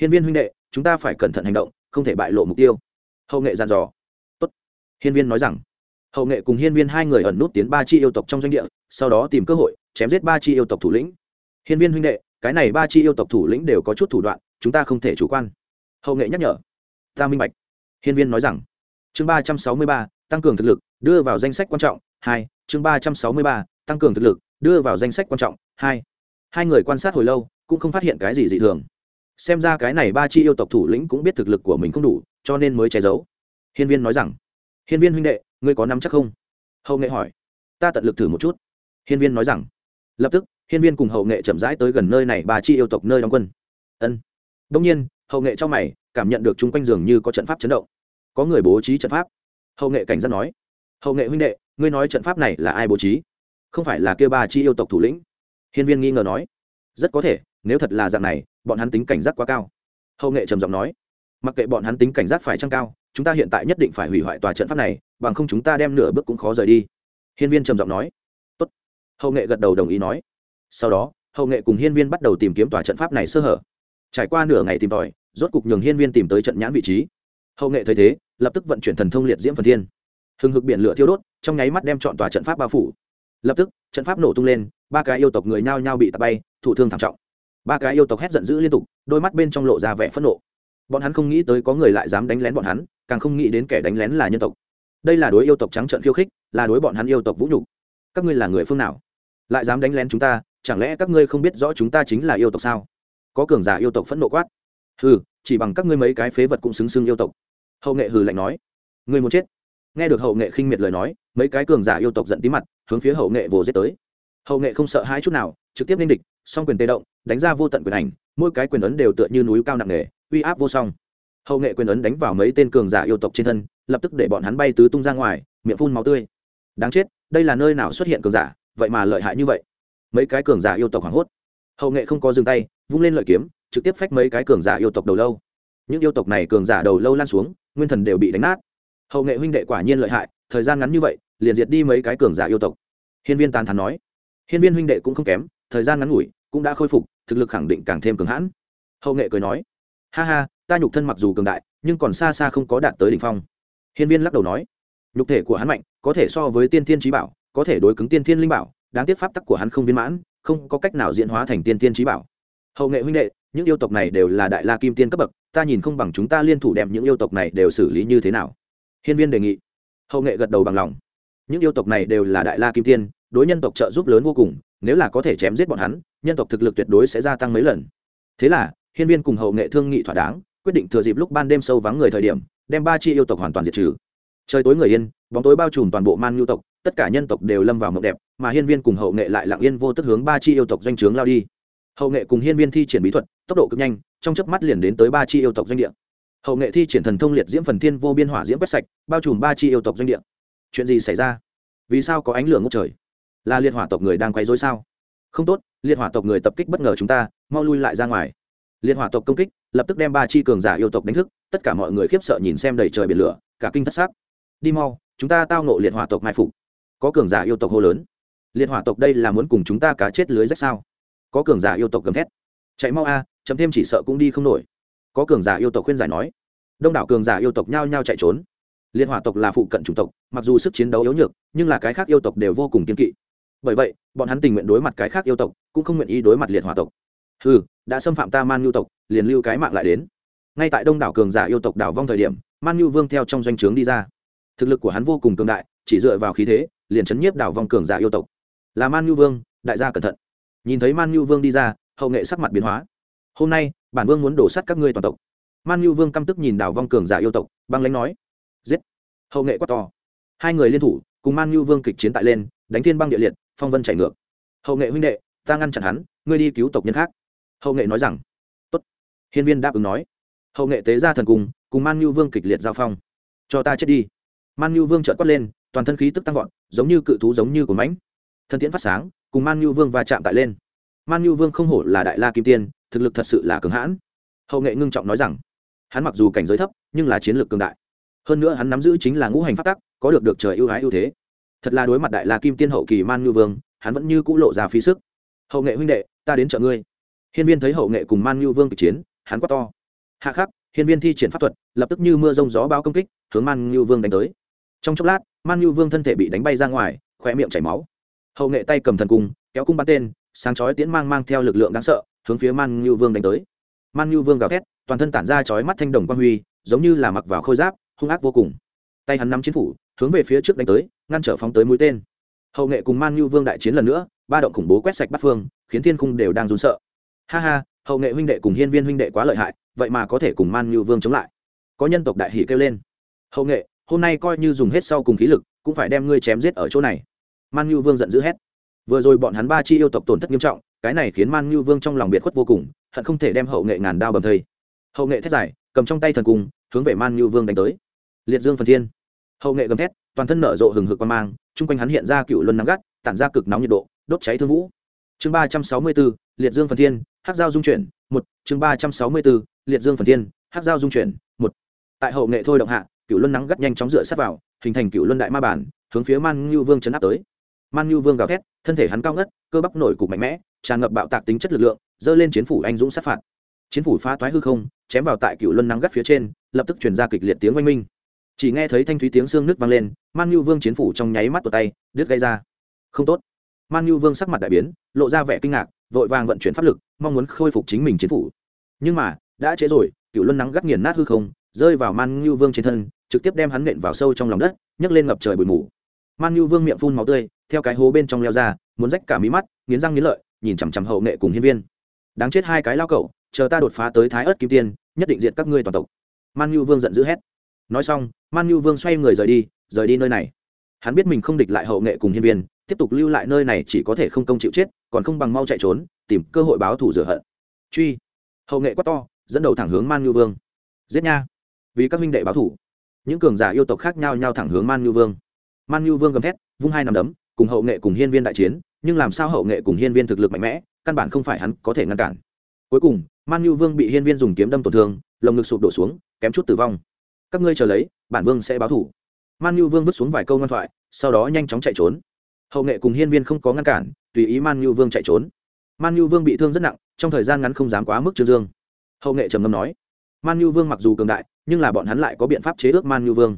Hiên viên huynh đệ, chúng ta phải cẩn thận hành động, không thể bại lộ mục tiêu. Hậu nghệ dàn dò. Tốt. hiên viên nói rằng hậu nghệ cùng hiên viên hai người ẩn nút tiến ba chi yêu tộc trong doanh địa, sau đó tìm cơ hội chém giết ba chi yêu tộc thủ lĩnh. Hiên viên huynh đệ, cái này ba chi yêu tộc thủ lĩnh đều có chút thủ đoạn, chúng ta không thể chủ quan. Hậu nghệ nhắc nhở. Ta minh bạch. Hiên viên nói rằng. Chương ba trăm sáu mươi ba, tăng cường thực lực, đưa vào danh sách quan trọng. Hai, chương ba trăm sáu mươi ba, tăng cường thực lực, đưa vào danh sách quan trọng. Hai. Hai người quan sát hồi lâu, cũng không phát hiện cái gì dị thường. Xem ra cái này ba chi yêu tộc thủ lĩnh cũng biết thực lực của mình không đủ, cho nên mới che giấu. Hiên viên nói rằng. Hiên viên huynh đệ ngươi có nắm chắc không? Hậu nghệ hỏi. Ta tận lực thử một chút. Hiên viên nói rằng. Lập tức, hiên viên cùng hậu nghệ chậm rãi tới gần nơi này bà chi yêu tộc nơi đóng quân. Ân. Đông nhiên, hậu nghệ trong mày, cảm nhận được chung quanh giường như có trận pháp chấn động. Có người bố trí trận pháp. Hậu nghệ cảnh giác nói. Hậu nghệ huynh đệ, ngươi nói trận pháp này là ai bố trí? Không phải là kêu bà chi yêu tộc thủ lĩnh? Hiên viên nghi ngờ nói. Rất có thể, nếu thật là dạng này, bọn hắn tính cảnh giác quá cao. Hậu nghệ trầm giọng nói. Mặc kệ bọn hắn tính cảnh giác phải trăng cao, chúng ta hiện tại nhất định phải hủy hoại tòa trận pháp này bằng không chúng ta đem nửa bước cũng khó rời đi. Hiên viên trầm giọng nói. Tốt. hậu nghệ gật đầu đồng ý nói. Sau đó, hậu nghệ cùng hiên viên bắt đầu tìm kiếm tòa trận pháp này sơ hở. Trải qua nửa ngày tìm tòi, rốt cục nhường hiên viên tìm tới trận nhãn vị trí. Hậu nghệ thấy thế, lập tức vận chuyển thần thông liệt diễm phần thiên. Hừng hực biển lửa thiêu đốt, trong nháy mắt đem chọn tòa trận pháp bao phủ. Lập tức, trận pháp nổ tung lên, ba cái yêu tộc người nhao nhao bị tạt bay thủ thương thảm trọng. Ba cái yêu tộc hét giận dữ liên tục, đôi mắt bên trong lộ ra vẻ phẫn nộ. Bọn hắn không nghĩ tới có người lại dám đánh lén bọn hắn, càng không nghĩ đến kẻ đánh lén là nhân tộc đây là đối yêu tộc trắng trợn khiêu khích, là đối bọn hắn yêu tộc vũ nhục. Các ngươi là người phương nào? Lại dám đánh lén chúng ta, chẳng lẽ các ngươi không biết rõ chúng ta chính là yêu tộc sao? Có cường giả yêu tộc phẫn nộ quát. Hừ, chỉ bằng các ngươi mấy cái phế vật cũng xứng xưng yêu tộc. Hậu nghệ hừ lạnh nói. Ngươi muốn chết. Nghe được hậu nghệ khinh miệt lời nói, mấy cái cường giả yêu tộc giận tí mặt, hướng phía hậu nghệ vồ giết tới. Hậu nghệ không sợ hãi chút nào, trực tiếp lên địch, song quyền tê động, đánh ra vô tận quyền ảnh, mỗi cái quyền ấn đều tựa như núi cao nặng nề, uy áp vô song hậu nghệ quyền ấn đánh vào mấy tên cường giả yêu tộc trên thân, lập tức để bọn hắn bay tứ tung ra ngoài, miệng phun máu tươi. Đáng chết, đây là nơi nào xuất hiện cường giả, vậy mà lợi hại như vậy. Mấy cái cường giả yêu tộc hoảng hốt. Hậu nghệ không có dừng tay, vung lên lợi kiếm, trực tiếp phách mấy cái cường giả yêu tộc đầu lâu. Những yêu tộc này cường giả đầu lâu lan xuống, nguyên thần đều bị đánh nát. Hậu nghệ huynh đệ quả nhiên lợi hại, thời gian ngắn như vậy, liền diệt đi mấy cái cường giả yêu tộc. Hiên viên tàn thắn nói. Hiên viên huynh đệ cũng không kém, thời gian ngắn ngủi, cũng đã khôi phục, thực lực khẳng định càng thêm cường hãn. Hậu nghệ cười nói. Ha ha ta nhục thân mặc dù cường đại, nhưng còn xa xa không có đạt tới đỉnh phong. Hiên viên lắc đầu nói, nhục thể của hắn mạnh, có thể so với tiên thiên trí bảo, có thể đối cứng tiên thiên linh bảo, đáng tiếc pháp tắc của hắn không viên mãn, không có cách nào diễn hóa thành tiên thiên trí bảo. Hậu nghệ huynh đệ, những yêu tộc này đều là đại la kim tiên cấp bậc, ta nhìn không bằng chúng ta liên thủ đem những yêu tộc này đều xử lý như thế nào. Hiên viên đề nghị, hậu nghệ gật đầu bằng lòng. Những yêu tộc này đều là đại la kim tiên, đối nhân tộc trợ giúp lớn vô cùng, nếu là có thể chém giết bọn hắn, nhân tộc thực lực tuyệt đối sẽ gia tăng mấy lần. Thế là, hiên viên cùng hậu nghệ thương nghị thỏa đáng quyết định thừa dịp lúc ban đêm sâu vắng người thời điểm, đem ba chi yêu tộc hoàn toàn diệt trừ. Trời tối người yên, bóng tối bao trùm toàn bộ man nhu tộc, tất cả nhân tộc đều lâm vào mộng đẹp, mà hiên viên cùng hậu nghệ lại lặng yên vô tức hướng ba chi yêu tộc doanh trướng lao đi. Hậu nghệ cùng hiên viên thi triển bí thuật, tốc độ cực nhanh, trong chớp mắt liền đến tới ba chi yêu tộc doanh địa. Hậu nghệ thi triển thần thông liệt diễm phần thiên vô biên hỏa diễm quét sạch, bao trùm ba chi yêu tộc doanh địa. Chuyện gì xảy ra? Vì sao có ánh lửa ngốc trời? Là liệt hỏa tộc người đang quấy dối sao? Không tốt, liệt hỏa tộc người tập kích bất ngờ chúng ta, mau lui lại ra ngoài liệt hỏa tộc công kích, lập tức đem ba chi cường giả yêu tộc đánh thức, tất cả mọi người khiếp sợ nhìn xem đầy trời biển lửa, cả kinh thất xác đi mau, chúng ta tao nộ liệt hỏa tộc mai phục. Có cường giả yêu tộc hô lớn. Liệt hỏa tộc đây là muốn cùng chúng ta cá chết lưới rách sao? Có cường giả yêu tộc gầm thét. Chạy mau a chấm thêm chỉ sợ cũng đi không nổi. Có cường giả yêu tộc khuyên giải nói. Đông đảo cường giả yêu tộc nhao nhao chạy trốn. Liệt hỏa tộc là phụ cận chủng tộc, mặc dù sức chiến đấu yếu nhược, nhưng là cái khác yêu tộc đều vô cùng kiên kỵ. Bởi vậy, bọn hắn tình nguyện đối mặt cái khác yêu tộc, cũng không nguyện ý đối mặt liệt hỏa tộc ừ đã xâm phạm ta man nhu tộc, liền lưu cái mạng lại đến. Ngay tại đông đảo cường giả yêu tộc đảo vong thời điểm, man nhu vương theo trong doanh trướng đi ra. Thực lực của hắn vô cùng cường đại, chỉ dựa vào khí thế, liền chấn nhiếp đảo vong cường giả yêu tộc. Là man nhu vương, đại gia cẩn thận. Nhìn thấy man nhu vương đi ra, hậu nghệ sắc mặt biến hóa. Hôm nay, bản vương muốn đổ sắt các ngươi toàn tộc. Man nhu vương căm tức nhìn đảo vong cường giả yêu tộc, băng lãnh nói. Giết. Hậu nghệ quát to. Hai người liên thủ, cùng man nhu vương kịch chiến tại lên, đánh thiên băng địa liệt, phong vân chảy ngược. Hậu nghệ huynh đệ, ta ngăn chặn hắn, ngươi đi cứu tộc nhân khác hậu nghệ nói rằng tốt. Hiên viên đáp ứng nói hậu nghệ tế ra thần cùng, cùng man nhu vương kịch liệt giao phong. Cho ta chết đi. Man nhu vương trợt quát lên toàn thân khí tức tăng vọt giống như cự thú giống như của mãnh. Thân tiễn phát sáng cùng man nhu vương va chạm tại lên. Man nhu vương không hổ là đại la kim tiên thực lực thật sự là cường hãn. Hậu nghệ ngưng trọng nói rằng hắn mặc dù cảnh giới thấp nhưng là chiến lược cường đại. Hơn nữa hắn nắm giữ chính là ngũ hành phát tắc có được được trời ưu ái ưu thế. Thật là đối mặt đại la kim tiên hậu kỳ man nhu vương hắn vẫn như cũ lộ ra phí sức. Hậu nghệ huynh đệ ta đến chợ ngươi hiên viên thấy hậu nghệ cùng man nhu vương kịch chiến, hắn quát to. Hạ khắc, hiên viên thi triển pháp thuật, lập tức như mưa rông gió bao công kích, hướng man nhu vương đánh tới. Trong chốc lát, man nhu vương thân thể bị đánh bay ra ngoài khỏe miệng chảy máu. Hậu nghệ tay cầm thần cung, kéo cung bắn tên, sáng chói tiễn mang mang theo lực lượng đáng sợ, hướng phía man nhu vương đánh tới. Man nhu vương gào thét, toàn thân tản ra chói mắt thanh đồng quang huy, giống như là mặc vào khôi giáp, hung ác vô cùng. Tay hắn nắm chiến phủ, hướng về phía trước đánh tới, ngăn trở phóng tới mũi tên. Hậu nghệ cùng man nhu vương đại chiến lần nữa, ba động khủng bố quét sạch bắt phương, khiến thiên cung đều đang run sợ ha ha, hậu nghệ huynh đệ cùng hiên viên huynh đệ quá lợi hại, vậy mà có thể cùng man như vương chống lại. Có nhân tộc đại hỷ kêu lên. Hậu nghệ, hôm nay coi như dùng hết sau cùng khí lực, cũng phải đem ngươi chém giết ở chỗ này. Man như vương giận dữ hét. Vừa rồi bọn hắn ba chi yêu tộc tổn thất nghiêm trọng, cái này khiến man như vương trong lòng biệt khuất vô cùng, hận không thể đem hậu nghệ ngàn đao bầm thây. Hậu nghệ thét dài, cầm trong tay thần cung, hướng về man như vương đánh tới. Liệt dương phần thiên. Hậu nghệ gầm thét, toàn thân nở rộ hừng hực quan mang, chung quanh hắn hiện ra cựu luân nắng gắt, tản ra cực nóng nhiệt độ, đốt cháy thương vũ. Chương ba trăm sáu mươi bốn, liệt dương phần thiên hát giao dung chuyển, một, chương ba trăm sáu mươi bốn, liệt dương phần thiên hát giao dung chuyển, một. Tại hậu nghệ thôi động hạ cựu luân nắng gắt nhanh chóng dựa sát vào, hình thành cựu luân đại ma bản, hướng phía man ngưu vương chấn áp tới. Man ngưu vương gào thét, thân thể hắn cao ngất, cơ bắp nổi cục mạnh mẽ, tràn ngập bạo tạc tính chất lực lượng dơ lên chiến phủ anh dũng sát phạt. Chiến phủ phá toái hư không, chém vào tại cựu luân nắng gắt phía trên, lập tức chuyển ra kịch liệt tiếng oanh minh. Chỉ nghe thấy thanh thúy tiếng xương nước vang lên, man nhu vương chiến phủ trong nháy mắt của tay, đứt gây ra. Không tốt. Man nhu vương sắc mặt đại biến, lộ ra vẻ kinh ngạc vội vàng vận chuyển pháp lực, mong muốn khôi phục chính mình chiến phủ. Nhưng mà, đã trễ rồi cựu luân nắng gắt nghiền nát hư không, rơi vào man ngưu vương trên thân, trực tiếp đem hắn nện vào sâu trong lòng đất, nhấc lên ngập trời bụi mù. Man ngưu vương miệng phun máu tươi, theo cái hố bên trong leo ra, muốn rách cả mí mắt, nghiến răng nghiến lợi, nhìn chằm chằm hậu nghệ cùng hiên viên. Đáng chết hai cái lao cậu chờ ta đột phá tới thái ớt kim tiên, nhất định diệt các ngươi toàn tộc. Man ngưu vương giận dữ hét. Nói xong, man ngưu vương xoay người rời đi rời đi nơi này hắn biết mình không địch lại hậu nghệ cùng hiên viên tiếp tục lưu lại nơi này chỉ có thể không công chịu chết còn không bằng mau chạy trốn tìm cơ hội báo thù rửa hận. Truy. Hậu nghệ quá to dẫn đầu thẳng hướng man nhu vương. Giết nha. Vì các minh đệ báo thù, những cường giả yêu tộc khác nhau nhau thẳng hướng man nhu vương. Man nhu vương gầm thét vung hai nằm đấm cùng hậu nghệ cùng hiên viên đại chiến nhưng làm sao hậu nghệ cùng hiên viên thực lực mạnh mẽ căn bản không phải hắn có thể ngăn cản. Cuối cùng man nhu vương bị hiên viên dùng kiếm đâm tổn thương lồng ngực sụp đổ xuống kém chút tử vong. Các ngươi chờ lấy bản vương sẽ báo thủ man nhu vương vứt xuống vài câu ngoan thoại, sau đó nhanh chóng chạy trốn. Hậu nghệ cùng hiên viên không có ngăn cản, tùy ý man nhu vương chạy trốn. Man nhu vương bị thương rất nặng, trong thời gian ngắn không dám quá mức trương dương. Hậu nghệ trầm ngâm nói, man nhu vương mặc dù cường đại, nhưng là bọn hắn lại có biện pháp chế ước man nhu vương.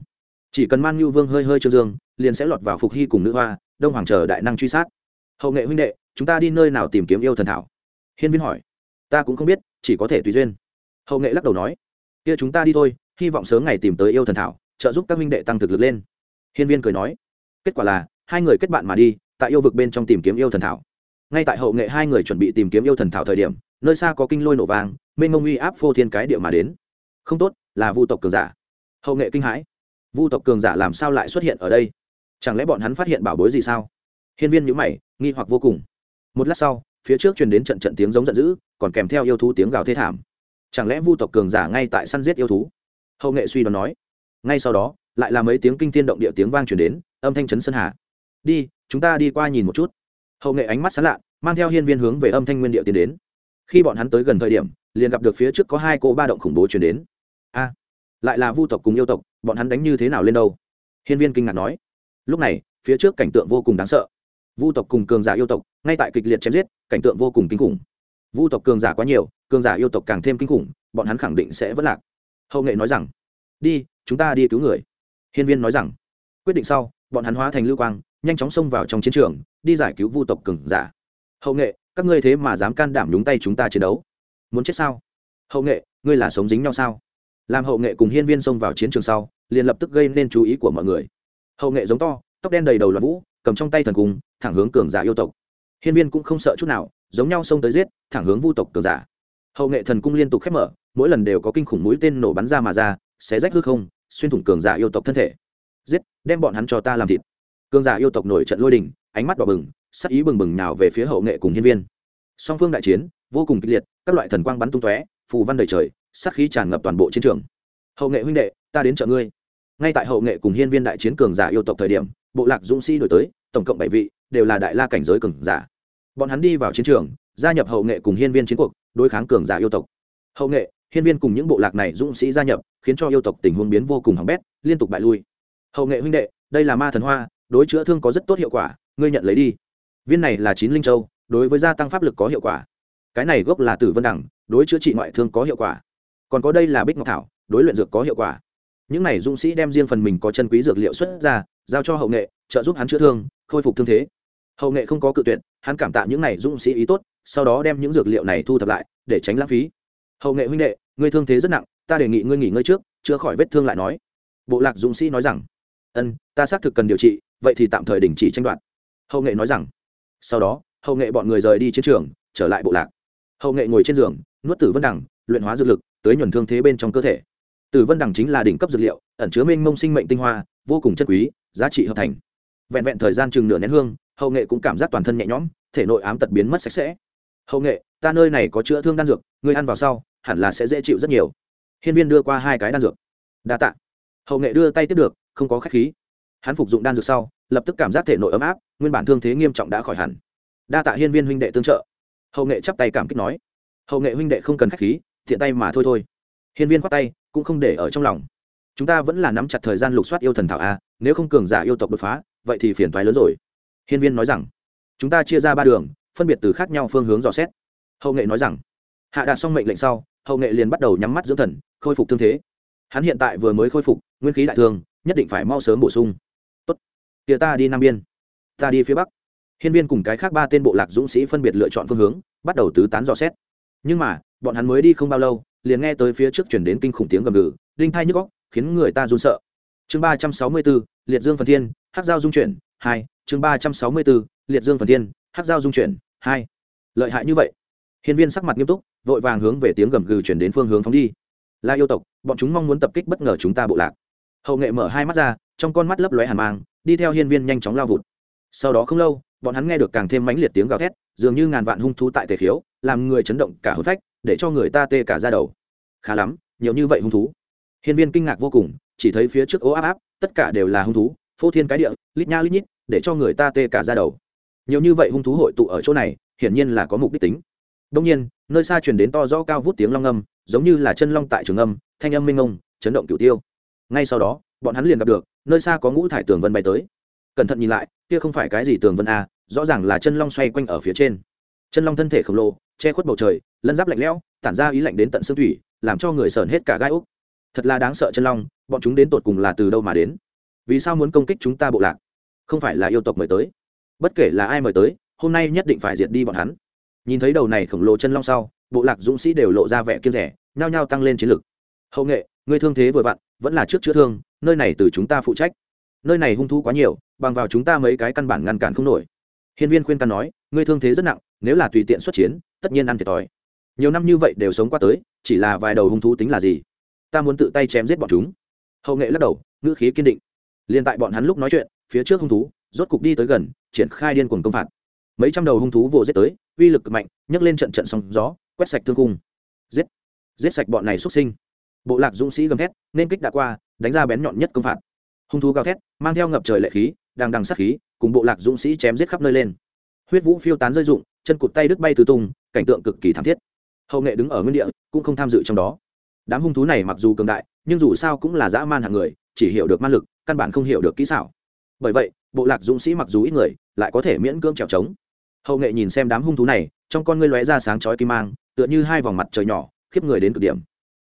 Chỉ cần man nhu vương hơi hơi trương dương, liền sẽ lọt vào phục hy cùng nữ hoa, đông hoàng chờ đại năng truy sát. Hậu nghệ huynh đệ, chúng ta đi nơi nào tìm kiếm yêu thần thảo? Hiên viên hỏi. Ta cũng không biết, chỉ có thể tùy duyên. Hậu nghệ lắc đầu nói, kia chúng ta đi thôi, hy vọng sớm ngày tìm tới yêu thần thảo trợ giúp các huynh đệ tăng thực lực lên. Hiên viên cười nói, kết quả là, hai người kết bạn mà đi, tại yêu vực bên trong tìm kiếm yêu thần thảo. Ngay tại hậu nghệ hai người chuẩn bị tìm kiếm yêu thần thảo thời điểm, nơi xa có kinh lôi nổ vàng mênh mông uy áp phô thiên cái địa mà đến. Không tốt, là vu tộc cường giả. Hậu nghệ kinh hãi. Vu tộc cường giả làm sao lại xuất hiện ở đây? Chẳng lẽ bọn hắn phát hiện bảo bối gì sao? Hiên viên nhữ mày, nghi hoặc vô cùng. Một lát sau, phía trước truyền đến trận trận tiếng giống giận dữ, còn kèm theo yêu thú tiếng gào thê thảm. Chẳng lẽ vu tộc cường giả ngay tại săn giết yêu thú? Hậu nghệ suy đoán nói ngay sau đó, lại là mấy tiếng kinh thiên động địa tiếng vang truyền đến, âm thanh chấn sơn hà đi, chúng ta đi qua nhìn một chút. Hậu nghệ ánh mắt sán lạ, mang theo hiên viên hướng về âm thanh nguyên địa tiến đến. Khi bọn hắn tới gần thời điểm, liền gặp được phía trước có hai cô ba động khủng bố chuyển đến. A, lại là vu tộc cùng yêu tộc, bọn hắn đánh như thế nào lên đâu? Hiên viên kinh ngạc nói. Lúc này, phía trước cảnh tượng vô cùng đáng sợ. Vu tộc cùng cường giả yêu tộc, ngay tại kịch liệt chém giết, cảnh tượng vô cùng kinh khủng. Vu tộc cường giả quá nhiều, cường giả yêu tộc càng thêm kinh khủng, bọn hắn khẳng định sẽ vất lạc. Hậu nghệ nói rằng, đi chúng ta đi cứu người. Hiên viên nói rằng, quyết định sau, bọn hắn hóa thành lưu quang, nhanh chóng xông vào trong chiến trường, đi giải cứu vu tộc cường giả. Hậu nghệ, các ngươi thế mà dám can đảm nhúng tay chúng ta chiến đấu. Muốn chết sao? Hậu nghệ, ngươi là sống dính nhau sao? Làm hậu nghệ cùng hiên viên xông vào chiến trường sau, liền lập tức gây nên chú ý của mọi người. Hậu nghệ giống to, tóc đen đầy đầu loạn vũ, cầm trong tay thần cung, thẳng hướng cường giả yêu tộc. Hiên viên cũng không sợ chút nào, giống nhau xông tới giết, thẳng hướng vu tộc cường giả. Hậu nghệ thần cung liên tục khép mở, mỗi lần đều có kinh khủng mũi tên nổ bắn ra mà ra xé rách hư không, xuyên thủng cường giả yêu tộc thân thể. Giết, đem bọn hắn cho ta làm thịt. Cường giả yêu tộc nổi trận lôi đình, ánh mắt đỏ bừng, sắc ý bừng bừng nào về phía hậu nghệ cùng hiên viên. Song phương đại chiến, vô cùng kịch liệt, các loại thần quang bắn tung tóe, phù văn đầy trời sắc khí tràn ngập toàn bộ chiến trường. Hậu nghệ huynh đệ, ta đến chợ ngươi. Ngay tại hậu nghệ cùng hiên viên đại chiến cường giả yêu tộc thời điểm, bộ lạc dũng sĩ đổi tới, tổng cộng bảy vị, đều là đại la cảnh giới cường giả. Bọn hắn đi vào chiến trường, gia nhập hậu nghệ cùng hiên viên chiến cuộc, đối kháng cường giả yêu tộc. Hậu nghệ hiên viên cùng những bộ lạc này dũng sĩ gia nhập, khiến cho yêu tộc tình huống biến vô cùng hỏng bét, liên tục bại lui. Hậu nghệ huynh đệ, đây là ma thần hoa, đối chữa thương có rất tốt hiệu quả, ngươi nhận lấy đi. Viên này là chín linh châu, đối với gia tăng pháp lực có hiệu quả. Cái này gốc là tử vân đẳng đối chữa trị ngoại thương có hiệu quả. Còn có đây là bích ngọc thảo, đối luyện dược có hiệu quả. Những này dũng sĩ đem riêng phần mình có chân quý dược liệu xuất ra, giao cho hậu nghệ, trợ giúp hắn chữa thương, khôi phục thương thế. Hậu nghệ không có cự tuyệt, hắn cảm tạ những này dũng sĩ ý tốt, sau đó đem những dược liệu này thu thập lại, để tránh lãng phí hậu nghệ huynh đệ ngươi thương thế rất nặng ta đề nghị ngươi nghỉ ngơi trước chữa khỏi vết thương lại nói. Bộ lạc dũng sĩ nói rằng ân ta xác thực cần điều trị vậy thì tạm thời đình chỉ tranh đoạt. Hậu nghệ nói rằng sau đó hậu nghệ bọn người rời đi chiến trường trở lại bộ lạc. Hậu nghệ ngồi trên giường nuốt tử vân Đằng, luyện hóa dược lực tới nhuần thương thế bên trong cơ thể. Tử vân Đằng chính là đỉnh cấp dược liệu ẩn chứa mênh mông sinh mệnh tinh hoa vô cùng chất quý giá trị hợp thành. Vẹn vẹn thời gian chừng nửa nén hương hậu nghệ cũng cảm giác toàn thân nhẹ nhõm thể nội ám tật biến mất sạch sẽ. Hậu nghệ ta nơi này có chữa thương đan dược ngươi ăn vào sau hẳn là sẽ dễ chịu rất nhiều. Hiên viên đưa qua hai cái đan dược. Đa t ạ hậu nghệ đưa tay tiếp được, không có k h á c h khí. Hắn phục dụng đan dược sau, lập tức cảm giác thể nội ấm áp, nguyên bản thương thế nghiêm trọng đã khỏi hẳn. Đa tạ hiên viên huynh đệ tương trợ. Hậu nghệ chắp tay cảm kích nói. Hậu nghệ huynh đệ không cần k h á c h khí thiện tay mà thôi thôi. Hiên viên khoát tay, cũng không để ở trong lòng. Chúng ta vẫn là nắm chặt thời gian lục soát yêu thần thảo a, nếu không cường giả yêu tộc đột phá, vậy thì phiền toái lớn rồi. Hiên viên nói rằng. Chúng ta chia ra ba đường, phân biệt từ khác nhau phương hướng dò xét. Hậu nghệ nói rằng. Hạ đạt xong mệnh lệnh sau hậu nghệ liền bắt đầu nhắm mắt dưỡng thần, khôi phục thương thế. Hắn hiện tại vừa mới khôi phục, nguyên khí đại thương nhất định phải mau sớm bổ sung. Tốt. Kia ta đi nam biên. Ta đi phía bắc. Hiên viên cùng cái khác ba tên bộ lạc dũng sĩ phân biệt lựa chọn phương hướng, bắt đầu tứ tán dò xét. Nhưng mà, bọn hắn mới đi không bao lâu, liền nghe tới phía trước chuyển đến kinh khủng tiếng gầm gừ, đinh thai nhức góc khiến người ta run sợ. Chương ba trăm sáu mươi bốn, liệt dương phần thiên, hắc giao dung chuyển, hai. Chương ba trăm sáu mươi bốn, liệt dương phần thiên, hắc giao dung chuyển, hai. Lợi hại như vậy. Hiên viên sắc mặt nghiêm túc vội vàng hướng về tiếng gầm gừ chuyển đến phương hướng phóng đi. La yêu tộc, bọn chúng mong muốn tập kích bất ngờ chúng ta bộ lạc. Hậu nghệ mở hai mắt ra, trong con mắt lấp lóe hàn mang, đi theo hiên viên nhanh chóng lao vụt. Sau đó không lâu, bọn hắn nghe được càng thêm mãnh liệt tiếng gào thét, dường như ngàn vạn hung thú tại tề khiếu, làm người chấn động cả hớt phách, để cho người ta tê cả ra đầu. Khá lắm, nhiều như vậy hung thú. Hiên viên kinh ngạc vô cùng, chỉ thấy phía trước ố áp áp, tất cả đều là hung thú, phô thiên cái địa, lít nha lít nhít, để cho người ta tê cả ra đầu. Nhiều như vậy hung thú hội tụ ở chỗ này, hiển nhiên là có mục đích tính đông nhiên, nơi xa truyền đến to rõ cao vút tiếng long âm, giống như là chân long tại trường âm, thanh âm minh ông chấn động cửu tiêu. Ngay sau đó, bọn hắn liền gặp được, nơi xa có ngũ thải tường vân bay tới. Cẩn thận nhìn lại, kia không phải cái gì tường vân a, rõ ràng là chân long xoay quanh ở phía trên. Chân long thân thể khổng lồ, che khuất bầu trời, lân giáp lạnh lẽo, tản ra ý lạnh đến tận xương thủy, làm cho người sờn hết cả gai úc. Thật là đáng sợ chân long, bọn chúng đến tột cùng là từ đâu mà đến? Vì sao muốn công kích chúng ta bộ lạc? Không phải là yêu tộc mời tới. Bất kể là ai mời tới, hôm nay nhất định phải diệt đi bọn hắn nhìn thấy đầu này khổng lồ chân long sau, bộ lạc dũng sĩ đều lộ ra vẻ kiên rẻ, nhao nhao tăng lên chiến lực. Hậu nghệ người thương thế vừa vặn, vẫn là trước chữa thương, nơi này từ chúng ta phụ trách. Nơi này hung thú quá nhiều, bằng vào chúng ta mấy cái căn bản ngăn cản không nổi. Hiên viên khuyên can nói, ngươi thương thế rất nặng, nếu là tùy tiện xuất chiến, tất nhiên ăn thiệt thòi. Nhiều năm như vậy đều sống qua tới, chỉ là vài đầu hung thú tính là gì? Ta muốn tự tay chém giết bọn chúng. Hậu nghệ lắc đầu, ngữ khí kiên định. Liền tại bọn hắn lúc nói chuyện, phía trước hung thú rốt cục đi tới gần, triển khai điên cuồng công phạt. Mấy trăm đầu hung thú vồ giết tới uy lực cực mạnh, nhấc lên trận trận sóng gió, quét sạch thương cung giết giết sạch bọn này xuất sinh. Bộ lạc dũng sĩ gầm thét, nên kích đã qua, đánh ra bén nhọn nhất công phạt. Hung thú gào thét, mang theo ngập trời lệ khí, đang đằng sát khí, cùng bộ lạc dũng sĩ chém giết khắp nơi lên. Huyết vũ phiêu tán rơi rụng, chân cụt tay đứt bay từ tung, cảnh tượng cực kỳ thảm thiết. Hậu nghệ đứng ở nguyên địa, cũng không tham dự trong đó. Đám hung thú này mặc dù cường đại, nhưng dù sao cũng là dã man hạng người, chỉ hiểu được man lực, căn bản không hiểu được kỹ xảo. Bởi vậy, bộ lạc dũng sĩ mặc dù ít người, lại có thể miễn cưỡng trèo trống hậu nghệ nhìn xem đám hung thú này, trong con ngươi lóe ra sáng chói kim mang, tựa như hai vòng mặt trời nhỏ, khiếp người đến cực điểm.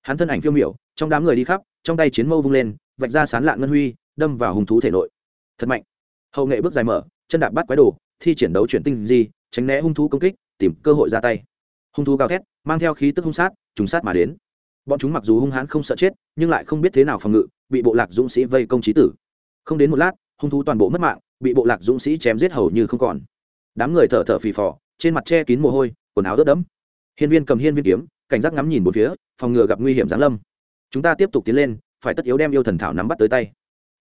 Hắn thân ảnh phiêu miểu, trong đám người đi khắp, trong tay chiến mâu vung lên, vạch ra sán lạng ngân huy, đâm vào hung thú thể nội. Thật mạnh. Hậu nghệ bước dài mở, chân đạp bắt quái đồ, thi triển đấu chuyển tinh di, tránh né hung thú công kích, tìm cơ hội ra tay. Hung thú gào thét, mang theo khí tức hung sát, trùng sát mà đến. Bọn chúng mặc dù hung hãn không sợ chết, nhưng lại không biết thế nào phòng ngự, bị bộ lạc dũng sĩ vây công trí tử. Không đến một lát, hung thú toàn bộ mất mạng, bị bộ lạc dũng sĩ chém giết hầu như không còn đám người thở thở phì phò, trên mặt che kín mồ hôi, quần áo ướt đẫm. Hiên viên cầm hiên viên kiếm, cảnh giác ngắm nhìn một phía, phòng ngừa gặp nguy hiểm giáng lâm. Chúng ta tiếp tục tiến lên, phải tất yếu đem yêu thần thảo nắm bắt tới tay.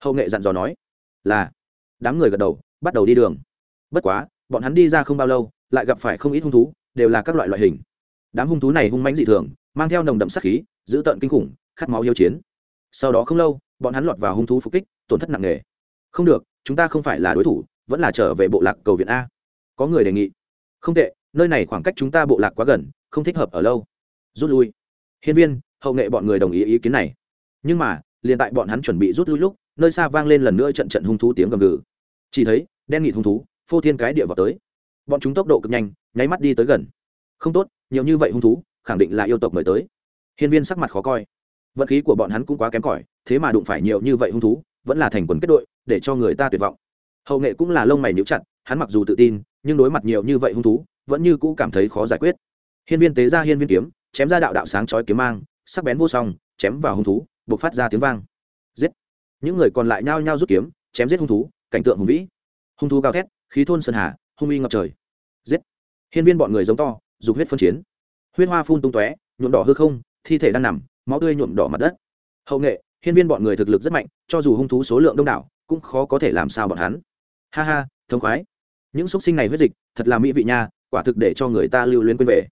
Hậu nghệ dặn dò nói, là. Đám người gật đầu, bắt đầu đi đường. Bất quá, bọn hắn đi ra không bao lâu, lại gặp phải không ít hung thú, đều là các loại loại hình. Đám hung thú này hung mãnh dị thường, mang theo nồng đậm sát khí giữ tợn kinh khủng, khát máu hiếu chiến. Sau đó không lâu, bọn hắn lọt vào hung thú phục kích, tổn thất nặng nề. Không được, chúng ta không phải là đối thủ, vẫn là trở về bộ lạc cầu viện a có người đề nghị. Không tệ, nơi này khoảng cách chúng ta bộ lạc quá gần, không thích hợp ở lâu. Rút lui. Hiên viên, hậu nghệ bọn người đồng ý ý kiến này. Nhưng mà, liền tại bọn hắn chuẩn bị rút lui lúc, nơi xa vang lên lần nữa trận trận hung thú tiếng gầm gừ. Chỉ thấy, đen nghị hung thú, phô thiên cái địa vào tới. Bọn chúng tốc độ cực nhanh, nháy mắt đi tới gần. Không tốt, nhiều như vậy hung thú, khẳng định là yêu tộc mời tới. Hiên viên sắc mặt khó coi. Vận khí của bọn hắn cũng quá kém cỏi, thế mà đụng phải nhiều như vậy hung thú, vẫn là thành quần kết đội, để cho người ta tuyệt vọng. Hậu nghệ cũng là lông mày níu chặt hắn mặc dù tự tin, nhưng đối mặt nhiều như vậy hung thú, vẫn như cũ cảm thấy khó giải quyết. Hiên viên tế ra hiên viên kiếm, chém ra đạo đạo sáng chói kiếm mang, sắc bén vô song, chém vào hung thú buộc phát ra tiếng vang. Giết! Những người còn lại nhao nhao rút kiếm, chém giết hung thú, cảnh tượng hùng vĩ. Hung thú gào thét, khí thôn sơn hà, hung uy ngập trời. Giết! Hiên viên bọn người giống to, dục huyết phân chiến. Huyết hoa phun tung tóe, nhuộm đỏ hư không, thi thể đang nằm, máu tươi nhuộm đỏ mặt đất. Hậu nghệ, hiên viên bọn người thực lực rất mạnh, cho dù hung thú số lượng đông đảo, cũng khó có thể làm sao bọn hắn. Ha ha, thống khoái những xúc sinh này huyết dịch, thật là mỹ vị nha, quả thực để cho người ta lưu luyến quên về.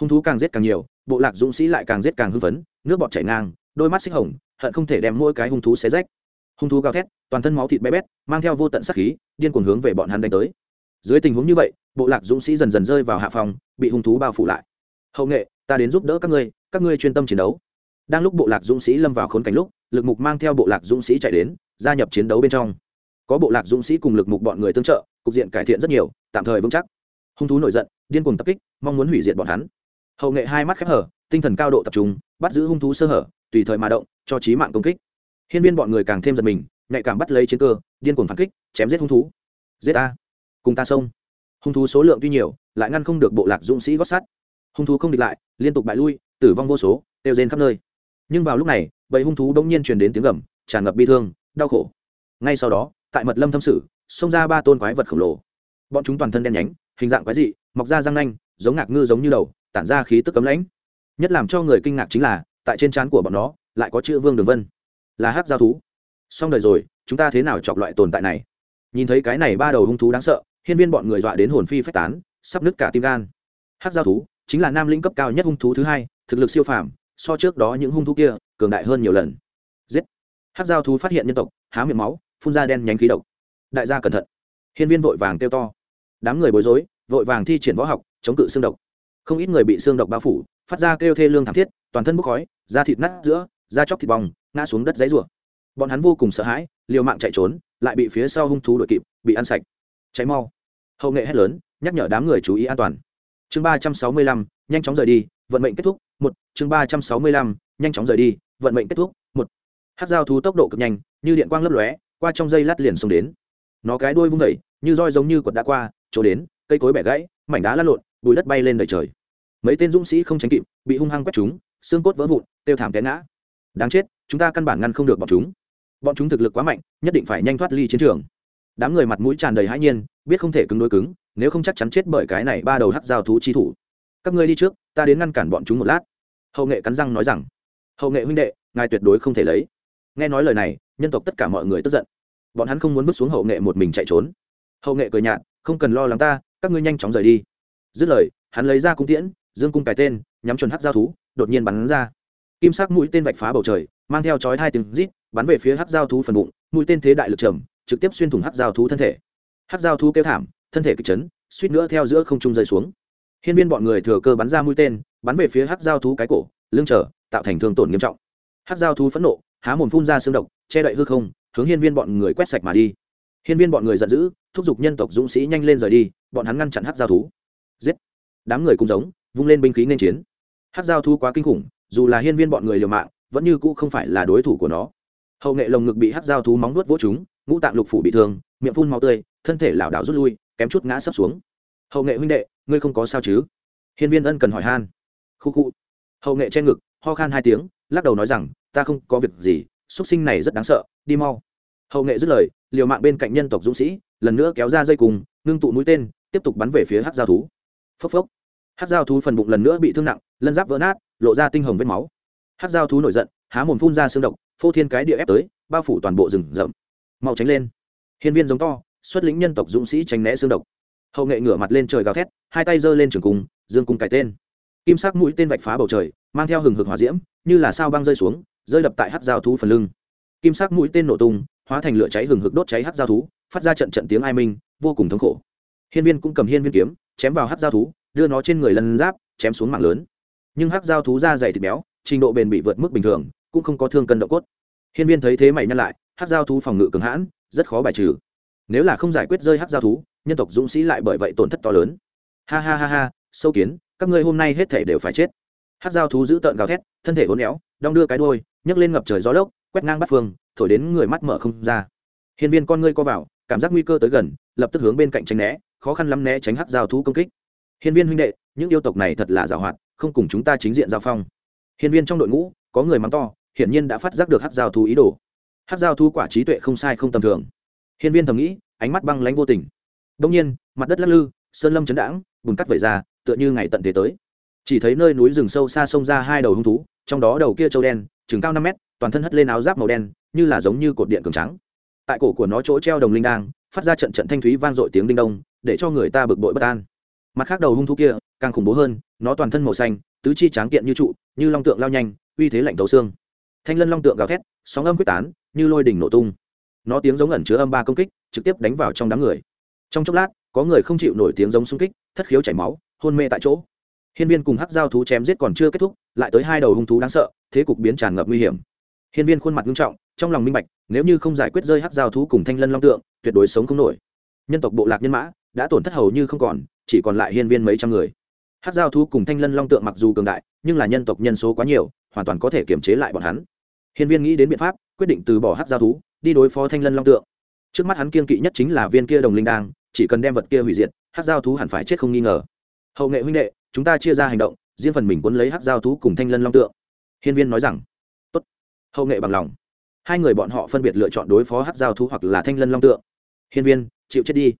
Hung thú càng giết càng nhiều, bộ lạc dũng sĩ lại càng giết càng hưng phấn, nước bọt chảy ngang, đôi mắt xích hồng, hận không thể đem mỗi cái hung thú xé rách. Hung thú gào thét, toàn thân máu thịt bé bét, mang theo vô tận sắc khí, điên cuồng hướng về bọn hắn đánh tới. Dưới tình huống như vậy, bộ lạc dũng sĩ dần dần rơi vào hạ phòng, bị hung thú bao phủ lại. Hậu nghệ, ta đến giúp đỡ các ngươi các ngươi chuyên tâm chiến đấu. Đang lúc bộ lạc dũng sĩ lâm vào khốn cảnh lúc, lực mục mang theo bộ lạc dũng sĩ chạy đến, gia nhập chiến đấu bên trong có bộ lạc dũng sĩ cùng lực mục bọn người tương trợ, cục diện cải thiện rất nhiều, tạm thời vững chắc. Hung thú nổi giận, điên cuồng tập kích, mong muốn hủy diệt bọn hắn. Hậu nghệ hai mắt khép hở, tinh thần cao độ tập trung, bắt giữ hung thú sơ hở, tùy thời mà động, cho trí mạng công kích. Hiên viên bọn người càng thêm giật mình, nhạy cảm bắt lấy chiến cơ, điên cuồng phản kích, chém giết hung thú. Giết ta cùng ta xông. Hung thú số lượng tuy nhiều, lại ngăn không được bộ lạc dũng sĩ gót sắt. Hung thú không địch lại, liên tục bại lui, tử vong vô số tiêu rên khắp nơi. Nhưng vào lúc này, bầy hung thú đông nhiên truyền đến tiếng gầm, tràn ngập bi thương, đau khổ. Ngay sau đó tại mật lâm thâm sử, xông ra ba tôn quái vật khổng lồ. Bọn chúng toàn thân đen nhánh, hình dạng quái dị, mọc ra răng nanh, giống ngạc ngư giống như đầu, tản ra khí tức cấm lãnh. Nhất làm cho người kinh ngạc chính là, tại trên trán của bọn nó, lại có chữ vương đường vân. Là hát giao thú. Xong đời rồi, chúng ta thế nào chọc loại tồn tại này? Nhìn thấy cái này ba đầu hung thú đáng sợ, hiên viên bọn người dọa đến hồn phi phách tán, sắp nứt cả tim gan. Hát giao thú chính là nam linh cấp cao nhất hung thú thứ hai, thực lực siêu phàm, so trước đó những hung thú kia cường đại hơn nhiều lần. Giết. Hát giao thú phát hiện nhân tộc, há miệng máu phun ra đen nhánh khí độc. Đại gia cẩn thận. Hiên viên vội vàng kêu to. Đám người bối rối, vội vàng thi triển võ học, chống cự xương độc. Không ít người bị xương độc bao phủ, phát ra kêu thê lương thảm thiết, toàn thân bốc khói, da thịt nát giữa, da chóc thịt bong, ngã xuống đất giấy rủa. Bọn hắn vô cùng sợ hãi, liều mạng chạy trốn, lại bị phía sau hung thú đuổi kịp, bị ăn sạch. Cháy mau. Hậu nghệ hét lớn, nhắc nhở đám người chú ý an toàn. Chương ba trăm sáu mươi lăm, nhanh chóng rời đi, vận mệnh kết thúc, một. Chương ba trăm sáu mươi lăm, nhanh chóng rời đi, vận mệnh kết thúc, một. Hát giao thú tốc độ cực nhanh, như điện quang lấp lóe qua trong dây lát liền xông đến. Nó cái đuôi vung vẩy như roi giống như quật đã qua, chỗ đến, cây cối bẻ gãy, mảnh đá lăn lộn, bùi đất bay lên đầy trời. Mấy tên dũng sĩ không tránh kịp, bị hung hăng quét chúng, xương cốt vỡ vụn tiêu thảm té ngã. Đáng chết, chúng ta căn bản ngăn không được bọn chúng. Bọn chúng thực lực quá mạnh, nhất định phải nhanh thoát ly chiến trường. Đám người mặt mũi tràn đầy hãi nhiên, biết không thể cứng đối cứng, nếu không chắc chắn chết bởi cái này ba đầu hắc giao thú chi thủ. Các ngươi đi trước, ta đến ngăn cản bọn chúng một lát. Hậu nghệ cắn răng nói rằng, hậu nghệ huynh đệ, ngài tuyệt đối không thể lấy. Nghe nói lời này nhân tộc tất cả mọi người tức giận. Bọn hắn không muốn bước xuống hậu nghệ một mình chạy trốn. Hậu nghệ cười nhạt, không cần lo lắng ta, các ngươi nhanh chóng rời đi. Dứt lời, hắn lấy ra cung tiễn, dương cung cái tên, nhắm chuẩn hắc giao thú, đột nhiên bắn ra. Kim sắc mũi tên vạch phá bầu trời, mang theo chói hai tiếng rít, bắn về phía hắc giao thú phần bụng, mũi tên thế đại lực trầm, trực tiếp xuyên thủng hắc giao thú thân thể. Hắc giao thú kêu thảm, thân thể kịch chấn, suýt nữa theo giữa không trung rơi xuống. Hiên viên bọn người thừa cơ bắn ra mũi tên, bắn về phía hắc giao thú cái cổ, lưng trở, tạo thành thương tổn nghiêm trọng. Hắc giao thú phẫn nộ há mồm phun ra xương độc, che đậy hư không, hướng hiên viên bọn người quét sạch mà đi. Hiên viên bọn người giận dữ, thúc giục nhân tộc dũng sĩ nhanh lên rời đi, bọn hắn ngăn chặn hắc giao thú. Giết! Đám người cùng giống, vung lên binh khí nên chiến. Hắc giao thú quá kinh khủng, dù là hiên viên bọn người liều mạng, vẫn như cũ không phải là đối thủ của nó. Hậu nghệ lồng ngực bị hắc giao thú móng nuốt vỗ chúng ngũ tạng lục phủ bị thương, miệng phun máu tươi, thân thể lảo đảo rút lui, kém chút ngã sấp xuống. Hậu nghệ huynh đệ, ngươi không có sao chứ? Hiên viên ân cần hỏi han. Khu khu. Hậu nghệ che ngực, ho khan hai tiếng, lắc đầu nói rằng ta không có việc gì xuất sinh này rất đáng sợ, đi mau. Hậu nghệ dứt lời, liều mạng bên cạnh nhân tộc dũng sĩ, lần nữa kéo ra dây cùng ngưng tụ mũi tên, tiếp tục bắn về phía hát giao thú. Phốc phốc. Hát giao thú phần bụng lần nữa bị thương nặng, lân giáp vỡ nát, lộ ra tinh hồng vết máu. Hát giao thú nổi giận, há mồm phun ra xương độc, phô thiên cái địa ép tới, bao phủ toàn bộ rừng rậm. Mau tránh lên. Hiên viên giống to, xuất lĩnh nhân tộc dũng sĩ tránh né xương độc. Hậu nghệ ngửa mặt lên trời gào thét, hai tay giơ lên trường cung, dương cung cái tên. Kim sắc mũi tên vạch phá bầu trời, mang theo hừng hực hỏa diễm, như là sao băng rơi xuống rơi đập tại hát giao thú phần lưng. Kim sắc mũi tên nổ tung, hóa thành lửa cháy hừng hực đốt cháy hát giao thú, phát ra trận trận tiếng ai minh, vô cùng thống khổ. Hiên viên cũng cầm hiên viên kiếm, chém vào hát giao thú, đưa nó trên người lân giáp, chém xuống mạng lớn. Nhưng hát giao thú da dày thịt béo, trình độ bền bị vượt mức bình thường, cũng không có thương cân độ cốt. Hiên viên thấy thế mày nhăn lại, hát giao thú phòng ngự cường hãn, rất khó bài trừ. Nếu là không giải quyết rơi hát giao thú, nhân tộc dũng sĩ lại bởi vậy tổn thất to lớn. Ha ha ha ha, sâu kiến, các ngươi hôm nay hết thể đều phải chết. Hát giao thú giữ tợn gào thét, thân thể hốn éo, đong đưa cái đôi nhấc lên ngập trời gió lốc, quét ngang bắt phương, thổi đến người mắt mở không ra. Hiên viên con ngươi co vào, cảm giác nguy cơ tới gần, lập tức hướng bên cạnh tránh né, khó khăn lắm né tránh hắc giao thú công kích. Hiên viên huynh đệ, những yêu tộc này thật là giàu hoạt, không cùng chúng ta chính diện giao phong. Hiên viên trong đội ngũ, có người mắng to, hiển nhiên đã phát giác được hắc giao thú ý đồ. Hắc giao thú quả trí tuệ không sai không tầm thường. Hiên viên thầm nghĩ, ánh mắt băng lánh vô tình. Đông nhiên, mặt đất lắc lư, sơn lâm chấn đãng, bùn cắt vẩy ra, tựa như ngày tận thế tới. Chỉ thấy nơi núi rừng sâu xa xông ra hai đầu hung thú, trong đó đầu kia trâu đen chừng cao năm mét, toàn thân hất lên áo giáp màu đen, như là giống như cột điện cường trắng. Tại cổ của nó chỗ treo đồng linh đang phát ra trận trận thanh thúy vang dội tiếng đinh đông, để cho người ta bực bội bất an. Mặt khác đầu hung thú kia, càng khủng bố hơn, nó toàn thân màu xanh, tứ chi tráng kiện như trụ, như long tượng lao nhanh, uy thế lạnh thấu xương. Thanh lân long tượng gào thét, sóng âm quyết tán, như lôi đỉnh nổ tung. Nó tiếng giống ẩn chứa âm ba công kích, trực tiếp đánh vào trong đám người. Trong chốc lát, có người không chịu nổi tiếng giống xung kích, thất khiếu chảy máu, hôn mê tại chỗ. Hiên viên cùng hắc giao thú chém giết còn chưa kết thúc, lại tới hai đầu hung thú đáng sợ thế cục biến tràn ngập nguy hiểm. Hiên viên khuôn mặt nghiêm trọng, trong lòng minh bạch, nếu như không giải quyết rơi hắc giao thú cùng thanh lân long tượng, tuyệt đối sống không nổi. Nhân tộc bộ lạc nhân mã, đã tổn thất hầu như không còn, chỉ còn lại hiên viên mấy trăm người. Hát giao thú cùng thanh lân long tượng mặc dù cường đại, nhưng là nhân tộc nhân số quá nhiều, hoàn toàn có thể kiềm chế lại bọn hắn. Hiên viên nghĩ đến biện pháp, quyết định từ bỏ hát giao thú, đi đối phó thanh lân long tượng. Trước mắt hắn kiên kỵ nhất chính là viên kia đồng linh đang chỉ cần đem vật kia hủy diệt hát giao thú hẳn phải chết không nghi ngờ. Hậu nghệ huynh đệ, chúng ta chia ra hành động, riêng phần mình quấn lấy hát giao thú cùng thanh lân long tượng hiên viên nói rằng, tốt, hậu nghệ bằng lòng. Hai người bọn họ phân biệt lựa chọn đối phó hát giao thú hoặc là thanh lân long tượng. Hiên viên, chịu chết đi.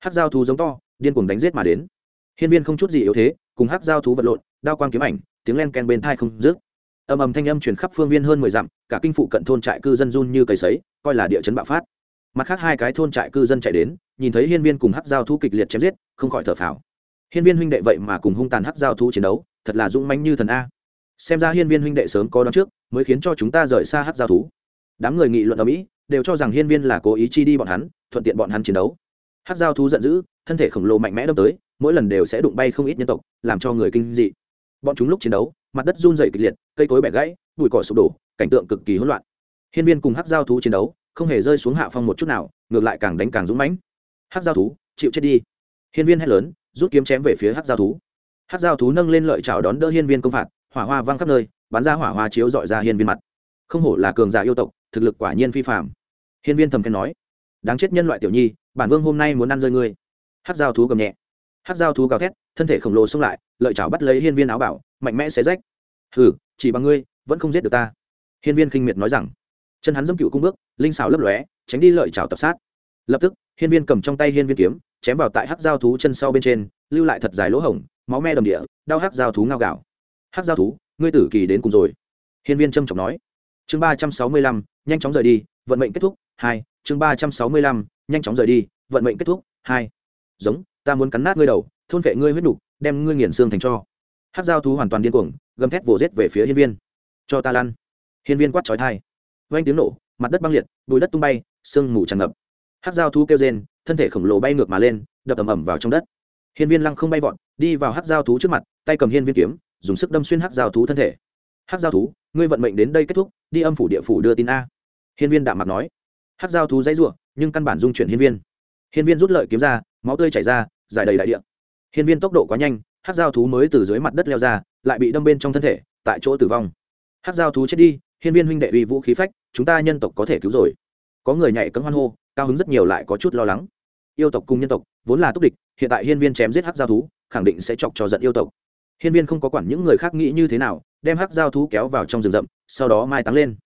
Hát giao thú giống to, điên cuồng đánh giết mà đến. Hiên viên không chút gì yếu thế, cùng hát giao thú vật lộn, đao quang kiếm ảnh, tiếng len ken bên thai không dứt. Ầm ầm thanh âm truyền khắp phương viên hơn mười dặm, cả kinh phụ cận thôn trại cư dân run như cầy sấy, coi là địa chấn bạo phát. Mặt khác hai cái thôn trại cư dân chạy đến, nhìn thấy hiên viên cùng hát giao thú kịch liệt chém giết, không khỏi thở phào. Hiên viên huynh đệ vậy mà cùng hung tàn hát giao thú chiến đấu, thật là dũng mãnh như thần a xem ra hiên viên huynh đệ sớm có đón trước, mới khiến cho chúng ta rời xa hát giao thú. Đám người nghị luận ở mỹ, đều cho rằng hiên viên là cố ý chi đi bọn hắn, thuận tiện bọn hắn chiến đấu. Hát giao thú giận dữ, thân thể khổng lồ mạnh mẽ đâm tới, mỗi lần đều sẽ đụng bay không ít nhân tộc, làm cho người kinh dị. Bọn chúng lúc chiến đấu, mặt đất run dày kịch liệt, cây cối bẻ gãy, bụi cỏ sụp đổ, cảnh tượng cực kỳ hỗn loạn. Hiên viên cùng hát giao thú chiến đấu, không hề rơi xuống hạ phong một chút nào, ngược lại càng đánh càng dũng mãnh. Hát giao thú, chịu chết đi. Hiên viên hét lớn, rút kiếm chém về phía hát giao thú. Hát giao thú nâng lên lợi chào đón đỡ hiên viên công phạt hỏa hoa văng khắp nơi, bắn ra hỏa hoa chiếu dọi ra hiên viên mặt. Không hổ là cường giả yêu tộc, thực lực quả nhiên phi phạm hiên viên thầm khen nói, đáng chết nhân loại tiểu nhi, bản vương hôm nay muốn ăn rơi ngươi. Hát giao thú cầm nhẹ. Hát giao thú gào thét, thân thể khổng lồ xông lại, lợi chảo bắt lấy hiên viên áo bảo, mạnh mẽ xé rách. Hừ, chỉ bằng ngươi, vẫn không giết được ta. Hiên viên khinh miệt nói rằng. Chân hắn dâm cựu cung bước, linh xảo lấp lóe, tránh đi lợi chảo tập sát. Lập tức, hiên viên cầm trong tay hiên viên kiếm, chém vào tại hát giao thú chân sau bên trên, lưu lại thật dài lỗ hổng, máu me đầm địa, đau hát giao thú ngao gạo hát giao thú, ngươi tử kỳ đến cùng rồi. Hiên viên trâm trọng nói. Chương ba trăm sáu mươi lăm, nhanh chóng rời đi, vận mệnh kết thúc, hai, chương ba trăm sáu mươi lăm, nhanh chóng rời đi, vận mệnh kết thúc, hai. Giống, ta muốn cắn nát ngươi đầu, thôn vệ ngươi huyết nục, đem ngươi nghiền xương thành cho. Hát giao thú hoàn toàn điên cuồng, gầm thét vồ rết về phía hiên viên. Cho ta lăn. Hiên viên quát trói thai vang tiếng nổ, mặt đất băng liệt, bùi đất tung bay, sương mù tràn ngập. Hát giao thú kêu rên, thân thể khổng lồ bay ngược mà lên, đập ầm ầm vào trong đất. Hiên viên lăng không bay vọt, đi vào hát giao thú trước mặt, tay cầm hiên viên kiếm dùng sức đâm xuyên hắc giao thú thân thể. Hắc giao thú, ngươi vận mệnh đến đây kết thúc, đi âm phủ địa phủ đưa tin a. Hiên viên đạm mặt nói. Hắc giao thú dãy r u ộ nhưng căn bản dung chuyển hiên viên. Hiên viên rút lợi kiếm ra, máu tươi chảy ra, giải đầy đại địa. Hiên viên tốc độ quá nhanh, hắc giao thú mới từ dưới mặt đất leo ra, lại bị đâm bên trong thân thể, tại chỗ tử vong. Hắc giao thú chết đi, hiên viên huynh đệ uy vũ khí phách, chúng ta nhân tộc có thể cứu rồi. Có người nhảy cấm hoan hô, cao hứng rất nhiều lại có chút lo lắng. Yêu tộc cùng nhân tộc, vốn là túc địch, hiện tại hiên viên chém giết hắc giao thú, khẳng định sẽ chọc cho giận yêu tộc hiên viên không có quản những người khác nghĩ như thế nào, đem hắc giao thú kéo vào trong rừng rậm, sau đó mai táng lên.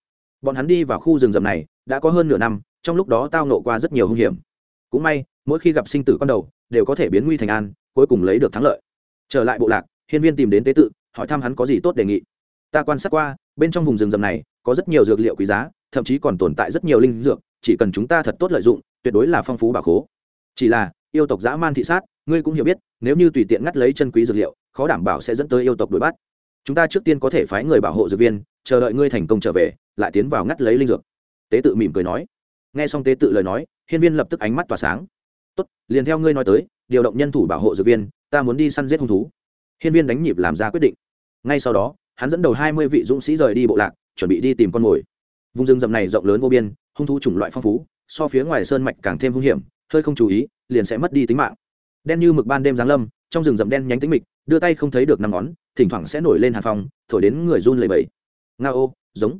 Bọn hắn đi vào khu rừng rậm này, đã có hơn nửa năm, trong lúc đó tao nộ qua rất nhiều hung hiểm. Cũng may, mỗi khi gặp sinh tử con đầu, đều có thể biến nguy thành an, cuối cùng lấy được thắng lợi. Trở lại bộ lạc, hiên viên tìm đến tế tự, hỏi thăm hắn có gì tốt đề nghị. Ta quan sát qua, bên trong vùng rừng rậm này, có rất nhiều dược liệu quý giá, thậm chí còn tồn tại rất nhiều linh dược, chỉ cần chúng ta thật tốt lợi dụng, tuyệt đối là phong phú bà khố. Chỉ là yêu tộc dã man thị sát, ngươi cũng hiểu biết, nếu như tùy tiện ngắt lấy chân quý dược liệu, khó đảm bảo sẽ dẫn tới yêu tộc đuổi bắt. Chúng ta trước tiên có thể phái người bảo hộ dược viên, chờ đợi ngươi thành công trở về, lại tiến vào ngắt lấy linh dược. Tế tự mỉm cười nói. Nghe xong tế tự lời nói, hiên viên lập tức ánh mắt tỏa sáng. Tốt, liền theo ngươi nói tới, điều động nhân thủ bảo hộ dược viên, ta muốn đi săn giết hung thú. Hiên viên đánh nhịp làm ra quyết định. Ngay sau đó, hắn dẫn đầu hai mươi vị dũng sĩ rời đi bộ lạc, chuẩn bị đi tìm con mồi. Vùng rừng rậm này rộng lớn vô biên, hung thú chủng loại phong phú, so phía ngoài sơn mạch càng thêm hung hiểm, hơi không chú ý liền sẽ mất đi tính mạng. Đen như mực ban đêm giáng lâm, trong rừng rậm đen nhánh tính mịch, đưa tay không thấy được năm ngón, thỉnh thoảng sẽ nổi lên hàn phong, thổi đến người run lầy bẫy nga ô, giống.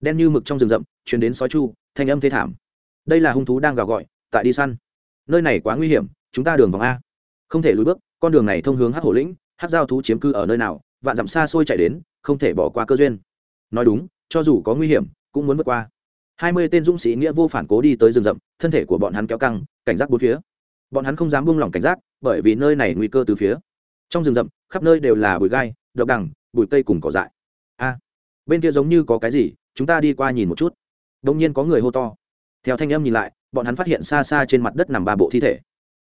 Đen như mực trong rừng rậm chuyển đến sói chu, thanh âm thế thảm. Đây là hung thú đang gào gọi, tại đi săn. Nơi này quá nguy hiểm, chúng ta đường vòng a. Không thể lùi bước, con đường này thông hướng hát hổ lĩnh hát giao thú chiếm cư ở nơi nào, vạn dặm xa xôi chạy đến, không thể bỏ qua cơ duyên. Nói đúng, cho dù có nguy hiểm, cũng muốn vượt qua. Hai mươi tên dũng sĩ nghĩa vô phản cố đi tới rừng rậm, thân thể của bọn hắn kéo căng, cảnh giác bốn phía bọn hắn không dám buông lỏng cảnh giác, bởi vì nơi này nguy cơ từ phía trong rừng rậm, khắp nơi đều là bụi gai đậu đằng, bụi cây cùng cỏ dại. A, bên kia giống như có cái gì, chúng ta đi qua nhìn một chút. Đông nhiên có người hô to. Theo thanh âm nhìn lại, bọn hắn phát hiện xa xa trên mặt đất nằm ba bộ thi thể.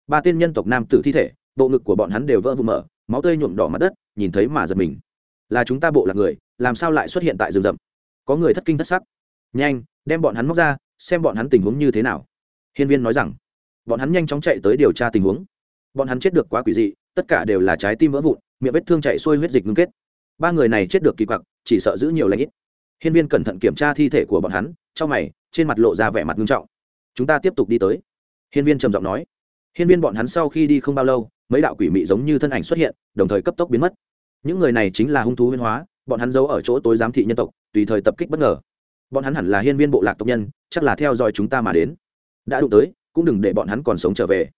Ba tên nhân tộc nam tử thi thể, bộ ngực của bọn hắn đều vỡ vụ mở, máu tươi nhuộm đỏ mặt đất, nhìn thấy mà giật mình. Là chúng ta bộ là người, làm sao lại xuất hiện tại rừng rậm? Có người thất kinh thất sắc. Nhanh, đem bọn hắn móc ra, xem bọn hắn tình huống như thế nào. Hiên viên nói rằng bọn hắn nhanh chóng chạy tới điều tra tình huống. Bọn hắn chết được quá quỷ dị, tất cả đều là trái tim vỡ vụn, miệng vết thương chạy xuôi huyết dịch ngưng kết. Ba người này chết được kỳ quặc, chỉ sợ giữ nhiều lãnh ít. Hiên viên cẩn thận kiểm tra thi thể của bọn hắn, trong mày, trên mặt lộ ra vẻ mặt nghiêm trọng. Chúng ta tiếp tục đi tới. Hiên viên trầm giọng nói. Hiên viên bọn hắn sau khi đi không bao lâu, mấy đạo quỷ mị giống như thân ảnh xuất hiện, đồng thời cấp tốc biến mất. Những người này chính là hung thú huyên hóa, bọn hắn giấu ở chỗ tối giám thị nhân tộc, tùy thời tập kích bất ngờ. Bọn hắn hẳn là hiên viên bộ lạc tộc nhân, chắc là theo dõi chúng ta mà đến. Đã đụng tới cũng đừng để bọn hắn còn sống trở về.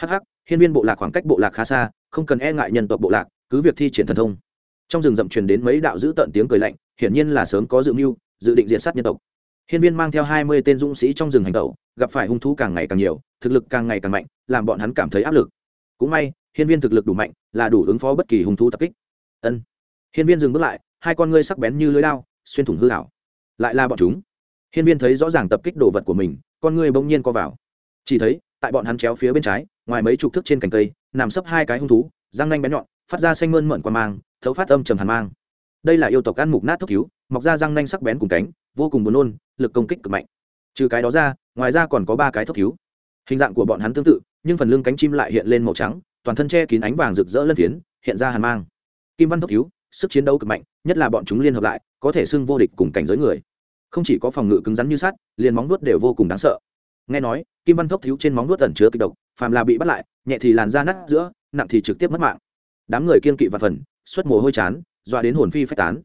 Hh hiên viên bộ lạc khoảng cách bộ lạc khá xa, không cần e ngại nhân tộc bộ lạc, cứ việc thi triển thần thông. Trong rừng rậm truyền đến mấy đạo giữ tận tiếng cười lạnh, hiển nhiên là sớm có dự mưu, dự định diện sát nhân tộc. Hiên viên mang theo hai mươi tên dũng sĩ trong rừng hành tẩu, gặp phải hung thú càng ngày càng nhiều, thực lực càng ngày càng mạnh, làm bọn hắn cảm thấy áp lực. Cũng may, hiên viên thực lực đủ mạnh, là đủ ứng phó bất kỳ hung thú tập kích. Ân. Hiên viên dừng bước lại, hai con ngươi sắc bén như lưới lao xuyên thủng hư hảo lại là bọn chúng. Hiên viên thấy rõ ràng tập kích đồ vật của mình, con ngươi bỗng nhiên co vào chỉ thấy, tại bọn hắn chéo phía bên trái, ngoài mấy chục thước trên cành cây, nằm sấp hai cái hung thú, răng nanh bén nhọn, phát ra xanh mơn mận qua mang, thấu phát âm trầm hàn mang. Đây là yêu tộc ăn mục nát thốc cứu, mọc ra răng nanh sắc bén cùng cánh, vô cùng buồn nôn, lực công kích cực mạnh. Trừ cái đó ra, ngoài ra còn có ba cái thốc cứu. Hình dạng của bọn hắn tương tự, nhưng phần lưng cánh chim lại hiện lên màu trắng, toàn thân che kín ánh vàng rực rỡ lân phiến, hiện ra hàn mang. Kim văn thốc cứu, sức chiến đấu cực mạnh, nhất là bọn chúng liên hợp lại, có thể xưng vô địch cùng cảnh giới người. Không chỉ có phòng ngự cứng rắn như sắt, liền móng vuốt đều vô cùng đáng sợ nghe nói, kim văn thốc thiếu trên móng nuốt ẩn chứa kịch độc, phàm là bị bắt lại, nhẹ thì làn da nát giữa, nặng thì trực tiếp mất mạng. Đám người kiên kỵ và phần, xuất mồ hôi chán, dọa đến hồn phi phách tán.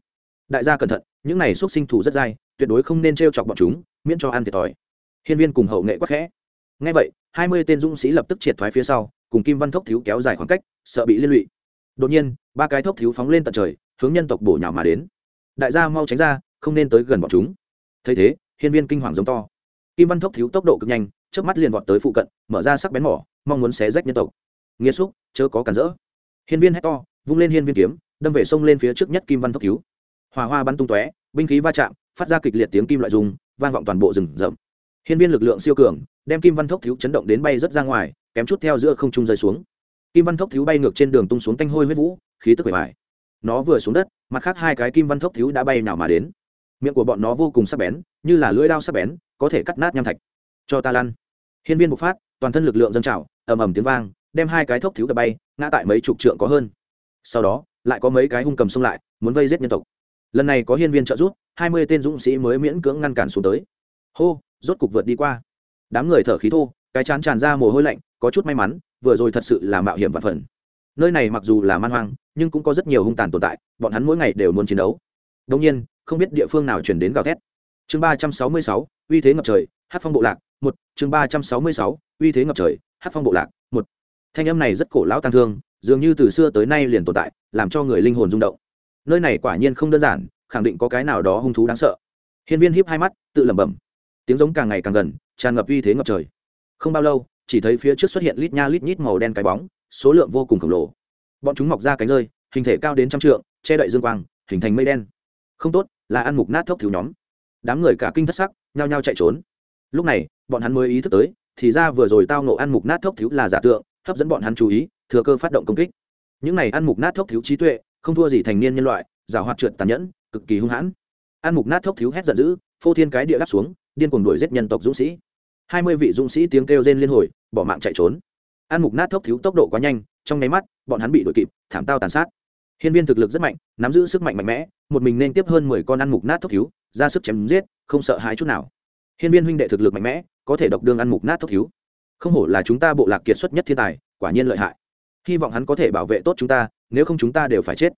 Đại gia cẩn thận, những này xuất sinh thủ rất dai, tuyệt đối không nên t chọc bọn chúng, miễn cho ăn thiệt thòi. Hiên viên cùng hậu nghệ quắc khẽ. Ngay vậy, hai mươi tên dũng sĩ lập tức triệt thoái phía sau, cùng kim văn thốc thiếu kéo dài khoảng cách, sợ bị liên lụy. Đột nhiên, ba cái thốc thiếu phóng lên tận trời, hướng nhân tộc bổ nhào mà đến. Đại gia mau tránh ra, không nên tới gần bọn chúng. Thấy thế, hiên viên kinh hoàng giống to kim văn thốc thiếu tốc độ cực nhanh trước mắt liền vọt tới phụ cận, mở ra sắc bén mỏ, mong muốn xé rách nhân tộc. Nghĩa xúc, chớ có cản rỡ. Hiên viên hét to, vung lên hiên viên kiếm, đâm về sông lên phía trước nhất kim văn thốc thiếu. Hòa hoa bắn tung tóe, binh khí va chạm, phát ra kịch liệt tiếng kim loại dùng vang vọng toàn bộ rừng rậm. Hiên viên lực lượng siêu cường, đem kim văn thốc thiếu chấn động đến bay rất ra ngoài, kém chút theo giữa không trung rơi xuống. Kim văn thốc thiếu bay ngược trên đường tung xuống tanh hôi huyết vũ, khí tức bề mại nó vừa xuống đất, mặt khác hai cái kim văn thốc thiếu đã bay nào mà đến miệng của bọn nó vô cùng sắc bén, như là lưỡi đao sắc bén, có thể cắt nát nham thạch. Cho ta lăn. Hiên viên bộc phát, toàn thân lực lượng dân trào, ầm ầm tiếng vang, đem hai cái thốc thiếu đập bay, ngã tại mấy chục trượng có hơn. Sau đó, lại có mấy cái hung cầm xông lại, muốn vây giết nhân tộc. Lần này có hiên viên trợ giúp, hai mươi tên dũng sĩ mới miễn cưỡng ngăn cản xuống tới. Hô, rốt cục vượt đi qua. Đám người thở khí thô, cái chán tràn ra mồ hôi lạnh, có chút may mắn, vừa rồi thật sự là mạo hiểm và phần. Nơi này mặc dù là man hoang, nhưng cũng có rất nhiều hung tàn tồn tại, bọn hắn mỗi ngày đều muốn chiến đấu. Đông nhiên không biết địa phương nào chuyển đến gào thét. Chương ba trăm sáu mươi sáu, uy thế ngập trời, hát phong bộ lạc, một. Chương ba trăm sáu mươi sáu, uy thế ngập trời, hát phong bộ lạc, một. Thanh âm này rất cổ lão tang thương, dường như từ xưa tới nay liền tồn tại, làm cho người linh hồn rung động. Nơi này quả nhiên không đơn giản, khẳng định có cái nào đó hung thú đáng sợ. Hiên viên híp hai mắt, tự lẩm bẩm. Tiếng giống càng ngày càng gần, tràn ngập uy thế ngập trời. Không bao lâu, chỉ thấy phía trước xuất hiện lít nha lít nhít màu đen cái bóng, số lượng vô cùng khổng lồ. Bọn chúng mọc ra cánh rơi, hình thể cao đến trăm trượng, che đậy dương quang, hình thành mây đen. Không tốt là ăn mục nát thốc thiếu nhóm. Đám người cả kinh thất sắc, nhao nhao chạy trốn. Lúc này, bọn hắn mới ý thức tới, thì ra vừa rồi tao nộ ăn mục nát thốc thiếu là giả tượng, hấp dẫn bọn hắn chú ý, thừa cơ phát động công kích. Những này ăn mục nát thốc thiếu trí tuệ, không thua gì thành niên nhân loại, giả hoạt trượt tàn nhẫn, cực kỳ hung hãn. Ăn mục nát thốc thiếu hét giận dữ, phô thiên cái địa đáp xuống, điên cuồng đuổi giết nhân tộc dũng sĩ. Hai mươi vị dũng sĩ tiếng kêu rên liên hồi, bỏ mạng chạy trốn. Ăn mục nát thốc thiếu tốc độ quá nhanh, trong nháy mắt, bọn hắn bị đuổi kịp, thảm tao tàn sát hiên viên thực lực rất mạnh, nắm giữ sức mạnh mạnh mẽ, một mình nên tiếp hơn mười con ăn mục nát thốc thiếu, ra sức chém giết, không sợ hãi chút nào. Hiên viên huynh đệ thực lực mạnh mẽ, có thể độc đương ăn mục nát thốc thiếu. Không hổ là chúng ta bộ lạc kiệt xuất nhất thiên tài, quả nhiên lợi hại. Hy vọng hắn có thể bảo vệ tốt chúng ta, nếu không chúng ta đều phải chết.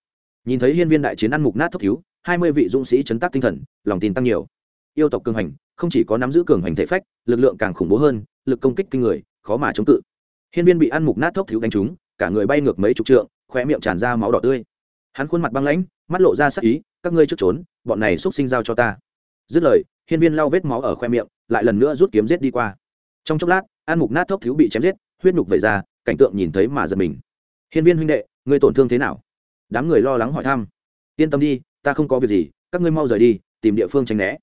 Nhìn thấy hiên viên đại chiến ăn mục nát thốc thiếu, hai mươi vị dũng sĩ chấn tác tinh thần, lòng tin tăng nhiều. Yêu tộc cường hành, không chỉ có nắm giữ cường hành thể phách, lực lượng càng khủng bố hơn, lực công kích kinh người, khó mà chống cự. Hiên viên bị ăn mục nát thốc thiếu đánh trúng, cả người bay ngược mấy chục trượng khoe miệng tràn ra máu đỏ tươi hắn khuôn mặt băng lãnh, mắt lộ ra sắc ý, các ngươi trước trốn, bọn này xúc sinh giao cho ta. Dứt lời, hiên viên lau vết máu ở khoe miệng, lại lần nữa rút kiếm giết đi qua. Trong chốc lát, an mục nát thốc thiếu bị chém giết, huyết nhục vẩy ra, cảnh tượng nhìn thấy mà giật mình. Hiên viên huynh đệ, ngươi tổn thương thế nào? Đám người lo lắng hỏi thăm. Yên tâm đi, ta không có việc gì, các ngươi mau rời đi, tìm địa phương tránh né.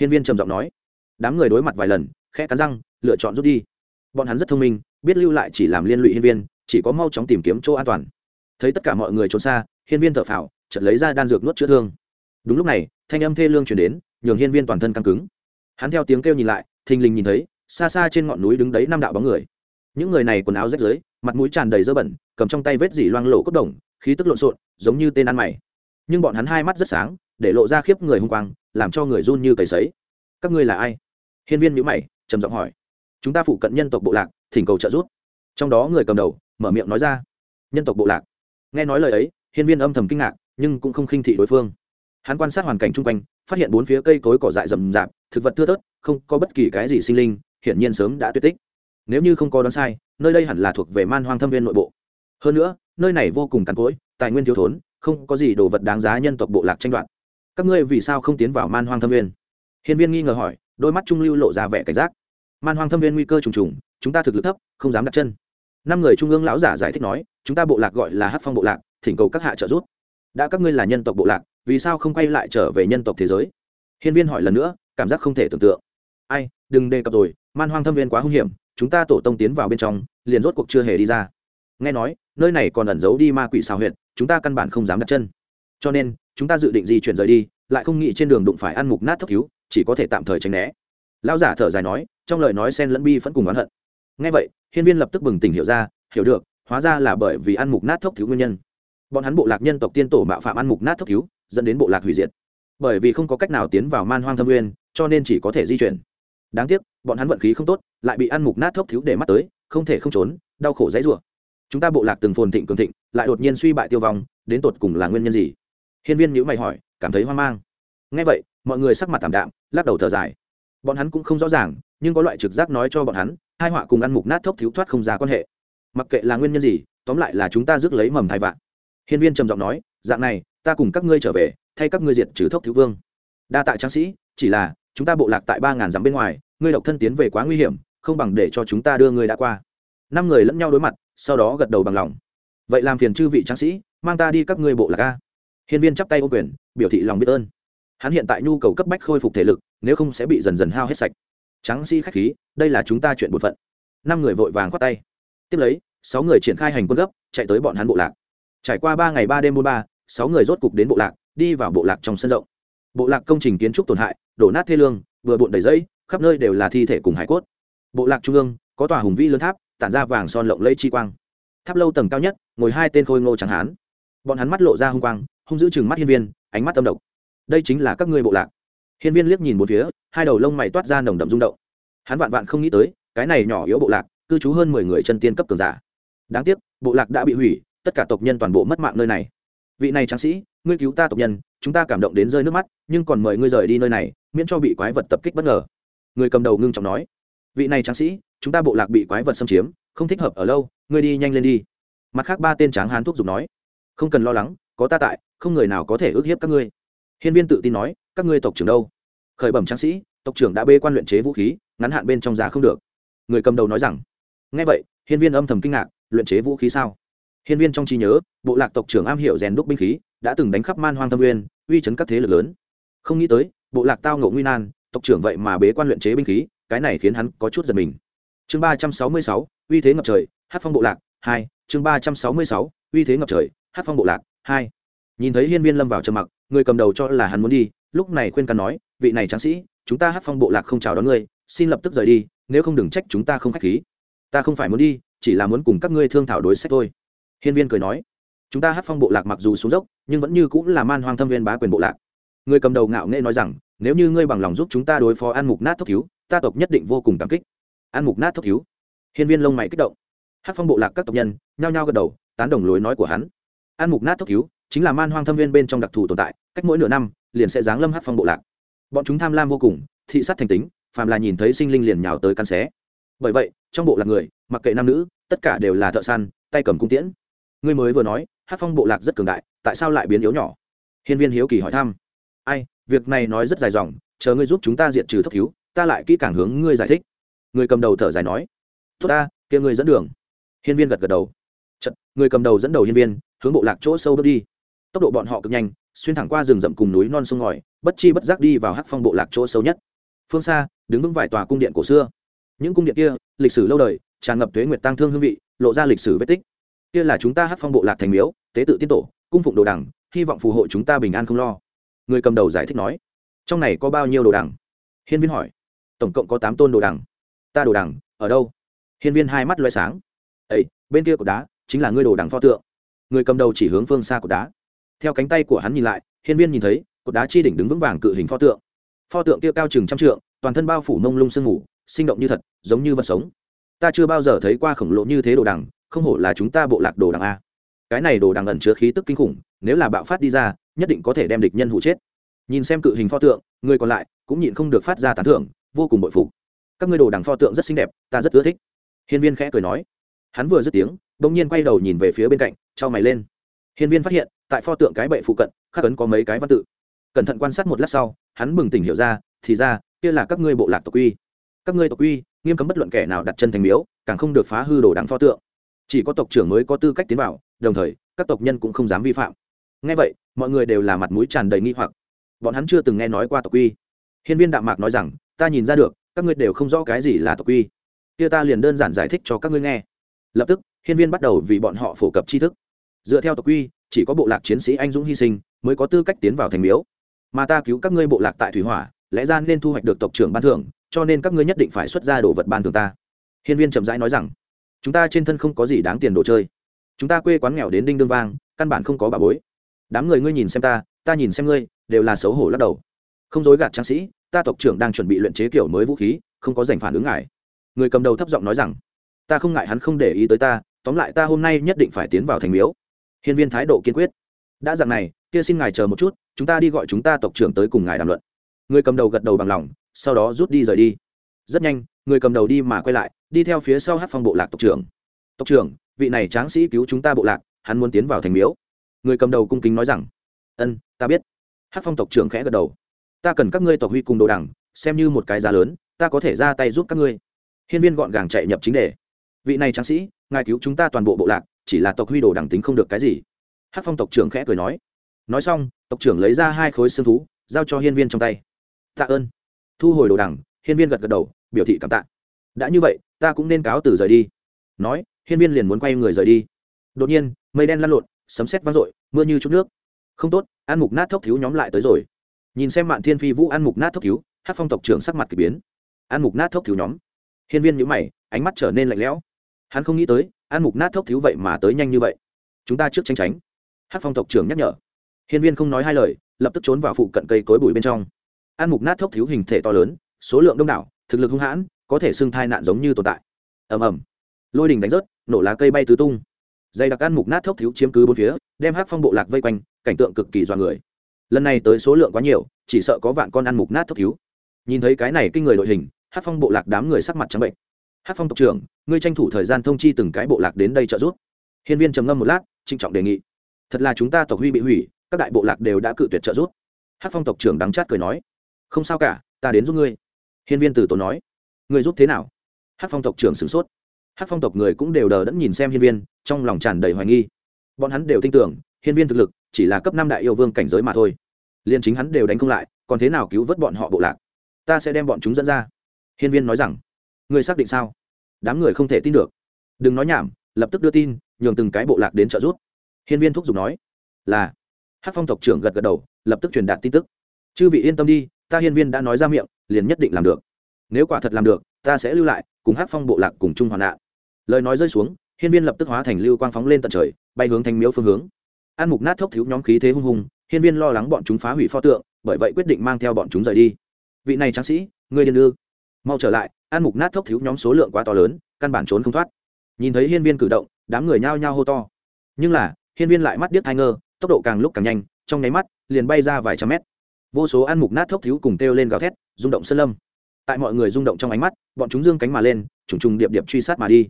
Hiên viên trầm giọng nói. Đám người đối mặt vài lần, khẽ cắn răng, lựa chọn rút đi. Bọn hắn rất thông minh, biết lưu lại chỉ làm liên lụy hiên viên, chỉ có mau chóng tìm kiếm chỗ an toàn. Thấy tất cả mọi người trốn xa hiên viên thở phào, chợt lấy ra đan dược nuốt chữa thương. Đúng lúc này, thanh âm thê lương chuyển đến, nhường hiên viên toàn thân căng cứng. Hắn theo tiếng kêu nhìn lại, thình lình nhìn thấy, xa xa trên ngọn núi đứng đấy năm đạo bóng người. Những người này quần áo rách rưới, mặt mũi tràn đầy dơ bẩn, cầm trong tay vết dỉ loang lộ cốt đồng, khí tức lộn xộn, giống như tên ăn mày. Nhưng bọn hắn hai mắt rất sáng, để lộ ra khiếp người hung quang, làm cho người run như cầy sấy. Các ngươi là ai? Hiên viên nhữ mày, trầm giọng hỏi. Chúng ta phụ cận nhân tộc bộ lạc, thỉnh cầu trợ giúp. Trong đó người cầm đầu, mở miệng nói ra. Nhân tộc bộ lạc. Nghe nói lời ấy hiên viên âm thầm kinh ngạc, nhưng cũng không khinh thị đối phương. Hắn quan sát hoàn cảnh chung quanh, phát hiện bốn phía cây cối cỏ dại rậm rạp, thực vật thưa thớt, không có bất kỳ cái gì sinh linh, hiển nhiên sớm đã tuyệt tích. Nếu như không có đoán sai, nơi đây hẳn là thuộc về man hoang thâm viên nội bộ. Hơn nữa, nơi này vô cùng cằn cỗi, tài nguyên thiếu thốn, không có gì đồ vật đáng giá nhân tộc bộ lạc tranh đoạt. Các ngươi vì sao không tiến vào man hoang thâm viên? Hiên viên nghi ngờ hỏi, đôi mắt trung lưu lộ ra vẻ cảnh giác. Man hoang thâm viên nguy cơ trùng trùng, chúng ta thực lực thấp, không dám đặt chân năm người trung ương lão giả giải thích nói, chúng ta bộ lạc gọi là hát phong bộ lạc, thỉnh cầu các hạ trợ giúp. Đã các ngươi là nhân tộc bộ lạc, vì sao không quay lại trở về nhân tộc thế giới? Hiên viên hỏi lần nữa, cảm giác không thể tưởng tượng. Ai, đừng đề cập rồi, man hoang thâm viên quá hung hiểm, chúng ta tổ tông tiến vào bên trong, liền rốt cuộc chưa hề đi ra. Nghe nói, nơi này còn ẩn giấu đi ma quỷ xào huyện chúng ta căn bản không dám đặt chân. Cho nên, chúng ta dự định di chuyển rời đi, lại không nghĩ trên đường đụng phải ăn mục nát thốc cứu, chỉ có thể tạm thời tránh né. Lão giả thở dài nói, trong lời nói sen lẫn bi vẫn cùng oán hận ngay vậy, hiên viên lập tức bừng tỉnh hiểu ra, hiểu được, hóa ra là bởi vì ăn mục nát thốc thiếu nguyên nhân. Bọn hắn bộ lạc nhân tộc tiên tổ mạo phạm ăn mục nát thốc thiếu, dẫn đến bộ lạc hủy diệt. Bởi vì không có cách nào tiến vào man hoang thâm nguyên, cho nên chỉ có thể di chuyển. Đáng tiếc, bọn hắn vận khí không tốt, lại bị ăn mục nát thốc thiếu để mắt tới, không thể không trốn, đau khổ dãy rủa. Chúng ta bộ lạc từng phồn thịnh cường thịnh, lại đột nhiên suy bại tiêu vong, đến tột cùng là nguyên nhân gì? Hiên viên nhữ mày hỏi, cảm thấy hoang mang. Ngay vậy, mọi người sắc mặt tảm đạm, lắc đầu thở dài. Bọn hắn cũng không rõ ràng, nhưng có loại trực giác nói cho bọn hắn hai họa cùng ăn mục nát thốc thiếu thoát không ra quan hệ. Mặc kệ là nguyên nhân gì, tóm lại là chúng ta rước lấy mầm thai vạn. Hiên viên trầm giọng nói, dạng này, ta cùng các ngươi trở về, thay các ngươi diệt trừ thốc thiếu vương. Đa tại tráng sĩ, chỉ là, chúng ta bộ lạc tại ba ngàn dặm bên ngoài, ngươi độc thân tiến về quá nguy hiểm, không bằng để cho chúng ta đưa ngươi đã qua. Năm người lẫn nhau đối mặt, sau đó gật đầu bằng lòng. Vậy làm phiền chư vị tráng sĩ, mang ta đi các ngươi bộ lạc a. Hiên viên chắp tay ô quyền, biểu thị lòng biết ơn. Hắn hiện tại nhu cầu cấp bách khôi phục thể lực, nếu không sẽ bị dần dần hao hết sạch tráng sĩ khách khí đây là chúng ta chuyện bột phận. Năm người vội vàng khoát tay. Tiếp lấy sáu người triển khai hành quân gấp chạy tới bọn hắn bộ lạc. Trải qua ba ngày ba đêm buôn ba sáu người rốt cục đến bộ lạc đi vào bộ lạc trong sân rộng. Bộ lạc công trình kiến trúc tổn hại đổ nát thê lương vừa bộn đầy dẫy, khắp nơi đều là thi thể cùng hải cốt. Bộ lạc trung ương có tòa hùng vĩ lớn tháp tản ra vàng son lộng lẫy chi quang. Tháp lâu tầng cao nhất ngồi hai tên khôi ngô chẳng hán. Bọn hắn mắt lộ ra hung quang hung giữ chừng mắt hiên viên ánh mắt tâm độc. Đây chính là các ngươi bộ lạc hiên viên liếc nhìn một phía, hai đầu lông mày toát ra nồng đậm rung động. Hắn vạn vạn không nghĩ tới, cái này nhỏ yếu bộ lạc, cư trú hơn mười người chân tiên cấp cường giả. Đáng tiếc, bộ lạc đã bị hủy, tất cả tộc nhân toàn bộ mất mạng nơi này. Vị này tráng sĩ, ngươi cứu ta tộc nhân, chúng ta cảm động đến rơi nước mắt, nhưng còn mời ngươi rời đi nơi này, miễn cho bị quái vật tập kích bất ngờ. Người cầm đầu ngưng trọng nói, vị này tráng sĩ, chúng ta bộ lạc bị quái vật xâm chiếm, không thích hợp ở lâu, ngươi đi nhanh lên đi. Mặt khác ba tên tráng hán thuốc giục nói, không cần lo lắng, có ta tại, không người nào có thể ức hiếp các ngươi hiên viên tự tin nói, các ngươi tộc trưởng đâu? Khởi bẩm tráng sĩ, tộc trưởng đã bê quan luyện chế vũ khí, ngắn hạn bên trong giá không được. Người cầm đầu nói rằng ngay vậy, hiên viên âm thầm kinh ngạc, luyện chế vũ khí sao? Hiên viên trong trí nhớ, bộ lạc tộc trưởng am hiểu rèn đúc binh khí, đã từng đánh khắp man hoang thâm nguyên, uy chấn các thế lực lớn. Không nghĩ tới, bộ lạc tao ngộ nguy nan, tộc trưởng vậy mà bế quan luyện chế binh khí, cái này khiến hắn có chút giật mình. Chương ba trăm sáu mươi sáu, uy thế ngập trời, hát phong bộ lạc, hai. Chương ba trăm sáu mươi sáu, uy thế ngập trời, hát phong bộ lạc, hai. Nhìn thấy hiên viên lâm vào trầm mặc người cầm đầu cho là hắn muốn đi, lúc này khuyên can nói, vị này tráng sĩ, chúng ta hát phong bộ lạc không chào đón ngươi, xin lập tức rời đi, nếu không đừng trách chúng ta không k h á c h khí. Ta không phải muốn đi, chỉ là muốn cùng các ngươi thương thảo đối sách thôi. Hiên viên cười nói. Chúng ta hát phong bộ lạc mặc dù xuống dốc, nhưng vẫn như cũng là man hoang thâm viên bá quyền bộ lạc. Người cầm đầu ngạo nghệ nói rằng, nếu như ngươi bằng lòng giúp chúng ta đối phó ăn mục nát thốc cứu ta tộc nhất định vô cùng cảm kích. Ăn mục nát thốc cứu hiên viên lông mày kích động. Hát phong bộ lạc các tộc nhân, nhao nhao gật đầu, tán đồng lối nói của hắn. Ăn mục nát thốc cứu chính là man hoang thâm viên bên trong đặc thù tồn tại cách mỗi nửa năm liền sẽ giáng lâm hát phong bộ lạc. Bọn chúng tham lam vô cùng thị sát thành tính phàm là nhìn thấy sinh linh liền nhào tới căn xé. Bởi vậy trong bộ lạc người mặc kệ nam nữ tất cả đều là thợ săn tay cầm cung tiễn. Ngươi mới vừa nói hát phong bộ lạc rất cường đại tại sao lại biến yếu nhỏ? Hiên viên hiếu kỳ hỏi thăm. Ai việc này nói rất dài dòng chờ ngươi giúp chúng ta diệt trừ thất thiếu ta lại kỹ càng hướng ngươi giải thích. Người cầm đầu thở dài nói. Tốt ta kia ngươi dẫn đường. Hiên viên gật gật đầu. Chật, người cầm đầu dẫn đầu hiên viên hướng bộ lạc chỗ sâu bước đi tốc độ bọn họ cực nhanh, xuyên thẳng qua rừng rậm cùng núi non sông ngòi, bất chi bất giác đi vào hắc phong bộ lạc chỗ sâu nhất. Phương xa, đứng vững vài tòa cung điện cổ xưa. Những cung điện kia, lịch sử lâu đời, tràn ngập tuế nguyệt tăng thương hương vị, lộ ra lịch sử vết tích. Kia là chúng ta hắc phong bộ lạc thành miếu, tế tự tiên tổ, cung phụng đồ đằng, hy vọng phù hộ chúng ta bình an không lo. Người cầm đầu giải thích nói, trong này có bao nhiêu đồ đằng? Hiên viên hỏi. Tổng cộng có tám tôn đồ đằng. Ta đồ đằng, ở đâu? Hiên viên hai mắt loay sáng. Ấy bên kia cột đá chính là ngươi đồ đằng pho tượng. Người cầm đầu chỉ hướng phương xa cột đá theo cánh tay của hắn nhìn lại, hiên viên nhìn thấy, cột đá chi đỉnh đứng vững vàng cự hình pho tượng. Pho tượng kia cao chừng trăm trượng, toàn thân bao phủ mông lung sương ngủ sinh động như thật, giống như vật sống. Ta chưa bao giờ thấy qua khổng lồ như thế đồ đằng, không hổ là chúng ta bộ lạc đồ đằng a. Cái này đồ đằng ẩn chứa khí tức kinh khủng, nếu là bạo phát đi ra, nhất định có thể đem địch nhân hụ chết. Nhìn xem cự hình pho tượng, người còn lại cũng nhịn không được phát ra tán thưởng, vô cùng bội phục. Các ngươi đồ đằng pho tượng rất xinh đẹp, ta rất ưa thích. Hiên viên khẽ cười nói. Hắn vừa dứt tiếng đ ỗ n g nhiên quay đầu nhìn về phía bên cạnh cho mày lên hiên viên phát hiện, tại pho tượng cái bệ phụ cận, khắc ấn có mấy cái văn tự. Cẩn thận quan sát một lát sau, hắn bừng tỉnh hiểu ra, thì ra, kia là các ngươi bộ lạc tộc quy. Các ngươi tộc quy, nghiêm cấm bất luận kẻ nào đặt chân thành miếu, càng không được phá hư đồ đằng pho tượng. Chỉ có tộc trưởng mới có tư cách tiến vào, đồng thời, các tộc nhân cũng không dám vi phạm. Ngay vậy, mọi người đều là mặt mũi tràn đầy nghi hoặc. Bọn hắn chưa từng nghe nói qua tộc quy. Hiên viên đạm mạc nói rằng, ta nhìn ra được, các ngươi đều không rõ cái gì là tộc quy. Kia ta liền đơn giản giải thích cho các ngươi nghe. Lập tức, hiên viên bắt đầu vì bọn họ phổ cập tri thức dựa theo tộc quy, chỉ có bộ lạc chiến sĩ anh dũng hy sinh mới có tư cách tiến vào thành miếu. Mà ta cứu các ngươi bộ lạc tại thủy hỏa, lẽ ra nên thu hoạch được tộc trưởng ban thưởng, cho nên các ngươi nhất định phải xuất ra đồ vật ban thưởng ta. Hiên viên chậm rãi nói rằng, chúng ta trên thân không có gì đáng tiền đồ chơi. Chúng ta quê quán nghèo đến đinh đương vang, căn bản không có bà bối. Đám người ngươi nhìn xem ta ta nhìn xem ngươi, đều là xấu hổ lắc đầu. Không dối gạt tráng sĩ, ta tộc trưởng đang chuẩn bị luyện chế kiểu mới vũ khí, không có giành phản ứng ngại. Người cầm đầu thấp giọng nói rằng, ta không ngại hắn không để ý tới ta, tóm lại ta hôm nay nhất định phải tiến vào thành miếu hiên viên thái độ kiên quyết. Đã dạng này, kia xin ngài chờ một chút, chúng ta đi gọi chúng ta tộc trưởng tới cùng ngài đàm luận. Người cầm đầu gật đầu bằng lòng, sau đó rút đi rời đi. Rất nhanh, người cầm đầu đi mà quay lại, đi theo phía sau hát phong bộ lạc tộc trưởng. Tộc trưởng, vị này tráng sĩ cứu chúng ta bộ lạc, hắn muốn tiến vào thành miếu. Người cầm đầu cung kính nói rằng, ân, ta biết. Hát phong tộc trưởng khẽ gật đầu. Ta cần các ngươi tộc huy cùng đồ đẳng, xem như một cái giá lớn, ta có thể ra tay giúp các ngươi. Hiên viên gọn gàng chạy nhập chính đề. Vị này tráng sĩ, ngài cứu chúng ta toàn bộ bộ lạc chỉ là tộc huy đồ đẳng tính không được cái gì. Hát phong tộc trưởng khẽ cười nói. Nói xong, tộc trưởng lấy ra hai khối xương thú, giao cho hiên viên trong tay. Tạ ơn. Thu hồi đồ đẳng, hiên viên gật gật đầu, biểu thị cảm tạ. Đã như vậy, ta cũng nên cáo từ rời đi. Nói, hiên viên liền muốn quay người rời đi. Đột nhiên, mây đen lăn lộn, sấm sét vang dội, mưa như chút nước. Không tốt ăn mục nát thốc thiếu nhóm lại tới rồi. Nhìn xem mạn thiên phi vũ ăn mục nát thốc thiếu hát phong tộc trưởng sắc mặt k ỳ biến. Ăn mục nát thốc thiếu nhóm. Hiên viên nhữ mày, ánh mắt trở nên lạnh lẽo. Hắn không nghĩ tới An mục nát thốc thiếu vậy mà tới nhanh như vậy. Chúng ta trước tranh tránh. Hát phong tộc trưởng nhắc nhở. Hiên viên không nói hai lời, lập tức trốn vào phụ cận cây cối bụi bên trong. An mục nát thốc thiếu hình thể to lớn, số lượng đông đảo, thực lực hung hãn, có thể xưng thai nạn giống như tồn tại. Ầm ầm. Lôi đình đánh rớt, nổ lá cây bay tứ tung. Dày đặc an mục nát thốc thiếu chiếm cứ bốn phía, đem hát phong bộ lạc vây quanh, cảnh tượng cực kỳ dọa người. Lần này tới số lượng quá nhiều, chỉ sợ có vạn con ăn mục nát thốc thiếu. Nhìn thấy cái này kinh người đội hình hát phong bộ lạc đám người sắc mặt trắng bệnh hát phong tộc trưởng, ngươi tranh thủ thời gian thông chi từng cái bộ lạc đến đây trợ giúp. Hiên viên trầm ngâm một lát, trịnh trọng đề nghị. Thật là chúng ta tộc huy bị hủy, các đại bộ lạc đều đã cự tuyệt trợ giúp. Hát phong tộc trưởng đắng chát cười nói. Không sao cả, ta đến giúp ngươi. Hiên viên từ tốn nói. Ngươi giúp thế nào? Hát phong tộc trưởng sửng sốt. Hát phong tộc người cũng đều đờ đẫn nhìn xem hiên viên, trong lòng tràn đầy hoài nghi. Bọn hắn đều tin tưởng, hiên viên thực lực chỉ là cấp năm đại yêu vương cảnh giới mà thôi. Liền chính hắn đều đánh không lại, còn thế nào cứu vớt bọn họ bộ lạc? Ta sẽ đem bọn chúng dẫn ra. Hiên viên nói rằng ngươi xác định sao? Đám người không thể tin được. Đừng nói nhảm, lập tức đưa tin, nhường từng cái bộ lạc đến trợ giúp. Hiên viên thúc giục nói, là. Hát phong tộc trưởng gật gật đầu, lập tức truyền đạt tin tức. Chư vị yên tâm đi, ta hiên viên đã nói ra miệng, liền nhất định làm được. Nếu quả thật làm được, ta sẽ lưu lại, cùng hát phong bộ lạc cùng chung hoạn nạn. Lời nói rơi xuống, hiên viên lập tức hóa thành lưu quang phóng lên tận trời, bay hướng thành miếu phương hướng. An mục nát thốc thiếu nhóm khí thế hung hùng, hiên viên lo lắng bọn chúng phá hủy pho tượng, bởi vậy quyết định mang theo bọn chúng rời đi. Vị này tráng sĩ người điên đưa mau trở lại an mục nát thốc thiếu nhóm số lượng quá to lớn, căn bản trốn không thoát. Nhìn thấy hiên viên cử động, đám người nhao nhao hô to. Nhưng là, hiên viên lại mắt điếc thai ngơ tốc độ càng lúc càng nhanh, trong nháy mắt, liền bay ra vài trăm mét. Vô số an mục nát thốc thiếu cùng kêu lên gào thét, rung động sơn lâm. Tại mọi người rung động trong ánh mắt, bọn chúng dương cánh mà lên, trùng trùng điệp điệp truy sát mà đi.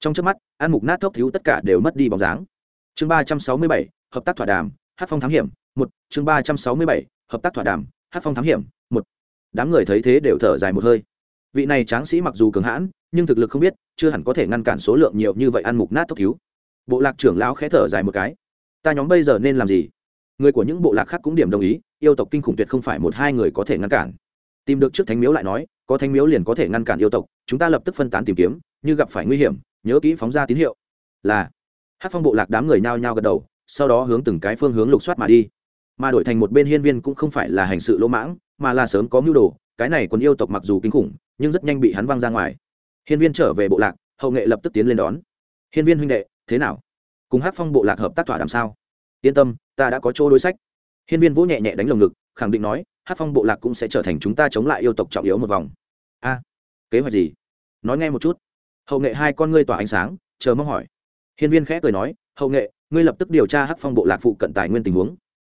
Trong trước mắt, an mục nát thốc thiếu tất cả đều mất đi bóng dáng. Chương ba trăm sáu mươi bảy, hợp tác thỏa đàm, hát phong thám hiểm, một. Chương ba trăm sáu mươi bảy, hợp tác thỏa đàm, hát phong thám hiểm, một. Đám người thấy thế đều thở dài một hơi vị này tráng sĩ mặc dù cường hãn, nhưng thực lực không biết, chưa hẳn có thể ngăn cản số lượng nhiều như vậy ăn mục nát thốc cứu. Bộ lạc trưởng lão khẽ thở dài một cái. Ta nhóm bây giờ nên làm gì? Người của những bộ lạc khác cũng điểm đồng ý, yêu tộc kinh khủng tuyệt không phải một hai người có thể ngăn cản. Tìm được trước thánh miếu lại nói, có thánh miếu liền có thể ngăn cản yêu tộc, chúng ta lập tức phân tán tìm kiếm, như gặp phải nguy hiểm, nhớ kỹ phóng ra tín hiệu. Là. Hát phong bộ lạc đám người nhao nhao gật đầu, sau đó hướng từng cái phương hướng lục soát mà đi. Mà đổi thành một bên hiên viên cũng không phải là hành sự lỗ mãng, mà là sớm có mưu đồ cái này còn yêu tộc mặc dù kinh khủng, nhưng rất nhanh bị hắn văng ra ngoài. Hiên viên trở về bộ lạc, hậu nghệ lập tức tiến lên đón. Hiên viên huynh đệ, thế nào? Cùng hát phong bộ lạc hợp tác thỏa đàm sao? Yên tâm, ta đã có chỗ đối sách. Hiên viên vỗ nhẹ nhẹ đánh lồng ngực, khẳng định nói hát phong bộ lạc cũng sẽ trở thành chúng ta chống lại yêu tộc trọng yếu một vòng. A, kế hoạch gì? Nói nghe một chút. Hậu nghệ hai con ngươi tỏa ánh sáng, chờ mong hỏi. Hiên viên khẽ cười nói, hậu nghệ, ngươi lập tức điều tra hát phong bộ lạc phụ cận tài nguyên tình huống.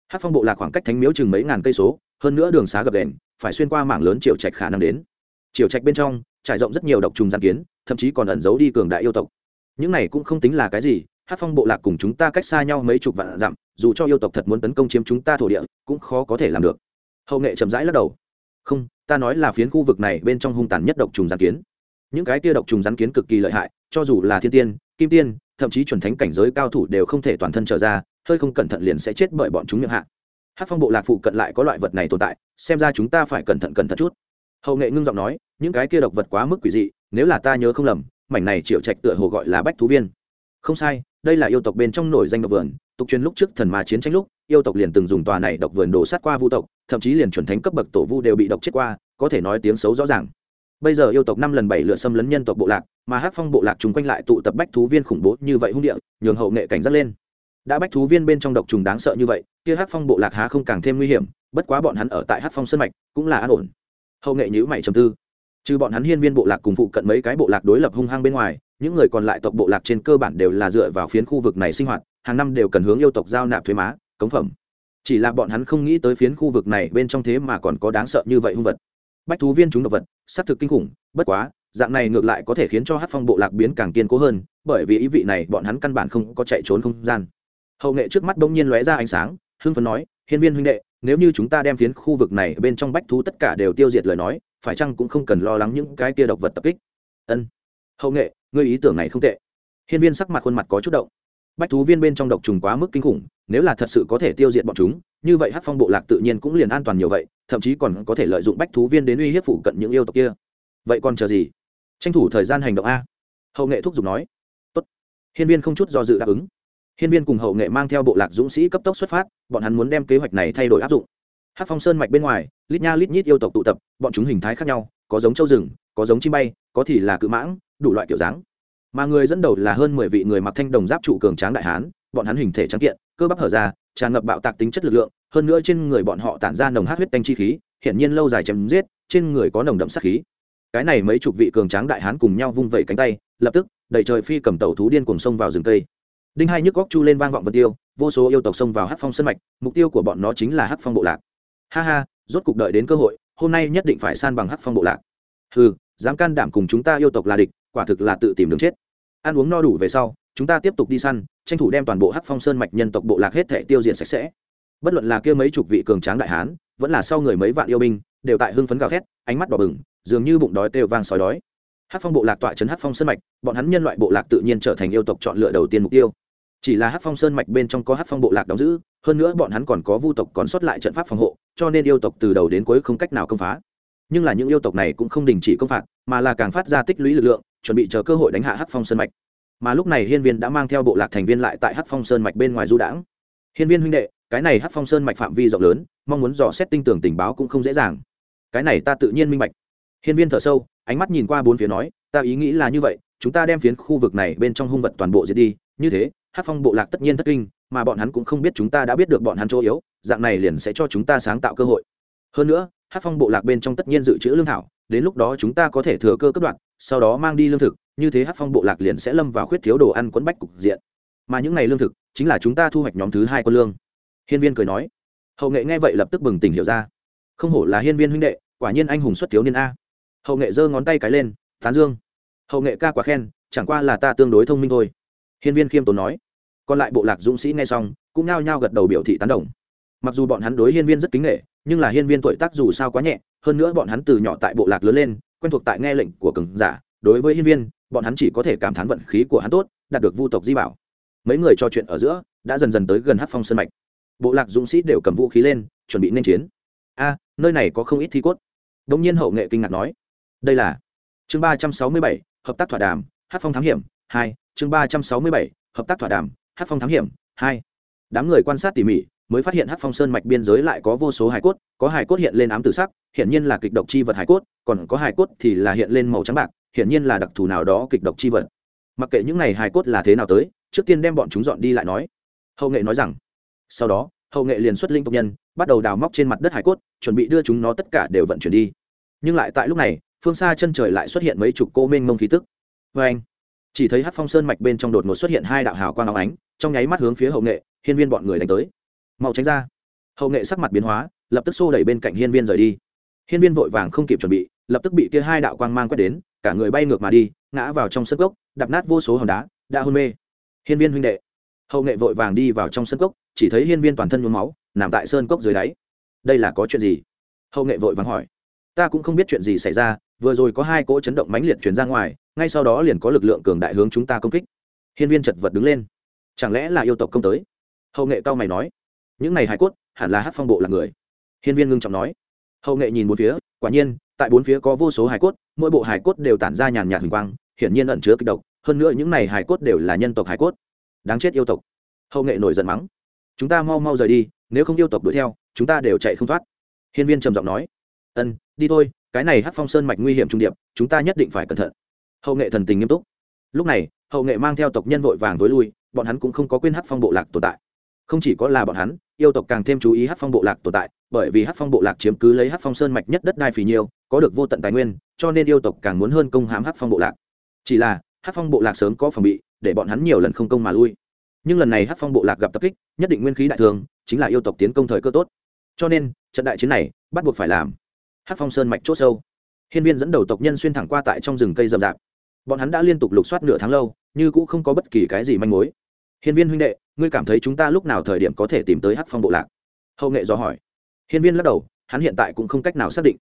Hát phong bộ lạc khoảng cách thánh miếu chừng mấy ngàn cây số hơn nữa đường xá gập đèn phải xuyên qua mảng lớn triều trạch khả năng đến. Triều trạch bên trong, trải rộng rất nhiều độc trùng giàn kiến, thậm chí còn ẩn giấu đi cường đại yêu tộc. Những này cũng không tính là cái gì hát phong bộ lạc cùng chúng ta cách xa nhau mấy chục vạn dặm, dù cho yêu tộc thật muốn tấn công chiếm chúng ta thổ địa, cũng khó có thể làm được. Hậu nghệ chậm rãi lắc đầu. Không, ta nói là phiến khu vực này bên trong hung tàn nhất độc trùng gián kiến. Những cái tia độc trùng gián kiến cực kỳ lợi hại, cho dù là thiên tiên, kim tiên, thậm chí chuẩn thánh cảnh giới cao thủ đều không thể toàn thân trở ra, hơi không cẩn thận liền sẽ chết bởi bọn chúng miệng hạ hát phong bộ lạc phụ cận lại có loại vật này tồn tại xem ra chúng ta phải cẩn thận cẩn thận chút hậu nghệ ngưng giọng nói những cái kia độc vật quá mức quỷ dị nếu là ta nhớ không lầm mảnh này triệu trạch tựa hồ gọi là bách thú viên không sai đây là yêu tộc bên trong nổi danh độc vườn tục truyền lúc trước thần ma chiến tranh lúc yêu tộc liền từng dùng tòa này độc vườn đổ sát qua vu tộc thậm chí liền chuẩn thánh cấp bậc tổ vu đều bị độc chết qua có thể nói tiếng xấu rõ ràng bây giờ yêu tộc năm lần bảy lượt xâm lấn nhân tộc bộ lạc mà hát phong bộ lạc chung quanh lại tụ tập bách thú viên khủng bố như vậy hung địa nhường hậu nghệ cảnh giác lên đã bách thú viên bên trong độc trùng đáng sợ như vậy, kia hát phong bộ lạc há không càng thêm nguy hiểm, bất quá bọn hắn ở tại hát phong sân mạch cũng là an ổn. Hậu nghệ nhữ mày trầm tư. Trừ bọn hắn hiên viên bộ lạc cùng phụ cận mấy cái bộ lạc đối lập hung hăng bên ngoài, những người còn lại tộc bộ lạc trên cơ bản đều là dựa vào phiến khu vực này sinh hoạt, hàng năm đều cần hướng yêu tộc giao nạp thuế má, cống phẩm. Chỉ là bọn hắn không nghĩ tới phiến khu vực này bên trong thế mà còn có đáng sợ như vậy hung vật. Bách thú viên chúng động vật s á c thực kinh khủng, bất quá, dạng này ngược lại có thể khiến cho hát phong bộ lạc biến càng kiên cố hơn, bởi vì ý vị này bọn hắn căn bản không có chạy trốn không gian hậu nghệ trước mắt bỗng nhiên lóe ra ánh sáng, hưng phấn nói, hiên viên huynh đệ, nếu như chúng ta đem phiến khu vực này bên trong bách thú tất cả đều tiêu diệt lời nói, phải chăng cũng không cần lo lắng những cái kia độc vật tập kích? Ân. Hậu nghệ, ngươi ý tưởng này không tệ. Hiên viên sắc mặt khuôn mặt có chút động. Bách thú viên bên trong độc trùng quá mức kinh khủng, nếu là thật sự có thể tiêu diệt bọn chúng, như vậy hát phong bộ lạc tự nhiên cũng liền an toàn nhiều vậy, thậm chí còn có thể lợi dụng bách thú viên đến uy hiếp phụ cận những yêu tộc kia. Vậy còn chờ gì? Tranh thủ thời gian hành động a. Hậu nghệ thúc giục nói. Tốt. hiên viên không chút do dự đáp ứng hiên viên cùng hậu nghệ mang theo bộ lạc dũng sĩ cấp tốc xuất phát, bọn hắn muốn đem kế hoạch này thay đổi áp dụng. Hát phong sơn mạch bên ngoài, lít nha lít nhít yêu tộc tụ tập, bọn chúng hình thái khác nhau, có giống châu rừng, có giống chim bay, có thì là cự mãng, đủ loại kiểu dáng. Mà người dẫn đầu là hơn mười vị người mặc thanh đồng giáp trụ cường tráng đại hán, bọn hắn hình thể trắng kiện, cơ bắp hở ra, tràn ngập bạo tạc tính chất lực lượng, hơn nữa trên người bọn họ tản ra nồng hắc huyết tanh chi khí, hiển nhiên lâu dài chém giết, trên người có nồng đậm sát khí. Cái này mấy chục vị cường tráng đại hán cùng nhau vung vẩy cánh tay, lập tức đầy trời phi cầm tàu thú điên cuồng xông vào rừng cây đinh hai nhức góc chu lên vang vọng vân tiêu, vô số yêu tộc xông vào hát phong sân mạch, mục tiêu của bọn nó chính là hát phong bộ lạc. Ha ha, rốt cục đợi đến cơ hội, hôm nay nhất định phải san bằng hát phong bộ lạc. Ừ dám can đảm cùng chúng ta yêu tộc là địch, quả thực là tự tìm đường chết. Ăn uống no đủ về sau, chúng ta tiếp tục đi săn, tranh thủ đem toàn bộ hắc phong sơn mạch nhân tộc bộ lạc hết thể tiêu diệt sạch sẽ. Bất luận là kia mấy chục vị cường tráng đại hán, vẫn là sau người mấy vạn yêu binh, đều tại hưng phấn gào thét, ánh mắt đỏ bừng, dường như bụng đói têu vang sói đói. Hắc phong bộ lạc tọa trấn hắc phong sơn mạch, bọn hắn nhân loại bộ lạc tự nhiên trở thành yêu tộc chọn lựa đầu tiên mục tiêu chỉ là hắc phong sơn mạch bên trong có hắc phong bộ lạc đóng giữ, hơn nữa bọn hắn còn có vu tộc còn sót lại trận pháp phòng hộ, cho nên yêu tộc từ đầu đến cuối không cách nào công phá. Nhưng là những yêu tộc này cũng không đình chỉ công phạt, mà là càng phát ra tích lũy lực lượng, chuẩn bị chờ cơ hội đánh hạ hắc phong sơn mạch. Mà lúc này hiên viên đã mang theo bộ lạc thành viên lại tại hắc phong sơn mạch bên ngoài du đãng. Hiên viên huynh đệ, cái này hắc phong sơn mạch phạm vi rộng lớn, mong muốn dò xét tinh tưởng tình báo cũng không dễ dàng. Cái này ta tự nhiên minh bạch. Hiên viên thở sâu, ánh mắt nhìn qua bốn phía nói, ta ý nghĩ là như vậy, chúng ta đem phiến khu vực này bên trong hung vật toàn bộ diệt đi, như thế Hát phong bộ lạc tất nhiên thất kinh, mà bọn hắn cũng không biết chúng ta đã biết được bọn hắn chỗ yếu, dạng này liền sẽ cho chúng ta sáng tạo cơ hội. Hơn nữa, hát phong bộ lạc bên trong tất nhiên dự trữ lương thảo, đến lúc đó chúng ta có thể thừa cơ cấp đoạn sau đó mang đi lương thực, như thế hát phong bộ lạc liền sẽ lâm vào khuyết thiếu đồ ăn quẫn bách cục diện. Mà những ngày lương thực, chính là chúng ta thu hoạch nhóm thứ hai quân lương. Hiên viên cười nói. Hậu nghệ nghe vậy lập tức bừng tỉnh hiểu ra. Không hổ là hiên viên huynh đệ, quả nhiên anh hùng xuất thiếu niên a. Hậu nghệ giơ ngón tay cái lên, tán dương. Hậu nghệ ca quá khen, chẳng qua là ta tương đối thông minh thôi. Hiên viên khiêm tốn nói còn lại bộ lạc dũng sĩ nghe xong, cũng nao nhao gật đầu biểu thị tán đồng. Mặc dù bọn hắn đối hiên viên rất kính nghệ nhưng là hiên viên tuổi tác dù sao quá nhẹ, hơn nữa bọn hắn từ nhỏ tại bộ lạc lớn lên, quen thuộc tại nghe lệnh của cường giả, đối với hiên viên, bọn hắn chỉ có thể cảm thán vận khí của hắn tốt, đạt được vu tộc di bảo. Mấy người trò chuyện ở giữa, đã dần dần tới gần hát phong sân mạch. Bộ lạc dũng sĩ đều cầm vũ khí lên, chuẩn bị nên chiến. A, nơi này có không ít thi cốt. Đông nhiên hậu nghệ kinh ngạc nói. Đây là chương ba trăm sáu mươi bảy, hợp tác thỏa đàm hát phong thám hiểm, hai, chương ba trăm sáu mươi bảy, hợp tác thỏa đàm hát phong thám hiểm, hai. Đám người quan sát tỉ mỉ, mới phát hiện hát phong sơn mạch biên giới lại có vô số hải cốt, có hải cốt hiện lên ám tử sắc hiện nhiên là kịch độc chi vật hải cốt, còn có hải cốt thì là hiện lên màu trắng bạc hiện nhiên là đặc thù nào đó kịch độc chi vật. Mặc kệ những này hải cốt là thế nào tới, trước tiên đem bọn chúng dọn đi lại nói. Hậu nghệ nói rằng, sau đó, hậu nghệ liền xuất linh tộc nhân, bắt đầu đào móc trên mặt đất hải cốt, chuẩn bị đưa chúng nó tất cả đều vận chuyển đi. Nhưng lại tại lúc này, phương xa chân trời lại xuất hiện mấy chục cô mênh mông khí tức. Vê anh chỉ thấy hát phong sơn mạch bên trong đột ngột xuất hiện hai đạo hào quang áo ánh, trong nháy mắt hướng phía hậu nghệ, hiên viên bọn người đánh tới. Mau tránh ra. Hậu nghệ sắc mặt biến hóa, lập tức xô đẩy bên cạnh hiên viên rời đi. Hiên viên vội vàng không kịp chuẩn bị, lập tức bị kia hai đạo quang mang quét đến, cả người bay ngược mà đi, ngã vào trong sân cốc đập nát vô số hòn đá, đã hôn mê. Hiên viên huynh đệ. Hậu nghệ vội vàng đi vào trong sân cốc, chỉ thấy hiên viên toàn thân nhuốm máu, nằm tại sơn cốc dưới đáy. Đây là có chuyện gì? Hậu nghệ vội vàng hỏi ta cũng không biết chuyện gì xảy ra, vừa rồi có hai cỗ chấn động mãnh liệt chuyển ra ngoài, ngay sau đó liền có lực lượng cường đại hướng chúng ta công kích. Hiên viên chật vật đứng lên. Chẳng lẽ là yêu tộc công tới? Hậu nghệ cao mày nói. Những này hải cốt, hẳn là hát phong bộ là người. Hiên viên ngưng trọng nói. Hậu nghệ nhìn bốn phía, quả nhiên, tại bốn phía có vô số hải cốt, mỗi bộ hải cốt đều tản ra nhàn nhạt hình quang, hiển nhiên ẩn chứa kịch độc. Hơn nữa những này hải cốt đều là nhân tộc hải cốt. Đáng chết yêu tộc. Hậu nghệ nổi giận mắng. Chúng ta mau mau rời đi, nếu không yêu tộc đuổi theo, chúng ta đều chạy không thoát. Hiên viên trầm giọng nói ân, đi thôi, cái này hát phong sơn mạch nguy hiểm trung điệp, chúng ta nhất định phải cẩn thận. Hậu nghệ thần tình nghiêm túc. Lúc này, hậu nghệ mang theo tộc nhân vội vàng tối lui, bọn hắn cũng không có quên hát phong bộ lạc tồn tại. Không chỉ có là bọn hắn, yêu tộc càng thêm chú ý hát phong bộ lạc tồn tại, bởi vì hát phong bộ lạc chiếm cứ lấy hát phong sơn mạch nhất đất đai phì nhiêu, có được vô tận tài nguyên, cho nên yêu tộc càng muốn hơn công hãm hát phong bộ lạc. Chỉ là hát phong bộ lạc sớm có phòng bị, để bọn hắn nhiều lần không công mà lui. Nhưng lần này hát phong bộ lạc gặp tập kích, nhất định nguyên khí đại thường, chính là yêu tộc tiến công thời cơ tốt. Cho nên, trận đại chiến này, bắt buộc phải làm hát phong sơn mạch c h ỗ sâu. Hiên viên dẫn đầu tộc nhân xuyên thẳng qua tại trong rừng cây rậm rạp. Bọn hắn đã liên tục lục soát nửa tháng lâu, như cũng không có bất kỳ cái gì manh mối. Hiên viên huynh đệ, ngươi cảm thấy chúng ta lúc nào thời điểm có thể tìm tới hát phong bộ lạc? Hậu nghệ do hỏi. Hiên viên lắc đầu, hắn hiện tại cũng không cách nào xác định.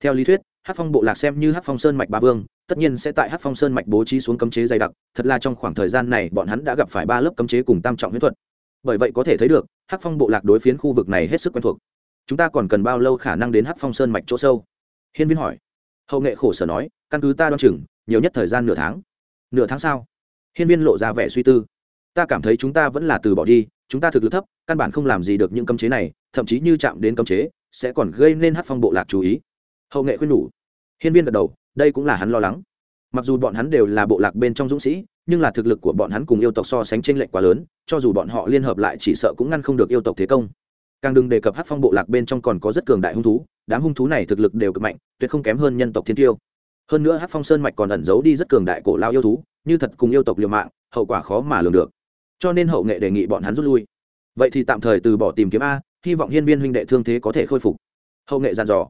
Theo lý thuyết hát phong bộ lạc xem như hát phong sơn mạch ba vương, tất nhiên sẽ tại hát phong sơn mạch bố trí xuống cấm chế dày đặc, thật là trong khoảng thời gian này bọn hắn đã gặp phải ba lớp cấm chế cùng tam trọng huyết thuật. Bởi vậy có thể thấy được hát phong bộ lạc đối phiến khu vực này hết sức quen thuộc chúng ta còn cần bao lâu khả năng đến hắc phong sơn mạch chỗ sâu? Hiên viên hỏi. Hậu nghệ khổ sở nói, căn cứ ta đo chừng, nhiều nhất thời gian nửa tháng. Nửa tháng sau hiên viên lộ ra vẻ suy tư. Ta cảm thấy chúng ta vẫn là từ bỏ đi, chúng ta thực lực thấp, căn bản không làm gì được những cấm chế này, thậm chí như chạm đến cấm chế, sẽ còn gây nên hát phong bộ lạc chú ý. Hậu nghệ khuyên nhủ. Hiên viên gật đầu, đây cũng là hắn lo lắng. Mặc dù bọn hắn đều là bộ lạc bên trong dũng sĩ, nhưng là thực lực của bọn hắn cùng yêu tộc so sánh tranh lệch quá lớn, cho dù bọn họ liên hợp lại chỉ sợ cũng ngăn không được yêu tộc thế công càng đừng đề cập hát phong bộ lạc bên trong còn có rất cường đại hung thú, đám hung thú này thực lực đều cực mạnh, tuyệt không kém hơn nhân tộc thiên tiêu. Hơn nữa hát phong sơn mạch còn ẩn giấu đi rất cường đại cổ lao yêu thú, như thật cùng yêu tộc liều mạng, hậu quả khó mà lường được. Cho nên hậu nghệ đề nghị bọn hắn rút lui. Vậy thì tạm thời từ bỏ tìm kiếm a, hy vọng hiên viên huynh đệ thương thế có thể khôi phục. Hậu nghệ dàn dò.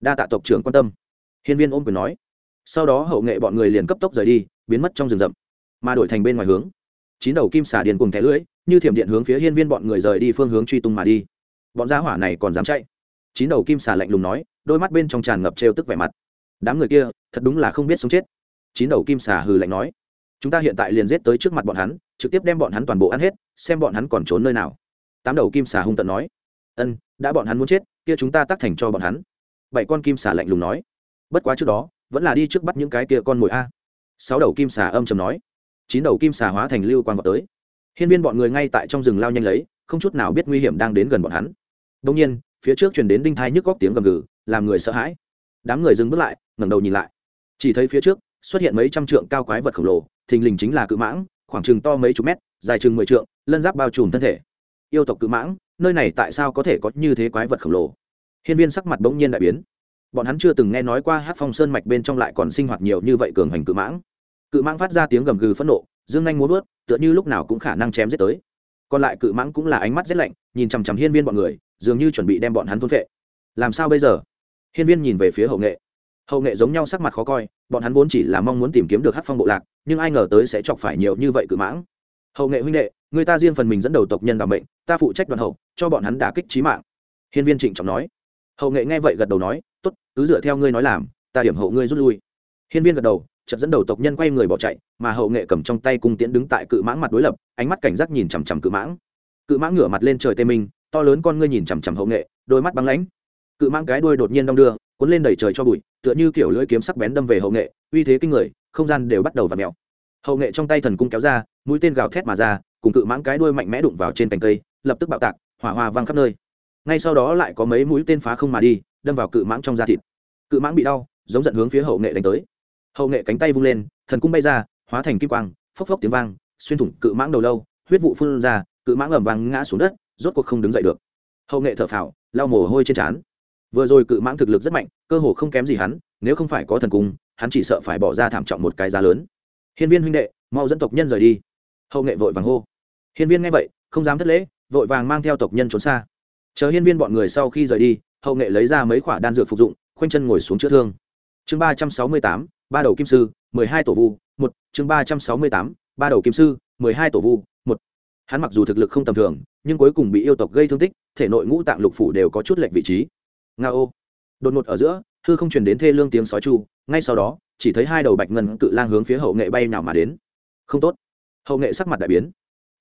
Đa tạ tộc trưởng quan tâm. Hiên viên ôm quyền nói. Sau đó hậu nghệ bọn người liền cấp tốc rời đi, biến mất trong rừng rậm, mà đổi thành bên ngoài hướng. Chín đầu kim xà điền cùng thẻ lưỡi, như thiểm điện hướng phía hiên viên bọn người rời đi phương hướng truy tung mà đi bọn gia hỏa này còn dám chạy. Chín đầu kim xà lạnh lùng nói, đôi mắt bên trong tràn ngập trêu tức vẻ mặt. Đám người kia, thật đúng là không biết sống chết. Chín đầu kim xà hừ lạnh nói, chúng ta hiện tại liền giết tới trước mặt bọn hắn, trực tiếp đem bọn hắn toàn bộ ăn hết, xem bọn hắn còn trốn nơi nào. Tám đầu kim xà hung tận nói, ân, đã bọn hắn muốn chết, kia chúng ta tắc thành cho bọn hắn. Bảy con kim xà lạnh lùng nói, bất quá trước đó, vẫn là đi trước bắt những cái kia con mồi a. Sáu đầu kim xà âm chầm nói, chín đầu kim xà hóa thành lưu quang vào tới. Hiên viên bọn người ngay tại trong rừng lao nhanh lấy, không chút nào biết nguy hiểm đang đến gần bọn hắn đông nhiên, phía trước truyền đến đinh thai nhức góc tiếng gầm gừ, làm người sợ hãi. Đám người dừng bước lại, ngẩng đầu nhìn lại. Chỉ thấy phía trước, xuất hiện mấy trăm trượng cao quái vật khổng lồ, thình lình chính là cự mãng, khoảng chừng to mấy chục mét, dài chừng mười trượng, lân giáp bao trùm thân thể. Yêu tộc cự mãng, nơi này tại sao có thể có như thế quái vật khổng lồ? Hiên viên sắc mặt bỗng nhiên đại biến. Bọn hắn chưa từng nghe nói qua hát phong sơn mạch bên trong lại còn sinh hoạt nhiều như vậy cường hành cự mãng. Cự mãng phát ra tiếng gầm gừ phẫn nộ, dương anh muốn vớt tựa như lúc nào cũng khả năng chém giết tới. Còn lại cự mãng cũng là ánh mắt rét lạnh, nhìn chằm chằm hiên viên bọn người dường như chuẩn bị đem bọn hắn thôn vệ làm sao bây giờ? Hiên viên nhìn về phía hậu nghệ. Hậu nghệ giống nhau sắc mặt khó coi, bọn hắn vốn chỉ là mong muốn tìm kiếm được hát phong bộ lạc, nhưng ai ngờ tới sẽ chọc phải nhiều như vậy cự mãng. Hậu nghệ huynh đệ, người ta riêng phần mình dẫn đầu tộc nhân đ ả mệnh, ta phụ trách đoàn hậu, cho bọn hắn đả kích trí mạng. Hiên viên trịnh trọng nói. Hậu nghệ nghe vậy gật đầu nói t ố t cứ dựa theo ngươi nói làm, ta điểm hậu ngươi rút lui. Hiên viên gật đầu, chợt dẫn đầu tộc nhân quay người bỏ chạy, mà hậu nghệ cầm trong tay cung tiễn đứng tại cự mãng mặt đối lập, ánh mắt cảnh giác nhìn chằm chằm cự mãng. Cự mãng ngửa mặt lên trời tê minh to lớn con ngươi nhìn chằm chằm hậu nghệ, đôi mắt băng lãnh. Cự mãng cái đuôi đột nhiên đong đưa, cuốn lên đẩy trời cho bụi, tựa như kiểu lưỡi kiếm sắc bén đâm về hậu nghệ, uy thế kinh người, không gian đều bắt đầu v ặ mèo. Hậu nghệ trong tay thần cung kéo ra, mũi tên gào thét mà ra, cùng cự mãng cái đuôi mạnh mẽ đụng vào trên cành cây, lập tức bạo tạc, hỏa hoa văng khắp nơi. Ngay sau đó lại có mấy mũi tên phá không mà đi, đâm vào cự mãng trong da thịt. Cự mãng bị đau, giống giận hướng phía hậu nghệ đánh tới. Hậu nghệ cánh tay vung lên, thần cung bay ra, hóa thành kim quang, phốc phốc tiếng vang, xuyên thủng cự mãng đầu lâu, huyết vụ phun ra, cự mãng ẩm vàng ngã xuống đất rốt cuộc không đứng dậy được. Hậu nghệ thở phào, lau mồ hôi trên trán. Vừa rồi cự mãng thực lực rất mạnh, cơ hồ không kém gì hắn, nếu không phải có thần cung, hắn chỉ sợ phải bỏ ra thảm trọng một cái giá lớn. Hiên viên huynh đệ, mau dẫn tộc nhân rời đi. Hậu nghệ vội vàng hô. Hiên viên nghe vậy, không dám thất lễ, vội vàng mang theo tộc nhân trốn xa. Chờ hiên viên bọn người sau khi rời đi, hậu nghệ lấy ra mấy khoả đan dược phục dụng, khoanh chân ngồi xuống chữa thương. Chương ba trăm sáu mươi tám, ba đầu kim sư, mười hai tổ vu, một. Chương ba trăm sáu mươi tám, ba đầu kim sư, mười hai tổ vu, một. Hắn mặc dù thực lực không tầm thường nhưng cuối cùng bị yêu tộc gây thương tích, thể nội ngũ tạng lục phủ đều có chút lệch vị trí. Nga ô. Đột ngột ở giữa, hư không truyền đến thê lương tiếng sói chu, ngay sau đó, chỉ thấy hai đầu bạch ngân cự lang hướng phía hậu nghệ bay nào mà đến. Không tốt. Hậu nghệ sắc mặt đại biến.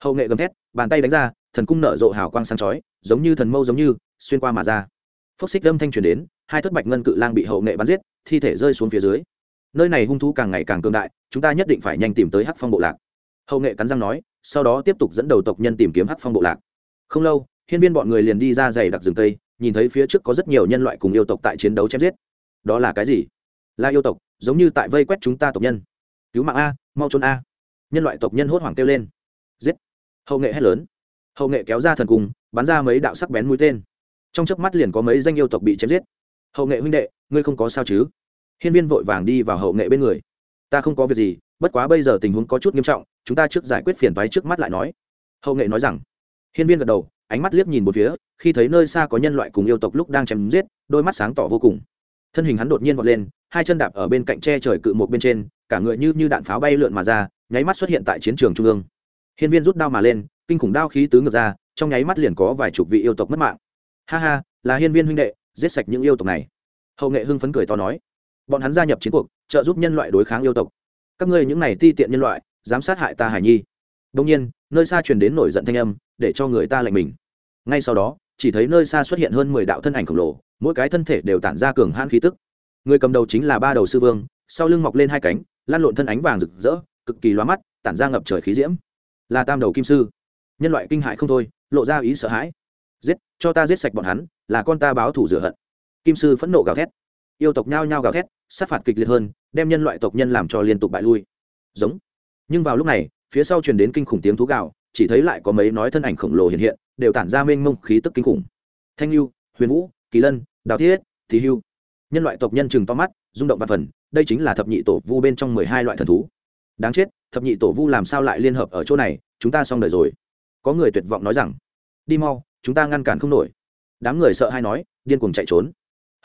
Hậu nghệ gầm thét, bàn tay đánh ra, thần cung nở rộ hào quang sáng chói, giống như thần mâu giống như, xuyên qua mà ra. Phốc xích âm thanh truyền đến, hai thất bạch ngân cự lang bị hậu nghệ bắn giết, thi thể rơi xuống phía dưới. Nơi này hung thú càng ngày càng cường đại, chúng ta nhất định phải nhanh tìm tới hắc phong bộ lạc. Hậu nghệ cắn răng nói, sau đó tiếp tục dẫn đầu tộc nhân tìm kiếm hắc phong bộ lạc không lâu hiên viên bọn người liền đi ra dày đặc rừng tây, nhìn thấy phía trước có rất nhiều nhân loại cùng yêu tộc tại chiến đấu chém giết. Đó là cái gì? Là yêu tộc giống như tại vây quét chúng ta tộc nhân. Cứu mạng a mau trốn a. Nhân loại tộc nhân hốt hoảng kêu lên. Giết. Hậu nghệ hét lớn. Hậu nghệ kéo ra thần cung bắn ra mấy đạo sắc bén mũi tên. Trong chớp mắt liền có mấy danh yêu tộc bị chém giết. Hậu nghệ huynh đệ ngươi không có sao chứ? Hiên viên vội vàng đi vào hậu nghệ bên người. Ta không có việc gì bất quá bây giờ tình huống có chút nghiêm trọng chúng ta trước giải quyết phiền toái trước mắt lại nói. Hậu nghệ nói rằng hiên viên gật đầu, ánh mắt liếc nhìn một phía, khi thấy nơi xa có nhân loại cùng yêu tộc lúc đang chém giết, đôi mắt sáng tỏ vô cùng. Thân hình hắn đột nhiên vọt lên, hai chân đạp ở bên cạnh tre trời cự một bên trên, cả người như như đạn pháo bay lượn mà ra, nháy mắt xuất hiện tại chiến trường trung ương. Hiên viên rút đao mà lên, kinh khủng đao khí tứ ngược ra, trong nháy mắt liền có vài chục vị yêu tộc mất mạng. Ha ha, là hiên viên huynh đệ, giết sạch những yêu tộc này. Hậu nghệ hưng phấn cười to nói. Bọn hắn gia nhập chiến cuộc, trợ giúp nhân loại đối kháng yêu tộc. Các ngươi những này ti tiện nhân loại, dám sát hại ta hải nhi đông nhiên, nơi xa truyền đến nổi giận thanh âm, để cho người ta lạnh mình. Ngay sau đó, chỉ thấy nơi xa xuất hiện hơn mười đạo thân ảnh khổng lồ, mỗi cái thân thể đều tản ra cường hãn khí tức. Người cầm đầu chính là ba đầu sư vương, sau lưng mọc lên hai cánh lan lộn thân ánh vàng rực rỡ, cực kỳ loa mắt, tản ra ngập trời khí diễm. Là tam đầu kim sư. Nhân loại kinh hại không thôi, lộ ra ý sợ hãi. Giết, cho ta giết sạch bọn hắn, là con ta báo thủ rửa hận. Kim sư phẫn nộ gào thét. Yêu tộc nhao nhao gào thét, sát phạt kịch liệt hơn, đem nhân loại tộc nhân làm cho liên tục bại lui. Giống. Nhưng vào lúc này phía sau truyền đến kinh khủng tiếng thú gào, chỉ thấy lại có mấy nói thân ảnh khổng lồ hiện hiện, đều tản ra mênh mông khí tức kinh khủng. Thanh lưu huyền vũ, kỳ lân, đào thiết thì hưu. Nhân loại tộc nhân chừng to mắt, rung động và phần, đây chính là thập nhị tổ vu bên trong mười hai loại thần thú. Đáng chết, thập nhị tổ vu làm sao lại liên hợp ở chỗ này, chúng ta xong đời rồi. Có người tuyệt vọng nói rằng, đi mau, chúng ta ngăn cản không nổi. Đám người sợ hay nói, điên cuồng chạy trốn.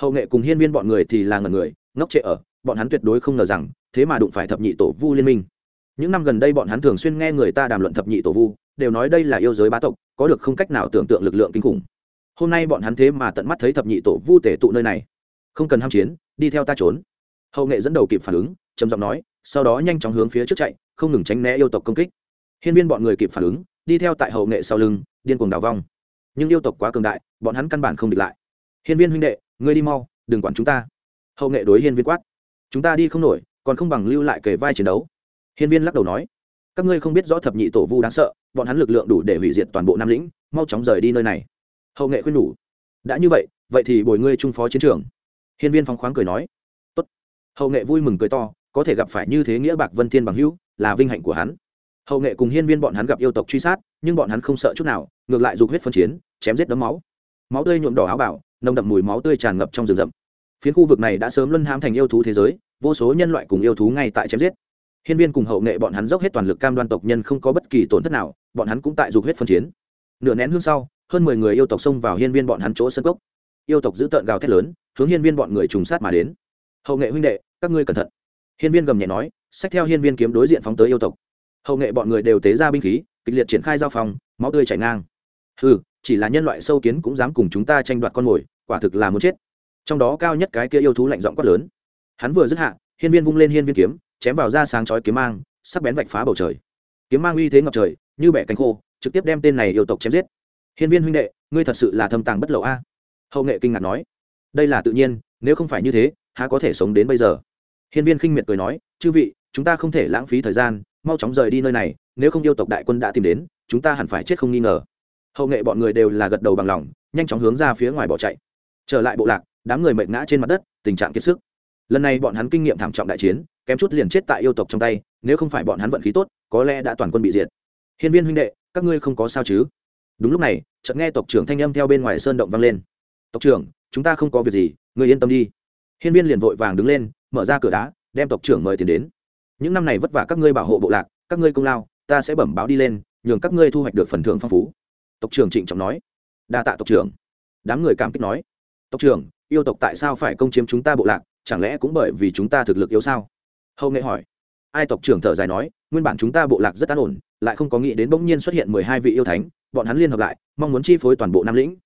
Hậu nghệ cùng hiên viên bọn người thì là ngần người, ngốc trệ ở, bọn hắn tuyệt đối không ngờ rằng, thế mà đụng phải thập nhị tổ vu liên minh những năm gần đây bọn hắn thường xuyên nghe người ta đàm luận thập nhị tổ vu, đều nói đây là yêu giới bá tộc, có được không cách nào tưởng tượng lực lượng kinh khủng. Hôm nay bọn hắn thế mà tận mắt thấy thập nhị tổ vu tể tụ nơi này. Không cần ham chiến, đi theo ta trốn. Hậu nghệ dẫn đầu kịp phản ứng, trầm giọng nói, sau đó nhanh chóng hướng phía trước chạy, không ngừng tránh né yêu tộc công kích. Hiên viên bọn người kịp phản ứng, đi theo tại hậu nghệ sau lưng, điên cuồng đào vong. Nhưng yêu tộc quá cường đại, bọn hắn căn bản không địch lại. Hiên viên huynh đệ, ngươi đi mau, đừng quản chúng ta. Hậu nghệ đối hiên viên quát, chúng ta đi không nổi, còn không bằng lưu lại kề vai chiến đấu hiên viên lắc đầu nói, các ngươi không biết rõ thập nhị tổ vu đáng sợ, bọn hắn lực lượng đủ để hủy diệt toàn bộ nam lĩnh, mau chóng rời đi nơi này. Hậu nghệ khuyên nhủ, đã như vậy vậy thì bồi ngươi trung phó chiến trường. Hiên viên phong khoáng cười nói, Tốt. hậu nghệ vui mừng cười to, có thể gặp phải như thế nghĩa bạc vân thiên bằng hữu, là vinh hạnh của hắn. Hậu nghệ cùng hiên viên bọn hắn gặp yêu tộc truy sát, nhưng bọn hắn không sợ chút nào, ngược lại dục huyết phân chiến, chém giết đấm máu. Máu tươi nhuộm đỏ áo bảo nồng đậm mùi máu tươi tràn ngập trong rừng rậm. Phiến khu vực này đã sớm luân hãm thành yêu thú thế giới, vô số nhân loại cùng yêu thú ngay tại chém giết hiên viên cùng hậu nghệ bọn hắn dốc hết toàn lực cam đoan tộc nhân không có bất kỳ tổn thất nào bọn hắn cũng tại dục huyết phân chiến. Nửa nén hương sau hơn mười người yêu tộc xông vào hiên viên bọn hắn chỗ sân cốc. Yêu tộc giữ tợn gào thét lớn hướng hiên viên bọn người trùng sát mà đến. Hậu nghệ huynh đệ các ngươi cẩn thận. Hiên viên gầm nhẹ nói xách theo hiên viên kiếm đối diện phóng tới yêu tộc. Hậu nghệ bọn người đều tế ra binh khí kịch liệt triển khai giao phòng máu tươi chảy ngang. Hừ, chỉ là nhân loại sâu kiến cũng dám cùng chúng ta tranh đoạt con mồi quả thực là muốn chết. Trong đó cao nhất cái kia yêu thú lạnh giọng quát lớn. Hắn vừa dứt hạ hiên viên vung lên hiên viên kiếm chém vào ra sáng chói kiếm mang, sắc bén vạch phá bầu trời. Kiếm mang uy thế ngập trời, như bẻ cánh khô, trực tiếp đem tên này yêu tộc chém giết. Hiên viên huynh đệ, ngươi thật sự là thâm tàng bất lậu a. Hậu nghệ kinh ngạc nói. Đây là tự nhiên, nếu không phải như thế, há có thể sống đến bây giờ? Hiên viên khinh miệt cười nói. Chư vị, chúng ta không thể lãng phí thời gian, mau chóng rời đi nơi này, nếu không yêu tộc đại quân đã tìm đến, chúng ta hẳn phải chết không nghi ngờ. Hậu nghệ bọn người đều là gật đầu bằng lòng, nhanh chóng hướng ra phía ngoài bỏ chạy. Trở lại bộ lạc, đám người mệt ngã trên mặt đất, tình trạng kiệt sức. Lần này bọn hắn kinh nghiệm thảm trọng đại chiến kém chút liền chết tại yêu tộc trong tay, nếu không phải bọn hắn vận khí tốt, có lẽ đã toàn quân bị diệt. Hiên viên huynh đệ, các ngươi không có sao chứ? Đúng lúc này, chợt nghe tộc trưởng thanh âm theo bên ngoài sơn động vang lên. Tộc trưởng, chúng ta không có việc gì người yên tâm đi. Hiên viên liền vội vàng đứng lên, mở ra cửa đá, đem tộc trưởng mời tiền đến. Những năm này vất vả các ngươi bảo hộ bộ lạc, các ngươi công lao, ta sẽ bẩm báo đi lên, nhường các ngươi thu hoạch được phần thưởng phong phú. Tộc trưởng trịnh trọng nói. Đa tạ tộc trưởng. Đám người cảm kích nói. Tộc trưởng, yêu tộc tại sao phải công chiếm chúng ta bộ lạc, chẳng lẽ cũng bởi vì chúng ta thực lực yếu sao? Hậu nghệ hỏi, ai tộc trưởng thở dài nói, nguyên bản chúng ta bộ lạc rất an ổn, lại không có nghĩ đến bỗng nhiên xuất hiện mười hai vị yêu thánh, bọn hắn liên hợp lại, mong muốn chi phối toàn bộ nam lĩnh.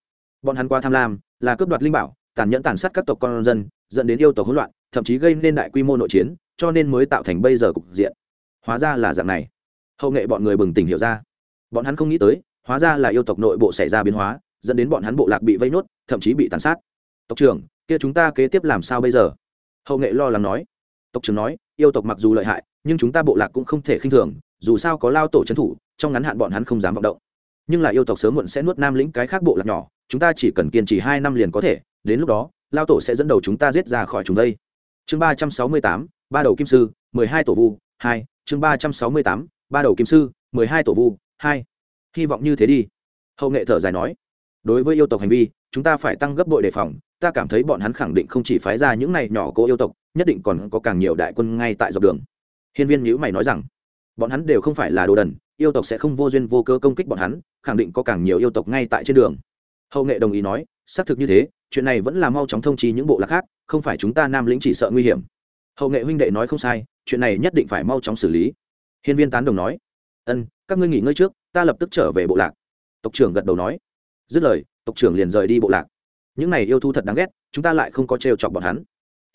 Bọn hắn qua tham lam, là cướp đoạt linh bảo, tàn nhẫn tàn sát các tộc con dân, dẫn đến yêu tộc hỗn loạn, thậm chí gây nên đại quy mô nội chiến, cho nên mới tạo thành bây giờ cục diện. Hóa ra là dạng này. Hậu nghệ bọn người bừng tỉnh hiểu ra. Bọn hắn không nghĩ tới, hóa ra là yêu tộc nội bộ xảy ra biến hóa, dẫn đến bọn hắn bộ lạc bị vây nốt, thậm chí bị tàn sát. Tộc trưởng, kia chúng ta kế tiếp làm sao bây giờ? Hậu nghệ lo lắng nói tộc trưởng nói, yêu tộc mặc dù lợi hại, nhưng chúng ta bộ lạc cũng không thể khinh thường, dù sao có lao tổ trấn thủ, trong ngắn hạn bọn hắn không dám vọng động. Nhưng là yêu tộc sớm muộn sẽ nuốt nam lĩnh cái khác bộ lạc nhỏ, chúng ta chỉ cần kiên trì hai năm liền có thể, đến lúc đó, lao tổ sẽ dẫn đầu chúng ta giết ra khỏi chúng đây. Chương ba trăm sáu mươi tám, ba đầu kim sư, mười hai tổ vu, hai, chương ba trăm sáu mươi tám, ba đầu kim sư, mười hai tổ vu, hai. Hy vọng như thế đi. Hậu nghệ thở dài nói, đối với yêu tộc hành vi, chúng ta phải tăng gấp bội đề phòng, ta cảm thấy bọn hắn khẳng định không chỉ phái ra những này nhỏ cố yêu tộc nhất định còn có càng nhiều đại quân ngay tại dọc đường. Hiên viên nhữ mày nói rằng, bọn hắn đều không phải là đồ đần, yêu tộc sẽ không vô duyên vô cơ công kích bọn hắn, khẳng định có càng nhiều yêu tộc ngay tại trên đường. Hậu nghệ đồng ý nói, xác thực như thế, chuyện này vẫn là mau chóng thông trì những bộ lạc khác, không phải chúng ta nam lĩnh chỉ sợ nguy hiểm. Hậu nghệ huynh đệ nói không sai, chuyện này nhất định phải mau chóng xử lý. Hiên viên tán đồng nói, ân, các ngươi nghỉ ngơi trước, ta lập tức trở về bộ lạc. Tộc trưởng gật đầu nói, dứt lời, tộc trưởng liền rời đi bộ lạc. Những này yêu thu thật đáng ghét, chúng ta lại không có trêu chọc bọn hắn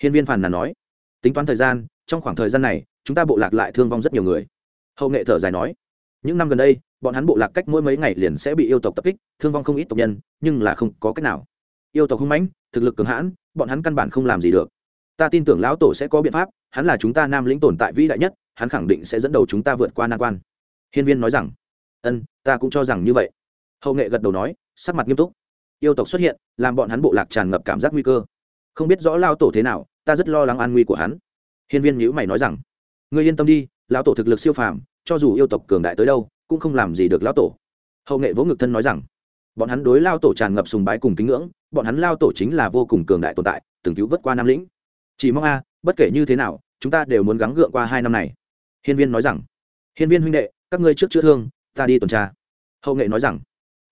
hiên viên phàn nàn nói, tính toán thời gian, trong khoảng thời gian này, chúng ta bộ lạc lại thương vong rất nhiều người. Hậu nghệ thở dài nói, những năm gần đây, bọn hắn bộ lạc cách mỗi mấy ngày liền sẽ bị yêu tộc tập kích, thương vong không ít tộc nhân, nhưng là không có cách nào. Yêu tộc hung mãnh, thực lực cường hãn, bọn hắn căn bản không làm gì được. Ta tin tưởng lão tổ sẽ có biện pháp, hắn là chúng ta nam lĩnh tồn tại vĩ đại nhất, hắn khẳng định sẽ dẫn đầu chúng ta vượt qua nan quan. Hiên viên nói rằng, ân, ta cũng cho rằng như vậy. Hậu nghệ gật đầu nói, sắc mặt nghiêm túc. Yêu tộc xuất hiện, làm bọn hắn bộ lạc tràn ngập cảm giác nguy cơ không biết rõ lao tổ thế nào, ta rất lo lắng an nguy của hắn. Hiên viên nhữ mày nói rằng, ngươi yên tâm đi, lão tổ thực lực siêu phàm, cho dù yêu tộc cường đại tới đâu, cũng không làm gì được lão tổ. Hậu nghệ vỗ ngực thân nói rằng, bọn hắn đối lao tổ tràn ngập sùng bái cùng kính ngưỡng, bọn hắn lao tổ chính là vô cùng cường đại tồn tại, từng cứu vớt qua nam lĩnh. Chỉ mong a, bất kể như thế nào, chúng ta đều muốn gắng gượng qua hai năm này. Hiên viên nói rằng, hiên viên huynh đệ, các ngươi trước chữa thương, ta đi tuần tra. Hậu nghệ nói rằng,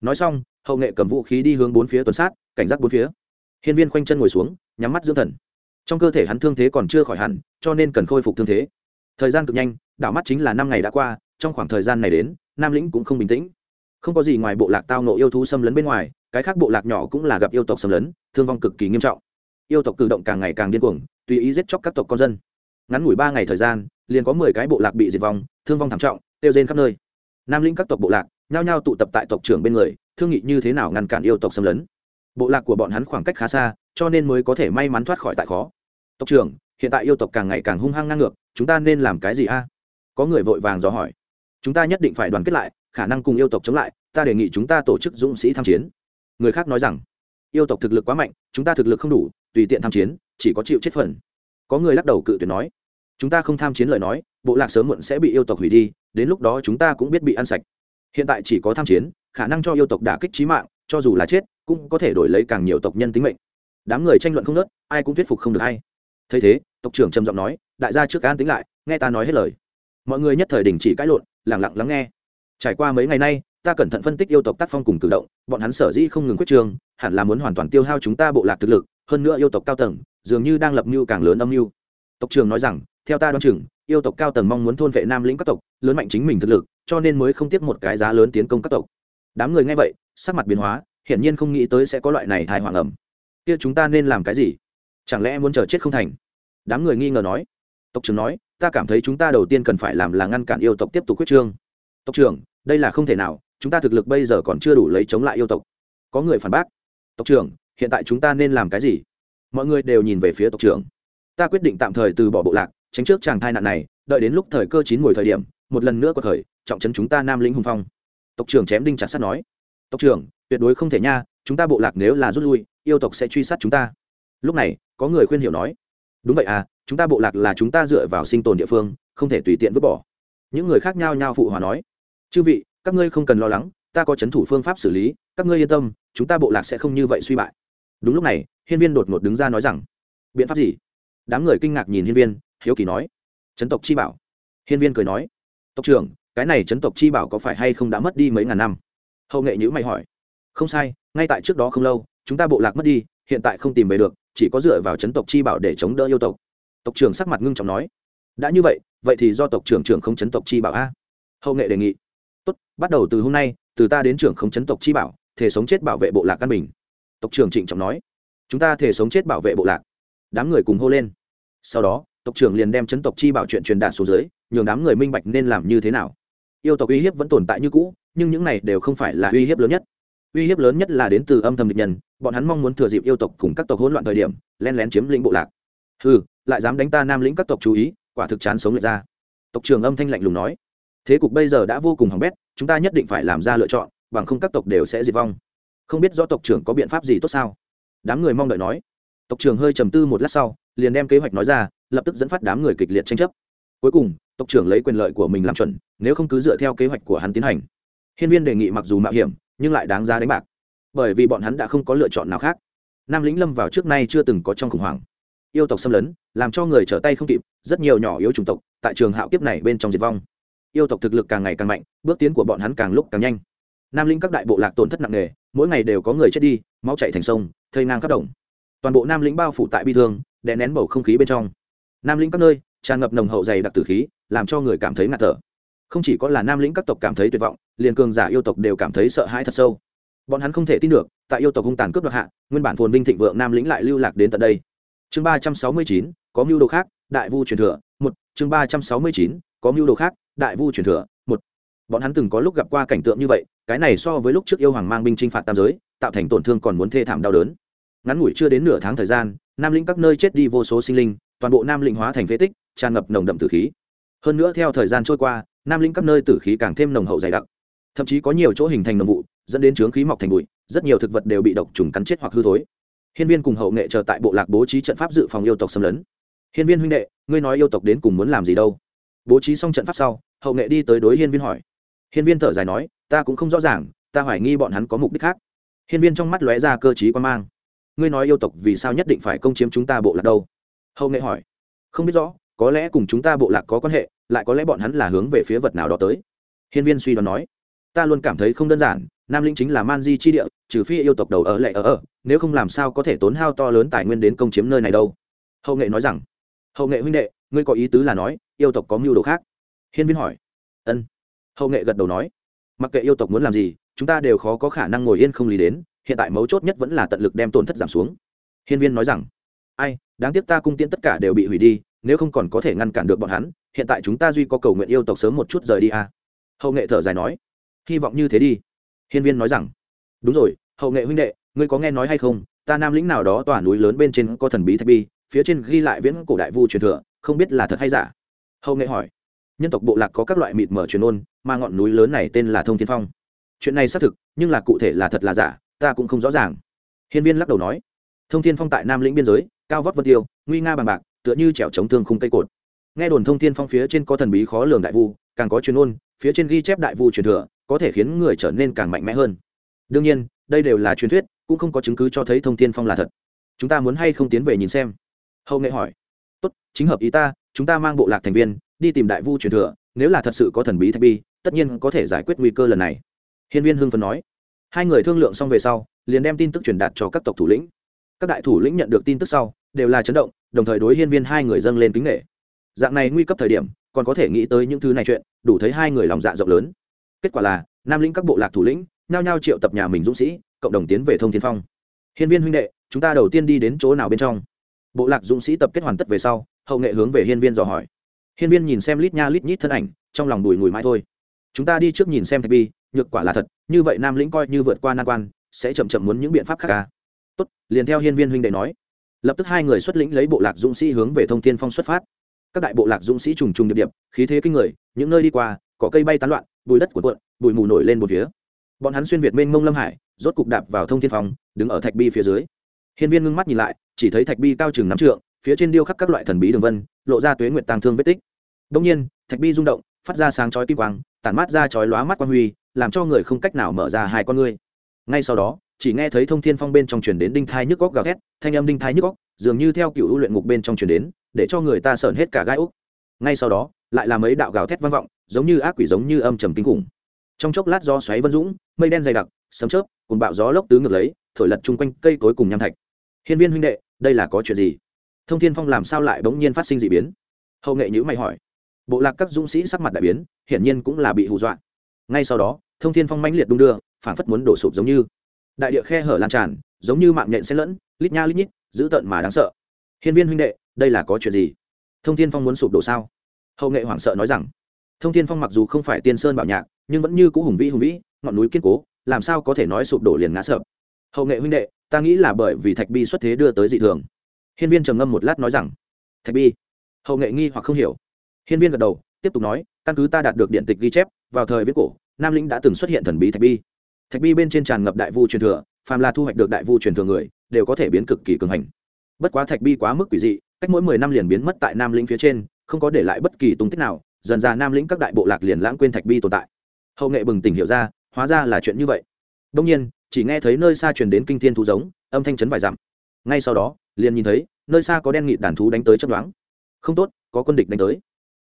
nói xong, hậu nghệ cầm vũ khí đi hướng bốn phía tuần sát, cảnh giác bốn phía hiên viên khoanh chân ngồi xuống, nhắm mắt dưỡng thần. Trong cơ thể hắn thương thế còn chưa khỏi hẳn, cho nên cần khôi phục thương thế. Thời gian cực nhanh, đảo mắt chính là năm ngày đã qua, trong khoảng thời gian này đến, nam lĩnh cũng không bình tĩnh. Không có gì ngoài bộ lạc tao nộ yêu thú xâm lấn bên ngoài, cái khác bộ lạc nhỏ cũng là gặp yêu tộc xâm lấn, thương vong cực kỳ nghiêm trọng. Yêu tộc cử động càng ngày càng điên cuồng, tùy ý giết chóc các tộc con dân. Ngắn ngủi ba ngày thời gian, liền có mười cái bộ lạc bị diệt vong, thương vong thảm trọng, tiêu rên khắp nơi. Nam lĩnh các tộc bộ lạc, nhao nhao tụ tập tại tộc trưởng bên người, thương nghị như thế nào ngăn cản yêu tộc xâm lấn bộ lạc của bọn hắn khoảng cách khá xa, cho nên mới có thể may mắn thoát khỏi tại khó. Tộc trưởng, hiện tại yêu tộc càng ngày càng hung hăng ngang ngược, chúng ta nên làm cái gì a? Có người vội vàng dò hỏi. Chúng ta nhất định phải đoàn kết lại, khả năng cùng yêu tộc chống lại, ta đề nghị chúng ta tổ chức dũng sĩ tham chiến. Người khác nói rằng, yêu tộc thực lực quá mạnh, chúng ta thực lực không đủ, tùy tiện tham chiến, chỉ có chịu chết phần. Có người lắc đầu cự tuyệt nói, chúng ta không tham chiến lời nói, bộ lạc sớm muộn sẽ bị yêu tộc hủy đi, đến lúc đó chúng ta cũng biết bị ăn sạch. Hiện tại chỉ có tham chiến, khả năng cho yêu tộc đả kích trí mạng, cho dù là chết cũng có thể đổi lấy càng nhiều tộc nhân tính mệnh. Đám người tranh luận không nớt ai cũng thuyết phục không được hay thấy thế, tộc trưởng trầm giọng nói, đại gia trước an tính lại, nghe ta nói hết lời. Mọi người nhất thời đình chỉ cãi lộn lẳng lặng lắng nghe. Trải qua mấy ngày nay, ta cẩn thận phân tích yêu tộc tác phong cùng cử động, bọn hắn sở dĩ không ngừng quyết trường, hẳn là muốn hoàn toàn tiêu hao chúng ta bộ lạc thực lực, hơn nữa yêu tộc cao tầng, dường như đang lập mưu càng lớn âm mưu. Tộc trưởng nói rằng, theo ta đoán chừng, yêu tộc cao tầng mong muốn thôn vệ nam lĩnh các tộc, lớn mạnh chính mình thực lực, cho nên mới không tiếc một cái giá lớn tiến công các tộc. Đám người nghe vậy, sắc mặt biến hóa hiển nhiên không nghĩ tới sẽ có loại này thai hoàng ẩm. Kia chúng ta nên làm cái gì? Chẳng lẽ muốn chờ chết không thành? Đám người nghi ngờ nói. Tộc trưởng nói, ta cảm thấy chúng ta đầu tiên cần phải làm là ngăn cản yêu tộc tiếp tục quyết trương. Tộc trưởng, đây là không thể nào, chúng ta thực lực bây giờ còn chưa đủ lấy chống lại yêu tộc. Có người phản bác. Tộc trưởng, hiện tại chúng ta nên làm cái gì? Mọi người đều nhìn về phía tộc trưởng. Ta quyết định tạm thời từ bỏ bộ lạc, tránh trước chàng thai nạn này, đợi đến lúc thời cơ chín mùi thời điểm, một lần nữa có thời, trọng trấn chúng ta nam lĩnh hùng phong. Tộc trưởng chém đinh chặt sắt nói. Tộc trưởng tuyệt đối không thể nha, chúng ta bộ lạc nếu là rút lui, yêu tộc sẽ truy sát chúng ta. Lúc này, có người khuyên hiểu nói, đúng vậy à chúng ta bộ lạc là chúng ta dựa vào sinh tồn địa phương, không thể tùy tiện vứt bỏ. Những người khác nhau nhau phụ hòa nói, chư vị, các ngươi không cần lo lắng, ta có c h ấ n thủ phương pháp xử lý, các ngươi yên tâm, chúng ta bộ lạc sẽ không như vậy suy bại. Đúng lúc này, hiên viên đột ngột đứng ra nói rằng, biện pháp gì? Đám người kinh ngạc nhìn hiên viên, hiếu kỳ nói, chấn tộc chi bảo. Hiên viên cười nói, tộc trưởng, cái này chấn tộc chi bảo có phải hay không đã mất đi mấy ngàn năm? Hậu nghệ nhữ mày hỏi không sai, ngay tại trước đó không lâu, chúng ta bộ lạc mất đi, hiện tại không tìm về được, chỉ có dựa vào chấn tộc chi bảo để chống đỡ yêu tộc. Tộc trưởng sắc mặt ngưng trọng nói. Đã như vậy vậy thì do tộc trưởng trưởng không chấn tộc chi bảo a. Hậu nghệ đề nghị. Tốt, bắt đầu từ hôm nay, từ ta đến trưởng không chấn tộc chi bảo thể sống chết bảo vệ bộ lạc căn bình. Tộc trưởng trịnh trọng nói. Chúng ta thể sống chết bảo vệ bộ lạc. Đám người cùng hô lên. Sau đó, tộc trưởng liền đem chấn tộc chi bảo chuyện truyền đạt xuống dưới, nhường đám người minh bạch nên làm như thế nào. Yêu tộc uy hiếp vẫn tồn tại như cũ, nhưng những này đều không phải là uy hiếp lớn nhất uy hiếp lớn nhất là đến từ âm thầm địch nhân, bọn hắn mong muốn thừa dịp yêu tộc cùng các tộc hỗn loạn thời điểm, len lén chiếm lĩnh bộ lạc. Ừ lại dám đánh ta nam lĩnh các tộc chú ý, quả thực chán sống lệch ra. Tộc trưởng âm thanh lạnh lùng nói. Thế cục bây giờ đã vô cùng hỏng bét, chúng ta nhất định phải làm ra lựa chọn, bằng không các tộc đều sẽ diệt vong. Không biết do tộc trưởng có biện pháp gì tốt sao? Đám người mong đợi nói. Tộc trưởng hơi trầm tư một lát sau, liền đem kế hoạch nói ra, lập tức dẫn phát đám người kịch liệt tranh chấp. Cuối cùng, tộc trưởng lấy quyền lợi của mình làm chuẩn, nếu không cứ dựa theo kế hoạch của hắn tiến hành. Hiên viên đề nghị mặc dù mạo hiểm nhưng lại đáng giá đánh bạc. Bởi vì bọn hắn đã không có lựa chọn nào khác. Nam lĩnh lâm vào trước nay chưa từng có trong khủng hoảng. Yêu tộc xâm lấn, làm cho người trở tay không kịp, rất nhiều nhỏ yếu chủng tộc tại trường hạo kiếp này bên trong diệt vong. Yêu tộc thực lực càng ngày càng mạnh, bước tiến của bọn hắn càng lúc càng nhanh. Nam lĩnh các đại bộ lạc tổn thất nặng nề, mỗi ngày đều có người chết đi, máu chạy thành sông, thây ngang khắp đồng. Toàn bộ nam lĩnh bao phủ tại bi thương, đè nén bầu không khí bên trong. Nam lĩnh các nơi, tràn ngập nồng hậu dày đặc tử khí, làm cho người cảm thấy ngạt thở. Không chỉ có là nam lĩnh các tộc cảm thấy tuyệt vọng liền cường giả yêu tộc đều cảm thấy sợ hãi thật sâu. Bọn hắn không thể tin được, tại yêu tộc hung tàn cướp đoạt hạ, nguyên bản phồn vinh thịnh vượng nam lĩnh lại lưu lạc đến tận đây. Chương ba trăm sáu mươi chín, có mưu đồ khác, đại vu truyền thừa, một. Chương ba trăm sáu mươi chín, có mưu đồ khác, đại vu truyền thừa, một. Bọn hắn từng có lúc gặp qua cảnh tượng như vậy, cái này so với lúc trước yêu hoàng mang binh chinh phạt tam giới, tạo thành tổn thương còn muốn thê thảm đau đớn. Ngắn ngủi chưa đến nửa tháng thời gian, nam lĩnh các nơi chết đi vô số sinh linh, toàn bộ nam lĩnh hóa thành phế tích, tràn ngập nồng đậm tử khí. Hơn nữa theo thời gian trôi qua, nam lĩnh các nơi tử khí càng thêm nồng hậu dày đặc thậm chí có nhiều chỗ hình thành nồng vụ, dẫn đến chướng khí mọc thành bụi, rất nhiều thực vật đều bị độc trùng cắn chết hoặc hư thối. Hiên viên cùng hậu nghệ chờ tại bộ lạc bố trí trận pháp dự phòng yêu tộc xâm lấn. Hiên viên huynh đệ, ngươi nói yêu tộc đến cùng muốn làm gì đâu? Bố trí xong trận pháp sau, hậu nghệ đi tới đối hiên viên hỏi. Hiên viên thở dài nói, ta cũng không rõ ràng, ta hoài nghi bọn hắn có mục đích khác. Hiên viên trong mắt lóe ra cơ t quan mang. Ngươi nói yêu tộc vì sao nhất định phải công chiếm chúng ta bộ lạc đâu? Hậu nghệ hỏi. Không biết rõ, có lẽ cùng chúng ta bộ lạc có quan hệ, lại có lẽ bọn hắn là hướng về phía vật nào đó tới. Hiên viên suy đoán nói ta luôn cảm thấy không đơn giản, nam linh chính là man di chi địa, trừ phi yêu tộc đầu ở lại ở ở, nếu không làm sao có thể tốn hao to lớn tài nguyên đến công chiếm nơi này đâu. Hậu nghệ nói rằng, hậu nghệ huynh đệ, ngươi có ý tứ là nói, yêu tộc có mưu đồ khác. Hiên viên hỏi, ân. Hậu nghệ gật đầu nói, mặc kệ yêu tộc muốn làm gì, chúng ta đều khó có khả năng ngồi yên không lý đến, hiện tại mấu chốt nhất vẫn là tận lực đem tổn thất giảm xuống. Hiên viên nói rằng, ai, đáng tiếc ta cung tiễn tất cả đều bị hủy đi, nếu không còn có thể ngăn cản được bọn hắn, hiện tại chúng ta duy có cầu nguyện yêu tộc sớm một chút rời đi à. hậu nghệ thở dài nói hy vọng như thế đi. Hiên viên nói rằng, đúng rồi, hậu nghệ huynh đệ, ngươi có nghe nói hay không? Ta nam lĩnh nào đó tòa núi lớn bên trên có thần bí thạch bi, phía trên ghi lại viễn cổ đại vu truyền thừa, không biết là thật hay giả. Hậu nghệ hỏi, nhân tộc bộ lạc có các loại mịt mở truyền ôn, mà ngọn núi lớn này tên là thông thiên phong. Chuyện này xác thực, nhưng là cụ thể là thật là giả, ta cũng không rõ ràng. Hiên viên lắc đầu nói, thông thiên phong tại nam lĩnh biên giới, cao vót vân tiêu, nguy nga bằng bạc, tựa như trèo chống thương khung cây cột. Nghe đồn thông thiên phong phía trên có thần bí khó lường đại vu, càng có truyền ôn, phía trên ghi chép đại vu truyền thừa có thể khiến người trở nên càng mạnh mẽ hơn. Đương nhiên, đây đều là truyền thuyết, cũng không có chứng cứ cho thấy thông thiên phong là thật. Chúng ta muốn hay không tiến về nhìn xem? Hậu nghệ hỏi. Tốt, chính hợp ý ta, chúng ta mang bộ lạc thành viên, đi tìm đại vu truyền thừa, nếu là thật sự có thần bí thạch bi, tất nhiên có thể giải quyết nguy cơ lần này. Hiên viên hưng phấn nói. Hai người thương lượng xong về sau, liền đem tin tức truyền đạt cho các tộc thủ lĩnh. Các đại thủ lĩnh nhận được tin tức sau, đều là chấn động, đồng thời đối hiên viên hai người dâng lên kính nghệ dạng này nguy cấp thời điểm, còn có thể nghĩ tới những thứ này chuyện, đủ thấy hai người lòng dạ rộng lớn kết quả là, nam lĩnh các bộ lạc thủ lĩnh nhao nhao triệu tập nhà mình dũng sĩ, cộng đồng tiến về thông thiên phong. Hiên viên huynh đệ, chúng ta đầu tiên đi đến chỗ nào bên trong? Bộ lạc dũng sĩ tập kết hoàn tất về sau, hậu nghệ hướng về hiên viên dò hỏi. Hiên viên nhìn xem lít nha lít nhít thân ảnh, trong lòng đùi ngùi mãi thôi. Chúng ta đi trước nhìn xem thạch bi, nhược quả là thật, như vậy nam lĩnh coi như vượt qua nan quan, sẽ chậm chậm muốn những biện pháp khác ca tốt, liền theo hiên viên huynh đệ nói. Lập tức hai người xuất lĩnh lấy bộ lạc dũng sĩ hướng về thông thiên phong xuất phát. Các đại bộ lạc dũng sĩ trùng trùng điệp điệp, khí thế kinh người, những nơi đi qua, có cây bay tán loạn bùi đất cuộn cuộn, bụi mù nổi lên một phía. Bọn hắn xuyên việt mênh mông lâm hải, rốt cục đạp vào thông thiên phòng, đứng ở thạch bi phía dưới. Hiên viên ngưng mắt nhìn lại, chỉ thấy thạch bi cao chừng năm trượng, phía trên điêu khắc các loại thần bí đường vân, lộ ra tuế nguyệt tàng thương vết tích. Đông nhiên, thạch bi rung động, phát ra sáng chói kim quang, tản mát ra chói lóa mắt quang huy, làm cho người không cách nào mở ra hai con ngươi. Ngay sau đó, chỉ nghe thấy thông thiên phong bên trong truyền đến đinh thai nhức góc gào thét, thanh âm đinh thai nhức góc, dường như theo cựu luyện ngục bên trong truyền đến, để cho người ta sợn hết cả gai úc. Ngay sau đó lại là mấy đạo gào thét vang vọng, giống như ác quỷ giống như âm trầm kinh khủng. Trong chốc lát gió xoáy vân dũng, mây đen dày đặc, sấm chớp cùng bạo gió lốc tứ ngược lấy, thổi lật chung quanh cây cối cùng nham thạch. Hiên viên huynh đệ, đây là có chuyện gì? Thông thiên phong làm sao lại bỗng nhiên phát sinh d ị biến? Hậu nghệ nhữ mày hỏi. Bộ lạc các dũng sĩ sắc mặt đại biến, hiển nhiên cũng là bị hù dọa. Ngay sau đó, thông thiên phong mãnh liệt đung đưa phản phất muốn đổ sụp giống như. Đại địa khe hở lan tràn, giống như mạng nhện xen lẫn, lít nha lít nhít, dữ tợn mà đáng sợ. Hiên viên huynh đệ, đây là có chuyện gì? Thông thiên phong muốn sụp đổ sao? Hậu nghệ hoảng sợ nói rằng, thông thiên phong mặc dù không phải tiên sơn bảo nhạc, nhưng vẫn như cũ hùng vĩ hùng vĩ, ngọn núi kiên cố, làm sao có thể nói sụp đổ liền ngã sợp hậu nghệ huynh đệ, ta nghĩ là bởi vì thạch bi xuất thế đưa tới dị thường. Hiên viên trầm ngâm một lát nói rằng, thạch bi? Hậu nghệ nghi hoặc không hiểu. Hiên viên gật đầu, tiếp tục nói, căn cứ ta đạt được điện tịch ghi chép, vào thời viết cổ, nam lĩnh đã từng xuất hiện thần bí thạch bi. Thạch bi bên trên tràn ngập đại vu truyền thừa, phàm là thu hoạch được đại vu truyền thừa người, đều có thể biến cực kỳ cường hành. Bất quá thạch bi quá mức quỷ dị, cách mỗi mười năm liền biến mất tại nam lĩnh phía trên không có để lại bất kỳ tung tích nào, dần ra nam lĩnh các đại bộ lạc liền lãng quên thạch bi tồn tại. Hậu nghệ bừng tỉnh hiểu ra, hóa ra là chuyện như vậy. Đông nhiên, chỉ nghe thấy nơi xa truyền đến kinh thiên thú giống, âm thanh chấn vài dặm. Ngay sau đó, liền nhìn thấy, nơi xa có đen nghị đàn thú đánh tới chấp đoán không tốt, có quân địch đánh tới.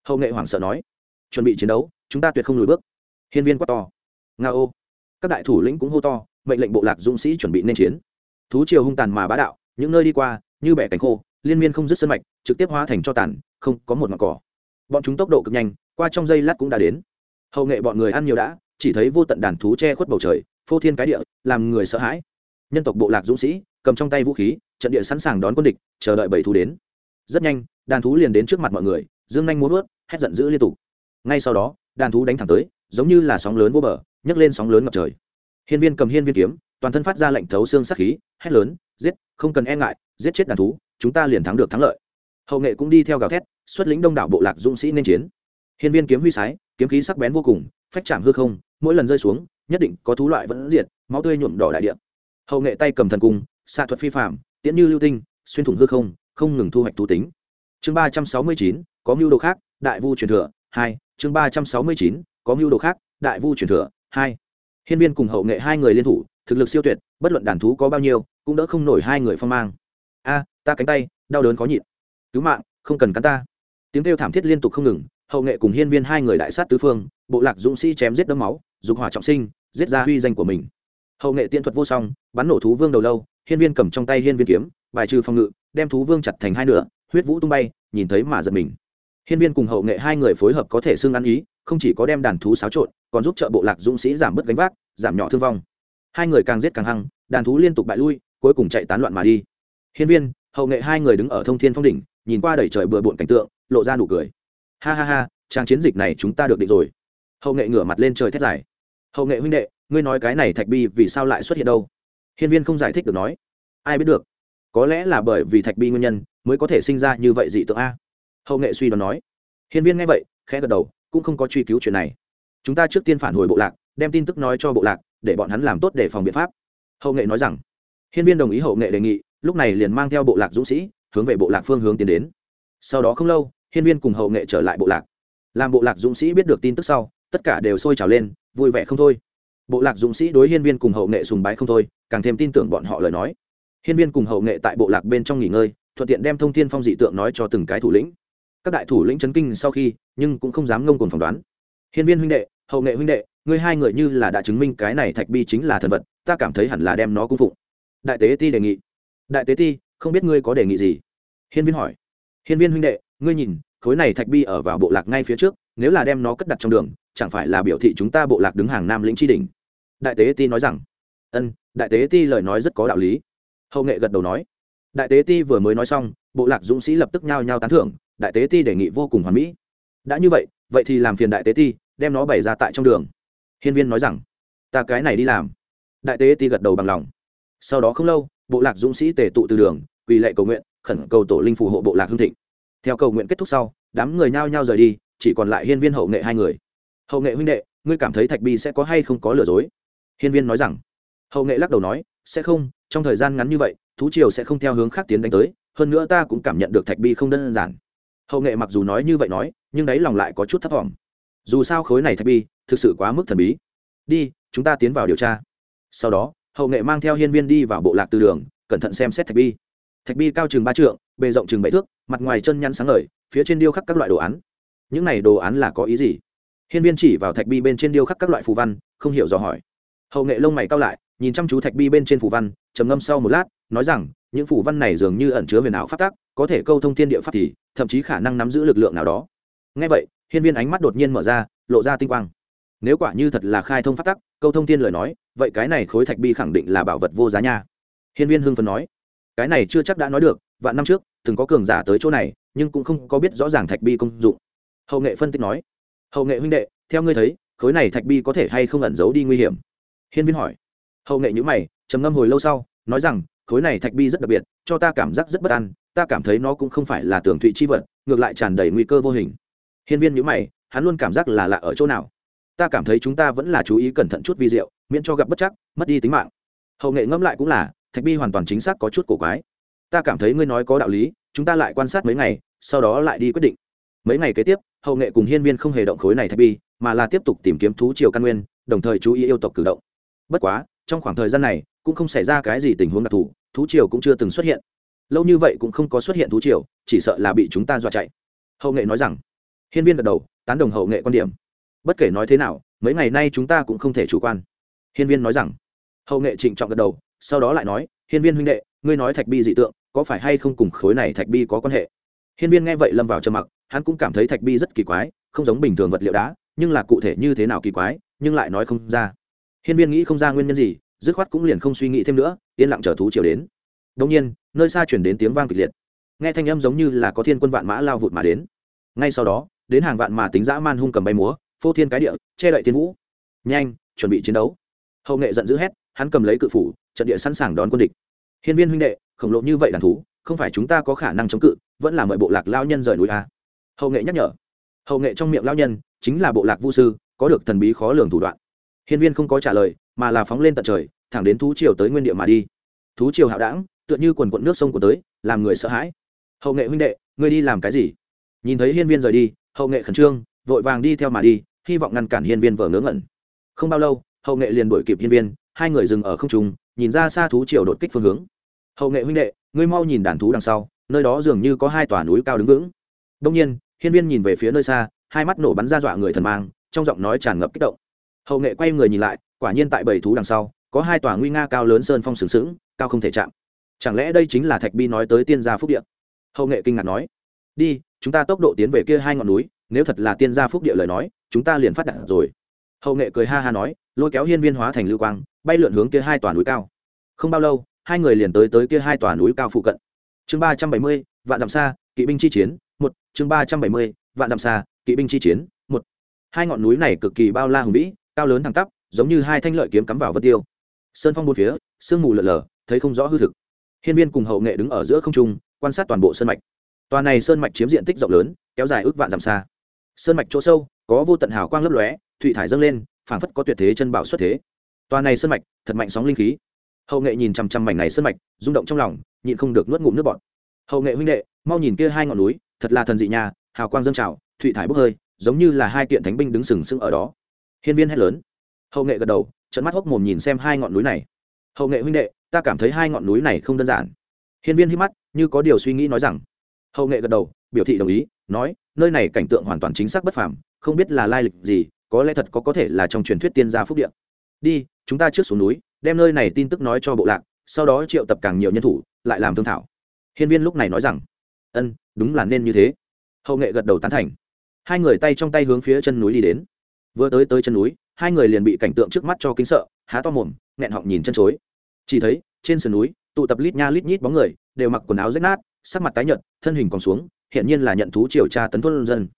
Hậu nghệ hoảng sợ nói, chuẩn bị chiến đấu, chúng ta tuyệt không lùi bước. Hiên viên quát to, nga ô. Các đại thủ lĩnh cũng hô to, mệnh lệnh bộ lạc dũng sĩ chuẩn bị nên chiến. Thú triều hung tàn mà bá đạo, những nơi đi qua, như bẻ cánh khô liên miên không dứt sân mạch, trực tiếp hóa thành cho tàn, không có một mặt cỏ. Bọn chúng tốc độ cực nhanh, qua trong giây lát cũng đã đến. Hậu nghệ bọn người ăn nhiều đã, chỉ thấy vô tận đàn thú che khuất bầu trời, phô thiên cái địa, làm người sợ hãi. Nhân tộc bộ lạc dũng sĩ, cầm trong tay vũ khí, trận địa sẵn sàng đón quân địch, chờ đợi bảy thú đến. Rất nhanh, đàn thú liền đến trước mặt mọi người, dương nhanh muốn vớt, hét giận dữ liên tục. Ngay sau đó, đàn thú đánh thẳng tới, giống như là sóng lớn vô bờ, nhấc lên sóng lớn ngập trời. Hiên viên cầm hiên viên kiếm, toàn thân phát ra lệnh thấu xương sắc khí, hét lớn, giết, không cần e ngại giết chết đàn thú, chúng ta liền thắng được thắng lợi. Hậu nghệ cũng đi theo gào thét, xuất lĩnh đông đảo bộ lạc dũng sĩ nên chiến. Hiên viên kiếm huy sái, kiếm khí sắc bén vô cùng, phách chạm hư không, mỗi lần rơi xuống, nhất định có thú loại vẫn diệt, máu tươi nhuộm đỏ đại địa. Hậu nghệ tay cầm thần cung, xạ thuật phi phạm tiễn như lưu tinh, xuyên thủng hư không không ngừng thu hoạch thú tính. Chương ba trăm sáu mươi chín, có mưu đồ khác, đại vu truyền thừa, hai. Chương ba trăm sáu mươi chín, có mưu đồ khác, đại vu truyền thừa, hai. Hiên viên cùng hậu nghệ hai người liên thủ, thực lực siêu tuyệt, bất luận đàn thú có bao nhiêu, cũng đỡ không nổi hai người phong mang a, ta cánh tay, đau đớn khó nhịn. Cứu mạng, không cần cắn ta. Tiếng kêu thảm thiết liên tục không ngừng, hậu nghệ cùng hiên viên hai người đại sát tứ phương, bộ lạc dũng sĩ chém giết đấm máu, dục hỏa trọng sinh, giết ra huy danh của mình. Hậu nghệ tiện thuật vô song, bắn nổ thú vương đầu lâu, hiên viên cầm trong tay hiên viên kiếm, bài trừ phòng ngự, đem thú vương chặt thành hai nửa, huyết vũ tung bay, nhìn thấy mà giật mình. Hiên viên cùng hậu nghệ hai người phối hợp có thể xưng ăn ý, không chỉ có đem đàn thú xáo trộn, còn giúp trợ bộ lạc dũng sĩ giảm bớt gánh vác, giảm nhỏ thương vong. Hai người càng giết càng hăng, đàn thú liên tục bại lui, cuối cùng chạy tán loạn mà đi hiên viên, hậu nghệ hai người đứng ở thông thiên phong đỉnh, nhìn qua đẩy trời bừa bộn cảnh tượng, lộ ra nụ cười. Ha ha ha, trang chiến dịch này chúng ta được định rồi. Hậu nghệ ngửa mặt lên trời thét dài. Hậu nghệ huynh đệ, ngươi nói cái này thạch bi vì sao lại xuất hiện đâu? Hiên viên không giải thích được nói. Ai biết được? Có lẽ là bởi vì thạch bi nguyên nhân, mới có thể sinh ra như vậy dị tượng a. Hậu nghệ suy đoán nói. Hiên viên nghe vậy, khẽ gật đầu, cũng không có truy cứu chuyện này. Chúng ta trước tiên phản hồi bộ lạc, đem tin tức nói cho bộ lạc, để bọn hắn làm tốt để phòng biện pháp. Hậu nghệ nói rằng. Hiên viên đồng ý hậu nghệ đề nghị lúc này liền mang theo bộ lạc dũng sĩ, hướng về bộ lạc phương hướng tiến đến. Sau đó không lâu, hiên viên cùng hậu nghệ trở lại bộ lạc. Làm bộ lạc dũng sĩ biết được tin tức sau, tất cả đều sôi trào lên, vui vẻ không thôi. Bộ lạc dũng sĩ đối hiên viên cùng hậu nghệ sùng bái không thôi, càng thêm tin tưởng bọn họ lời nói. Hiên viên cùng hậu nghệ tại bộ lạc bên trong nghỉ ngơi, thuận tiện đem thông tin phong dị tượng nói cho từng cái thủ lĩnh. Các đại thủ lĩnh chấn kinh sau khi, nhưng cũng không dám ngông cuồng phỏng đoán. Hiên viên huynh đệ, hậu nghệ huynh đệ, ngươi hai người như là đã chứng minh cái này thạch bi chính là thần vật, ta cảm thấy hẳn là đem nó cung phụng. Đại tế ti đề nghị đại tế ti, không biết ngươi có đề nghị gì? Hiên viên hỏi. Hiên viên huynh đệ, ngươi nhìn, khối này thạch bi ở vào bộ lạc ngay phía trước, nếu là đem nó cất đặt trong đường, chẳng phải là biểu thị chúng ta bộ lạc đứng hàng nam lĩnh tri đình đại tế ti nói rằng. Ân, đại tế ti lời nói rất có đạo lý. Hậu nghệ gật đầu nói. Đại tế ti vừa mới nói xong, bộ lạc dũng sĩ lập tức nhao nhao tán thưởng, đại tế ti đề nghị vô cùng hoàn mỹ. Đã như vậy vậy thì làm phiền đại tế ti, đem nó bày ra tại trong đường. Hiên viên nói rằng. Ta cái này đi làm. Đại tế ti gật đầu bằng lòng. Sau đó không lâu bộ lạc dũng sĩ tề tụ từ đường, quỳ lệ cầu nguyện, khẩn cầu tổ linh phù hộ bộ lạc hương thịnh. Theo cầu nguyện kết thúc sau, đám người nhao nhao rời đi, chỉ còn lại hiên viên hậu nghệ hai người. Hậu nghệ huynh đệ, ngươi cảm thấy thạch bi sẽ có hay không có lừa dối? Hiên viên nói rằng. Hậu nghệ lắc đầu nói, sẽ không, trong thời gian ngắn như vậy, thú triều sẽ không theo hướng khác tiến đánh tới, hơn nữa ta cũng cảm nhận được thạch bi không đơn giản. Hậu nghệ mặc dù nói như vậy nói, nhưng đáy lòng lại có chút thấp t dù sao khối này thạch bi thực sự quá mức thần bí. Đi, chúng ta tiến vào điều tra. Sau đó hậu nghệ mang theo hiên viên đi vào bộ lạc từ đường, cẩn thận xem xét thạch bi. Thạch bi cao chừng ba trượng, bề rộng chừng bảy thước, mặt ngoài chân nhăn sáng ngời, phía trên điêu khắc các loại đồ án. Những này đồ án là có ý gì? Hiên viên chỉ vào thạch bi bên trên điêu khắc các loại phù văn, không hiểu dò hỏi. Hậu nghệ lông mày cao lại, nhìn chăm chú thạch bi bên trên phù văn, trầm ngâm sau một lát, nói rằng, những phù văn này dường như ẩn chứa huyền ảo phát tác có thể câu thông thiên địa pháp thì, thậm chí khả năng nắm giữ lực lượng nào đó. Ngay vậy, hiên viên ánh mắt đột nhiên mở ra, lộ ra tinh quang nếu quả như thật là khai thông phát tắc, câu thông thiên lời nói, vậy cái này khối thạch bi khẳng định là bảo vật vô giá nha. Hiên viên hưng phấn nói, cái này chưa chắc đã nói được, vạn năm trước, từng có cường giả tới chỗ này, nhưng cũng không có biết rõ ràng thạch bi công dụng. Hậu nghệ phân tích nói, hậu nghệ huynh đệ, theo ngươi thấy, khối này thạch bi có thể hay không ẩn giấu đi nguy hiểm? Hiên viên hỏi. Hậu nghệ nhữ mày, trầm ngâm hồi lâu sau, nói rằng, khối này thạch bi rất đặc biệt, cho ta cảm giác rất bất an, ta cảm thấy nó cũng không phải là tường thụy chi vật, ngược lại tràn đầy nguy cơ vô hình. Hiên viên nhữ mày, hắn luôn cảm giác là lạ ở chỗ nào? Ta cảm thấy chúng ta vẫn là chú ý cẩn thận chút vi diệu, miễn cho gặp bất chắc, mất đi tính mạng. Hậu nghệ ngẫm lại cũng là, thạch bi hoàn toàn chính xác có chút cổ quái. Ta cảm thấy ngươi nói có đạo lý, chúng ta lại quan sát mấy ngày, sau đó lại đi quyết định. Mấy ngày kế tiếp, hậu nghệ cùng hiên viên không hề động khối này thạch bi, mà là tiếp tục tìm kiếm thú triều căn nguyên, đồng thời chú ý yêu tộc cử động. Bất quá, trong khoảng thời gian này, cũng không xảy ra cái gì tình huống đặc thù, thú triều cũng chưa từng xuất hiện. Lâu như vậy cũng không có xuất hiện thú triều, chỉ sợ là bị chúng ta dọa chạy. Hậu nghệ nói rằng, hiên viên gật đầu, tán đồng hậu nghệ quan điểm bất kể nói thế nào, mấy ngày nay chúng ta cũng không thể chủ quan. Hiên viên nói rằng. Hậu nghệ trịnh trọng gật đầu, sau đó lại nói, hiên viên huynh đệ, ngươi nói thạch bi dị tượng, có phải hay không cùng khối này thạch bi có quan hệ? Hiên viên nghe vậy lâm vào trầm mặc, hắn cũng cảm thấy thạch bi rất kỳ quái, không giống bình thường vật liệu đá, nhưng là cụ thể như thế nào kỳ quái, nhưng lại nói không ra. Hiên viên nghĩ không ra nguyên nhân gì, dứt khoát cũng liền không suy nghĩ thêm nữa, yên lặng chờ thú chiều đến. Đông nhiên, nơi xa chuyển đến tiếng vang kịch liệt. Nghe thanh âm giống như là có thiên quân vạn mã lao vụt mà đến. Ngay sau đó, đến hàng vạn mà tính dã man hung cầm bay múa phô thiên cái địa, che đậy tiên vũ. Nhanh, chuẩn bị chiến đấu. Hậu nghệ giận dữ hét, hắn cầm lấy cự phủ, trận địa sẵn sàng đón quân địch. Hiên viên huynh đệ, khổng lồ như vậy đàn thú, không phải chúng ta có khả năng chống cự, vẫn là mời bộ lạc lao nhân rời núi a. Hậu nghệ nhắc nhở. Hậu nghệ trong miệng lao nhân, chính là bộ lạc vu sư, có được thần bí khó lường thủ đoạn. Hiên viên không có trả lời, mà là phóng lên tận trời, thẳng đến thú triều tới nguyên địa mà đi. Thú triều hạo đảng, tựa như quần quận nước sông của tới, làm người sợ hãi. Hậu nghệ huynh đệ, ngươi đi làm cái gì? Nhìn thấy hiên viên rời đi, hậu nghệ khẩn trương vội vàng đi theo mà đi, hy vọng ngăn cản hiên viên vờ ngớ ngẩn. Không bao lâu, hậu nghệ liền đuổi kịp hiên viên, hai người dừng ở không trung, nhìn ra xa thú triều đột kích phương hướng. Hậu nghệ huynh đệ, ngươi mau nhìn đàn thú đằng sau, nơi đó dường như có hai tòa núi cao đứng vững. Đông nhiên, hiên viên nhìn về phía nơi xa, hai mắt nổ bắn ra dọa người thần mang, trong giọng nói tràn ngập kích động. Hậu nghệ quay người nhìn lại, quả nhiên tại bảy thú đằng sau, có hai tòa nguy nga cao lớn sơn phong sừng sững, cao không thể chạm. Chẳng lẽ đây chính là thạch bi nói tới tiên gia phúc điện hậu nghệ kinh ngạc nói, đi, chúng ta tốc độ tiến về kia hai ngọn núi nếu thật là tiên gia phúc địa lời nói, chúng ta liền phát đạt rồi. Hậu nghệ cười ha ha nói, lôi kéo hiên viên hóa thành lưu quang, bay lượn hướng kia hai tòa núi cao. Không bao lâu, hai người liền tới tới kia hai tòa núi cao phụ cận. Chương ba trăm bảy mươi, vạn dặm xa, kỵ binh chi chiến, một. Chương ba trăm bảy mươi, vạn dặm xa, kỵ binh chi chiến, một. Hai ngọn núi này cực kỳ bao la hùng vĩ, cao lớn thẳng tắp, giống như hai thanh lợi kiếm cắm vào vân tiêu. Sơn phong bốn phía, sương mù lờ lờ thấy không rõ hư thực. Hiên viên cùng hậu nghệ đứng ở giữa không trung, quan sát toàn bộ sơn mạch. Tòa này sơn mạch chiếm diện tích rộng lớn, kéo dài ước vạn dặm xa sơn mạch chỗ sâu, có vô tận hào quang lấp lóe thụy thải dâng lên, phảng phất có tuyệt thế chân bảo xuất thế. Toàn này sơn mạch, thật mạnh sóng linh khí. Hậu nghệ nhìn chằm chằm mảnh này sơn mạch, rung động trong lòng, nhịn không được nuốt ngụm nước bọt. Hậu nghệ huynh đệ, mau nhìn kia hai ngọn núi, thật là thần dị nhà hào quang dâng trào thụy thải bốc hơi, giống như là hai kiện thánh binh đứng sừng sững ở đó. Hiên viên hét lớn. Hậu nghệ gật đầu trận mắt hốc mồm nhìn xem hai ngọn núi này. Hậu nghệ huynh đệ, ta cảm thấy hai ngọn núi này không đơn giản. Hiên viên hít mắt, như có điều suy nghĩ nói rằng. Hậu nghệ gật đầu, biểu thị đồng ý, nói nơi này cảnh tượng hoàn toàn chính xác bất phàm, không biết là lai lịch gì, có lẽ thật có có thể là trong truyền thuyết tiên gia phúc điện đi, chúng ta trước xuống núi, đem nơi này tin tức nói cho bộ lạc, sau đó triệu tập càng nhiều nhân thủ, lại làm thương thảo. Hiên viên lúc này nói rằng, ân, đúng là nên như thế. Hậu nghệ gật đầu tán thành. Hai người tay trong tay hướng phía chân núi đi đến. Vừa tới tới chân núi, hai người liền bị cảnh tượng trước mắt cho kính sợ, há to mồm, nghẹn họng nhìn chân chối. Chỉ thấy, trên sườn núi, tụ tập lít nha lít nhít bóng người, đều mặc quần áo rách nát, sắc mặt tái nhợt, thân hình còn xuống hiện nhiên là nhận thú triều tra tấn thôn dân.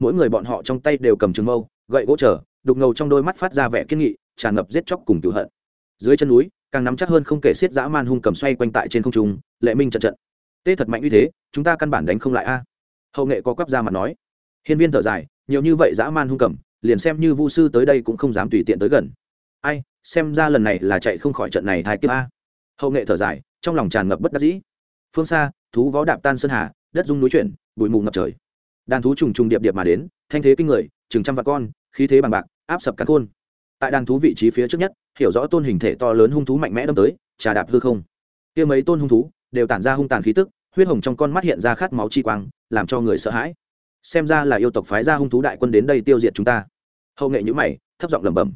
Mỗi người bọn họ trong tay đều cầm trường mâu, gậy gỗ trở, đục ngầu trong đôi mắt phát ra vẻ kiên nghị, tràn ngập giết chóc cùng cựu hận. Dưới chân núi, càng nắm chắc hơn không kể xiết dã man hung cầm xoay quanh tại trên không trung, lệ minh trận trận. Tê thật mạnh như thế, chúng ta căn bản đánh không lại a. Hậu nghệ có quắp ra mặt nói. Hiên viên thở dài, nhiều như vậy dã man hung cầm, liền xem như vu sư tới đây cũng không dám tùy tiện tới gần. Ai, xem ra lần này là chạy không khỏi trận này thai kiếp a. Hậu nghệ thở dài, trong lòng tràn ngập bất đắc dĩ. Phương xa, thú vó đạp tan sơn hà đất rung núi chuyển, bụi mù ngập trời. Đàn thú trùng trùng điệp điệp mà đến, thanh thế kinh người, chừng trăm vạn con, khí thế bằng bạc, áp sập cắn khôn tại đàn thú vị trí phía trước nhất, hiểu rõ tôn hình thể to lớn hung thú mạnh mẽ đâm tới, trà đạp hư không. Kia mấy tôn hung thú đều tản ra hung tàn khí tức, huyết hồng trong con mắt hiện ra khát máu chi quang, làm cho người sợ hãi. Xem ra là yêu tộc phái ra hung thú đại quân đến đây tiêu diệt chúng ta. Hậu nghệ nhữ mày, thấp giọng lẩm bẩm.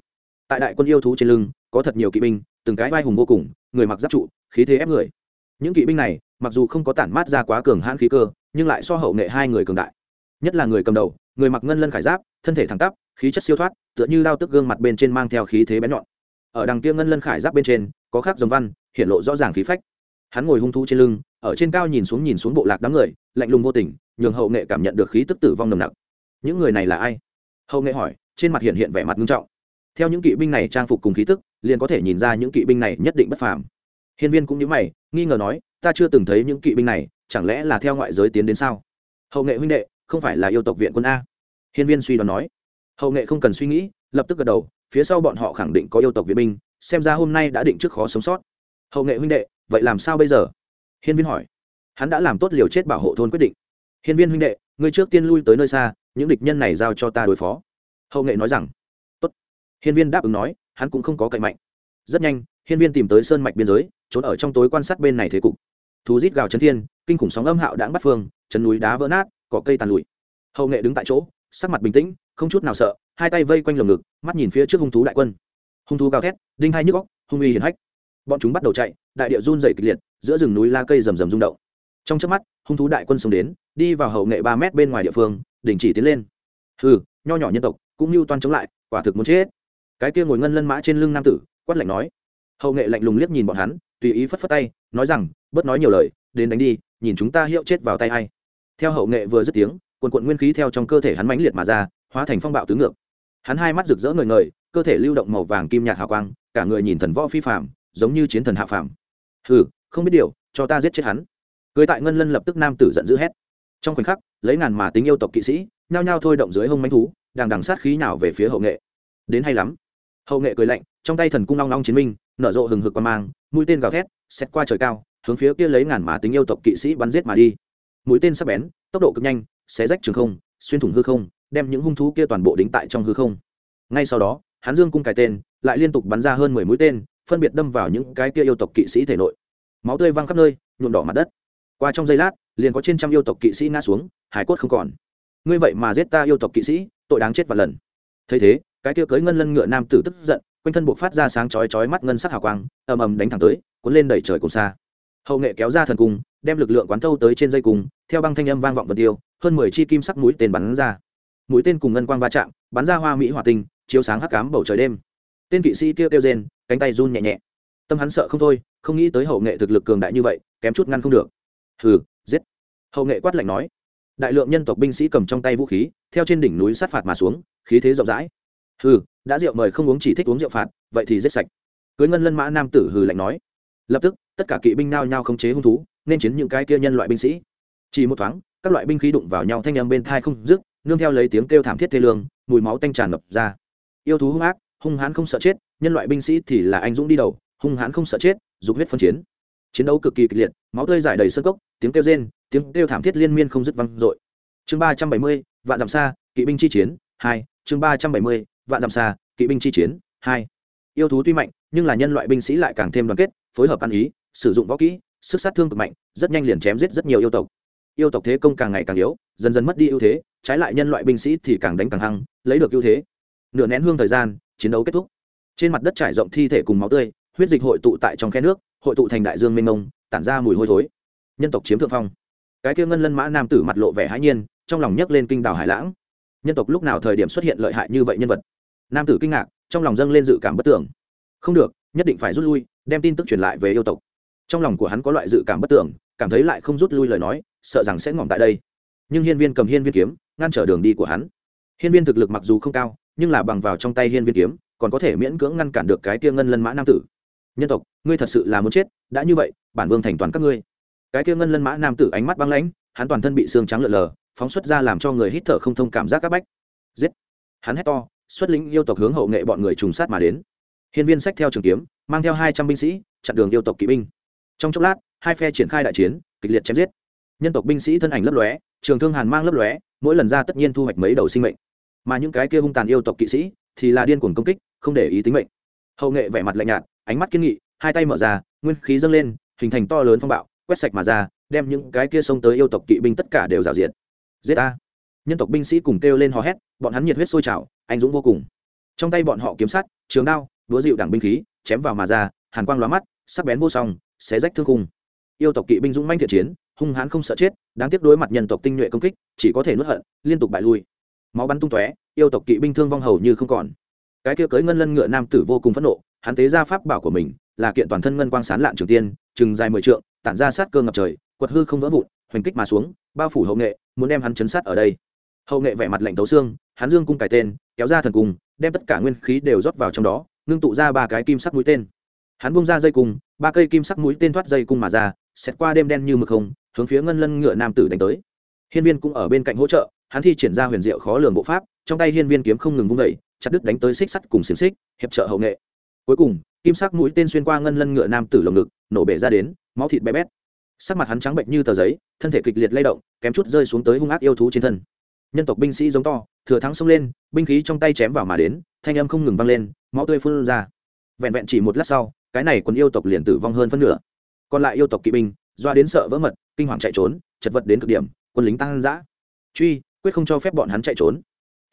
Tại đại quân yêu thú trên lưng, có thật nhiều kỵ binh, từng cái vai hùng vô cùng, người mặc giáp trụ, khí thế ép người. Những kỵ binh này mặc dù không có tản mát ra quá cường hãn khí cơ, nhưng lại so hậu nghệ hai người cường đại. Nhất là người cầm đầu, người mặc ngân lân khải giáp, thân thể thẳng tắp, khí chất siêu thoát, tựa như đao tức gương mặt bên trên mang theo khí thế bén nhọn. Ở đằng kia ngân lân khải giáp bên trên, có khắc dòng văn hiện lộ rõ ràng khí phách. Hắn ngồi hung thú trên lưng, ở trên cao nhìn xuống nhìn xuống bộ lạc đám người, lạnh lùng vô tình, nhường hậu nghệ cảm nhận được khí tức tử vong nồng nặc. Những người này là ai? Hậu nghệ hỏi, trên mặt hiện hiện vẻ mặt nghiêm trọng. Theo những kỵ binh này trang phục cùng khí tức, liền có thể nhìn ra những kỵ binh này nhất định bất phàm. Hiên viên cũng như mày, nghi ngờ nói ta chưa từng thấy những kỵ binh này, chẳng lẽ là theo ngoại giới tiến đến sao? Hậu nghệ huynh đệ, không phải là yêu tộc viện quân a. Hiên viên suy đoán nói. Hậu nghệ không cần suy nghĩ, lập tức gật đầu, phía sau bọn họ khẳng định có yêu tộc viện binh, xem ra hôm nay đã định trước khó sống sót. Hậu nghệ huynh đệ, vậy làm sao bây giờ? Hiên viên hỏi. Hắn đã làm tốt liều chết bảo hộ thôn quyết định. Hiên viên huynh đệ, ngươi trước tiên lui tới nơi xa, những địch nhân này giao cho ta đối phó. Hậu nghệ nói rằng. Tốt. Hiên viên đáp ứng nói, hắn cũng không có cậy mạnh. Rất nhanh, hiên viên tìm tới sơn mạch biên giới, trốn ở trong tối quan sát bên này thế cục thú rít gào chấn thiên, kinh khủng sóng âm hạo đãng bắt phương, chân núi đá vỡ nát, cỏ cây tàn lụi. Hậu nghệ đứng tại chỗ, sắc mặt bình tĩnh, không chút nào sợ, hai tay vây quanh lồng ngực, mắt nhìn phía trước hung thú đại quân. Hung thú gào thét, đinh hai nhức góc hung uy hiển hách. Bọn chúng bắt đầu chạy, đại địa run dày kịch liệt, giữa rừng núi la cây rầm rầm rung động. Trong chớp mắt, hung thú đại quân xông đến, đi vào hậu nghệ ba mét bên ngoài địa phương, đình chỉ tiến lên. Hừ, nho nhỏ nhân tộc, cũng như toan chống lại, quả thực muốn chết cái kia ngồi ngân lân mã trên lưng nam tử, quát lạnh nói. Hậu nghệ lạnh lùng liếc nhìn bọn hắn, tùy ý phất phất tay, nói rằng bớt nói nhiều lời, đến đánh đi, nhìn chúng ta hiệu chết vào tay hay theo hậu nghệ vừa dứt tiếng, quần quận nguyên khí theo trong cơ thể hắn mãnh liệt mà ra, hóa thành phong bạo tứ ngược. Hắn hai mắt rực rỡ ngời ngời, cơ thể lưu động màu vàng kim nhạt hào quang, cả người nhìn thần võ phi phạm giống như chiến thần hạ phàm. Hừ, không biết điều, cho ta giết chết hắn. Cưới tại ngân lân lập tức nam tử giận dữ hét. Trong khoảnh khắc, lấy ngàn mà tính yêu tộc kỵ sĩ, nhao nhao thôi động dưới hông manh thú, đang đằng sát khí nào về phía hậu nghệ. Đến hay lắm. Hậu nghệ cười lạnh, trong tay thần cung long long chiến minh, nở rộ hừng hực qua mang, mũi tên gào thét xét qua trời cao hướng phía kia lấy ngàn mà tính yêu tộc kỵ sĩ bắn giết mà đi. Mũi tên sắc bén, tốc độ cực nhanh, xé rách trường không, xuyên thủng hư không, đem những hung thú kia toàn bộ đính tại trong hư không. Ngay sau đó hắn dương cung cài tên, lại liên tục bắn ra hơn mười mũi tên, phân biệt đâm vào những cái kia yêu tộc kỵ sĩ thể nội. Máu tươi văng khắp nơi, nhuộm đỏ mặt đất. Qua trong giây lát, liền có trên trăm yêu tộc kỵ sĩ ngã xuống, hải cốt không còn. Ngươi vậy mà giết ta yêu tộc kỵ sĩ, tội đáng chết và lần. Thấy thế, cái kia cưới ngân lân ngựa nam tử tức giận, quanh thân buộc phát ra sáng chói chói mắt ngân sắc hào quang, ầm ầm đánh thẳng tới, cuốn lên đẩy trời cùng xa hậu nghệ kéo ra thần cung, đem lực lượng quán thâu tới trên dây cung, theo băng thanh âm vang vọng vật tiêu, hơn mười chi kim sắc mũi tên bắn ra. Mũi tên cùng ngân quang va chạm, bắn ra hoa mỹ hỏa tinh, chiếu sáng hắc cám bầu trời đêm. Tên kỵ sĩ kêu kêu rên, cánh tay run nhẹ nhẹ. Tâm hắn sợ không thôi, không nghĩ tới hậu nghệ thực lực cường đại như vậy, kém chút ngăn không được. Hừ, giết. Hậu nghệ quát lạnh nói. Đại lượng nhân tộc binh sĩ cầm trong tay vũ khí, theo trên đỉnh núi sát phạt mà xuống, khí thế rộng rãi. Hừ, đã rượu mời không uống chỉ thích uống rượu phạt, vậy thì giết sạch. Cưới ngân lân mã nam tử hừ lạnh nói. Lập tức tất cả kỵ binh nao nhao khống chế hung thú, nên chiến những cái kia nhân loại binh sĩ. Chỉ một thoáng, các loại binh khí đụng vào nhau thanh âm bên thai không dứt, nương theo lấy tiếng kêu thảm thiết thê lương, mùi máu tanh tràn ngập ra. Yêu thú hung ác, hung hãn không sợ chết, nhân loại binh sĩ thì là anh dũng đi đầu, hung hãn không sợ chết, dục huyết phân chiến. Chiến đấu cực kỳ kịch liệt, máu tươi giải đầy sân cốc, tiếng kêu rên, tiếng kêu thảm thiết liên miên không dứt vang dội. Chương ba trăm bảy mươi, vạn dặm xa, kỵ binh chi chiến, hai. Chương ba trăm bảy mươi, vạn dặm xa, kỵ binh chi chiến, hai. Yêu thú tuy mạnh, nhưng là nhân loại binh sĩ lại càng thêm đoàn kết, phối hợp ăn ý sử dụng võ kỹ, sức sát thương cực mạnh, rất nhanh liền chém giết rất nhiều yêu tộc. Yêu tộc thế công càng ngày càng yếu, dần dần mất đi ưu thế, trái lại nhân loại binh sĩ thì càng đánh càng hăng, lấy được ưu thế. Nửa nén hương thời gian, chiến đấu kết thúc. Trên mặt đất trải rộng thi thể cùng máu tươi, huyết dịch hội tụ tại trong khe nước, hội tụ thành đại dương mênh mông, tản ra mùi hôi thối. Nhân tộc chiếm thượng phong. Cái kia ngân lân mã nam tử mặt lộ vẻ hãi nhiên, trong lòng nhấc lên kinh đảo hải lãng. Nhân tộc lúc nào thời điểm xuất hiện lợi hại như vậy nhân vật? Nam tử kinh ngạc, trong lòng dâng lên dự cảm bất tưởng. Không được, nhất định phải rút lui, đem tin tức truyền lại về yêu tộc trong lòng của hắn có loại dự cảm bất tưởng cảm thấy lại không rút lui lời nói, sợ rằng sẽ ngỏm tại đây. Nhưng hiên viên cầm hiên viên kiếm, ngăn trở đường đi của hắn. Hiên viên thực lực mặc dù không cao, nhưng là bằng vào trong tay hiên viên kiếm, còn có thể miễn cưỡng ngăn cản được cái tia ngân lân mã nam tử. Nhân tộc, ngươi thật sự là muốn chết, đã như vậy, bản vương thành toàn các ngươi. Cái tia ngân lân mã nam tử ánh mắt băng lãnh, hắn toàn thân bị xương trắng lợn lờ, phóng xuất ra làm cho người hít thở không thông cảm giác c áp bách. Giết! Hắn hét to, xuất lĩnh yêu tộc hướng hậu nghệ bọn người trùng sát mà đến. Hiên viên sách theo trường kiếm, mang theo hai trăm binh sĩ, chặn đường yêu tộc kỵ binh trong chốc lát, hai phe triển khai đại chiến, kịch liệt chém giết. Nhân tộc binh sĩ thân ảnh lấp lóe, trường thương hàn mang lấp lóe, mỗi lần ra tất nhiên thu hoạch mấy đầu sinh mệnh. Mà những cái kia hung tàn yêu tộc kỵ sĩ thì là điên cuồng công kích, không để ý tính mệnh. Hậu nghệ vẻ mặt lạnh nhạt, ánh mắt kiên nghị, hai tay mở ra, nguyên khí dâng lên, hình thành to lớn phong bạo, quét sạch mà ra, đem những cái kia xông tới yêu tộc kỵ binh tất cả đều rào diện giết ta. Nhân tộc binh sĩ cùng kêu lên hò hét, bọn hắn nhiệt huyết sôi trào, anh dũng vô cùng. Trong tay bọn họ kiếm sắt, trường đao đúa dịu đẳng binh khí, chém vào mà ra, hàn quang lóa mắt, sắc bén vô song xé rách thương khung. Yêu tộc kỵ binh dũng manh thiện chiến, hung hãn không sợ chết, đáng tiếc đối mặt nhân tộc tinh nhuệ công kích, chỉ có thể nuốt hận, liên tục bại lui. Máu bắn tung tóe, yêu tộc kỵ binh thương vong hầu như không còn. Cái kia cưới ngân lân ngựa nam tử vô cùng phẫn nộ, hắn tế ra pháp bảo của mình, là kiện toàn thân ngân quang sán lạn trường tiên, chừng dài mười trượng, tản ra sát cơ ngập trời, quật hư không vỡ vụn, hoành kích mà xuống, bao phủ hậu nghệ, muốn đem hắn chấn sát ở đây. Hậu nghệ vẻ mặt lạnh tấu xương, hắn dương cung cải tên, kéo ra thần cung, đem tất cả nguyên khí đều rót vào trong đó, ngưng tụ ra ba cái kim sắc mũi tên hắn bung ra dây cung, ba cây kim sắc mũi tên thoát dây cung mà ra xét qua đêm đen như mực không, hướng phía ngân lân ngựa nam tử đánh tới. Hiên viên cũng ở bên cạnh hỗ trợ, hắn thi triển ra huyền diệu khó lường bộ pháp, trong tay hiên viên kiếm không ngừng vung vẩy chặt đứt đánh tới xích sắt cùng xiềng xích, hiệp trợ hậu nghệ. Cuối cùng, kim sắc mũi tên xuyên qua ngân lân ngựa nam tử lồng ngực, nổ bể ra đến, máu thịt bé bét. Sắc mặt hắn trắng bệnh như tờ giấy, thân thể kịch liệt lay động, kém chút rơi xuống tới hung ác yêu thú trên thân. Nhân tộc binh sĩ giống to, thừa thắng xông lên, binh khí trong tay chém vào mà đến, thanh âm không ngừng vang lên, máu tươi phun ra. Vẹn vẹn chỉ một lát sau cái này còn yêu tộc liền tử vong hơn phân nửa. Còn lại yêu tộc kỵ binh, doa đến sợ vỡ mật, kinh hoàng chạy trốn, chật vật đến cực điểm, quân lính tăng dã. Truy, quyết không cho phép bọn hắn chạy trốn.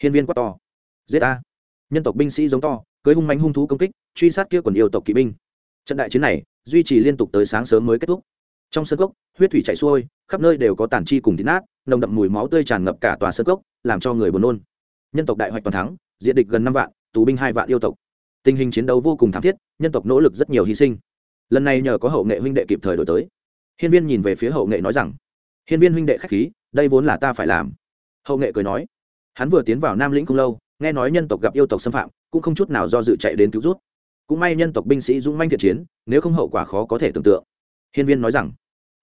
Hiên viên quát to. Giết a nhân tộc binh sĩ giống to, cưới hung manh hung thú công kích, truy sát kia quần yêu tộc kỵ binh. Trận đại chiến này, duy trì liên tục tới sáng sớm mới kết thúc. Trong sân cốc, huyết thủy chảy xuôi, khắp nơi đều có tàn chi cùng thịt nát, nồng đậm mùi máu tươi tràn ngập cả tòa sân cốc, làm cho người buồn nôn. Nhân tộc đại hoạch toàn thắng, diện địch gần năm vạn, tù binh hai vạn yêu tộc tình hình chiến đấu vô cùng thảm thiết, nhân tộc nỗ lực rất nhiều hy sinh. Lần này nhờ có hậu nghệ huynh đệ kịp thời đổi tới. Hiên viên nhìn về phía hậu nghệ nói rằng, hiên viên huynh đệ k h á c h khí, đây vốn là ta phải làm. Hậu nghệ cười nói, hắn vừa tiến vào nam lĩnh không lâu, nghe nói nhân tộc gặp yêu tộc xâm phạm, cũng không chút nào do dự chạy đến cứu rút. Cũng may nhân tộc binh sĩ dũng manh thiện chiến, nếu không hậu quả khó có thể tưởng tượng. Hiên viên nói rằng,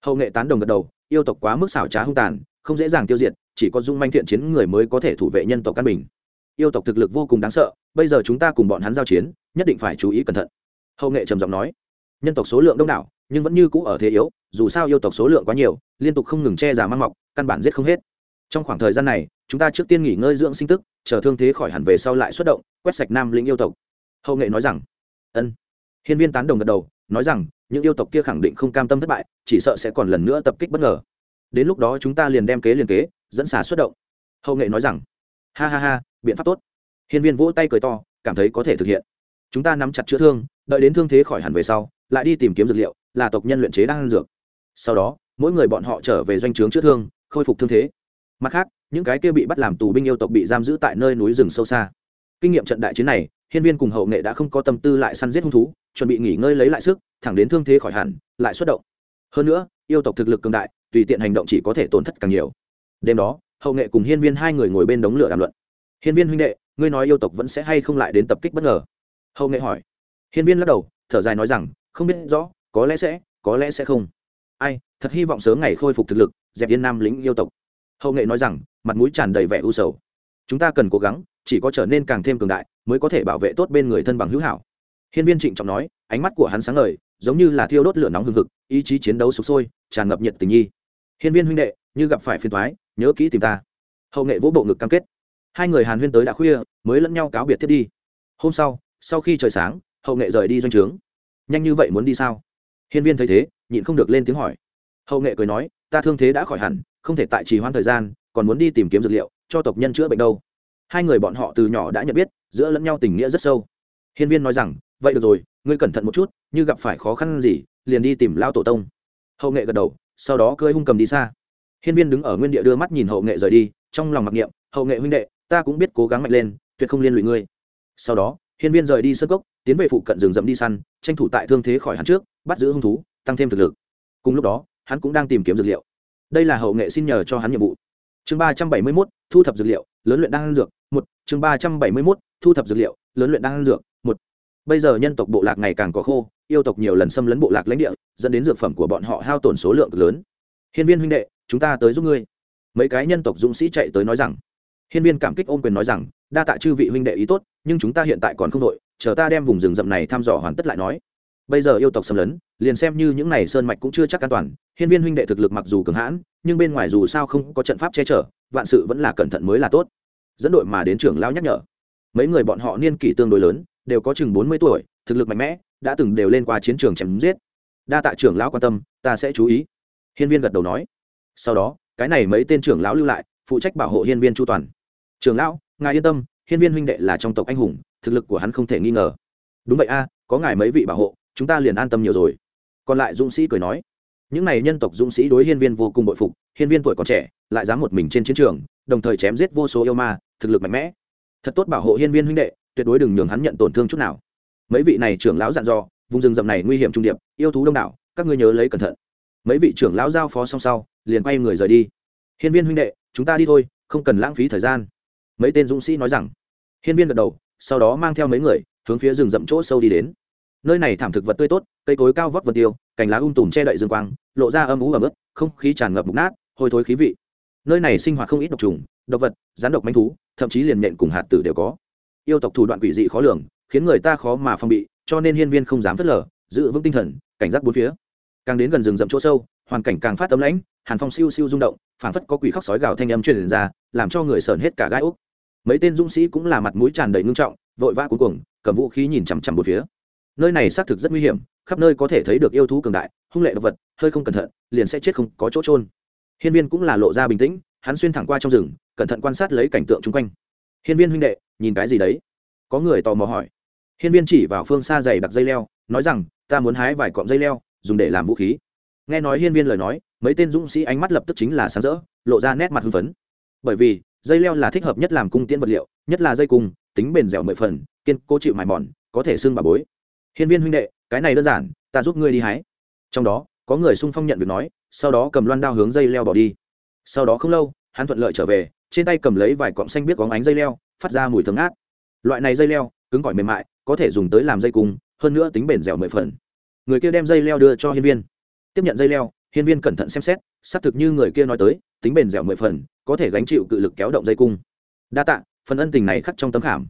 hậu nghệ tán đồng gật đầu, yêu tộc quá mức xảo trá hung tàn, không dễ dàng tiêu diệt, chỉ có dũng manh thiện chiến người mới có thể thủ vệ nhân tộc căn bình yêu tộc thực lực vô cùng đáng sợ, bây giờ chúng ta cùng bọn hắn giao chiến, nhất định phải chú ý cẩn thận. Hậu nghệ trầm giọng nói. Nhân tộc số lượng đông đảo, nhưng vẫn như cũ ở thế yếu, dù sao yêu tộc số lượng quá nhiều, liên tục không ngừng che giả mang mọc, căn bản giết không hết. Trong khoảng thời gian này, chúng ta trước tiên nghỉ ngơi dưỡng sinh tức, chờ thương thế khỏi hẳn về sau lại xuất động, quét sạch nam lĩnh yêu tộc. Hậu nghệ nói rằng. Ân. Hiên viên tán đồng gật đầu, nói rằng, những yêu tộc kia khẳng định không cam tâm thất bại, chỉ sợ sẽ còn lần nữa tập kích bất ngờ. Đến lúc đó chúng ta liền đem kế liền kế, dẫn xả xuất động. Hậu nghệ nói rằng. Ha ha ha biện pháp tốt. Hiên viên vỗ tay cười to, cảm thấy có thể thực hiện. Chúng ta nắm chặt chữa thương, đợi đến thương thế khỏi hẳn về sau, lại đi tìm kiếm dược liệu, là tộc nhân luyện chế đang ăn dược. Sau đó, mỗi người bọn họ trở về doanh trướng chữa thương, khôi phục thương thế. Mặt khác, những cái kia bị bắt làm tù binh yêu tộc bị giam giữ tại nơi núi rừng sâu xa. Kinh nghiệm trận đại chiến này, hiên viên cùng hậu nghệ đã không có tâm tư lại săn giết hung thú, chuẩn bị nghỉ ngơi lấy lại sức, thẳng đến thương thế khỏi hẳn, lại xuất động. Hơn nữa, yêu tộc thực lực cường đại, tùy tiện hành động chỉ có thể tổn thất càng nhiều. Đêm đó, hậu nghệ cùng hiên viên hai người ngồi bên đống lửa đàm luận hiên viên huynh đệ, ngươi nói yêu tộc vẫn sẽ hay không lại đến tập kích bất ngờ? Hậu nghệ hỏi. Hiên viên lắc đầu, thở dài nói rằng, không biết rõ, có lẽ sẽ, có lẽ sẽ không. Ai, thật hy vọng sớm ngày khôi phục thực lực, dẹp yên nam lĩnh yêu tộc. Hậu nghệ nói rằng, mặt mũi tràn đầy vẻ u sầu. Chúng ta cần cố gắng, chỉ có trở nên càng thêm cường đại, mới có thể bảo vệ tốt bên người thân bằng hữu hảo. Hiên viên trịnh trọng nói, ánh mắt của hắn sáng ngời, giống như là thiêu đốt lửa nóng hừng hực, ý chí chiến đấu sục sôi, tràn ngập nhiệt tình nhi. Hiên viên huynh đệ, như gặp phải phiền thoái nhớ kỹ tìm ta. Hậu nghệ vỗ bộ ngực cam kết hai người hàn huyên tới đã khuya, mới lẫn nhau cáo biệt thiết đi. Hôm sau sau khi trời sáng, hậu nghệ rời đi doanh trướng. Nhanh như vậy muốn đi sao? Hiên viên thấy thế, nhịn không được lên tiếng hỏi. Hậu nghệ cười nói, ta thương thế đã khỏi hẳn, không thể tại trì hoãn thời gian, còn muốn đi tìm kiếm dược liệu, cho tộc nhân chữa bệnh đâu. Hai người bọn họ từ nhỏ đã nhận biết, giữa lẫn nhau tình nghĩa rất sâu. Hiên viên nói rằng, vậy được rồi, ngươi cẩn thận một chút, như gặp phải khó khăn gì, liền đi tìm lao tổ tông. Hậu nghệ gật đầu, sau đó cưỡi hung cầm đi xa. Hiên viên đứng ở nguyên địa đưa mắt nhìn hậu nghệ rời đi, trong lòng mặc niệm, hậu nghệ huynh đệ ta cũng biết cố gắng mạnh lên, tuyệt không liên lụy ngươi. Sau đó, hiên viên rời đi sơ cốc, tiến về phụ cận rừng rậm đi săn, tranh thủ tại thương thế khỏi hắn trước, bắt giữ hung thú, tăng thêm thực lực. Cùng lúc đó, hắn cũng đang tìm kiếm dược liệu. Đây là hậu nghệ xin nhờ cho hắn nhiệm vụ. Chương ba trăm bảy mươi mốt, thu thập dược liệu, lớn luyện đan dược, một. Chương ba trăm bảy mươi mốt, thu thập dược liệu, lớn luyện đan dược, một. Bây giờ nhân tộc bộ lạc ngày càng có khô, yêu tộc nhiều lần xâm lấn bộ lạc lãnh địa, dẫn đến dược phẩm của bọn họ hao tổn số lượng lớn. Hiên viên huynh đệ, chúng ta tới giúp ngươi. Mấy cái nhân tộc dũng sĩ chạy tới nói rằng hiên viên cảm kích ôm quyền nói rằng, đa tạ chư vị huynh đệ ý tốt, nhưng chúng ta hiện tại còn không đội, chờ ta đem vùng rừng rậm này thăm dò hoàn tất lại nói. Bây giờ yêu tộc xâm lấn, liền xem như những này sơn mạch cũng chưa chắc an toàn, hiên viên huynh đệ thực lực mặc dù cường hãn, nhưng bên ngoài dù sao không có trận pháp che chở, vạn sự vẫn là cẩn thận mới là tốt. Dẫn đội mà đến trưởng lão nhắc nhở. Mấy người bọn họ niên kỷ tương đối lớn, đều có chừng bốn mươi tuổi, thực lực mạnh mẽ, đã từng đều lên qua chiến trường chém giết. Đa tạ trưởng lão quan tâm, ta sẽ chú ý. Hiên viên gật đầu nói. Sau đó, cái này mấy tên trưởng lão lưu lại, phụ trách bảo hộ hiên viên chu toàn trường lão, ngài yên tâm, hiên viên huynh đệ là trong tộc anh hùng, thực lực của hắn không thể nghi ngờ. Đúng vậy a, có ngài mấy vị bảo hộ, chúng ta liền an tâm nhiều rồi. Còn lại dũng sĩ cười nói. Những này nhân tộc dũng sĩ đối hiên viên vô cùng bội phục, hiên viên tuổi còn trẻ, lại dám một mình trên chiến trường, đồng thời chém giết vô số yêu ma, thực lực mạnh mẽ. Thật tốt bảo hộ hiên viên huynh đệ, tuyệt đối đừng nhường hắn nhận tổn thương chút nào. Mấy vị này trưởng lão dặn dò, vùng rừng rậm này nguy hiểm trung điệp, yêu thú đông đảo, các ngươi nhớ lấy cẩn thận. Mấy vị trưởng lão giao phó xong sau, liền quay người rời đi. Hiên viên huynh đệ, chúng ta đi thôi, không cần lãng phí thời gian mấy tên dũng sĩ nói rằng. Hiên viên gật đầu, sau đó mang theo mấy người, hướng phía rừng rậm chỗ sâu đi đến. Nơi này thảm thực vật tươi tốt, cây cối cao vóc vật tiêu, cành lá um tùm che đậy dương quang, lộ ra âm ú ẩm ướt, không khí tràn ngập mục nát, hôi thối khí vị. Nơi này sinh hoạt không ít độc trùng, độc vật, rắn độc manh thú, thậm chí liền nện cùng hạt tử đều có. Yêu tộc thủ đoạn quỷ dị khó lường, khiến người ta khó mà phòng bị, cho nên hiên viên không dám phớt lờ, giữ vững tinh thần, cảnh giác bốn phía. Càng đến gần rừng rậm chỗ sâu, hoàn cảnh càng phát tấm lãnh, hàn phong siêu siêu rung động, phảng phất có quỷ khóc sói gào thanh âm truyền ra, làm cho người sởn hết cả gai úc mấy tên dũng sĩ cũng là mặt mũi tràn đầy ngưng trọng, vội vã cuối cùng cầm vũ khí nhìn chằm chằm một phía. Nơi này xác thực rất nguy hiểm, khắp nơi có thể thấy được yêu thú cường đại, hung lệ động vật, hơi không cẩn thận, liền sẽ chết không có chỗ trôn hiên viên cũng là lộ ra bình tĩnh, hắn xuyên thẳng qua trong rừng, cẩn thận quan sát lấy cảnh tượng chung quanh. Hiên viên huynh đệ, nhìn cái gì đấy? Có người tò mò hỏi. Hiên viên chỉ vào phương xa dày đặc dây leo, nói rằng, ta muốn hái vài cọng dây leo, dùng để làm vũ khí. Nghe nói hiên viên lời nói, mấy tên dũng sĩ ánh mắt lập tức chính là sáng rỡ, lộ ra nét mặt hưng phấn. Bởi vì dây leo là thích hợp nhất làm cung tiễn vật liệu, nhất là dây cung, tính bền dẻo mười phần, kiên cố chịu mài mòn, có thể xương bà bối. Hiên viên huynh đệ, cái này đơn giản, ta giúp ngươi đi hái. Trong đó, có người sung phong nhận việc nói, sau đó cầm loan đao hướng dây leo bỏ đi. Sau đó không lâu, hắn thuận lợi trở về, trên tay cầm lấy vài cọng xanh biết có ánh dây leo, phát ra mùi thơm ngát. Loại này dây leo, cứng cỏi mềm mại, có thể dùng tới làm dây cung, hơn nữa tính bền dẻo mười phần. Người kia đem dây leo đưa cho hiên viên. Tiếp nhận dây leo, hiên viên cẩn thận xem xét, xác thực như người kia nói tới, tính bền dẻo mười phần có thể gánh chịu cự lực kéo động dây cung. Đa tạ, phần ân tình này khắc trong tấm khảm.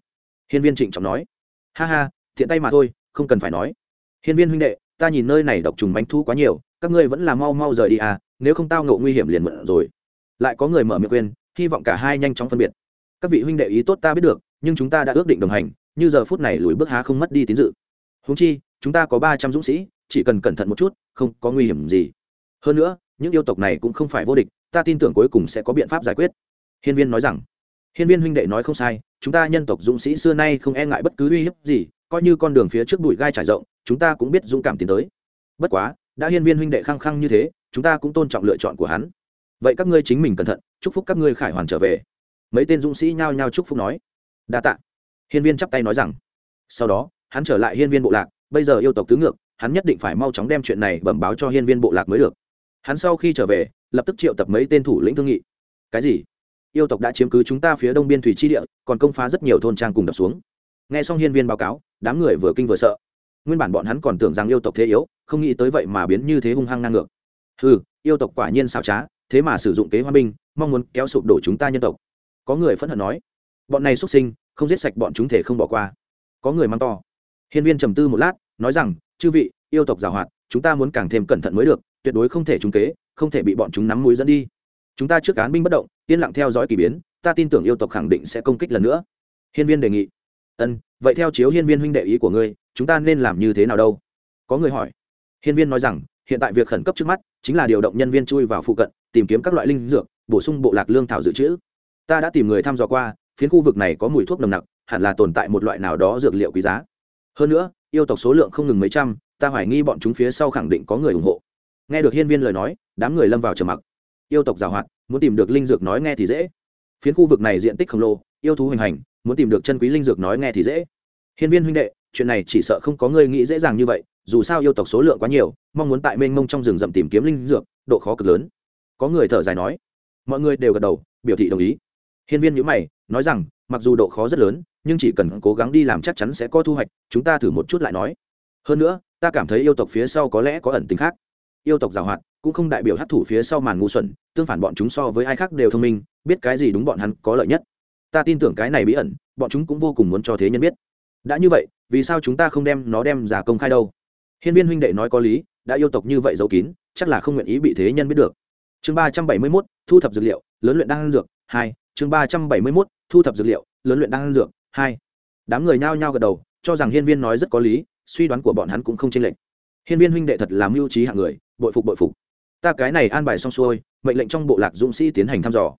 Hiên viên trịnh trọng nói. Ha ha, thiện tay mà thôi, không cần phải nói. Hiên viên huynh đệ, ta nhìn nơi này độc trùng bánh thu quá nhiều, các ngươi vẫn là mau mau rời đi à nếu không tao ngộ nguy hiểm liền mượn rồi. Lại có người mở miệng quên hy vọng cả hai nhanh chóng phân biệt. Các vị huynh đệ ý tốt ta biết được, nhưng chúng ta đã ước định đồng hành, như giờ phút này lùi bước há không mất đi tín dự. Húng chi, chúng ta có ba trăm dũng sĩ, chỉ cần cẩn thận một chút, không có nguy hiểm gì. Hơn nữa, những yêu tộc này cũng không phải vô địch ta tin tưởng cuối cùng sẽ có biện pháp giải quyết. Hiên viên nói rằng, hiên viên huynh đệ nói không sai, chúng ta nhân tộc dũng sĩ xưa nay không e ngại bất cứ uy hiếp gì, coi như con đường phía trước bụi gai trải rộng, chúng ta cũng biết dũng cảm tiến tới. Bất quá, đã hiên viên huynh đệ khăng khăng như thế, chúng ta cũng tôn trọng lựa chọn của hắn. Vậy các ngươi chính mình cẩn thận, chúc phúc các ngươi khải hoàn trở về. Mấy tên dũng sĩ nhao nhao chúc phúc nói. Đa tạ. Hiên viên chắp tay nói rằng, sau đó, hắn trở lại hiên viên bộ lạc, bây giờ yêu tộc tứ ngược, hắn nhất định phải mau chóng đem chuyện này bẩm báo cho hiên viên bộ lạc mới được hắn sau khi trở về, lập tức triệu tập mấy tên thủ lĩnh thương nghị. Cái gì? Yêu tộc đã chiếm cứ chúng ta phía đông biên thủy chi địa, còn công phá rất nhiều thôn trang cùng đập xuống. Nghe xong hiên viên báo cáo, đám người vừa kinh vừa sợ. Nguyên bản bọn hắn còn tưởng rằng yêu tộc thế yếu, không nghĩ tới vậy mà biến như thế hung hăng ngang ngược. Ừ yêu tộc quả nhiên xảo trá, thế mà sử dụng kế hoa binh, mong muốn kéo sụp đổ chúng ta nhân tộc. Có người phẫn hận nói, bọn này xuất sinh, không giết sạch bọn chúng thể không bỏ qua. Có người mang to. Hiên viên trầm tư một lát, nói rằng, chư vị, yêu tộc giảo hoạt chúng ta muốn càng thêm cẩn thận mới được tuyệt đối không thể trúng kế, không thể bị bọn chúng nắm mũi dẫn đi. Chúng ta trước cán binh bất động, yên lặng theo dõi k ỳ biến, ta tin tưởng yêu tộc khẳng định sẽ công kích lần nữa. Hiên viên đề nghị. Ân, vậy theo chiếu hiên viên huynh đệ ý của ngươi, chúng ta nên làm như thế nào đâu? Có người hỏi. Hiên viên nói rằng, hiện tại việc khẩn cấp trước mắt chính là điều động nhân viên chui vào phụ cận, tìm kiếm các loại linh dược, bổ sung bộ lạc lương thảo dự trữ. Ta đã tìm người thăm dò qua, phiến khu vực này có mùi thuốc nồng nặc, hẳn là tồn tại một loại nào đó dược liệu quý giá. Hơn nữa, yêu tộc số lượng không ngừng mấy trăm, ta hoài nghi bọn chúng phía sau khẳng định có người ủng hộ nghe được hiên viên lời nói, đám người lâm vào trầm mặc. Yêu tộc giảo hoạt, muốn tìm được linh dược nói nghe thì dễ. Phiến khu vực này diện tích khổng lồ, yêu thú hoành hành, muốn tìm được chân quý linh dược nói nghe thì dễ. Hiên viên huynh đệ, chuyện này chỉ sợ không có người nghĩ dễ dàng như vậy, dù sao yêu tộc số lượng quá nhiều, mong muốn tại mênh mông trong rừng rậm tìm kiếm linh dược, độ khó cực lớn. Có người thở dài nói. Mọi người đều gật đầu, biểu thị đồng ý. Hiên viên nhữ mày, nói rằng, mặc dù độ khó rất lớn, nhưng chỉ cần cố gắng đi làm chắc chắn sẽ có thu hoạch, chúng ta thử một chút lại nói. Hơn nữa, ta cảm thấy yêu tộc phía sau có lẽ có ẩn tính khác yêu tộc giàu hoạt cũng không đại biểu hấp thủ phía sau màn ngu xuẩn, tương phản bọn chúng so với ai khác đều thông minh, biết cái gì đúng bọn hắn có lợi nhất. Ta tin tưởng cái này bí ẩn, bọn chúng cũng vô cùng muốn cho thế nhân biết. Đã như vậy, vì sao chúng ta không đem nó đem ra công khai đâu? Hiên viên huynh đệ nói có lý, đã yêu tộc như vậy giấu kín, chắc là không nguyện ý bị thế nhân biết được. Chương ba trăm bảy mươi mốt, thu thập dược liệu, lớn luyện đan dược, hai. Chương ba trăm bảy mươi mốt, thu thập dược liệu, lớn luyện đan dược, hai. Đám người nhao nhao gật đầu, cho rằng hiên viên nói rất có lý, suy đoán của bọn hắn cũng không chênh lệch hiên viên huynh đệ thật là mưu trí hạng người, bội phục bội phục. Ta cái này an bài xong xuôi, mệnh lệnh trong bộ lạc dũng sĩ tiến hành thăm dò.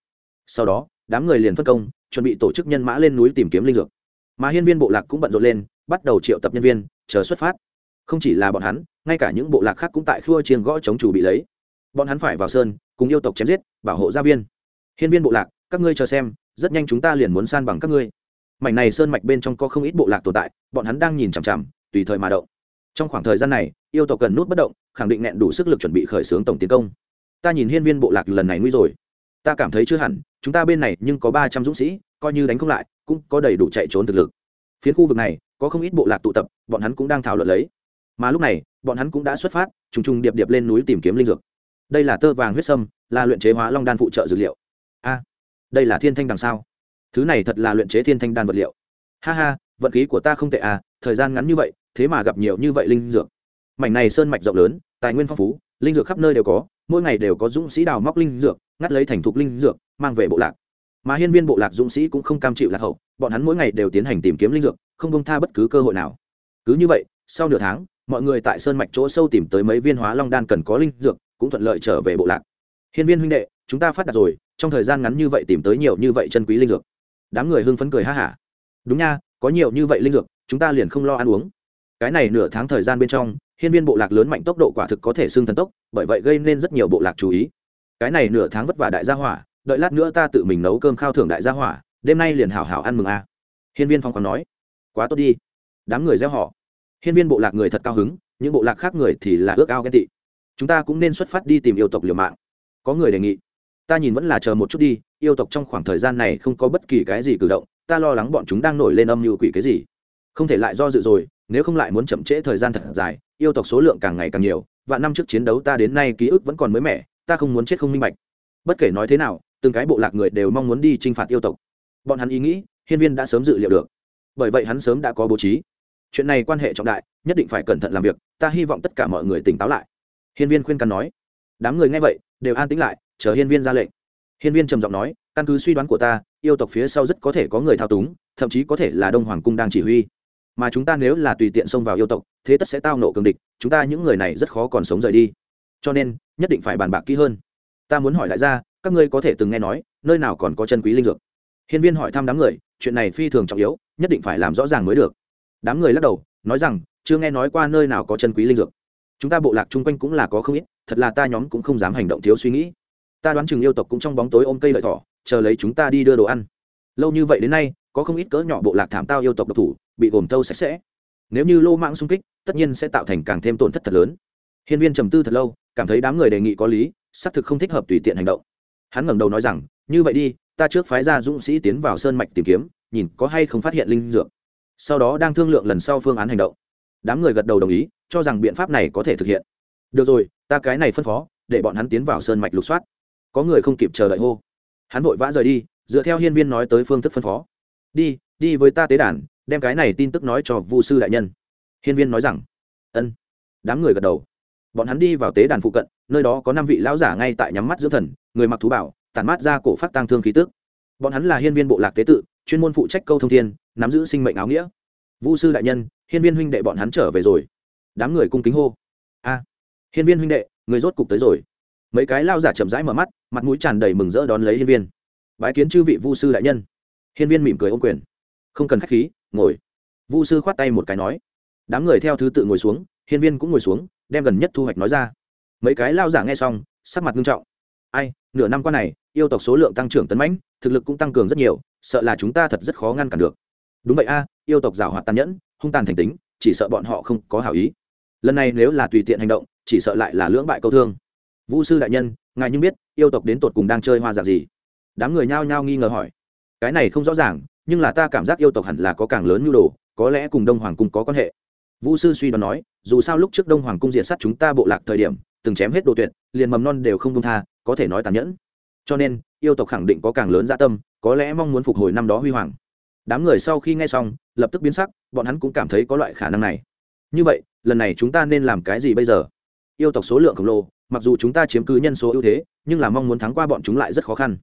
Sau đó, đám người liền phân công, chuẩn bị tổ chức nhân mã lên núi tìm kiếm linh dược. Mà hiên viên bộ lạc cũng bận rộn lên, bắt đầu triệu tập nhân viên, chờ xuất phát. Không chỉ là bọn hắn, ngay cả những bộ lạc khác cũng tại khua chiên gõ chống chủ bị lấy. Bọn hắn phải vào sơn, cùng yêu tộc chém giết, bảo hộ gia viên. Hiên viên bộ lạc, các ngươi chờ xem, rất nhanh chúng ta liền muốn san bằng các ngươi. Mảnh này sơn mạch bên trong có không ít bộ lạc tồn tại, bọn hắn đang nhìn chằm chằm, tùy thời mà động trong khoảng thời gian này, yêu tộc cần nút bất động, khẳng định nẹn đủ sức lực chuẩn bị khởi xướng tổng tiến công. Ta nhìn hiên viên bộ lạc lần này nguy rồi. Ta cảm thấy chưa hẳn, chúng ta bên này nhưng có ba trăm dũng sĩ, coi như đánh không lại, cũng có đầy đủ chạy trốn thực lực. Phiến khu vực này, có không ít bộ lạc tụ tập, bọn hắn cũng đang thảo luận lấy. Mà lúc này, bọn hắn cũng đã xuất phát, trùng trùng điệp điệp lên núi tìm kiếm linh dược. Đây là tơ vàng huyết sâm, là luyện chế hóa long đan phụ trợ dược liệu. A, đây là thiên thanh đằng sao? Thứ này thật là luyện chế thiên thanh đan vật liệu. Ha ha, vận khí của ta không tệ à thời gian ngắn như vậy thế mà gặp nhiều như vậy linh dược. Mảnh này sơn mạch rộng lớn, tài nguyên phong phú, linh dược khắp nơi đều có, mỗi ngày đều có dũng sĩ đào móc linh dược, ngắt lấy thành thục linh dược, mang về bộ lạc. Mà hiên viên bộ lạc dũng sĩ cũng không cam chịu lạc hậu, bọn hắn mỗi ngày đều tiến hành tìm kiếm linh dược, không bông tha bất cứ cơ hội nào. Cứ như vậy, sau nửa tháng, mọi người tại sơn mạch chỗ sâu tìm tới mấy viên hóa long đan cần có linh dược, cũng thuận lợi trở về bộ lạc. Hiên viên huynh đệ, chúng ta phát đạt rồi, trong thời gian ngắn như vậy tìm tới nhiều như vậy chân quý linh dược. Đám người hưng phấn cười ha hả. Đúng nha, có nhiều như vậy linh dược, chúng ta liền không lo ăn uống cái này nửa tháng thời gian bên trong, hiên viên bộ lạc lớn mạnh tốc độ quả thực có thể xưng thần tốc, bởi vậy gây nên rất nhiều bộ lạc chú ý. Cái này nửa tháng vất vả đại gia hỏa, đợi lát nữa ta tự mình nấu cơm khao thưởng đại gia hỏa, đêm nay liền hảo hảo ăn mừng a. Hiên viên phong còn nói. Quá tốt đi. Đám người gieo họ hiên viên bộ lạc người thật cao hứng, những bộ lạc khác người thì là ước ao ghen tị. Chúng ta cũng nên xuất phát đi tìm yêu tộc liều mạng. Có người đề nghị. Ta nhìn vẫn là chờ một chút đi, yêu tộc trong khoảng thời gian này không có bất kỳ cái gì cử động, ta lo lắng bọn chúng đang nổi lên âm mưu quỷ cái gì. Không thể lại do dự rồi nếu không lại muốn chậm trễ thời gian thật dài, yêu tộc số lượng càng ngày càng nhiều, và năm trước chiến đấu ta đến nay ký ức vẫn còn mới mẻ, ta không muốn chết không minh bạch. Bất kể nói thế nào, từng cái bộ lạc người đều mong muốn đi t r i n h phạt yêu tộc. Bọn hắn ý nghĩ, hiên viên đã sớm dự liệu được. Bởi vậy hắn sớm đã có bố trí. Chuyện này quan hệ trọng đại, nhất định phải cẩn thận làm việc, ta hy vọng tất cả mọi người tỉnh táo lại. Hiên viên khuyên căn nói. Đám người nghe vậy, đều an tĩnh lại, chờ hiên viên ra lệnh. Hiên viên trầm giọng nói, căn cứ suy đoán của ta, yêu tộc phía sau rất có thể có người thao túng, thậm chí có thể là đông hoàng cung đang chỉ huy mà chúng ta nếu là tùy tiện xông vào yêu tộc, thế tất sẽ tao nộ cường địch, chúng ta những người này rất khó còn sống rời đi. Cho nên, nhất định phải bàn bạc kỹ hơn. Ta muốn hỏi đại gia, các ngươi có thể từng nghe nói, nơi nào còn có chân quý linh dược? Hiên viên hỏi thăm đám người, chuyện này phi thường trọng yếu, nhất định phải làm rõ ràng mới được. Đám người lắc đầu, nói rằng, chưa nghe nói qua nơi nào có chân quý linh dược. Chúng ta bộ lạc chung quanh cũng là có không ít, thật là ta nhóm cũng không dám hành động thiếu suy nghĩ. Ta đoán chừng yêu tộc cũng trong bóng tối ôm cây lợi thỏ, chờ lấy chúng ta đi đưa đồ ăn. Lâu như vậy đến nay, có không ít cỡ nhỏ bộ lạc thảm tao yêu tộc độc thủ bị gồm thâu sạch sẽ. Nếu như lô mạng xung kích, tất nhiên sẽ tạo thành càng thêm tổn thất thật lớn. Hiên viên trầm tư thật lâu, cảm thấy đám người đề nghị có lý, xác thực không thích hợp tùy tiện hành động. Hắn ngẩng đầu nói rằng, như vậy đi, ta trước phái ra dũng sĩ tiến vào sơn mạch tìm kiếm, nhìn có hay không phát hiện linh dược. Sau đó đang thương lượng lần sau phương án hành động. Đám người gật đầu đồng ý, cho rằng biện pháp này có thể thực hiện. Được rồi, ta cái này phân phó, để bọn hắn tiến vào sơn mạch lục soát. Có người không kịp chờ đợi hô. Hắn vội vã rời đi, dựa theo hiên viên nói tới phương thức phân phó. Đi đi với ta tế đàn đem cái này tin tức nói cho vu sư đại nhân. Hiên viên nói rằng, ân. Đám người gật đầu. Bọn hắn đi vào tế đàn phụ cận, nơi đó có năm vị lão giả ngay tại nhắm mắt dưỡng thần, người mặc thú bảo, tản mát ra cổ phát tăng thương khí tức. Bọn hắn là hiên viên bộ lạc tế tự, chuyên môn phụ trách câu thông thiên, nắm giữ sinh mệnh áo nghĩa. Vu sư đại nhân, hiên viên huynh đệ bọn hắn trở về rồi. Đám người cung kính hô. A, hiên viên huynh đệ, người rốt cục tới rồi. Mấy cái lao giả chậm rãi mở mắt, mặt mũi tràn đầy mừng rỡ đón lấy hiên viên. Bái kiến chư vị vu sư đại nhân. Hiên viên mỉm cười ôm quyền. Không cần khách khí ngồi. Vu sư khoát tay một cái nói. Đám người theo thứ tự ngồi xuống, hiên viên cũng ngồi xuống, đem gần nhất thu hoạch nói ra. Mấy cái lao giả nghe xong, sắc mặt nghiêm trọng. Ai, nửa năm qua này, yêu tộc số lượng tăng trưởng tấn mãnh, thực lực cũng tăng cường rất nhiều, sợ là chúng ta thật rất khó ngăn cản được. Đúng vậy a, yêu tộc giảo hoạt tàn nhẫn, hung tàn thành tính, chỉ sợ bọn họ không có hảo ý. Lần này nếu là tùy tiện hành động, chỉ sợ lại là lưỡng bại câu thương. Vũ sư đại nhân, ngài nhưng biết, yêu tộc đến tột cùng đang chơi hoa dạng gì? Đám người nhao nhao nghi ngờ hỏi. Cái này không rõ ràng nhưng là ta cảm giác yêu tộc hẳn là có càng lớn nhu đồ, có lẽ cùng đông hoàng cung có quan hệ. Vũ sư suy đoán nói, dù sao lúc trước đông hoàng cung diệt sát chúng ta bộ lạc thời điểm, từng chém hết đồ tuyệt, liền mầm non đều không công tha, có thể nói tàn nhẫn. Cho nên, yêu tộc khẳng định có càng lớn gia dạ tâm, có lẽ mong muốn phục hồi năm đó huy hoàng. Đám người sau khi nghe xong, lập tức biến sắc, bọn hắn cũng cảm thấy có loại khả năng này. Như vậy, lần này chúng ta nên làm cái gì bây giờ? Yêu tộc số lượng khổng lồ, mặc dù chúng ta chiếm cứ nhân số ưu thế, nhưng là mong muốn thắng qua bọn chúng lại rất khó khăn.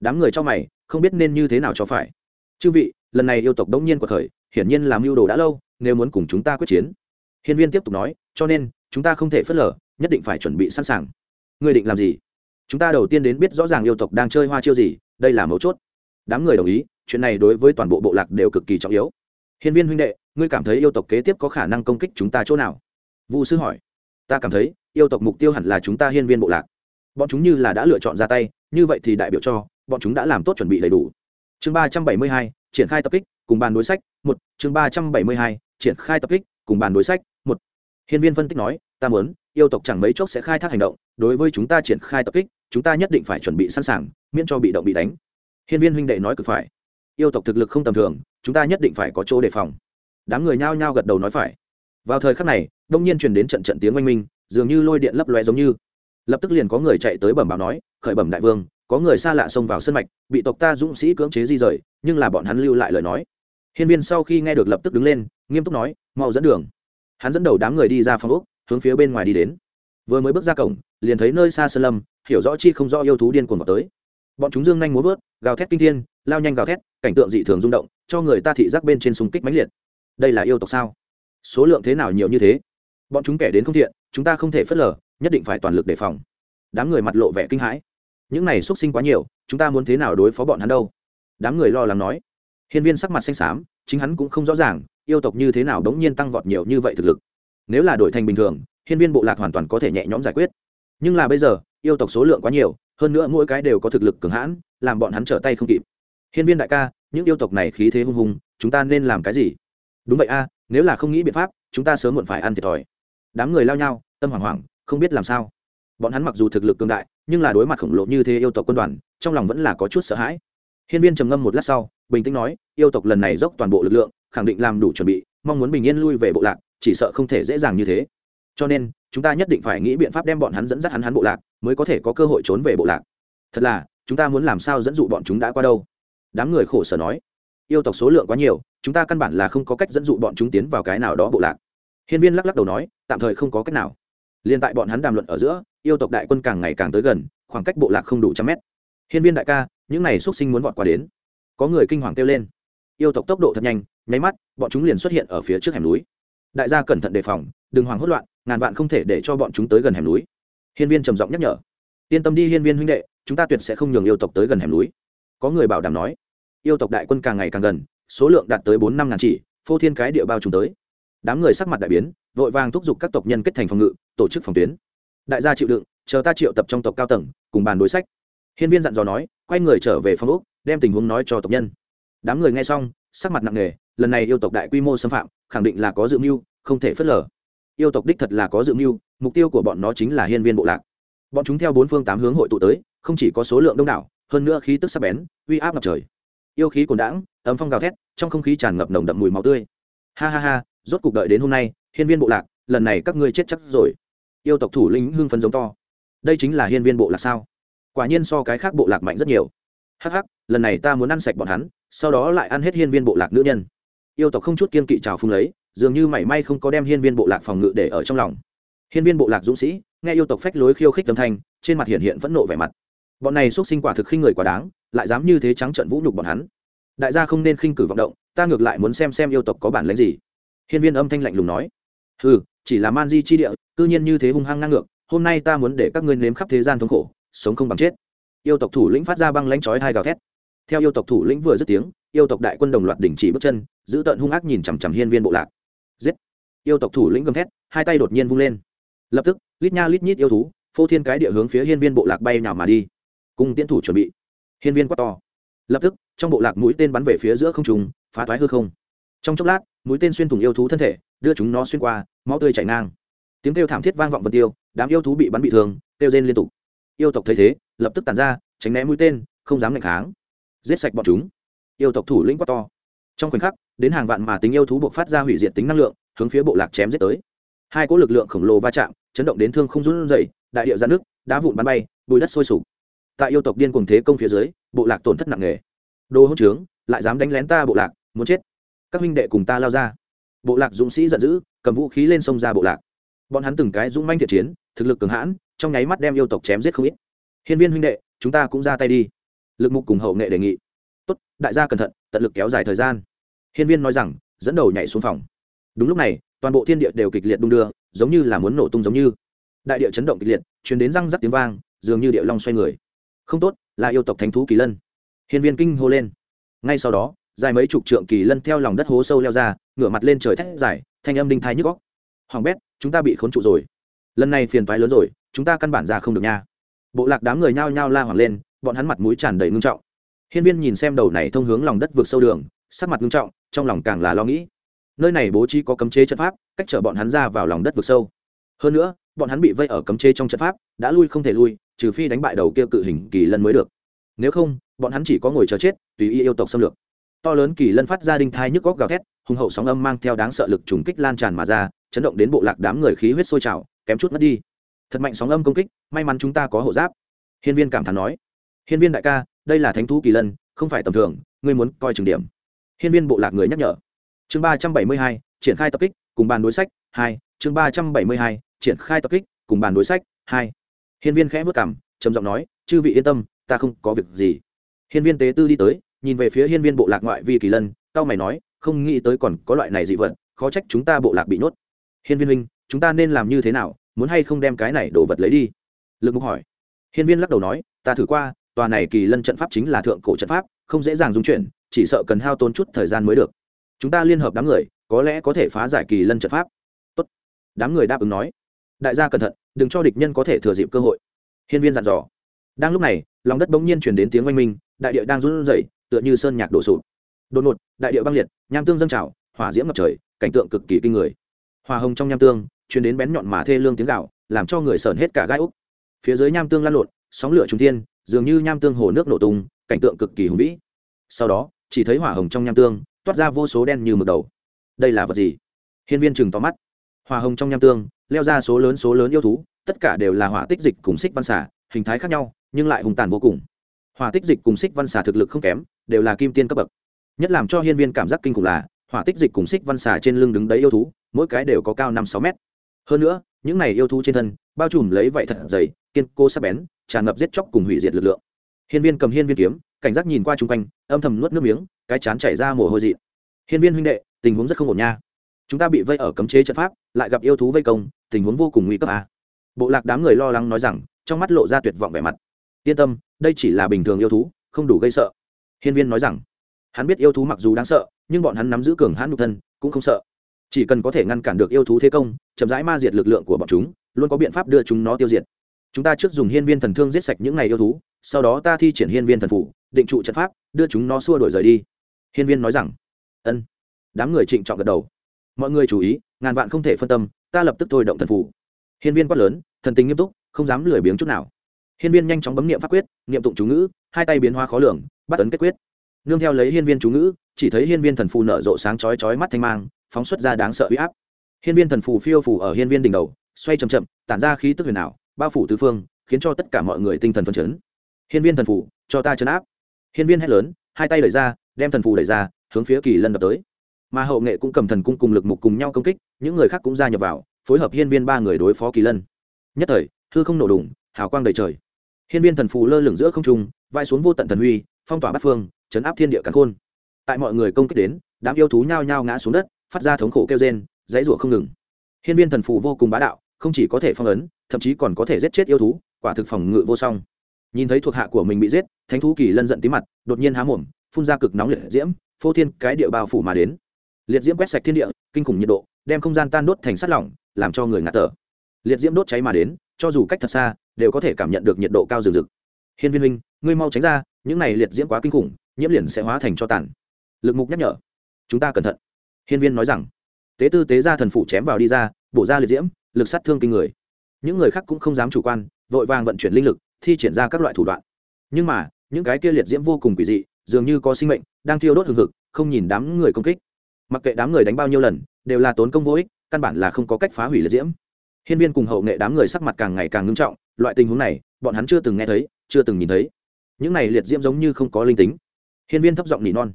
Đám người cho mày, không biết nên như thế nào cho phải chư vị, lần này yêu tộc đông nhiên của thời hiển nhiên làm mưu đồ đã lâu, nếu muốn cùng chúng ta quyết chiến. Hiên viên tiếp tục nói, cho nên, chúng ta không thể phớt lờ, nhất định phải chuẩn bị sẵn sàng. Ngươi định làm gì? Chúng ta đầu tiên đến biết rõ ràng yêu tộc đang chơi hoa chiêu gì, đây là mấu chốt. Đám người đồng ý, chuyện này đối với toàn bộ bộ lạc đều cực kỳ trọng yếu. Hiên viên huynh đệ, ngươi cảm thấy yêu tộc kế tiếp có khả năng công kích chúng ta chỗ nào? Vu sư hỏi. Ta cảm thấy, yêu tộc mục tiêu hẳn là chúng ta hiên viên bộ lạc. Bọn chúng như là đã lựa chọn ra tay, như vậy thì đại biểu cho, bọn chúng đã làm tốt chuẩn bị đầy đủ chương ba trăm bảy mươi hai, triển khai tập kích, cùng bàn đối sách, một, chương ba trăm bảy mươi hai, triển khai tập kích, cùng bàn đối sách, một. Hiên viên phân tích nói, ta muốn, yêu tộc chẳng mấy chốc sẽ khai thác hành động, đối với chúng ta triển khai tập kích, chúng ta nhất định phải chuẩn bị sẵn sàng, miễn cho bị động bị đánh. Hiên viên huynh đệ nói cực phải. Yêu tộc thực lực không tầm thường, chúng ta nhất định phải có chỗ đề phòng. Đám người nhao nhao gật đầu nói phải. Vào thời khắc này, đông nhiên truyền đến trận trận tiếng oanh minh, dường như lôi điện lấp loe giống như. Lập tức liền có người chạy tới bẩm báo nói, khởi bẩm đại vương có người xa lạ xông vào sân mạch, bị tộc ta dũng sĩ cưỡng chế di rời, nhưng là bọn hắn lưu lại lời nói. Hiên viên sau khi nghe được lập tức đứng lên, nghiêm túc nói, mau dẫn đường. Hắn dẫn đầu đám người đi ra phòng úc hướng phía bên ngoài đi đến. Vừa mới bước ra cổng, liền thấy nơi xa sơn lâm, hiểu rõ chi không rõ yêu thú điên cuồng vào tới. Bọn chúng dương nhanh múa vớt, gào thét kinh thiên, lao nhanh gào thét, cảnh tượng dị thường rung động, cho người ta thị giác bên trên súng kích mãnh liệt. Đây là yêu tộc sao? Số lượng thế nào nhiều như thế? Bọn chúng kẻ đến không thiện, chúng ta không thể phớt lờ, nhất định phải toàn lực đề phòng. Đám người mặt lộ vẻ kinh hãi những này xuất sinh quá nhiều, chúng ta muốn thế nào đối phó bọn hắn đâu? Đám người lo lắng nói. Hiên viên sắc mặt xanh xám, chính hắn cũng không rõ ràng, yêu tộc như thế nào đống nhiên tăng vọt nhiều như vậy thực lực. Nếu là đổi thành bình thường, hiên viên bộ lạc hoàn toàn có thể nhẹ nhõm giải quyết. Nhưng là bây giờ, yêu tộc số lượng quá nhiều, hơn nữa mỗi cái đều có thực lực cường hãn, làm bọn hắn trở tay không kịp. Hiên viên đại ca, những yêu tộc này khí thế hung hùng, chúng ta nên làm cái gì? Đúng vậy a, nếu là không nghĩ biện pháp, chúng ta sớm muộn phải ăn thiệt thòi. Đám người lao nhau, tâm hoảng hoảng, không biết làm sao bọn hắn mặc dù thực lực cường đại, nhưng là đối mặt khổng lồ như thế yêu tộc quân đoàn, trong lòng vẫn là có chút sợ hãi. Hiên viên trầm ngâm một lát sau, bình tĩnh nói, yêu tộc lần này dốc toàn bộ lực lượng, khẳng định làm đủ chuẩn bị, mong muốn bình yên lui về bộ lạc, chỉ sợ không thể dễ dàng như thế. Cho nên, chúng ta nhất định phải nghĩ biện pháp đem bọn hắn dẫn dắt hắn hắn bộ lạc, mới có thể có cơ hội trốn về bộ lạc. Thật là, chúng ta muốn làm sao dẫn dụ bọn chúng đã qua đâu? Đám người khổ sở nói. Yêu tộc số lượng quá nhiều, chúng ta căn bản là không có cách dẫn dụ bọn chúng tiến vào cái nào đó bộ lạc. Hiên viên lắc lắc đầu nói, tạm thời không có cách nào. Liên tại bọn hắn đàm luận ở giữa yêu tộc đại quân càng ngày càng tới gần, khoảng cách bộ lạc không đủ trăm mét. Hiên viên đại ca, những này x sinh muốn vọt qua đến. Có người kinh hoàng kêu lên. Yêu tộc tốc độ thật nhanh, nháy mắt, bọn chúng liền xuất hiện ở phía trước hẻm núi. Đại gia cẩn thận đề phòng, đừng hoàng hốt loạn, ngàn vạn không thể để cho bọn chúng tới gần hẻm núi. Hiên viên trầm giọng nhắc nhở. Yên tâm đi hiên viên huynh đệ, chúng ta tuyệt sẽ không nhường yêu tộc tới gần hẻm núi. Có người bảo đảm nói. Yêu tộc đại quân càng ngày càng gần, số lượng đạt tới bốn năm ngàn chỉ, phô thiên cái địa bao trùm tới. Đám người sắc mặt đại biến, vội vàng thúc giục các tộc nhân kết thành phòng ngự, tổ chức phòng tuyến đại gia chịu đựng, chờ ta triệu tập trong tộc cao tầng, cùng bàn đối sách. Hiên viên dặn dò nói, quay người trở về phòng úc đem tình huống nói cho tộc nhân. Đám người nghe xong, sắc mặt nặng nề, lần này yêu tộc đại quy mô xâm phạm, khẳng định là có dự mưu, không thể phớt lờ. Yêu tộc đích thật là có dự mưu, mục tiêu của bọn nó chính là hiên viên bộ lạc. Bọn chúng theo bốn phương tám hướng hội tụ tới, không chỉ có số lượng đông đảo, hơn nữa khí tức sắc bén, uy áp ngập trời. Yêu khí cồn đãng, ấm phong gào thét, trong không khí tràn ngập nồng đậm mùi máu tươi. Ha ha ha, rốt cuộc đợi đến hôm nay, hiên viên bộ lạc, lần này các ngươi chết chắc rồi yêu tộc thủ lĩnh hưng phấn giống to. Đây chính là hiên viên bộ lạc sao? Quả nhiên so cái khác bộ lạc mạnh rất nhiều. Hắc hắc, lần này ta muốn ăn sạch bọn hắn, sau đó lại ăn hết hiên viên bộ lạc nữ nhân. Yêu tộc không chút kiên kỵ trào phung lấy, dường như mảy may không có đem hiên viên bộ lạc phòng ngự để ở trong lòng. Hiên viên bộ lạc dũng sĩ, nghe yêu tộc phách lối khiêu khích âm thanh, trên mặt hiện hiện phẫn nộ vẻ mặt. Bọn này xuất sinh quả thực khinh người quá đáng, lại dám như thế trắng trận vũ nhục bọn hắn. Đại gia không nên khinh cử vọng động, ta ngược lại muốn xem xem yêu tộc có bản lãnh gì. Hiên viên âm thanh lạnh lùng nói. Ừ chỉ là man di chi địa, cư nhiên như thế hung hăng ngang ngược, hôm nay ta muốn để các ngươi nếm khắp thế gian thống khổ, sống không bằng chết. Yêu tộc thủ lĩnh phát ra băng lãnh chói hai gào thét. Theo yêu tộc thủ lĩnh vừa dứt tiếng, yêu tộc đại quân đồng loạt đình chỉ bước chân, giữ tận hung ác nhìn chằm chằm hiên viên bộ lạc. Giết! Yêu tộc thủ lĩnh gầm thét, hai tay đột nhiên vung lên. Lập tức, lít nha lít nhít yêu thú, phô thiên cái địa hướng phía hiên viên bộ lạc bay nào mà đi. Cùng tiến thủ chuẩn bị. Hiên viên quát to. Lập tức, trong bộ lạc mũi tên bắn về phía giữa không trùng phá thoái hư không. Trong chốc lát mũi tên xuyên thủng yêu thú thân thể, đưa chúng nó xuyên qua, máu tươi chảy ngang. Tiếng kêu thảm thiết vang vọng vân tiêu, đám yêu thú bị bắn bị thương, kêu rên liên tục. Yêu tộc thấy thế, lập tức tàn ra, tránh né mũi tên, không dám ngạch kháng. Giết sạch bọn chúng. Yêu tộc thủ lĩnh quát to. Trong khoảnh khắc, đến hàng vạn mà tính yêu thú buộc phát ra hủy diệt tính năng lượng, hướng phía bộ lạc chém giết tới. Hai cỗ lực lượng khổng lồ va chạm, chấn động đến thương không run dậy đại địa ra nước đá vụn bắn bay bùi đất sôi sục. Tại yêu tộc điên cùng thế công phía dưới, bộ lạc tổn thất nặng nề. Đồ hỗn trướng, lại dám đánh lén ta bộ lạc, muốn chết các huynh đệ cùng ta lao ra. Bộ lạc dũng sĩ giận dữ, cầm vũ khí lên sông ra bộ lạc. Bọn hắn từng cái dũng manh thiện chiến, thực lực cường hãn, trong nháy mắt đem yêu tộc chém giết không ít. Hiên viên huynh đệ, chúng ta cũng ra tay đi. Lực mục cùng hậu nghệ đề nghị. Tốt, đại gia cẩn thận, tận lực kéo dài thời gian. Hiên viên nói rằng, dẫn đầu nhảy xuống phòng. Đúng lúc này, toàn bộ thiên địa đều kịch liệt đung đưa, giống như là muốn nổ tung giống như. Đại địa chấn động kịch liệt chuyển đến răng rắc tiếng vang, dường như địa long xoay người. Không tốt, là yêu tộc thánh thú kỳ lân. Hiên viên kinh hô lên. Ngay sau đó dài mấy chục trượng kỳ lân theo lòng đất hố sâu leo ra, ngửa mặt lên trời thét dài, thanh âm đinh thai nhức góc hoàng bét, chúng ta bị khốn trụ rồi. Lần này phiền toái lớn rồi, chúng ta căn bản ra không được nha. Bộ lạc đám người nhao nhao la hoảng lên, bọn hắn mặt mũi tràn đầy ngưng trọng. Hiên viên nhìn xem đầu này thông hướng lòng đất vượt sâu đường, sắc mặt ngưng trọng, trong lòng càng là lo nghĩ. Nơi này bố trí có cấm chế trận pháp, cách chở bọn hắn ra vào lòng đất vượt sâu. Hơn nữa, bọn hắn bị vây ở cấm chế trong trận pháp, đã lui không thể lui, trừ phi đánh bại đầu kia cự hình kỳ lân mới được. Nếu không, bọn hắn chỉ có ngồi chờ chết, tùy ý yêu tộc xâm lược to lớn kỳ lân phát ra đinh thai nhức góc gào thét, hùng hậu sóng âm mang theo đáng sợ lực trùng kích lan tràn mà ra, chấn động đến bộ lạc đám người khí huyết sôi trào, kém chút mất đi. Thật mạnh sóng âm công kích, may mắn chúng ta có hộ giáp. Hiên viên cảm thán nói. Hiên viên đại ca, đây là thánh thú kỳ lân, không phải tầm thường, ngươi muốn coi trường điểm. Hiên viên bộ lạc người nhắc nhở. Chương ba trăm bảy mươi hai, triển khai tập kích, cùng bàn đối sách, hai, chương ba trăm bảy mươi hai, triển khai tập kích, cùng bàn đối sách, hai. Hiên viên khẽ vất cảm trầm giọng nói, chư vị yên tâm, ta không có việc gì. Hiên viên tế tư đi tới nhìn về phía hiên viên bộ lạc ngoại vi kỳ lân, cao mày nói, không nghĩ tới còn có loại này dị vật, khó trách chúng ta bộ lạc bị nhốt. Hiên viên huynh, chúng ta nên làm như thế nào, muốn hay không đem cái này đồ vật lấy đi? Lực mục hỏi. Hiên viên lắc đầu nói, ta thử qua, tòa này kỳ lân trận pháp chính là thượng cổ trận pháp, không dễ dàng dung chuyển, chỉ sợ cần hao tốn chút thời gian mới được. Chúng ta liên hợp đám người, có lẽ có thể phá giải kỳ lân trận pháp. Tốt. đám người đáp ứng nói. Đại gia cẩn thận, đừng cho địch nhân có thể thừa dịp cơ hội. Hiên viên dặn dò. Đang lúc này, lòng đất bỗng nhiên chuyển đến tiếng oanh minh, đại địa đang run rẩy tựa như sơn nhạc đổ sụp. Đột ngột, đại địa băng liệt, nham tương dâng trào, hỏa diễm ngập trời, cảnh tượng cực kỳ kinh người. Hòa hồng trong nham tương chuyển đến bén nhọn mà thê lương tiếng gạo làm cho người sờn hết cả gai úc. Phía dưới nham tương lan lộn, sóng lửa trung thiên, dường như nham tương hồ nước nổ tung, cảnh tượng cực kỳ hùng vĩ. Sau đó, chỉ thấy hỏa hồng trong nham tương, toát ra vô số đen như mực đầu. Đây là vật gì? Hiên viên chừng tóm mắt. Hỏa hồng trong nham tương, leo ra số lớn số lớn yêu thú, tất cả đều là hỏa tích dịch cùng xích văn xả hình thái khác nhau, nhưng lại hùng tàn vô cùng. Hỏa tích dịch cùng xích văn xả thực lực không kém đều là kim tiên cấp bậc. Nhất làm cho hiên viên cảm giác kinh khủng là, hỏa tích dịch cùng xích văn xà trên lưng đứng đấy yêu thú, mỗi cái đều có cao năm sáu mét. Hơn nữa, những này yêu thú trên thân, bao trùm lấy vậy thật dày, kiên cô sắc bén, tràn ngập giết chóc cùng hủy diệt lực lượng. Hiên viên cầm hiên viên kiếm, cảnh giác nhìn qua chung quanh, âm thầm nuốt nước miếng, cái chán chảy ra mồ hôi dị. Hiên viên huynh đệ, tình huống rất không ổn nha. Chúng ta bị vây ở cấm chế trận pháp, lại gặp yêu thú vây công, tình huống vô cùng nguy cấp à. bộ lạc đám người lo lắng nói rằng, trong mắt lộ ra tuyệt vọng vẻ mặt. Yên tâm, đây chỉ là bình thường yêu thú, không đủ gây sợ hiên viên nói rằng, hắn biết yêu thú mặc dù đáng sợ, nhưng bọn hắn nắm giữ cường hãn nhục thân, cũng không sợ. Chỉ cần có thể ngăn cản được yêu thú thế công, chậm rãi ma diệt lực lượng của bọn chúng, luôn có biện pháp đưa chúng nó tiêu diệt. Chúng ta trước dùng hiên viên thần thương giết sạch những này yêu thú, sau đó ta thi triển hiên viên thần phủ, định trụ trận pháp, đưa chúng nó xua đuổi rời đi. Hiên viên nói rằng. Ân. Đám người trịnh trọng gật đầu. Mọi người chú ý, ngàn vạn không thể phân tâm, ta lập tức thôi động thần phủ. Hiên viên quát lớn, thần tình nghiêm túc, không dám lười biếng chút nào. Hiên viên nhanh chóng bấm niệm pháp quyết, niệm tụng chú ngữ hai tay biến hóa khó lường, bắt ấn kết quyết. Nương theo lấy hiên viên chú ngữ, chỉ thấy hiên viên thần phù nở rộ sáng chói chói mắt thanh mang, phóng xuất ra đáng sợ uy áp. Hiên viên thần phù phiêu phù ở hiên viên đỉnh đầu, xoay chậm chậm, tản ra khí tức huyền ảo, bao phủ tứ phương, khiến cho tất cả mọi người tinh thần phấn chấn. Hiên viên thần phù, cho ta chấn áp. Hiên viên hét lớn, hai tay đẩy ra, đem thần phù đẩy ra, hướng phía kỳ lân đập tới. Mà hậu nghệ cũng cầm thần cung cùng lực mục cùng nhau công kích, những người khác cũng gia nhập vào, phối hợp hiên viên ba người đối phó kỳ lân. Nhất thời, hư không nổ đùng, hào quang đầy trời. Hiên viên thần phù lơ lửng giữa không trung vai xuống vô tận thần huy, phong tỏa bát phương, chấn áp thiên địa cắn khôn. Tại mọi người công kích đến, đám yêu thú nhao nhao ngã xuống đất, phát ra thống khổ kêu rên, dãy rủa không ngừng. Hiên viên thần phù vô cùng bá đạo, không chỉ có thể phong ấn, thậm chí còn có thể giết chết yêu thú, quả thực phòng ngự vô song. Nhìn thấy thuộc hạ của mình bị giết, thánh thú kỳ lân giận tí mặt, đột nhiên há mồm, phun ra cực nóng liệt diễm, phô thiên cái địa bao phủ mà đến. Liệt diễm quét sạch thiên địa, kinh khủng nhiệt độ, đem không gian tan đốt thành sắt lỏng, làm cho người ngạt thở. Liệt diễm đốt cháy mà đến, cho dù cách thật xa, đều có thể cảm nhận được nhiệt độ cao rừng rực. Hiên viên huynh ngươi mau tránh ra, những này liệt diễm quá kinh khủng, nhiễm liền sẽ hóa thành cho tàn. Lực mục nhắc nhở. Chúng ta cẩn thận. Hiên viên nói rằng. Tế tư tế ra thần phủ chém vào đi ra, bổ ra liệt diễm, lực sát thương kinh người. Những người khác cũng không dám chủ quan, vội vàng vận chuyển linh lực, thi triển ra các loại thủ đoạn. Nhưng mà, những cái kia liệt diễm vô cùng quỷ dị, dường như có sinh mệnh, đang thiêu đốt hừng hực, không nhìn đám người công kích. Mặc kệ đám người đánh bao nhiêu lần, đều là tốn công vô ích, căn bản là không có cách phá hủy liệt diễm. Hiên viên cùng hậu nghệ đám người sắc mặt càng ngày càng ngưng trọng, loại tình huống này, bọn hắn chưa từng nghe thấy, chưa từng nhìn thấy những này liệt diễm giống như không có linh tính. Hiên viên thấp giọng nỉ non.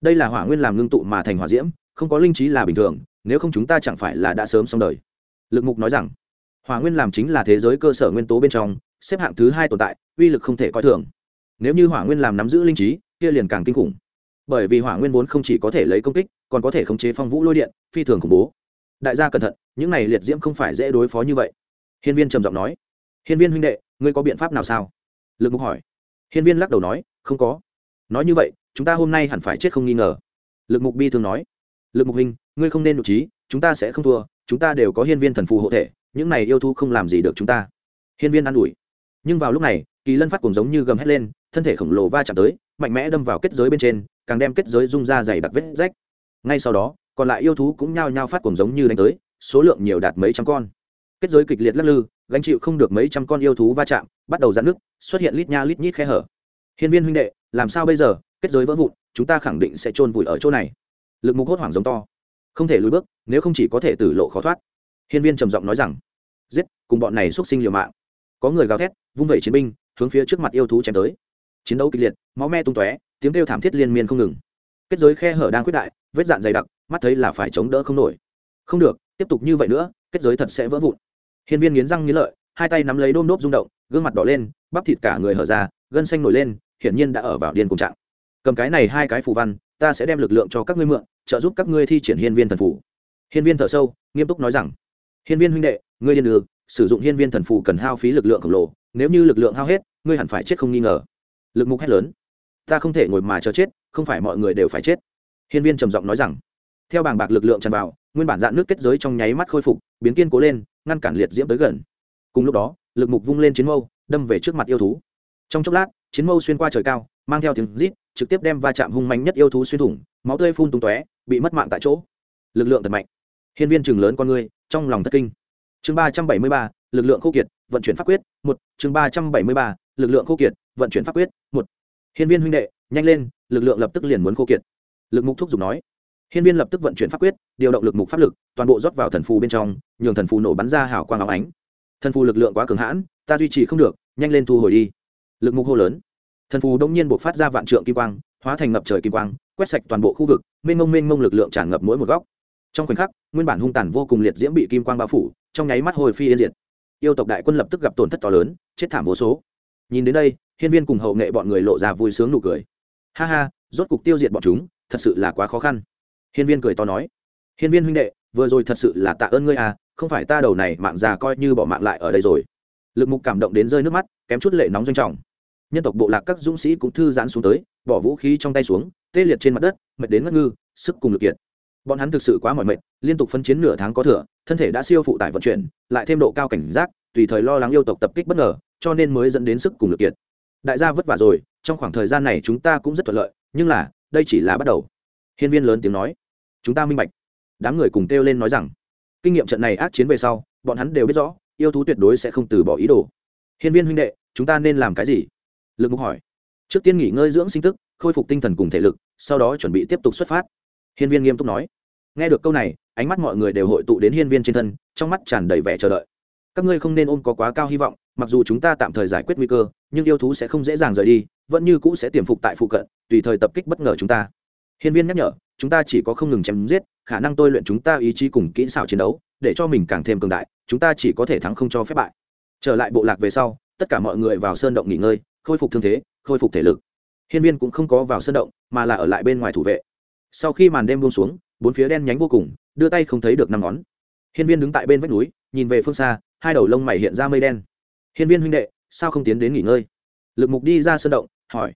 Đây là hỏa nguyên làm ngưng tụ mà thành hỏa diễm, không có linh trí là bình thường, nếu không chúng ta chẳng phải là đã sớm xong đời. Lực mục nói rằng, hỏa nguyên làm chính là thế giới cơ sở nguyên tố bên trong, xếp hạng thứ hai tồn tại, uy lực không thể coi thường. Nếu như hỏa nguyên làm nắm giữ linh trí, kia liền càng kinh khủng. Bởi vì hỏa nguyên vốn không chỉ có thể lấy công kích, còn có thể khống chế phong vũ lôi điện, phi thường khủng bố. Đại gia cẩn thận, những này liệt diễm không phải dễ đối phó như vậy. Hiên viên trầm giọng nói, hiên viên huynh đệ, ngươi có biện pháp nào sao? Lực mục hỏi hiên viên lắc đầu nói, không có. Nói như vậy, chúng ta hôm nay hẳn phải chết không nghi ngờ. Lực mục bi thường nói, lực mục hình ngươi không nên nội trí, chúng ta sẽ không thua, chúng ta đều có hiên viên thần phù hộ thể, những này yêu thú không làm gì được chúng ta. Hiên viên an ủi. Nhưng vào lúc này, kỳ lân phát cùng giống như gầm hét lên, thân thể khổng lồ va chạm tới, mạnh mẽ đâm vào kết giới bên trên, càng đem kết giới rung ra dày đặc vết rách. Ngay sau đó, còn lại yêu thú cũng nhao nhao phát cùng giống như đánh tới, số lượng nhiều đạt mấy trăm con. Kết giới kịch liệt lắc lư gánh chịu không được mấy trăm con yêu thú va chạm, bắt đầu dạn nước xuất hiện lít nha lít nhít khe hở. Hiên viên huynh đệ, làm sao bây giờ? Kết giới vỡ vụn, chúng ta khẳng định sẽ chôn vùi ở chỗ này. Lực mục hốt hoảng giống to. Không thể lùi bước, nếu không chỉ có thể tử lộ khó thoát. Hiên viên trầm giọng nói rằng, giết, cùng bọn này xuất sinh liều mạng. Có người gào thét, vung vẩy chiến binh, hướng phía trước mặt yêu thú chém tới. Chiến đấu kịch liệt, máu me tung tóe, tiếng kêu thảm thiết liên miên không ngừng. Kết giới khe hở đang quyết đại, vết dạn dày đặc, mắt thấy là phải chống đỡ không nổi. Không được, tiếp tục như vậy nữa, kết giới thật sẽ vỡ vụn hiên viên nghiến răng nghiến lợi, hai tay nắm lấy đôm đốp rung động, gương mặt đỏ lên, bắp thịt cả người hở ra, gân xanh nổi lên, hiển nhiên đã ở vào điên cùng trạng. Cầm cái này hai cái phù văn, ta sẽ đem lực lượng cho các ngươi mượn, trợ giúp các ngươi thi triển hiên viên thần phù. Hiên viên thở sâu, nghiêm túc nói rằng, hiên viên huynh đệ, ngươi điên đường sử dụng hiên viên thần phù cần hao phí lực lượng khổng lồ, nếu như lực lượng hao hết, ngươi hẳn phải chết không nghi ngờ. Lực mục hét lớn, ta không thể ngồi mà chờ chết, không phải mọi người đều phải chết. Hiên viên trầm giọng nói rằng, theo bảng bạc lực lượng tràn vào, nguyên bản dạn nước kết giới trong nháy mắt khôi phục, biến kiên cố lên ngăn cản liệt diễm tới gần. Cùng lúc đó, lực mục vung lên chiến mâu, đâm về trước mặt yêu thú. Trong chốc lát, chiến mâu xuyên qua trời cao, mang theo tiếng rít, trực tiếp đem va chạm hung mạnh nhất yêu thú xuyên thủng, máu tươi phun tung tóe, bị mất mạng tại chỗ. Lực lượng thật mạnh. Hiên viên chừng lớn con người, trong lòng thất kinh. Chương ba trăm bảy mươi ba, lực lượng khô kiệt, vận chuyển pháp quyết, một. Chương ba trăm bảy mươi ba, lực lượng khô kiệt, vận chuyển pháp quyết, một. Hiên viên huynh đệ, nhanh lên, lực lượng lập tức liền muốn khô kiệt. Lực mục thúc giục nói hiên viên lập tức vận chuyển pháp quyết, điều động lực mục pháp lực, toàn bộ rót vào thần phù bên trong, nhường thần phù nổ bắn ra hào quang óng ánh. Thần phù lực lượng quá cường hãn, ta duy trì không được, nhanh lên thu hồi đi. Lực mục hô lớn. Thần phù đông nhiên bộc phát ra vạn trượng kim quang, hóa thành ngập trời kim quang, quét sạch toàn bộ khu vực, mênh mông mênh mông lực lượng tràn ngập mỗi một góc. Trong khoảnh khắc, nguyên bản hung tàn vô cùng liệt diễm bị kim quang bao phủ, trong nháy mắt hồi phi yên diệt. Yêu tộc đại quân lập tức gặp tổn thất to lớn, chết thảm vô số. Nhìn đến đây, hiên viên cùng hậu nghệ bọn người lộ ra vui sướng nụ cười. Ha ha, rốt cục tiêu diệt bọn chúng, thật sự là quá khó khăn hiên viên cười to nói, hiên viên huynh đệ, vừa rồi thật sự là tạ ơn ngươi à không phải ta đầu này mạng già coi như bỏ mạng lại ở đây rồi. Lực mục cảm động đến rơi nước mắt, kém chút lệ nóng doanh trọng. Nhân tộc bộ lạc các dũng sĩ cũng thư giãn xuống tới, bỏ vũ khí trong tay xuống, tê liệt trên mặt đất, mệt đến ngất ngư, sức cùng lực kiệt. Bọn hắn thực sự quá mỏi mệt, liên tục phân chiến nửa tháng có thừa, thân thể đã siêu phụ tải vận chuyển, lại thêm độ cao cảnh giác, tùy thời lo lắng yêu tộc tập kích bất ngờ, cho nên mới dẫn đến sức cùng lực kiệt. Đại gia vất vả rồi, trong khoảng thời gian này chúng ta cũng rất thuận lợi, nhưng là, đây chỉ là bắt đầu. Hiên viên lớn tiếng nói chúng ta minh bạch. Đám người cùng kêu lên nói rằng, kinh nghiệm trận này ác chiến về sau, bọn hắn đều biết rõ, yêu thú tuyệt đối sẽ không từ bỏ ý đồ. Hiên viên huynh đệ, chúng ta nên làm cái gì? Lực mục hỏi. Trước tiên nghỉ ngơi dưỡng sinh tức, khôi phục tinh thần cùng thể lực, sau đó chuẩn bị tiếp tục xuất phát. Hiên viên nghiêm túc nói. Nghe được câu này, ánh mắt mọi người đều hội tụ đến hiên viên trên thân, trong mắt tràn đầy vẻ chờ đợi. Các ngươi không nên ôm có quá cao hy vọng, mặc dù chúng ta tạm thời giải quyết nguy cơ, nhưng yêu thú sẽ không dễ dàng rời đi, vẫn như cũ sẽ tiềm phục tại phụ cận, tùy thời tập kích bất ngờ chúng ta hiên viên nhắc nhở, chúng ta chỉ có không ngừng chém giết, khả năng tôi luyện chúng ta ý chí cùng kỹ xảo chiến đấu, để cho mình càng thêm cường đại, chúng ta chỉ có thể thắng không cho phép bại. Trở lại bộ lạc về sau, tất cả mọi người vào sơn động nghỉ ngơi, khôi phục thương thế, khôi phục thể lực. Hiên viên cũng không có vào sơn động, mà là ở lại bên ngoài thủ vệ. Sau khi màn đêm buông xuống, bốn phía đen nhánh vô cùng, đưa tay không thấy được năm ngón. Hiên viên đứng tại bên vách núi, nhìn về phương xa, hai đầu lông mày hiện ra mây đen. Hiên viên huynh đệ, sao không tiến đến nghỉ ngơi? Lực mục đi ra sơn động, hỏi.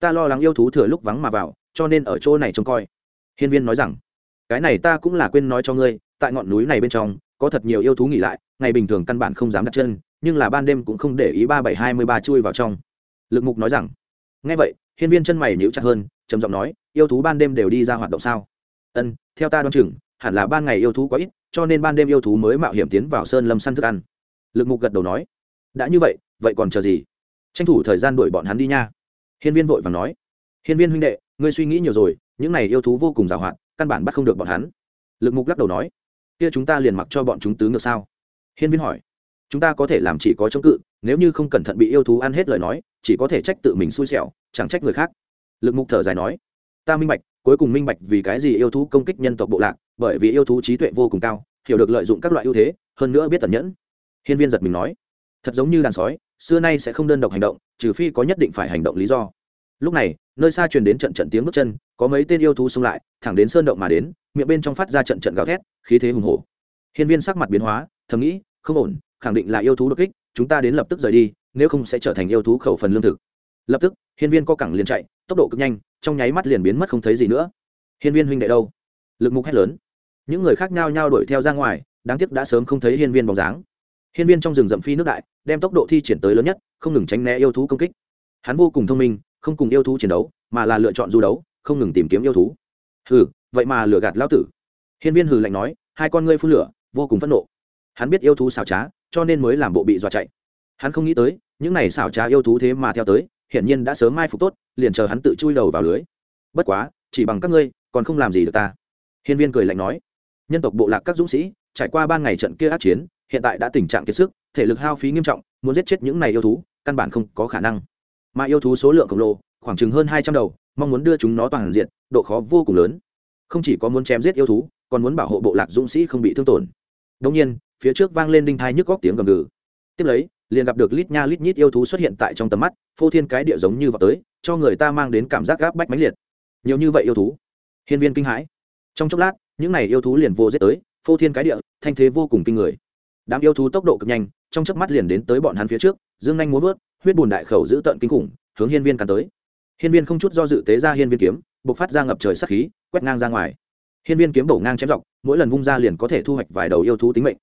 Ta lo lắng yêu thú thừa lúc vắng mà vào cho nên ở chỗ này trông coi. Hiên viên nói rằng, cái này ta cũng là quên nói cho ngươi, tại ngọn núi này bên trong, có thật nhiều yêu thú nghỉ lại, ngày bình thường căn bản không dám đặt chân, nhưng là ban đêm cũng không để ý ba bảy hai mươi ba chui vào trong. Lực mục nói rằng ngay vậy, hiên viên chân mày nhíu chặt hơn, trầm giọng nói, yêu thú ban đêm đều đi ra hoạt động sao? Ân, theo ta đoán chừng, hẳn là ban ngày yêu thú quá ít, cho nên ban đêm yêu thú mới mạo hiểm tiến vào sơn lâm săn thức ăn. Lực mục gật đầu nói, đã như vậy vậy còn chờ gì? Tranh thủ thời gian đuổi bọn hắn đi nha. Hiên viên vội vàng nói hiên viên huynh đệ, ngươi suy nghĩ nhiều rồi, những này yêu thú vô cùng giàu hạn, căn bản bắt không được bọn hắn. Lực mục lắc đầu nói, kia chúng ta liền mặc cho bọn chúng tứ ngược sao? Hiên viên hỏi, chúng ta có thể làm chỉ có chống cự, nếu như không cẩn thận bị yêu thú ăn hết lời nói, chỉ có thể trách tự mình xui xẻo, chẳng trách người khác. Lực mục thở dài nói, ta minh bạch, cuối cùng minh bạch vì cái gì yêu thú công kích nhân tộc bộ lạc, bởi vì yêu thú trí tuệ vô cùng cao, hiểu được lợi dụng các loại ưu thế, hơn nữa biết tẩn nhẫn. Hiên viên giật mình nói, thật giống như đàn sói, xưa nay sẽ không đơn độc hành động, trừ phi có nhất định phải hành động lý do lúc này, nơi xa truyền đến trận trận tiếng bước chân, có mấy tên yêu thú xông lại, thẳng đến sơn động mà đến, miệng bên trong phát ra trận trận gào thét, khí thế hùng hổ. Hiên viên sắc mặt biến hóa, thầm nghĩ, không ổn, khẳng định là yêu thú đột kích, chúng ta đến lập tức rời đi, nếu không sẽ trở thành yêu thú khẩu phần lương thực. Lập tức, hiên viên co cẳng liền chạy, tốc độ cực nhanh, trong nháy mắt liền biến mất không thấy gì nữa. Hiên viên huynh đệ đâu? Lực mục hét lớn. Những người khác nhau nhau đuổi theo ra ngoài, đáng tiếc đã sớm không thấy hiên viên bóng dáng. Hiên viên trong rừng rậm phi nước đại, đem tốc độ thi triển tới lớn nhất, không ngừng tránh né yêu thú công kích. Hắn vô cùng thông minh không cùng yêu thú chiến đấu, mà là lựa chọn du đấu, không ngừng tìm kiếm yêu thú. Hừ, vậy mà lừa gạt lão tử. Hiên viên hừ lạnh nói, hai con ngươi phun lửa, vô cùng phẫn nộ. Hắn biết yêu thú xảo trá, cho nên mới làm bộ bị dọa chạy. Hắn không nghĩ tới, những này xảo trá yêu thú thế mà theo tới, hiển nhiên đã sớm mai phục tốt, liền chờ hắn tự chui đầu vào lưới. Bất quá, chỉ bằng các ngươi, còn không làm gì được ta. Hiên viên cười lạnh nói, nhân tộc bộ lạc các dũng sĩ, trải qua ba ngày trận kia ác chiến, hiện tại đã tình trạng kiệt sức, thể lực hao phí nghiêm trọng, muốn giết chết những này yêu thú, căn bản không có khả năng mà yêu thú số lượng khổng lồ, khoảng chừng hơn hai trăm đầu, mong muốn đưa chúng nó toàn diện, độ khó vô cùng lớn. Không chỉ có muốn chém giết yêu thú, còn muốn bảo hộ bộ lạc dũng sĩ không bị thương tổn. Đông nhiên, phía trước vang lên đinh thai nhức góc tiếng gầm gừ. Tiếp lấy, liền gặp được lít nha lít nhít yêu thú xuất hiện tại trong tầm mắt, phô thiên cái địa giống như vào tới, cho người ta mang đến cảm giác gáp bách mãnh liệt. Nhiều như vậy yêu thú. Hiên viên kinh hãi. Trong chốc lát, những này yêu thú liền vô giết tới, phô thiên cái địa, thanh thế vô cùng kinh người. Đám yêu thú tốc độ cực nhanh, trong chớp mắt liền đến tới bọn hắn phía trước, dương nhanh muốn vớt huyết bùn đại khẩu giữ tận kinh khủng, hướng hiên viên cắn tới. Hiên viên không chút do dự tế ra hiên viên kiếm, bộc phát ra ngập trời sắc khí, quét ngang ra ngoài. Hiên viên kiếm đổ ngang chém dọc, mỗi lần vung ra liền có thể thu hoạch vài đầu yêu thú tính mệnh.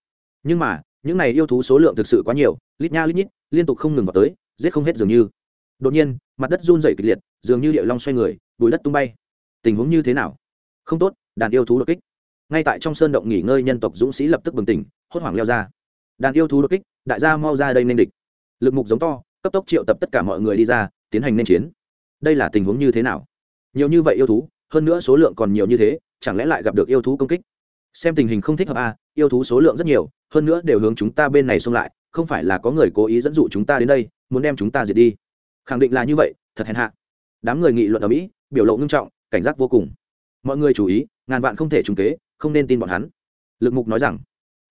Nhưng mà, những này yêu thú số lượng thực sự quá nhiều, lít nha lít nhít, liên tục không ngừng vào tới, giết không hết dường như. Đột nhiên, mặt đất run dày kịch liệt, dường như điệu long xoay người bùi đất tung bay. Tình huống như thế nào? Không tốt, đàn yêu thú đột kích. Ngay tại trong sơn động nghỉ ngơi nhân tộc dũng sĩ lập tức bừng tỉnh, hốt hoảng leo ra. Đàn yêu thú đột kích, đại gia mau ra đây nên địch. Lực mục giống to cấp tốc triệu tập tất cả mọi người đi ra, tiến hành nên chiến. Đây là tình huống như thế nào? Nhiều như vậy yêu thú, hơn nữa số lượng còn nhiều như thế, chẳng lẽ lại gặp được yêu thú công kích? Xem tình hình không thích hợp à yêu thú số lượng rất nhiều, hơn nữa đều hướng chúng ta bên này xông lại, không phải là có người cố ý dẫn dụ chúng ta đến đây, muốn đem chúng ta diệt đi. Khẳng định là như vậy, thật hèn hạ. Đám người nghị luận ở mỹ, biểu lộ ngưng trọng, cảnh giác vô cùng. Mọi người chú ý, ngàn vạn không thể trùng kế, không nên tin bọn hắn. Lực mục nói rằng,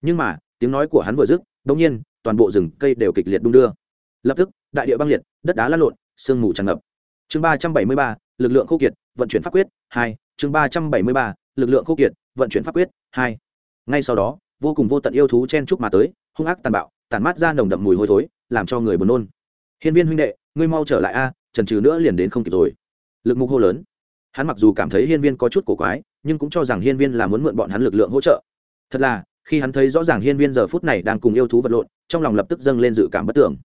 nhưng mà, tiếng nói của hắn vừa dứt đống nhiên, toàn bộ rừng cây đều kịch liệt đung đưa. Lập tức đại địa băng liệt, đất đá lăn lộn, sương mù tràn ngập. Chương ba trăm bảy mươi ba, lực lượng khô kiệt, vận chuyển pháp quyết, hai. Chương ba trăm bảy mươi ba, lực lượng khô kiệt, vận chuyển pháp quyết, hai. Ngay sau đó, vô cùng vô tận yêu thú chen chúc mà tới, hung ác tàn bạo tàn mát ra nồng đậm mùi hôi thối, làm cho người buồn nôn. Hiên viên huynh đệ, ngươi mau trở lại a, trần trừ nữa liền đến không kịp rồi. Lực mục hô lớn. Hắn mặc dù cảm thấy hiên viên có chút cổ quái, nhưng cũng cho rằng hiên viên là muốn mượn bọn hắn lực lượng hỗ trợ. Thật là, khi hắn thấy rõ ràng hiên viên giờ phút này đang cùng yêu thú vật lộn, trong lòng lập tức dâng lên dự cảm bất tưởng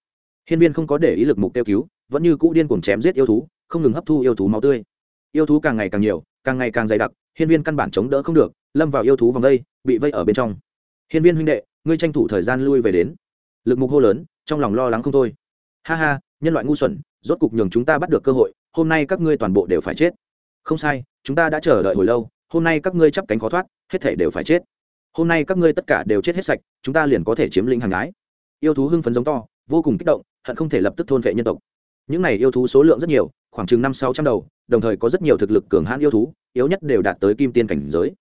hiên viên không có để ý lực mục tiêu cứu, vẫn như cũ điên cuồng chém giết yêu thú, không ngừng hấp thu yêu thú máu tươi. Yêu thú càng ngày càng nhiều, càng ngày càng dày đặc, hiên viên căn bản chống đỡ không được, lâm vào yêu thú vòng vây, bị vây ở bên trong. Hiên viên huynh đệ, ngươi tranh thủ thời gian lui về đến. Lực mục hô lớn, trong lòng lo lắng không thôi. Ha ha, nhân loại ngu xuẩn, rốt cục nhường chúng ta bắt được cơ hội, hôm nay các ngươi toàn bộ đều phải chết. Không sai, chúng ta đã chờ đợi hồi lâu, hôm nay các ngươi chắp cánh khó thoát, hết thể đều phải chết. Hôm nay các ngươi tất cả đều chết hết sạch, chúng ta liền có thể chiếm lĩnh hàng ái. Yêu thú hưng phấn giống to vô cùng kích động, hận không thể lập tức thôn vệ nhân tộc. Những này yêu thú số lượng rất nhiều, khoảng chừng năm sáu trăm đầu, đồng thời có rất nhiều thực lực cường hãn yêu thú, yếu nhất đều đạt tới kim tiên cảnh giới.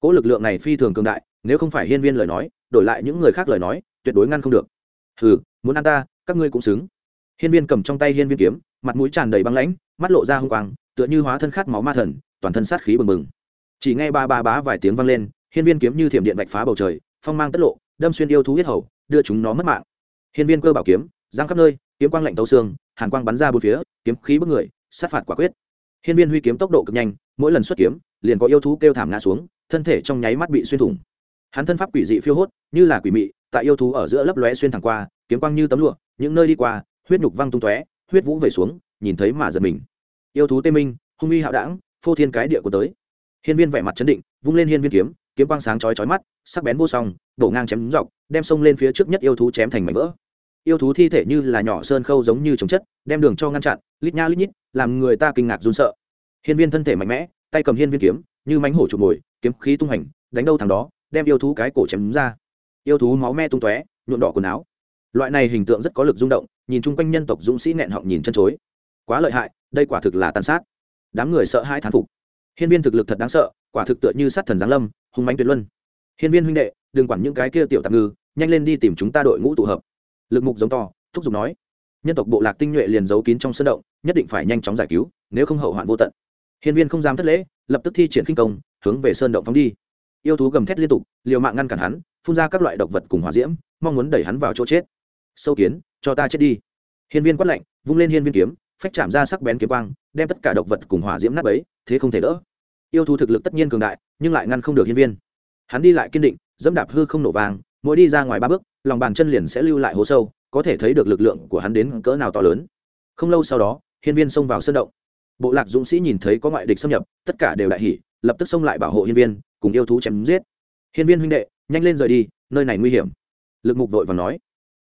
Cỗ lực lượng này phi thường cường đại, nếu không phải hiên viên lời nói, đổi lại những người khác lời nói, tuyệt đối ngăn không được. Hừ, muốn ăn ta, các ngươi cũng xứng. Hiên viên cầm trong tay hiên viên kiếm, mặt mũi tràn đầy băng lãnh, mắt lộ ra hung quang, tựa như hóa thân khát máu ma thần, toàn thân sát khí bừng bừng. Chỉ nghe ba ba bá vài tiếng vang lên, hiên viên kiếm như thiểm điện vạch phá bầu trời, phong mang tất lộ, đâm xuyên yêu thú huyết hầu, đưa chúng nó mất mạng hiên viên cơ bảo kiếm, giang khắp nơi, kiếm quang lạnh tấu xương, hàn quang bắn ra bốn phía, kiếm khí bức người, sát phạt quả quyết. Hiên viên huy kiếm tốc độ cực nhanh, mỗi lần xuất kiếm, liền có yêu thú kêu thảm ngã xuống, thân thể trong nháy mắt bị xuyên thủng. Hắn thân pháp quỷ dị phiêu hốt, như là quỷ mị, tại yêu thú ở giữa lấp lóe xuyên thẳng qua, kiếm quang như tấm lụa, những nơi đi qua, huyết nhục văng tung tóe, huyết vũ về xuống, nhìn thấy mà giật mình. Yêu thú tê minh, hung uy hạo đảng phô thiên cái địa của tới. Hiên viên vẻ mặt chấn định, vung lên hiên viên kiếm kiếm quang sáng chói chói mắt, sắc bén vô song, đổ ngang chém dọc, đem sông lên phía trước nhất yêu thú chém thành mảnh vỡ yêu thú thi thể như là nhỏ sơn khâu giống như trồng chất, đem đường cho ngăn chặn, lít nha lít nhít, làm người ta kinh ngạc run sợ. Hiên viên thân thể mạnh mẽ, tay cầm hiên viên kiếm, như mánh hổ chụp mồi, kiếm khí tung hành, đánh đâu thằng đó, đem yêu thú cái cổ chém ra. Yêu thú máu me tung tóe, nhuộm đỏ quần áo. Loại này hình tượng rất có lực rung động, nhìn chung quanh nhân tộc dũng sĩ nghẹn họng nhìn chân chối. Quá lợi hại, đây quả thực là tàn sát. Đám người sợ hai thán phục. Hiên viên thực lực thật đáng sợ, quả thực tựa như sát thần giáng lâm, hung mánh tuyệt luân. Hiên viên huynh đệ, đừng quản những cái kia tiểu tạp ngư, nhanh lên đi tìm chúng ta đội ngũ tụ hợp lực mục giống to, thúc giục nói, nhân tộc bộ lạc tinh nhuệ liền giấu kín trong sân động, nhất định phải nhanh chóng giải cứu, nếu không hậu hoạn vô tận. Hiên viên không dám thất lễ, lập tức thi triển khinh công, hướng về sơn động phóng đi. Yêu thú gầm thét liên tục, liều mạng ngăn cản hắn, phun ra các loại độc vật cùng hỏa diễm, mong muốn đẩy hắn vào chỗ chết. Sâu kiến, cho ta chết đi. Hiên viên quát lạnh, vung lên hiên viên kiếm, phách chạm ra sắc bén kiếm quang, đem tất cả độc vật cùng hỏa diễm nát ấy thế không thể đỡ. Yêu thú thực lực tất nhiên cường đại, nhưng lại ngăn không được hiên viên. Hắn đi lại kiên định, dẫm đạp hư không nổ vàng mỗi đi ra ngoài ba bước, lòng bàn chân liền sẽ lưu lại hố sâu, có thể thấy được lực lượng của hắn đến cỡ nào to lớn. Không lâu sau đó, hiên viên xông vào sân động. Bộ lạc dũng sĩ nhìn thấy có ngoại địch xâm nhập, tất cả đều đại hỉ, lập tức xông lại bảo hộ hiên viên, cùng yêu thú chém giết. Hiên viên huynh đệ, nhanh lên rời đi, nơi này nguy hiểm. Lực mục vội và nói.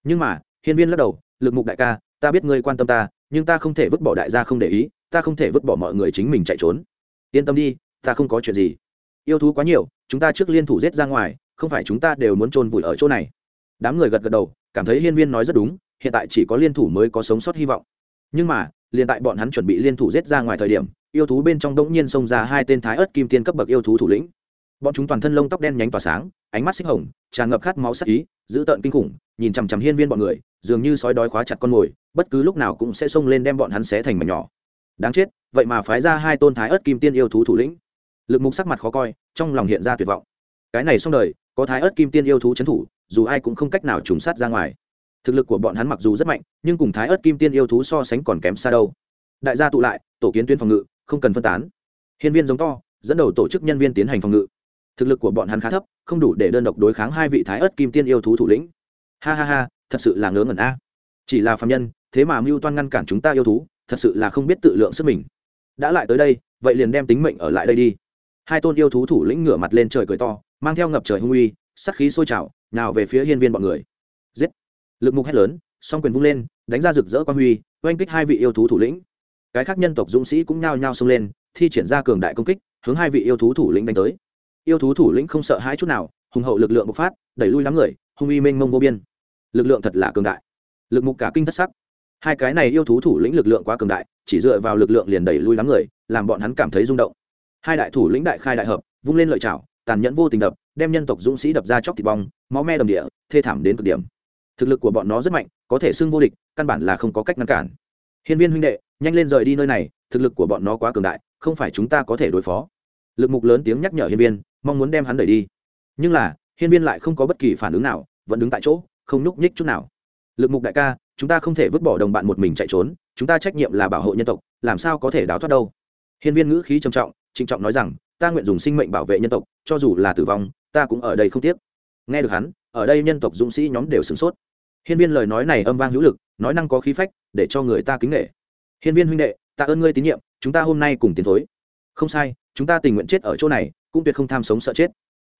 Nhưng mà, hiên viên lắc đầu, lực mục đại ca, ta biết ngươi quan tâm ta, nhưng ta không thể vứt bỏ đại gia không để ý, ta không thể vứt bỏ mọi người chính mình chạy trốn. Yên tâm đi, ta không có chuyện gì. Yêu thú quá nhiều, chúng ta trước liên thủ giết ra ngoài không phải chúng ta đều muốn chôn vùi ở chỗ này. Đám người gật gật đầu, cảm thấy hiên viên nói rất đúng, hiện tại chỉ có liên thủ mới có sống sót hy vọng. Nhưng mà, liền tại bọn hắn chuẩn bị liên thủ giết ra ngoài thời điểm, yêu thú bên trong đống nhiên xông ra hai tên thái ớt kim tiên cấp bậc yêu thú thủ lĩnh. Bọn chúng toàn thân lông tóc đen nhánh tỏa sáng, ánh mắt xích hồng, tràn ngập khát máu sắc ý, dữ tợn kinh khủng, nhìn chằm chằm hiên viên bọn người, dường như sói đói khóa chặt con mồi, bất cứ lúc nào cũng sẽ xông lên đem bọn hắn xé thành mảnh nhỏ. Đáng chết, vậy mà phái ra hai tôn thái ớt kim tiên yêu thú thủ lĩnh. Lực mục sắc mặt khó coi, trong lòng hiện ra tuyệt vọng. Cái này xong đời có thái ớt kim tiên yêu thú c thủ, dù ai cũng không cách nào trùng sát ra ngoài. Thực lực của bọn hắn mặc dù rất mạnh, nhưng cùng thái ớt kim tiên yêu thú so sánh còn kém xa đâu. Đại gia tụ lại, tổ kiến tuyến phòng ngự, không cần phân tán. Hiên viên giống to, dẫn đầu tổ chức nhân viên tiến hành phòng ngự. Thực lực của bọn hắn khá thấp, không đủ để đơn độc đối kháng hai vị thái ớt kim tiên yêu thú thủ lĩnh. Ha ha ha, thật sự là ngớ ngẩn a. Chỉ là phạm nhân, thế mà mưu toan ngăn cản chúng ta yêu thú, thật sự là không biết tự lượng sức mình. Đã lại tới đây, vậy liền đem tính mệnh ở lại đây đi. Hai tôn yêu thú thủ lĩnh ngửa mặt lên trời cười to mang theo ngập trời hung uy sắc khí sôi trào, nào về phía hiên viên bọn người. Giết! Lực mục hét lớn, song quyền vung lên, đánh ra rực rỡ quan huy, oanh kích hai vị yêu thú thủ lĩnh. Cái khác nhân tộc dũng sĩ cũng nhao nhao xông lên, thi triển ra cường đại công kích, hướng hai vị yêu thú thủ lĩnh đánh tới. Yêu thú thủ lĩnh không sợ hãi chút nào, hùng hậu lực lượng bộc phát, đẩy lui đám người, hung uy mênh mông vô biên. Lực lượng thật là cường đại. Lực mục cả kinh thất sắc. Hai cái này yêu thú thủ lĩnh lực lượng quá cường đại, chỉ dựa vào lực lượng liền đẩy lui đám người, làm bọn hắn cảm thấy rung động. Hai đại thủ lĩnh đại khai đại hợp, vung lên lợi chảo tàn nhẫn vô tình đập, đem nhân tộc dũng sĩ đập ra chóc thịt bong, máu me đầm địa, thê thảm đến cực điểm. Thực lực của bọn nó rất mạnh, có thể xưng vô địch, căn bản là không có cách ngăn cản. Hiên viên huynh đệ, nhanh lên rời đi nơi này, thực lực của bọn nó quá cường đại, không phải chúng ta có thể đối phó. Lực mục lớn tiếng nhắc nhở hiên viên, mong muốn đem hắn đẩy đi. Nhưng là, hiên viên lại không có bất kỳ phản ứng nào, vẫn đứng tại chỗ, không nhúc nhích chút nào. Lực mục đại ca, chúng ta không thể vứt bỏ đồng bạn một mình chạy trốn, chúng ta trách nhiệm là bảo hộ nhân tộc, làm sao có thể đào thoát đâu? Hiên viên ngữ khí trầm trọng, trịnh trọng nói rằng ta nguyện dùng sinh mệnh bảo vệ nhân tộc, cho dù là tử vong, ta cũng ở đây không tiếc. Nghe được hắn, ở đây nhân tộc dũng sĩ nhóm đều sửng sốt. Hiên viên lời nói này âm vang hữu lực, nói năng có khí phách, để cho người ta kính nghệ hiên viên huynh đệ ta ơn ngươi tín nhiệm, chúng ta hôm nay cùng tiến thối. Không sai, chúng ta tình nguyện chết ở chỗ này, cũng tuyệt không tham sống sợ chết.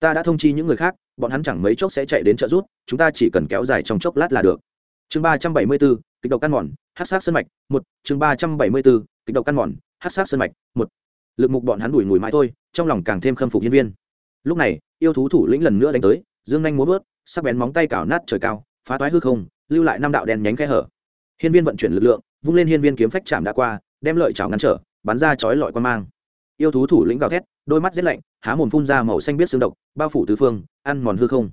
Ta đã thông chi những người khác, bọn hắn chẳng mấy chốc sẽ chạy đến trợ rút chúng ta chỉ cần kéo dài trong chốc lát là được. Chương ba trăm bảy mươi bốn, kịch độc căn mòn hát sát sân mạch, một. Chương ba trăm bảy mươi bốn, kịch độc căn mòn hát sát sân mạch, một lực mục bọn hắn đuổi mùi mãi thôi, trong lòng càng thêm khâm phục nhân viên. Lúc này, yêu thú thủ lĩnh lần nữa đánh tới, dương nhanh muốn vớt, sắc bén móng tay cào nát trời cao, phá toái hư không, lưu lại năm đạo đen nhánh khe hở. Hiên viên vận chuyển lực lượng, vung lên hiên viên kiếm phách chạm đã qua, đem lợi chảo ngăn trở, bắn ra chói lọi quan mang. Yêu thú thủ lĩnh gào thét, đôi mắt rét lạnh, há mồm phun ra màu xanh biết xương độc, bao phủ tứ phương, ăn mòn hư không.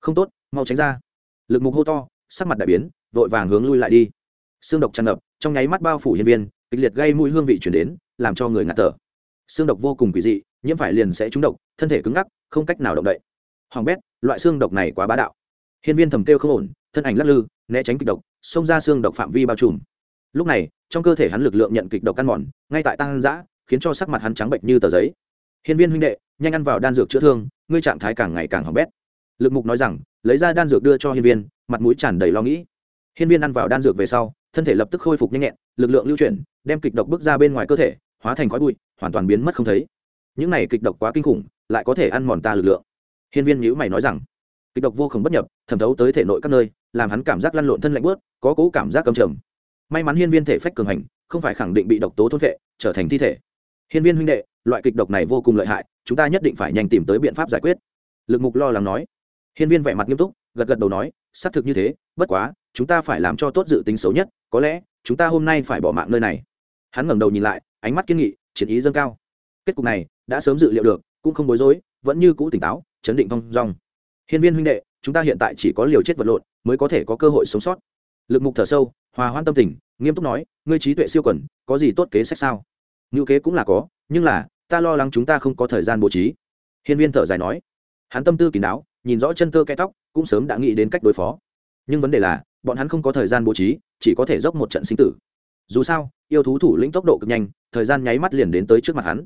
Không tốt, mau tránh ra. Lực mục hô to, sắc mặt đại biến, vội vàng hướng lui lại đi. Xương độc tràn ngập, trong nháy mắt bao phủ hiên viên, kịch liệt gây mũi hương vị chuyển đến, làm cho người ngạt thở xương độc vô cùng quỷ dị, nhiễm phải liền sẽ trúng độc, thân thể cứng ngắc, không cách nào động đậy. Hoàng bét, loại xương độc này quá bá đạo. Hiên viên thầm kêu không ổn, thân ảnh lắc lư, né tránh kịch độc, xông ra xương độc phạm vi bao trùm. Lúc này, trong cơ thể hắn lực lượng nhận kịch độc căn mòn, ngay tại tăng giã khiến cho sắc mặt hắn trắng bệnh như tờ giấy. Hiên viên huynh đệ, nhanh ăn vào đan dược chữa thương, ngươi trạng thái càng ngày càng hỏng bét. Lực mục nói rằng, lấy ra đan dược đưa cho hiên viên, mặt mũi tràn đầy lo nghĩ. Hiên viên ăn vào đan dược về sau, thân thể lập tức khôi phục nhanh nhẹn, lực lượng lưu chuyển, đem kịch độc bước ra bên ngoài cơ thể hóa thành khói bụi, hoàn toàn biến mất không thấy. Những này kịch độc quá kinh khủng, lại có thể ăn mòn ta lực lượng. Hiên viên nhữ mày nói rằng, kịch độc vô khổng bất nhập, thẩm thấu tới thể nội các nơi, làm hắn cảm giác lăn lộn thân lạnh bớt, có cố cảm giác cầm trầm. May mắn hiên viên thể phách cường hành, không phải khẳng định bị độc tố thôn vệ trở thành thi thể. Hiên viên huynh đệ, loại kịch độc này vô cùng lợi hại, chúng ta nhất định phải nhanh tìm tới biện pháp giải quyết. Lực mục lo lắng nói. Hiên viên vẻ mặt nghiêm túc, gật gật đầu nói, xác thực như thế, bất quá, chúng ta phải làm cho tốt dự tính xấu nhất, có lẽ, chúng ta hôm nay phải bỏ mạng nơi này. Hắn ngẩng đầu nhìn lại ánh mắt kiên nghị, chiến ý dâng cao. Kết cục này đã sớm dự liệu được, cũng không bối rối, vẫn như cũ tỉnh táo, chấn định thong dong. Hiên viên huynh đệ, chúng ta hiện tại chỉ có liều chết vật lộn, mới có thể có cơ hội sống sót. Lực mục thở sâu, hòa hoan tâm tình, nghiêm túc nói, ngươi trí tuệ siêu quẩn, có gì tốt kế sách sao? Ngữ kế cũng là có, nhưng là, ta lo lắng chúng ta không có thời gian bố trí. Hiên viên thở dài nói. Hắn tâm tư kín đáo, nhìn rõ chân tơ cái tóc, cũng sớm đã nghĩ đến cách đối phó. Nhưng vấn đề là, bọn hắn không có thời gian bố trí, chỉ có thể dốc một trận sinh tử dù sao, yêu thú thủ lĩnh tốc độ cực nhanh, thời gian nháy mắt liền đến tới trước mặt hắn.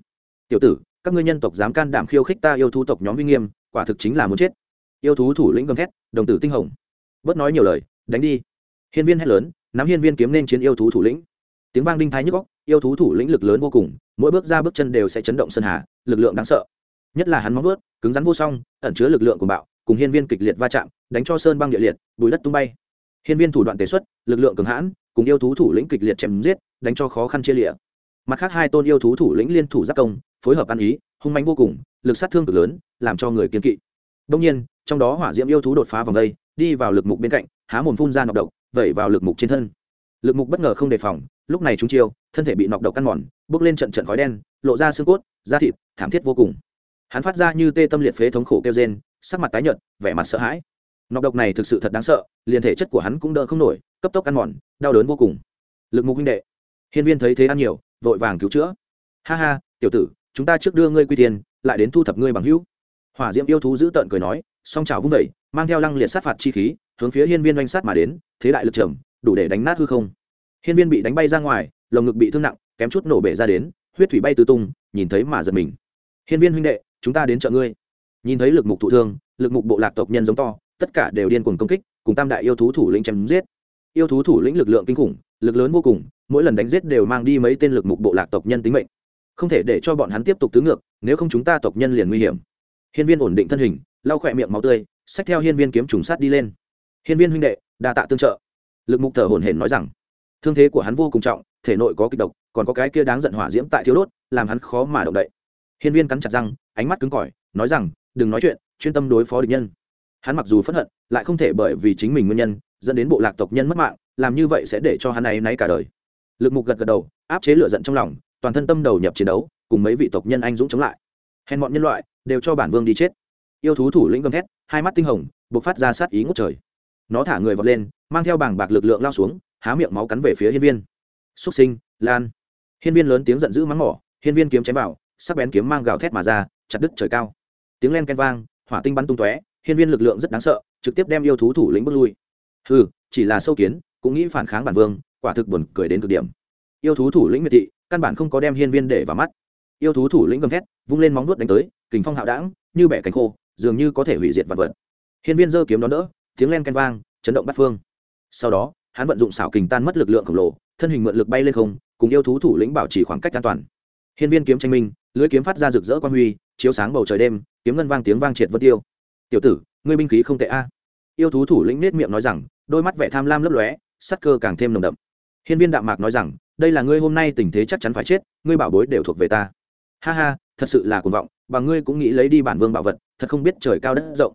Tiểu tử, các ngươi nhân tộc dám can đảm khiêu khích ta yêu thú tộc nhóm uy nghiêm, quả thực chính là muốn chết. Yêu thú thủ lĩnh gầm thét, đồng tử tinh hồng. Bớt nói nhiều lời, đánh đi. Hiên viên hét lớn, nắm hiên viên kiếm nên chiến yêu thú thủ lĩnh. Tiếng vang đinh thái nhức góc yêu thú thủ lĩnh lực lớn vô cùng, mỗi bước ra bước chân đều sẽ chấn động sơn hà, lực lượng đáng sợ. Nhất là hắn móng vớt cứng rắn vô song, ẩn chứa lực lượng của bạo, cùng hiên viên kịch liệt va chạm, đánh cho sơn băng địa liệt, bùi đất tung bay. Hiên viên thủ đoạn tế xuất, lực lượng cường hãn cùng yêu thú thủ lĩnh kịch liệt chém giết, đánh cho khó khăn chia lịa mặt khác hai tôn yêu thú thủ lĩnh liên thủ giác công, phối hợp ăn ý, hung mãnh vô cùng, lực sát thương cực lớn, làm cho người kiên kỵ. Đông nhiên, trong đó hỏa diễm yêu thú đột phá vòng đây, đi vào lực mục bên cạnh, há mồm phun ra nọc độc, vẩy vào lực mục trên thân. Lực mục bất ngờ không đề phòng, lúc này chúng chiêu, thân thể bị nọc độc căn mòn, bước lên trận trận khói đen, lộ ra xương cốt, da thịt, thảm thiết vô cùng. Hắn phát ra như tê tâm liệt phế thống khổ kêu rên, sắc mặt tái nhợt, vẻ mặt sợ hãi. Nọc độc này thực sự thật đáng sợ, liền thể chất của hắn cũng đỡ không nổi cấp tốc ăn mòn, đau đớn vô cùng. Lực mục huynh đệ, hiên viên thấy thế ăn nhiều, vội vàng cứu chữa. Ha ha, tiểu tử, chúng ta trước đưa ngươi quy tiền, lại đến thu thập ngươi bằng hữu. Hỏa diễm yêu thú giữ tợn cười nói, song trào vung vẩy mang theo lăng liệt sát phạt chi khí, hướng phía hiên viên oanh sát mà đến, thế đại lực trầm, đủ để đánh nát hư không. Hiên viên bị đánh bay ra ngoài, lồng ngực bị thương nặng, kém chút nổ bể ra đến, huyết thủy bay tứ tung, nhìn thấy mà giật mình. Hiên viên huynh đệ, chúng ta đến chợ ngươi. Nhìn thấy lực mục thụ thương, lực mục bộ lạc tộc nhân giống to, tất cả đều điên cuồng công kích, cùng tam đại yêu thú thủ lĩnh chém giết yêu thú thủ lĩnh lực lượng kinh khủng, lực lớn vô cùng, mỗi lần đánh giết đều mang đi mấy tên lực mục bộ lạc tộc nhân tính mệnh. Không thể để cho bọn hắn tiếp tục tứ ngược, nếu không chúng ta tộc nhân liền nguy hiểm. Hiên viên ổn định thân hình, lau khỏe miệng máu tươi, xách theo hiên viên kiếm trùng sát đi lên. Hiên viên huynh đệ, đa tạ tương trợ. Lực mục thở hổn hển nói rằng, thương thế của hắn vô cùng trọng, thể nội có kịch độc, còn có cái kia đáng giận hỏa diễm tại thiếu đốt, làm hắn khó mà động đậy. Hiên viên cắn chặt răng, ánh mắt cứng cỏi, nói rằng, đừng nói chuyện, chuyên tâm đối phó địch nhân. Hắn mặc dù phẫn hận, lại không thể bởi vì chính mình nguyên nhân dẫn đến bộ lạc tộc nhân mất mạng, làm như vậy sẽ để cho hắn này nay cả đời. Lực mục gật gật đầu, áp chế lửa giận trong lòng, toàn thân tâm đầu nhập chiến đấu, cùng mấy vị tộc nhân anh dũng chống lại. Hèn bọn nhân loại, đều cho bản vương đi chết. Yêu thú thủ lĩnh gầm thét, hai mắt tinh hồng buộc phát ra sát ý ngút trời. Nó thả người vọt lên, mang theo bảng bạc lực lượng lao xuống, há miệng máu cắn về phía hiên viên. Xúc sinh, lan. Hiên viên lớn tiếng giận dữ mắng mỏ, hiên viên kiếm chém vào, sắc bén kiếm mang gào thét mà ra, chặt đứt trời cao. Tiếng len ken vang, hỏa tinh bắn tung tóe, hiên viên lực lượng rất đáng sợ, trực tiếp đem yêu thú thủ lĩnh bước lui ừ chỉ là sâu kiến, cũng nghĩ phản kháng bản vương, quả thực buồn cười đến cực điểm. Yêu thú thủ lĩnh miệt thị, căn bản không có đem hiên viên để vào mắt. Yêu thú thủ lĩnh gầm thét, vung lên móng vuốt đánh tới, kình phong hạo đãng, như bẻ cánh khô, dường như có thể hủy diệt vật vật. Hiên viên giơ kiếm đón đỡ, tiếng len ken vang, chấn động bát phương. Sau đó, hắn vận dụng xảo kình tan mất lực lượng khổng lồ, thân hình mượn lực bay lên không, cùng yêu thú thủ lĩnh bảo trì khoảng cách an toàn. Hiên viên kiếm tranh minh, lưới kiếm phát ra rực rỡ quan huy, chiếu sáng bầu trời đêm, kiếm ngân vang tiếng vang triệt vân tiêu. Tiểu tử, ngươi binh khí không tệ a. Yêu thú thủ lĩnh nết miệng nói rằng đôi mắt vẻ tham lam lấp lóe, sắc cơ càng thêm nồng đậm. Hiên viên đạm mạc nói rằng, đây là ngươi hôm nay tình thế chắc chắn phải chết, ngươi bảo bối đều thuộc về ta. Ha ha, thật sự là cuồng vọng, và ngươi cũng nghĩ lấy đi bản vương bảo vật, thật không biết trời cao đất rộng.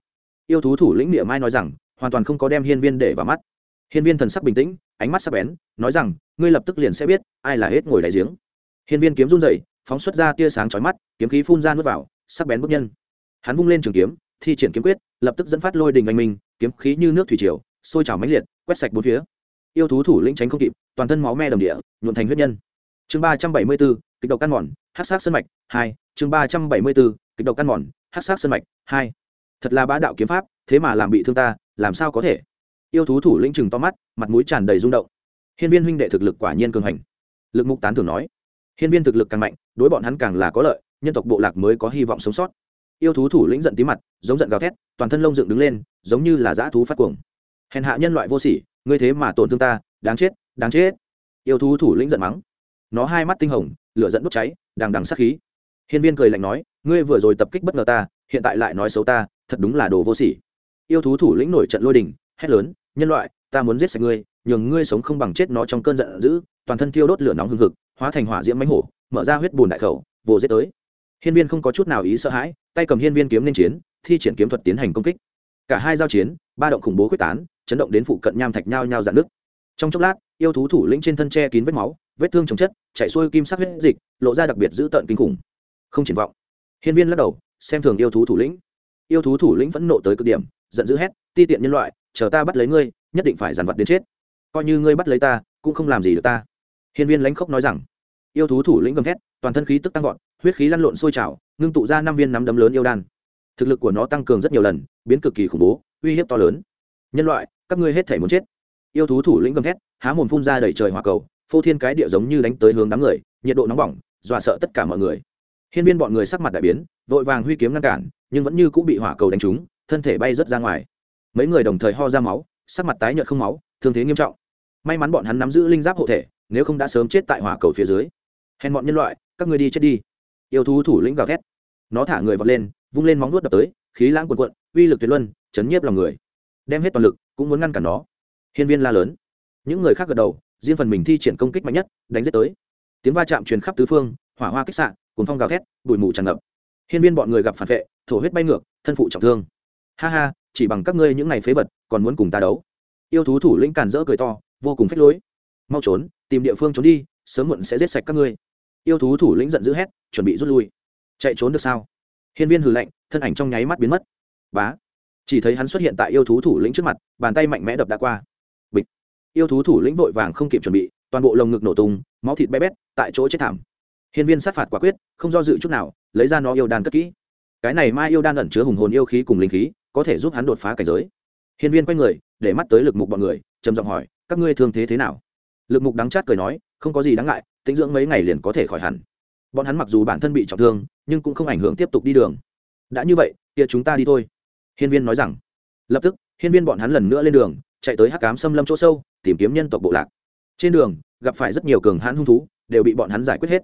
Yêu thú thủ lĩnh địa mai nói rằng, hoàn toàn không có đem hiên viên để vào mắt. Hiên viên thần sắc bình tĩnh, ánh mắt sắc bén, nói rằng, ngươi lập tức liền sẽ biết, ai là hết ngồi đại giếng. Hiên viên kiếm run rẩy, phóng xuất ra tia sáng chói mắt, kiếm khí phun ra nuốt vào, sắc bén bức nhân. Hắn vung lên trường kiếm, thi triển kiếm quyết, lập tức dẫn phát lôi đình anh minh, kiếm khí như nước thủy triều sôi trào mãnh liệt, quét sạch bốn phía. Yêu thú thủ lĩnh tránh không kịp, toàn thân máu me đầm địa nhuộn thành huyết nhân. Chương ba trăm bảy mươi bốn, kịch độc căn mòn hát sát sân mạch, hai. Chương ba trăm bảy mươi bốn, kịch độc căn mòn hát sát sân mạch, hai. Thật là bá đạo kiếm pháp, thế mà làm bị thương ta, làm sao có thể? Yêu thú thủ lĩnh chừng to mắt, mặt mũi tràn đầy rung động. Hiên viên huynh đệ thực lực quả nhiên cường hành. Lực mục tán thường nói, hiên viên thực lực càng mạnh, đối bọn hắn càng là có lợi, nhân tộc bộ lạc mới có hy vọng sống sót. Yêu thú thủ lĩnh giận tí mặt, giống giận gào thét, toàn thân lông dựng đứng lên, giống như là dã thú phát cuồng hèn hạ nhân loại vô sỉ, ngươi thế mà tổn thương ta, đáng chết đáng chết. Yêu thú thủ lĩnh giận mắng. Nó hai mắt tinh hồng, lửa dẫn đốt cháy, đằng đằng sát khí. Hiên viên cười lạnh nói, ngươi vừa rồi tập kích bất ngờ ta, hiện tại lại nói xấu ta, thật đúng là đồ vô sỉ. Yêu thú thủ lĩnh nổi trận lôi đình, hét lớn, nhân loại, ta muốn giết sạch ngươi, nhường ngươi sống không bằng chết nó trong cơn giận dữ, toàn thân thiêu đốt lửa nóng hừng hực, hóa thành hỏa diễm mánh hổ, mở ra huyết bùn đại khẩu vồ giết tới. Hiên viên không có chút nào ý sợ hãi, tay cầm hiên viên kiếm lên chiến, thi triển kiếm thuật tiến hành công kích. Cả hai giao chiến, ba động khủng bố quyết tán chấn động đến phụ cận nham thạch nhao nhao dạn nước. Trong chốc lát, yêu thú thủ lĩnh trên thân che kín vết máu, vết thương chồng chất, chảy xuôi kim sắc huyết dịch, lộ ra đặc biệt dữ tợn kinh khủng. Không triển vọng. Hiên viên lắc đầu, xem thường yêu thú thủ lĩnh. Yêu thú thủ lĩnh vẫn nộ tới cực điểm, giận dữ hét, ti tiện nhân loại, chờ ta bắt lấy ngươi, nhất định phải giàn vật đến chết. Coi như ngươi bắt lấy ta, cũng không làm gì được ta. Hiên viên lãnh khốc nói rằng. Yêu thú thủ lĩnh gầm thét, toàn thân khí tức tăng vọt, huyết khí lăn lộn sôi trào, ngưng tụ ra năm viên nắm đấm lớn yêu đan. Thực lực của nó tăng cường rất nhiều lần, biến cực kỳ khủng bố, uy hiếp to lớn. Nhân loại các ngươi hết thể muốn chết. Yêu thú thủ lĩnh gầm thét, há mồm phun ra đầy trời hỏa cầu, phô thiên cái địa giống như đánh tới hướng đám người, nhiệt độ nóng bỏng, dọa sợ tất cả mọi người. Hiên viên bọn người sắc mặt đại biến, vội vàng huy kiếm ngăn cản, nhưng vẫn như cũng bị hỏa cầu đánh trúng, thân thể bay rớt ra ngoài. Mấy người đồng thời ho ra máu, sắc mặt tái nhợt không máu, thương thế nghiêm trọng. May mắn bọn hắn nắm giữ linh giáp hộ thể, nếu không đã sớm chết tại hỏa cầu phía dưới. Hèn bọn nhân loại, các người đi chết đi. Yêu thú thủ lĩnh gào thét. Nó thả người vọt lên, vung lên móng nuốt đập tới, khí lãng cuồn cuộn, uy lực tuyệt luân, chấn nhiếp lòng người. Đem hết toàn lực cũng muốn ngăn cản nó. Hiên viên la lớn. Những người khác gật đầu, riêng phần mình thi triển công kích mạnh nhất, đánh giết tới. Tiếng va chạm truyền khắp tứ phương, hỏa hoa kích sạn cuốn phong gào thét, bụi mù tràn ngập. Hiên viên bọn người gặp phản vệ, thổ huyết bay ngược, thân phụ trọng thương. Ha ha, chỉ bằng các ngươi những ngày phế vật, còn muốn cùng ta đấu. Yêu thú thủ lĩnh càn rỡ cười to, vô cùng phách lối. Mau trốn, tìm địa phương trốn đi, sớm muộn sẽ giết sạch các ngươi. Yêu thú thủ lĩnh giận dữ hét, chuẩn bị rút lui. Chạy trốn được sao? Hiên viên hừ lạnh, thân ảnh trong nháy mắt biến mất. Bá chỉ thấy hắn xuất hiện tại yêu thú thủ lĩnh trước mặt, bàn tay mạnh mẽ đập đã qua. Bịch. Yêu thú thủ lĩnh vội vàng không kịp chuẩn bị, toàn bộ lồng ngực nổ tung, máu thịt bé bét tại chỗ chết thảm. Hiên viên sát phạt quả quyết, không do dự chút nào, lấy ra nó yêu đan cất kỹ. Cái này mai yêu đan ẩn chứa hùng hồn yêu khí cùng linh khí, có thể giúp hắn đột phá cảnh giới. Hiên viên quay người, để mắt tới lực mục bọn người, trầm giọng hỏi, các ngươi thương thế thế nào? Lực mục đắng chát cười nói, không có gì đáng ngại, tĩnh dưỡng mấy ngày liền có thể khỏi hẳn. Bọn hắn mặc dù bản thân bị trọng thương, nhưng cũng không ảnh hưởng tiếp tục đi đường. Đã như vậy, kia chúng ta đi thôi hiên viên nói rằng, lập tức, hiên viên bọn hắn lần nữa lên đường, chạy tới hắc cám xâm lâm chỗ sâu, tìm kiếm nhân tộc bộ lạc. Trên đường, gặp phải rất nhiều cường hãn hung thú, đều bị bọn hắn giải quyết hết.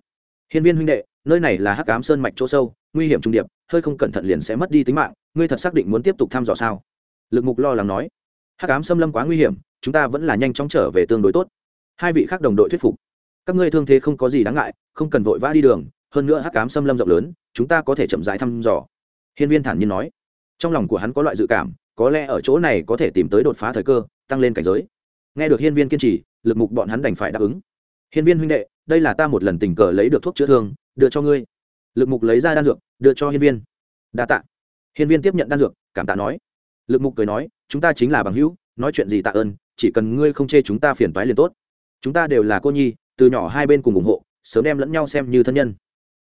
Hiên viên huynh đệ, nơi này là hắc cám sơn mạch chỗ sâu, nguy hiểm trung điệp, hơi không cẩn thận liền sẽ mất đi tính mạng, ngươi thật xác định muốn tiếp tục thăm dò sao? Lực mục lo lắng nói. Hắc cám xâm lâm quá nguy hiểm, chúng ta vẫn là nhanh chóng trở về tương đối tốt. Hai vị khác đồng đội thuyết phục. Các ngươi thương thế không có gì đáng ngại, không cần vội vã đi đường, hơn nữa hắc cám xâm lâm rộng lớn, chúng ta có thể chậm rãi thăm dò. Hiên viên thản nhiên nói trong lòng của hắn có loại dự cảm, có lẽ ở chỗ này có thể tìm tới đột phá thời cơ, tăng lên cảnh giới. Nghe được hiên viên kiên trì, lực mục bọn hắn đành phải đáp ứng. Hiên viên huynh đệ, đây là ta một lần tình cờ lấy được thuốc chữa thương, đưa cho ngươi. Lực mục lấy ra đan dược, đưa cho hiên viên. Đa tạ. Hiên viên tiếp nhận đan dược, cảm tạ nói. Lực mục cười nói, chúng ta chính là bằng hữu, nói chuyện gì tạ ơn, chỉ cần ngươi không chê chúng ta phiền toái liền tốt. Chúng ta đều là cô nhi, từ nhỏ hai bên cùng ủng hộ, sớm đem lẫn nhau xem như thân nhân.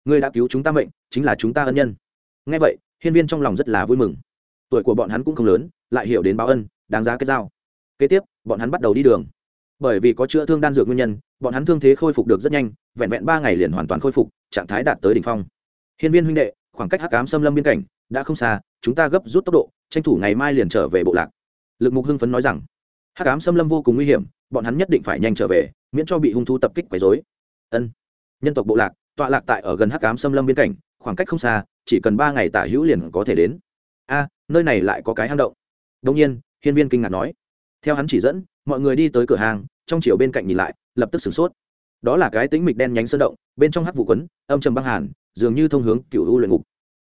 Ngươi đã cứu chúng ta mệnh, chính là chúng ta ân nhân ngay vậy, hiên viên trong lòng rất là vui mừng. Tuổi của bọn hắn cũng không lớn, lại hiểu đến báo ân, đáng giá kết giao. Kế tiếp, bọn hắn bắt đầu đi đường. Bởi vì có chữa thương đan dược nguyên nhân, bọn hắn thương thế khôi phục được rất nhanh, vẹn vẹn ba ngày liền hoàn toàn khôi phục, trạng thái đạt tới đỉnh phong. Hiên viên huynh đệ, khoảng cách hắc ám xâm lâm biên cảnh đã không xa, chúng ta gấp rút tốc độ, tranh thủ ngày mai liền trở về bộ lạc. Lực mục hưng phấn nói rằng, hắc ám xâm lâm vô cùng nguy hiểm, bọn hắn nhất định phải nhanh trở về, miễn cho bị hung thú tập kích quấy dối ân. Nhân tộc bộ lạc, tọa lạc tại ở gần hắc ám xâm lâm biên cảnh, khoảng cách không xa chỉ cần ba ngày tả hữu liền có thể đến. A, nơi này lại có cái hang động. Đông nhiên, hiên viên kinh ngạc nói. Theo hắn chỉ dẫn, mọi người đi tới cửa hàng, trong chiều bên cạnh nhìn lại, lập tức sửng sốt. Đó là cái tính mịch đen nhánh sơn động, bên trong hắc vụ quấn, âm trầm băng hàn, dường như thông hướng cựu u luyện ngục.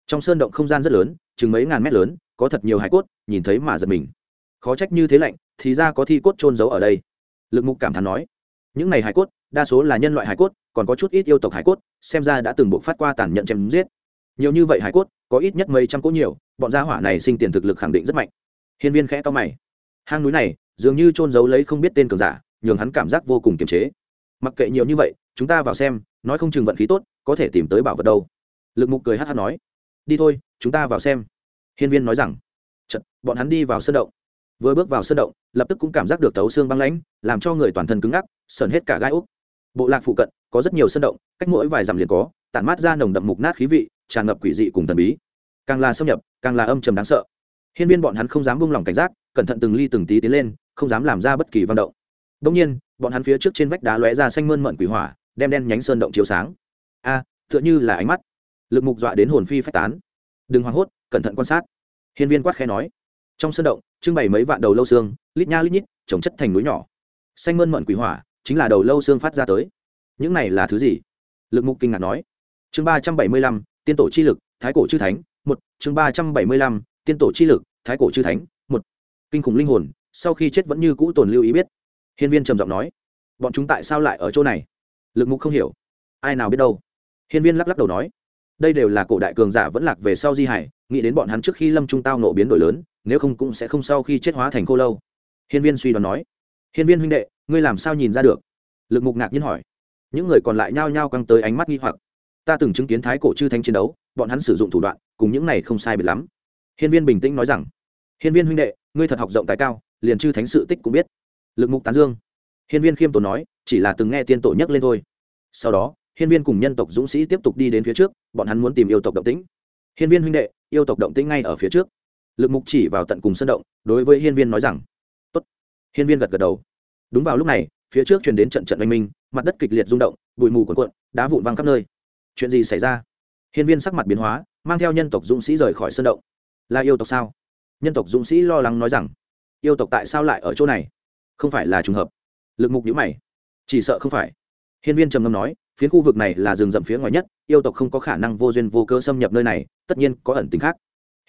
Trong sơn động không gian rất lớn, chừng mấy ngàn mét lớn, có thật nhiều hải cốt, nhìn thấy mà giật mình. Khó trách như thế lạnh, thì ra có thi cốt trôn giấu ở đây. Lực mục cảm thán nói. Những này hải cốt, đa số là nhân loại hải cốt, còn có chút ít yêu tộc hải cốt, xem ra đã từng buộc phát qua tàn nhẫn chém giết nhiều như vậy hải cốt có ít nhất mấy trăm cỗ nhiều bọn gia hỏa này sinh tiền thực lực khẳng định rất mạnh. Hiên viên khẽ to mày. Hang núi này dường như trôn giấu lấy không biết tên cường giả nhường hắn cảm giác vô cùng kiềm chế. Mặc kệ nhiều như vậy chúng ta vào xem nói không chừng vận khí tốt có thể tìm tới bảo vật đâu. Lực mục cười hát hát nói. Đi thôi chúng ta vào xem. Hiên viên nói rằng. Chật, bọn hắn đi vào sân động. Vừa bước vào sân động lập tức cũng cảm giác được tấu xương băng lãnh làm cho người toàn thân cứng ngắc sờn hết cả gai úc. Bộ lạc phụ cận có rất nhiều sân động cách mỗi vài dặm liền có tản mát ra nồng đậm mục nát khí vị, tràn ngập quỷ dị cùng thần bí. Càng là xâm nhập, càng là âm trầm đáng sợ. Hiên viên bọn hắn không dám buông lỏng cảnh giác, cẩn thận từng ly từng tí tiến lên, không dám làm ra bất kỳ văn động. Đông nhiên, bọn hắn phía trước trên vách đá lóe ra xanh mơn mận quỷ hỏa, đem đen nhánh sơn động chiếu sáng. A, tựa như là ánh mắt. Lực mục dọa đến hồn phi phách tán. Đừng hoảng hốt, cẩn thận quan sát. Hiên viên quát khẽ nói. Trong sơn động, trưng bày mấy vạn đầu lâu xương, lít nha lít nhít, trồng chất thành núi nhỏ. Xanh mơn mận quỷ hỏa, chính là đầu lâu xương phát ra tới. Những này là thứ gì? Lực mục kinh ngạc nói chương ba trăm bảy mươi lăm, tiên tổ chi lực, thái cổ chư thánh, một. Chương ba trăm bảy mươi lăm, tiên tổ chi lực, thái cổ chư thánh, một. Kinh khủng linh hồn, sau khi chết vẫn như cũ tồn lưu ý biết. Hiên viên trầm giọng nói, bọn chúng tại sao lại ở chỗ này? Lực mục không hiểu. Ai nào biết đâu? Hiên viên lắc lắc đầu nói, đây đều là cổ đại cường giả vẫn lạc về sau di hải, nghĩ đến bọn hắn trước khi lâm trung tao nộ biến đổi lớn, nếu không cũng sẽ không sau khi chết hóa thành khô lâu. Hiên viên suy đoán nói, hiên viên huynh đệ, ngươi làm sao nhìn ra được? Lực mục ngạc nhiên hỏi, những người còn lại nhao nhao căng tới ánh mắt nghi hoặc ta từng chứng kiến thái cổ chư thánh chiến đấu, bọn hắn sử dụng thủ đoạn, cùng những này không sai biệt lắm. Hiên viên bình tĩnh nói rằng, hiên viên huynh đệ, ngươi thật học rộng tài cao, liền chư thánh sự tích cũng biết. Lực mục tán dương. Hiên viên khiêm tốn nói, chỉ là từng nghe tiên tổ nhắc lên thôi. Sau đó, hiên viên cùng nhân tộc dũng sĩ tiếp tục đi đến phía trước, bọn hắn muốn tìm yêu tộc động tĩnh. Hiên viên huynh đệ, yêu tộc động tĩnh ngay ở phía trước. Lực mục chỉ vào tận cùng sân động, đối với hiên viên nói rằng, tốt. Hiên viên gật gật đầu. Đúng vào lúc này, phía trước truyền đến trận trận oanh minh, mặt đất kịch liệt rung động, bụi mù cuộn cuộn, đá vụn văng khắp nơi chuyện gì xảy ra? Hiên viên sắc mặt biến hóa, mang theo nhân tộc dũng sĩ rời khỏi sân động. Là yêu tộc sao? Nhân tộc dũng sĩ lo lắng nói rằng, yêu tộc tại sao lại ở chỗ này? Không phải là trùng hợp. Lực mục nhữ mày. Chỉ sợ không phải. Hiên viên trầm ngâm nói, phiến khu vực này là rừng rậm phía ngoài nhất, yêu tộc không có khả năng vô duyên vô cơ xâm nhập nơi này, tất nhiên có ẩn tính khác.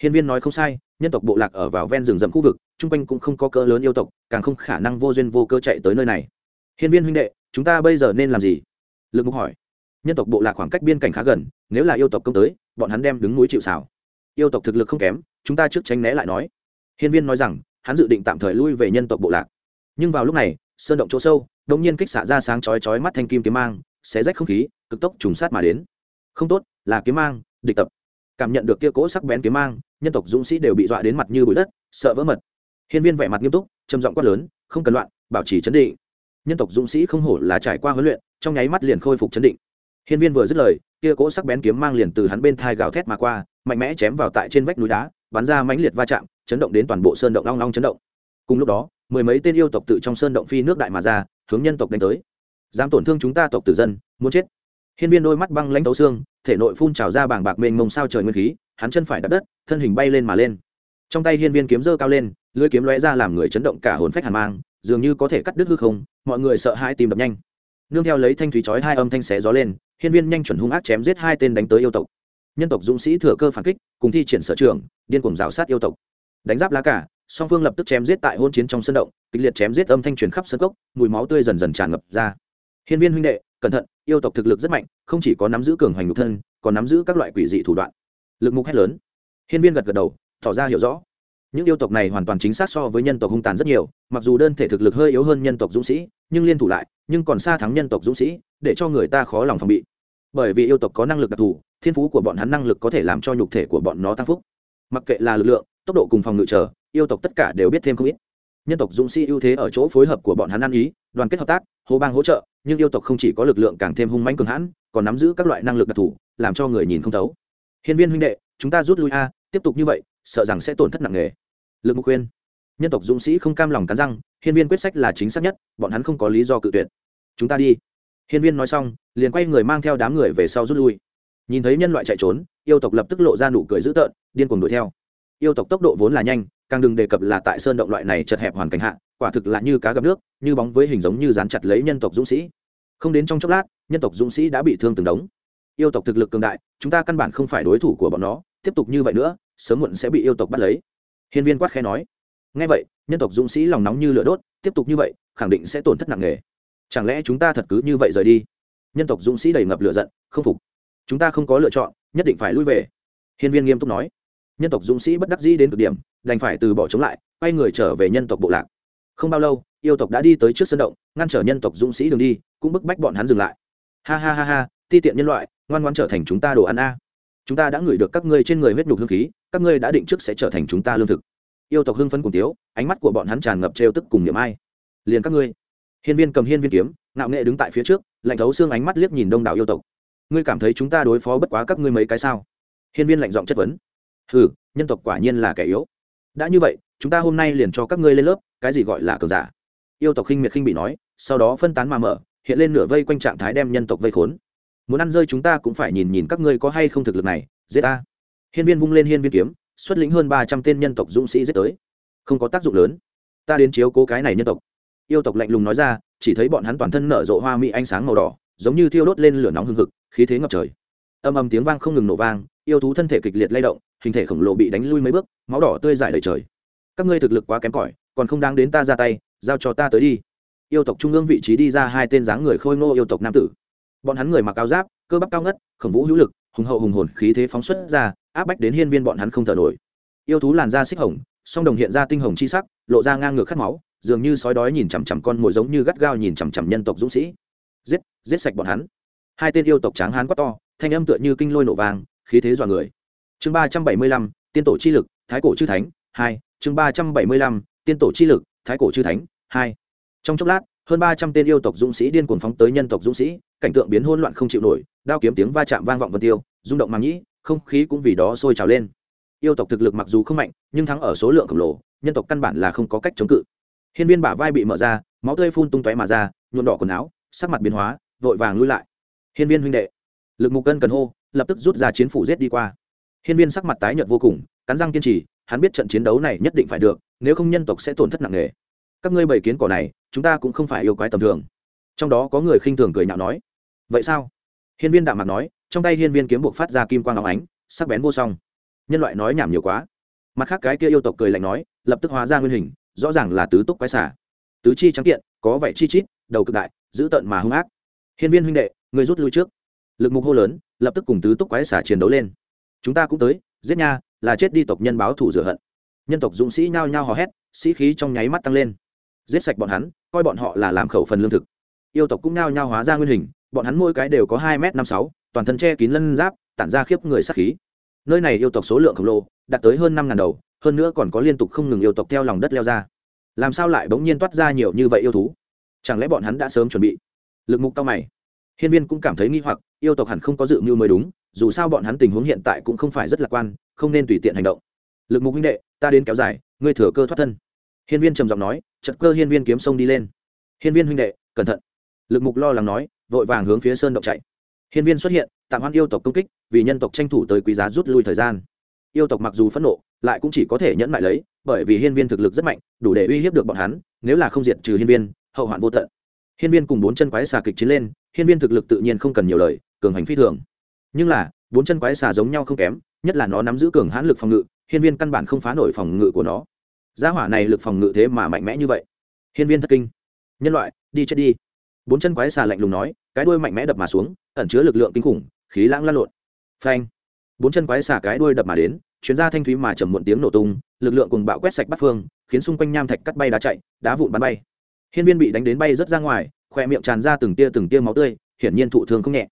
Hiên viên nói không sai, nhân tộc bộ lạc ở vào ven rừng rậm khu vực, chung quanh cũng không có cỡ lớn yêu tộc, càng không khả năng vô duyên vô cơ chạy tới nơi này. Hiên viên huynh đệ, chúng ta bây giờ nên làm gì? Lực mục hỏi nhân tộc bộ lạc khoảng cách biên cảnh khá gần, nếu là yêu tộc công tới, bọn hắn đem đứng núi chịu xảo yêu tộc thực lực không kém, chúng ta trước tránh né lại nói. Hiên viên nói rằng, hắn dự định tạm thời lui về nhân tộc bộ lạc. Nhưng vào lúc này, sơn động chỗ sâu đống nhiên kích xạ ra sáng chói chói mắt thanh kim kiếm mang, xé rách không khí, cực tốc trùng sát mà đến. Không tốt, là kiếm mang, địch tập. Cảm nhận được kia cỗ sắc bén kiếm mang, nhân tộc dũng sĩ đều bị dọa đến mặt như bụi đất, sợ vỡ mật. Hiên viên vẻ mặt nghiêm túc, trầm giọng quát lớn, không cần loạn, bảo trì chấn định. Nhân tộc dũng sĩ không hổ là trải qua huấn luyện, trong nháy mắt liền khôi phục chấn định hiên viên vừa dứt lời, kia cỗ sắc bén kiếm mang liền từ hắn bên thai gào thét mà qua, mạnh mẽ chém vào tại trên vách núi đá, bắn ra mãnh liệt va chạm, chấn động đến toàn bộ sơn động long long chấn động. Cùng lúc đó, mười mấy tên yêu tộc tự trong sơn động phi nước đại mà ra, hướng nhân tộc đánh tới. Dám tổn thương chúng ta tộc tử dân, muốn chết. Hiên viên đôi mắt băng lãnh tấu xương, thể nội phun trào ra bảng bạc mênh mông sao trời nguyên khí, hắn chân phải đập đất, thân hình bay lên mà lên. Trong tay hiên viên kiếm dơ cao lên, lưỡi kiếm lóe ra làm người chấn động cả hồn phách hàn mang, dường như có thể cắt đứt hư không, mọi người sợ hãi tìm đập nhanh. Nương theo lấy thanh thúy chói hai âm thanh xé gió lên hiên viên nhanh chuẩn hung ác chém giết hai tên đánh tới yêu tộc. Nhân tộc dũng sĩ thừa cơ phản kích, cùng thi triển sở trường, điên cuồng rào sát yêu tộc. Đánh giáp lá cả song phương lập tức chém giết tại hôn chiến trong sân động, kịch liệt chém giết âm thanh truyền khắp sân cốc, mùi máu tươi dần dần tràn ngập ra. Hiên viên huynh đệ, cẩn thận, yêu tộc thực lực rất mạnh, không chỉ có nắm giữ cường hoành nhục thân, còn nắm giữ các loại quỷ dị thủ đoạn. Lực mục hét lớn. Hiên viên gật gật đầu, tỏ ra hiểu rõ. Những yêu tộc này hoàn toàn chính xác so với nhân tộc hung tàn rất nhiều, mặc dù đơn thể thực lực hơi yếu hơn nhân tộc dũng sĩ, nhưng liên thủ lại, nhưng còn xa thắng nhân tộc dũng sĩ, để cho người ta khó lòng phòng bị bởi vì yêu tộc có năng lực đặc thù, thiên phú của bọn hắn năng lực có thể làm cho nhục thể của bọn nó tăng phúc. Mặc kệ là lực lượng, tốc độ cùng phòng ngự trở yêu tộc tất cả đều biết thêm không ít. Nhân tộc dũng sĩ ưu thế ở chỗ phối hợp của bọn hắn ăn ý, đoàn kết hợp tác, hô bang hỗ trợ, nhưng yêu tộc không chỉ có lực lượng càng thêm hung mãnh cường hãn, còn nắm giữ các loại năng lực đặc thù, làm cho người nhìn không thấu. Hiên viên huynh đệ, chúng ta rút lui a, tiếp tục như vậy, sợ rằng sẽ tổn thất nặng nề. Lực mục khuyên. Nhân tộc dũng sĩ không cam lòng cắn răng, hiên viên quyết sách là chính xác nhất, bọn hắn không có lý do cự tuyệt. Chúng ta đi hiên viên nói xong, liền quay người mang theo đám người về sau rút lui. Nhìn thấy nhân loại chạy trốn, yêu tộc lập tức lộ ra nụ cười dữ tợn, điên cuồng đuổi theo. Yêu tộc tốc độ vốn là nhanh, càng đừng đề cập là tại sơn động loại này chật hẹp hoàn cảnh hạ, quả thực là như cá gặp nước, như bóng với hình giống như dán chặt lấy nhân tộc dũng sĩ. Không đến trong chốc lát, nhân tộc dũng sĩ đã bị thương từng đống. Yêu tộc thực lực cường đại, chúng ta căn bản không phải đối thủ của bọn nó, tiếp tục như vậy nữa, sớm muộn sẽ bị yêu tộc bắt lấy. Hiên viên quát khẽ nói. Ngay vậy, nhân tộc dũng sĩ lòng nóng như lửa đốt, tiếp tục như vậy, khẳng định sẽ tổn thất nặng nề chẳng lẽ chúng ta thật cứ như vậy rời đi? Nhân tộc dũng sĩ đầy ngập lửa giận, không phục. Chúng ta không có lựa chọn, nhất định phải lui về. Hiên viên nghiêm túc nói. Nhân tộc dũng sĩ bất đắc dĩ đến cực điểm, đành phải từ bỏ chống lại, quay người trở về nhân tộc bộ lạc. Không bao lâu, yêu tộc đã đi tới trước sân động, ngăn trở nhân tộc dũng sĩ đường đi, cũng bức bách bọn hắn dừng lại. Ha ha ha ha, ti tiện nhân loại, ngoan ngoan trở thành chúng ta đồ ăn a. Chúng ta đã ngửi được các ngươi trên người huyết nhục hương khí, các ngươi đã định trước sẽ trở thành chúng ta lương thực. Yêu tộc hưng phấn cùng tiếu, ánh mắt của bọn hắn tràn ngập trêu tức cùng niệm ai. Liền các ngươi hiên viên cầm hiên viên kiếm, ngạo nghệ đứng tại phía trước, lạnh thấu xương ánh mắt liếc nhìn đông đảo yêu tộc. Ngươi cảm thấy chúng ta đối phó bất quá các ngươi mấy cái sao? Hiên viên lạnh giọng chất vấn. Ừ nhân tộc quả nhiên là kẻ yếu. Đã như vậy, chúng ta hôm nay liền cho các ngươi lên lớp, cái gì gọi là cờ giả? Yêu tộc khinh miệt khinh bị nói, sau đó phân tán mà mở, hiện lên nửa vây quanh trạng thái đem nhân tộc vây khốn. Muốn ăn rơi chúng ta cũng phải nhìn nhìn các ngươi có hay không thực lực này, giết ta. Hiên viên vung lên hiên viên kiếm, xuất lĩnh hơn ba trăm tên nhân tộc dũng sĩ giết tới. Không có tác dụng lớn. Ta đến chiếu cố cái này nhân tộc yêu tộc lạnh lùng nói ra, chỉ thấy bọn hắn toàn thân nở rộ hoa mỹ ánh sáng màu đỏ, giống như thiêu đốt lên lửa nóng hừng hực, khí thế ngập trời. Âm âm tiếng vang không ngừng nổ vang, yêu thú thân thể kịch liệt lay động, hình thể khổng lồ bị đánh lui mấy bước, máu đỏ tươi dài đầy trời. Các ngươi thực lực quá kém cỏi, còn không đáng đến ta ra tay, giao cho ta tới đi. Yêu tộc trung ương vị trí đi ra hai tên dáng người khôi ngô yêu tộc nam tử. Bọn hắn người mặc áo giáp, cơ bắp cao ngất, khổng vũ hữu lực, hùng hậu hùng hồn, khí thế phóng xuất ra, áp bách đến hiên viên bọn hắn không thở nổi. Yêu thú làn da xích hồng, song đồng hiện ra tinh hồng chi sắc, lộ ra ngang ngược khát máu dường như sói đói nhìn chằm chằm con mồi giống như gắt gao nhìn chằm chằm nhân tộc dũng sĩ. Giết giết sạch bọn hắn. Hai tên yêu tộc tráng hán quát to, thanh âm tựa như kinh lôi nổ vàng khí thế dọa người. Chương ba trăm bảy mươi lăm, tiên tổ chi lực, thái cổ chư thánh, hai. Chương ba trăm bảy mươi lăm, tiên tổ chi lực, thái cổ chư thánh, hai. Trong chốc lát, hơn ba trăm tên yêu tộc dũng sĩ điên cuồng phóng tới nhân tộc dũng sĩ, cảnh tượng biến hỗn loạn không chịu nổi, đao kiếm tiếng va chạm vang vọng vân tiêu, rung động màng nhĩ, không khí cũng vì đó sôi trào lên. Yêu tộc thực lực mặc dù không mạnh, nhưng thắng ở số lượng khổng lồ, nhân tộc căn bản là không có cách chống cự hiên viên bả vai bị mở ra, máu tươi phun tung tóe mà ra, nhuộm đỏ quần áo, sắc mặt biến hóa, vội vàng lui lại. Hiên viên huynh đệ, lực mục cân cần hô, lập tức rút ra chiến phủ giết đi qua. Hiên viên sắc mặt tái nhợt vô cùng, cắn răng kiên trì, hắn biết trận chiến đấu này nhất định phải được, nếu không nhân tộc sẽ tổn thất nặng nề. Các ngươi bảy kiến cỏ này, chúng ta cũng không phải yêu quái tầm thường. Trong đó có người khinh thường cười nhạo nói. Vậy sao? Hiên viên đạm mặt nói, trong tay hiên viên kiếm buộc phát ra kim quang óng ánh, sắc bén vô song. Nhân loại nói nhảm nhiều quá. Mặt khác cái kia yêu tộc cười lạnh nói, lập tức hóa ra nguyên hình rõ ràng là tứ túc quái xả tứ chi trắng kiện, có vẻ chi chít, đầu cực đại giữ tận mà hung ác. Hiên viên huynh đệ, người rút lui trước. Lực mục hô lớn, lập tức cùng tứ túc quái xả chiến đấu lên. Chúng ta cũng tới, giết nha, là chết đi tộc nhân báo thủ rửa hận. Nhân tộc dũng sĩ nhao nhao hò hét, sĩ khí trong nháy mắt tăng lên. Giết sạch bọn hắn, coi bọn họ là làm khẩu phần lương thực. Yêu tộc cũng nhao nhao hóa ra nguyên hình, bọn hắn mỗi cái đều có hai m năm sáu, toàn thân che kín lân giáp, tản ra khiếp người sát khí. Nơi này yêu tộc số lượng khổng lồ, đạt tới hơn năm ngàn đầu hơn nữa còn có liên tục không ngừng yêu tộc theo lòng đất leo ra. Làm sao lại bỗng nhiên toát ra nhiều như vậy yêu thú? Chẳng lẽ bọn hắn đã sớm chuẩn bị? Lực mục cao mày. Hiên viên cũng cảm thấy nghi hoặc, yêu tộc hẳn không có dự mưu mới đúng, dù sao bọn hắn tình huống hiện tại cũng không phải rất lạc quan, không nên tùy tiện hành động. Lực mục huynh đệ, ta đến kéo dài, ngươi thừa cơ thoát thân. Hiên viên trầm giọng nói chật cơ hiên viên kiếm sông đi lên. Hiên viên huynh đệ, cẩn thận. Lực mục lo lắng nói, vội vàng hướng phía sơn động chạy. Hiên viên xuất hiện, tạm hoãn yêu tộc công kích, vì nhân tộc tranh thủ tới quý giá rút lui thời gian. Yêu tộc mặc dù phẫn nộ lại cũng chỉ có thể nhẫn lại lấy, bởi vì hiên viên thực lực rất mạnh, đủ để uy hiếp được bọn hắn, nếu là không diệt trừ hiên viên, hậu hoạn vô tận. Hiên viên cùng bốn chân quái xà kịch chiến lên, hiên viên thực lực tự nhiên không cần nhiều lời, cường hành phi thường. Nhưng là, bốn chân quái xà giống nhau không kém, nhất là nó nắm giữ cường hãn lực phòng ngự, hiên viên căn bản không phá nổi phòng ngự của nó. Gia hỏa này lực phòng ngự thế mà mạnh mẽ như vậy. Hiên viên thất kinh. Nhân loại, đi chết đi. Bốn chân quái xà lạnh lùng nói, cái đuôi mạnh mẽ đập mà xuống, ẩn chứa lực lượng kinh khủng, khí lãng lan lộn. Phanh. Bốn chân quái xà cái đuôi đập mà đến chuyến ra thanh thúy mà chầm muộn tiếng nổ tung, lực lượng cùng bạo quét sạch bắt phương, khiến xung quanh nham thạch cắt bay đá chạy, đá vụn bắn bay. Hiên viên bị đánh đến bay rất ra ngoài, khoe miệng tràn ra từng tia từng tia máu tươi, hiển nhiên thụ thương không nhẹ.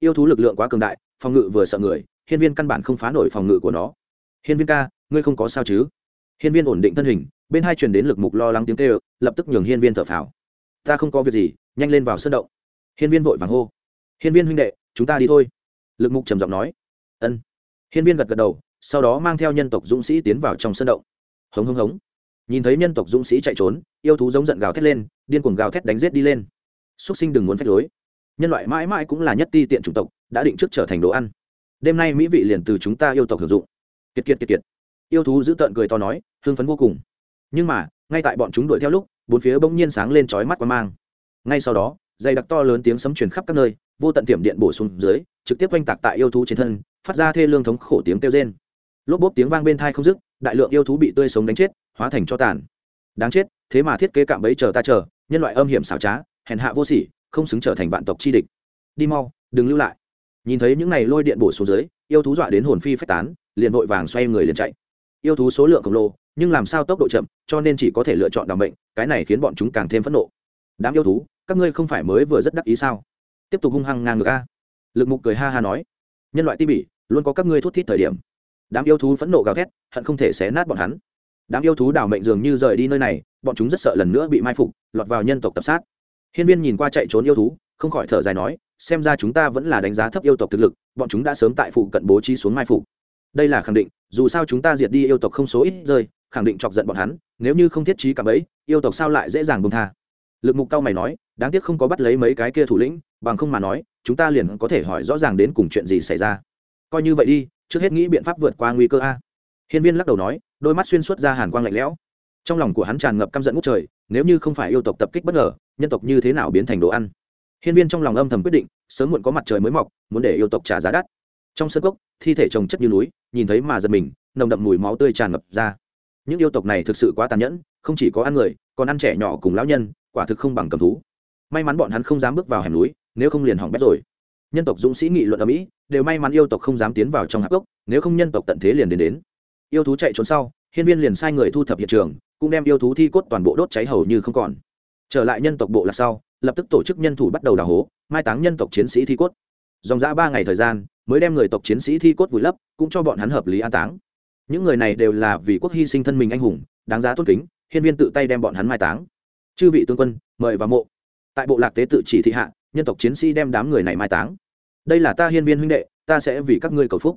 Yêu thú lực lượng quá cường đại, phòng ngự vừa sợ người, hiên viên căn bản không phá nổi phòng ngự của nó. Hiên viên ca, ngươi không có sao chứ? Hiên viên ổn định thân hình, bên hai truyền đến lực mục lo lắng tiếng kêu, lập tức nhường hiên viên thở phào. Ta không có việc gì, nhanh lên vào sân động. Hiên viên vội vàng hô. Hiên viên huynh đệ, chúng ta đi thôi. Lực mục trầm giọng nói. Ân. Hiên viên gật gật đầu sau đó mang theo nhân tộc dũng sĩ tiến vào trong sân động. Hống hống hống. Nhìn thấy nhân tộc dũng sĩ chạy trốn, yêu thú giống giận gào thét lên, điên cuồng gào thét đánh g i ế t đi lên. Xúc sinh đừng muốn phép lối. Nhân loại mãi mãi cũng là nhất ti tiện chủng tộc, đã định trước trở thành đồ ăn. Đêm nay mỹ vị liền từ chúng ta yêu tộc hưởng dụng. Kiệt kiệt kiệt kiệt. Yêu thú giữ tợn cười to nói, hưng phấn vô cùng. Nhưng mà, ngay tại bọn chúng đuổi theo lúc, bốn phía bỗng nhiên sáng lên trói mắt qua mang. Ngay sau đó, dày đặc to lớn tiếng sấm truyền khắp các nơi, vô tận tiệm điện bổ sung dưới, trực tiếp oanh tạc tại yêu thú trên thân, phát ra thê lương thống khổ tiếng kêu trên lốp bốp tiếng vang bên thai không dứt đại lượng yêu thú bị tươi sống đánh chết hóa thành cho tàn. Đáng chết thế mà thiết kế cạm bẫy chờ ta chờ nhân loại âm hiểm xảo trá hèn hạ vô sỉ không xứng trở thành vạn tộc chi địch. Đi mau đừng lưu lại. Nhìn thấy những này lôi điện bổ xuống dưới yêu thú dọa đến hồn phi phách tán liền vội vàng xoay người liền chạy. Yêu thú số lượng khổng lồ nhưng làm sao tốc độ chậm cho nên chỉ có thể lựa chọn đ mệnh, bệnh cái này khiến bọn chúng càng thêm phẫn nộ. Đám yêu thú các ngươi không phải mới vừa rất đắc ý sao? Tiếp tục hung hăng ngang ngược a. Lực mục cười ha ha nói nhân loại ti bỉ luôn có các ngươi thút thít thời điểm đám yêu thú phẫn nộ gào thét, hận không thể xé nát bọn hắn. Đám yêu thú đảo mệnh dường như rời đi nơi này, bọn chúng rất sợ lần nữa bị mai phục, lọt vào nhân tộc tập sát. Hiên viên nhìn qua chạy trốn yêu thú, không khỏi thở dài nói, xem ra chúng ta vẫn là đánh giá thấp yêu tộc thực lực, bọn chúng đã sớm tại phụ cận bố trí xuống mai phục. Đây là khẳng định, dù sao chúng ta diệt đi yêu tộc không số ít rơi, khẳng định chọc giận bọn hắn, nếu như không thiết trí cảm ấy, yêu tộc sao lại dễ dàng bông tha. Lực mục cao mày nói, đáng tiếc không có bắt lấy mấy cái kia thủ lĩnh, bằng không mà nói, chúng ta liền có thể hỏi rõ ràng đến cùng chuyện gì xảy ra. Coi như vậy đi trước hết nghĩ biện pháp vượt qua nguy cơ a. Hiên viên lắc đầu nói, đôi mắt xuyên suốt ra hàn quang lạnh lẽo. Trong lòng của hắn tràn ngập căm giận ngút trời, nếu như không phải yêu tộc tập kích bất ngờ, nhân tộc như thế nào biến thành đồ ăn? Hiên viên trong lòng âm thầm quyết định, sớm muộn có mặt trời mới mọc, muốn để yêu tộc trả giá đắt. Trong sân cốc, thi thể trồng chất như núi, nhìn thấy mà giật mình, nồng đậm mùi máu tươi tràn ngập ra. Những yêu tộc này thực sự quá tàn nhẫn, không chỉ có ăn người, còn ăn trẻ nhỏ cùng lão nhân, quả thực không bằng cầm thú. May mắn bọn hắn không dám bước vào hẻm núi, nếu không liền hỏng bét rồi nhân tộc dũng sĩ nghị luận ở mỹ đều may mắn yêu tộc không dám tiến vào trong hạp gốc nếu không nhân tộc tận thế liền đến đến. Yêu thú chạy trốn sau, hiên viên liền sai người thu thập hiện trường, cũng đem yêu thú thi cốt toàn bộ đốt cháy hầu như không còn. Trở lại nhân tộc bộ là sau, lập tức tổ chức nhân thủ bắt đầu đào hố, mai táng nhân tộc chiến sĩ thi cốt. Dòng dã ba ngày thời gian, mới đem người tộc chiến sĩ thi cốt vùi lấp, cũng cho bọn hắn hợp lý an táng. Những người này đều là vì quốc hy sinh thân mình anh hùng, đáng giá tốt kính, hiên viên tự tay đem bọn hắn mai táng. Chư vị tướng quân, mời vào mộ. Tại bộ lạc tế tự chỉ thị hạ, nhân tộc chiến sĩ đem đám người này mai táng đây là ta hiên viên huynh đệ, ta sẽ vì các ngươi cầu phúc.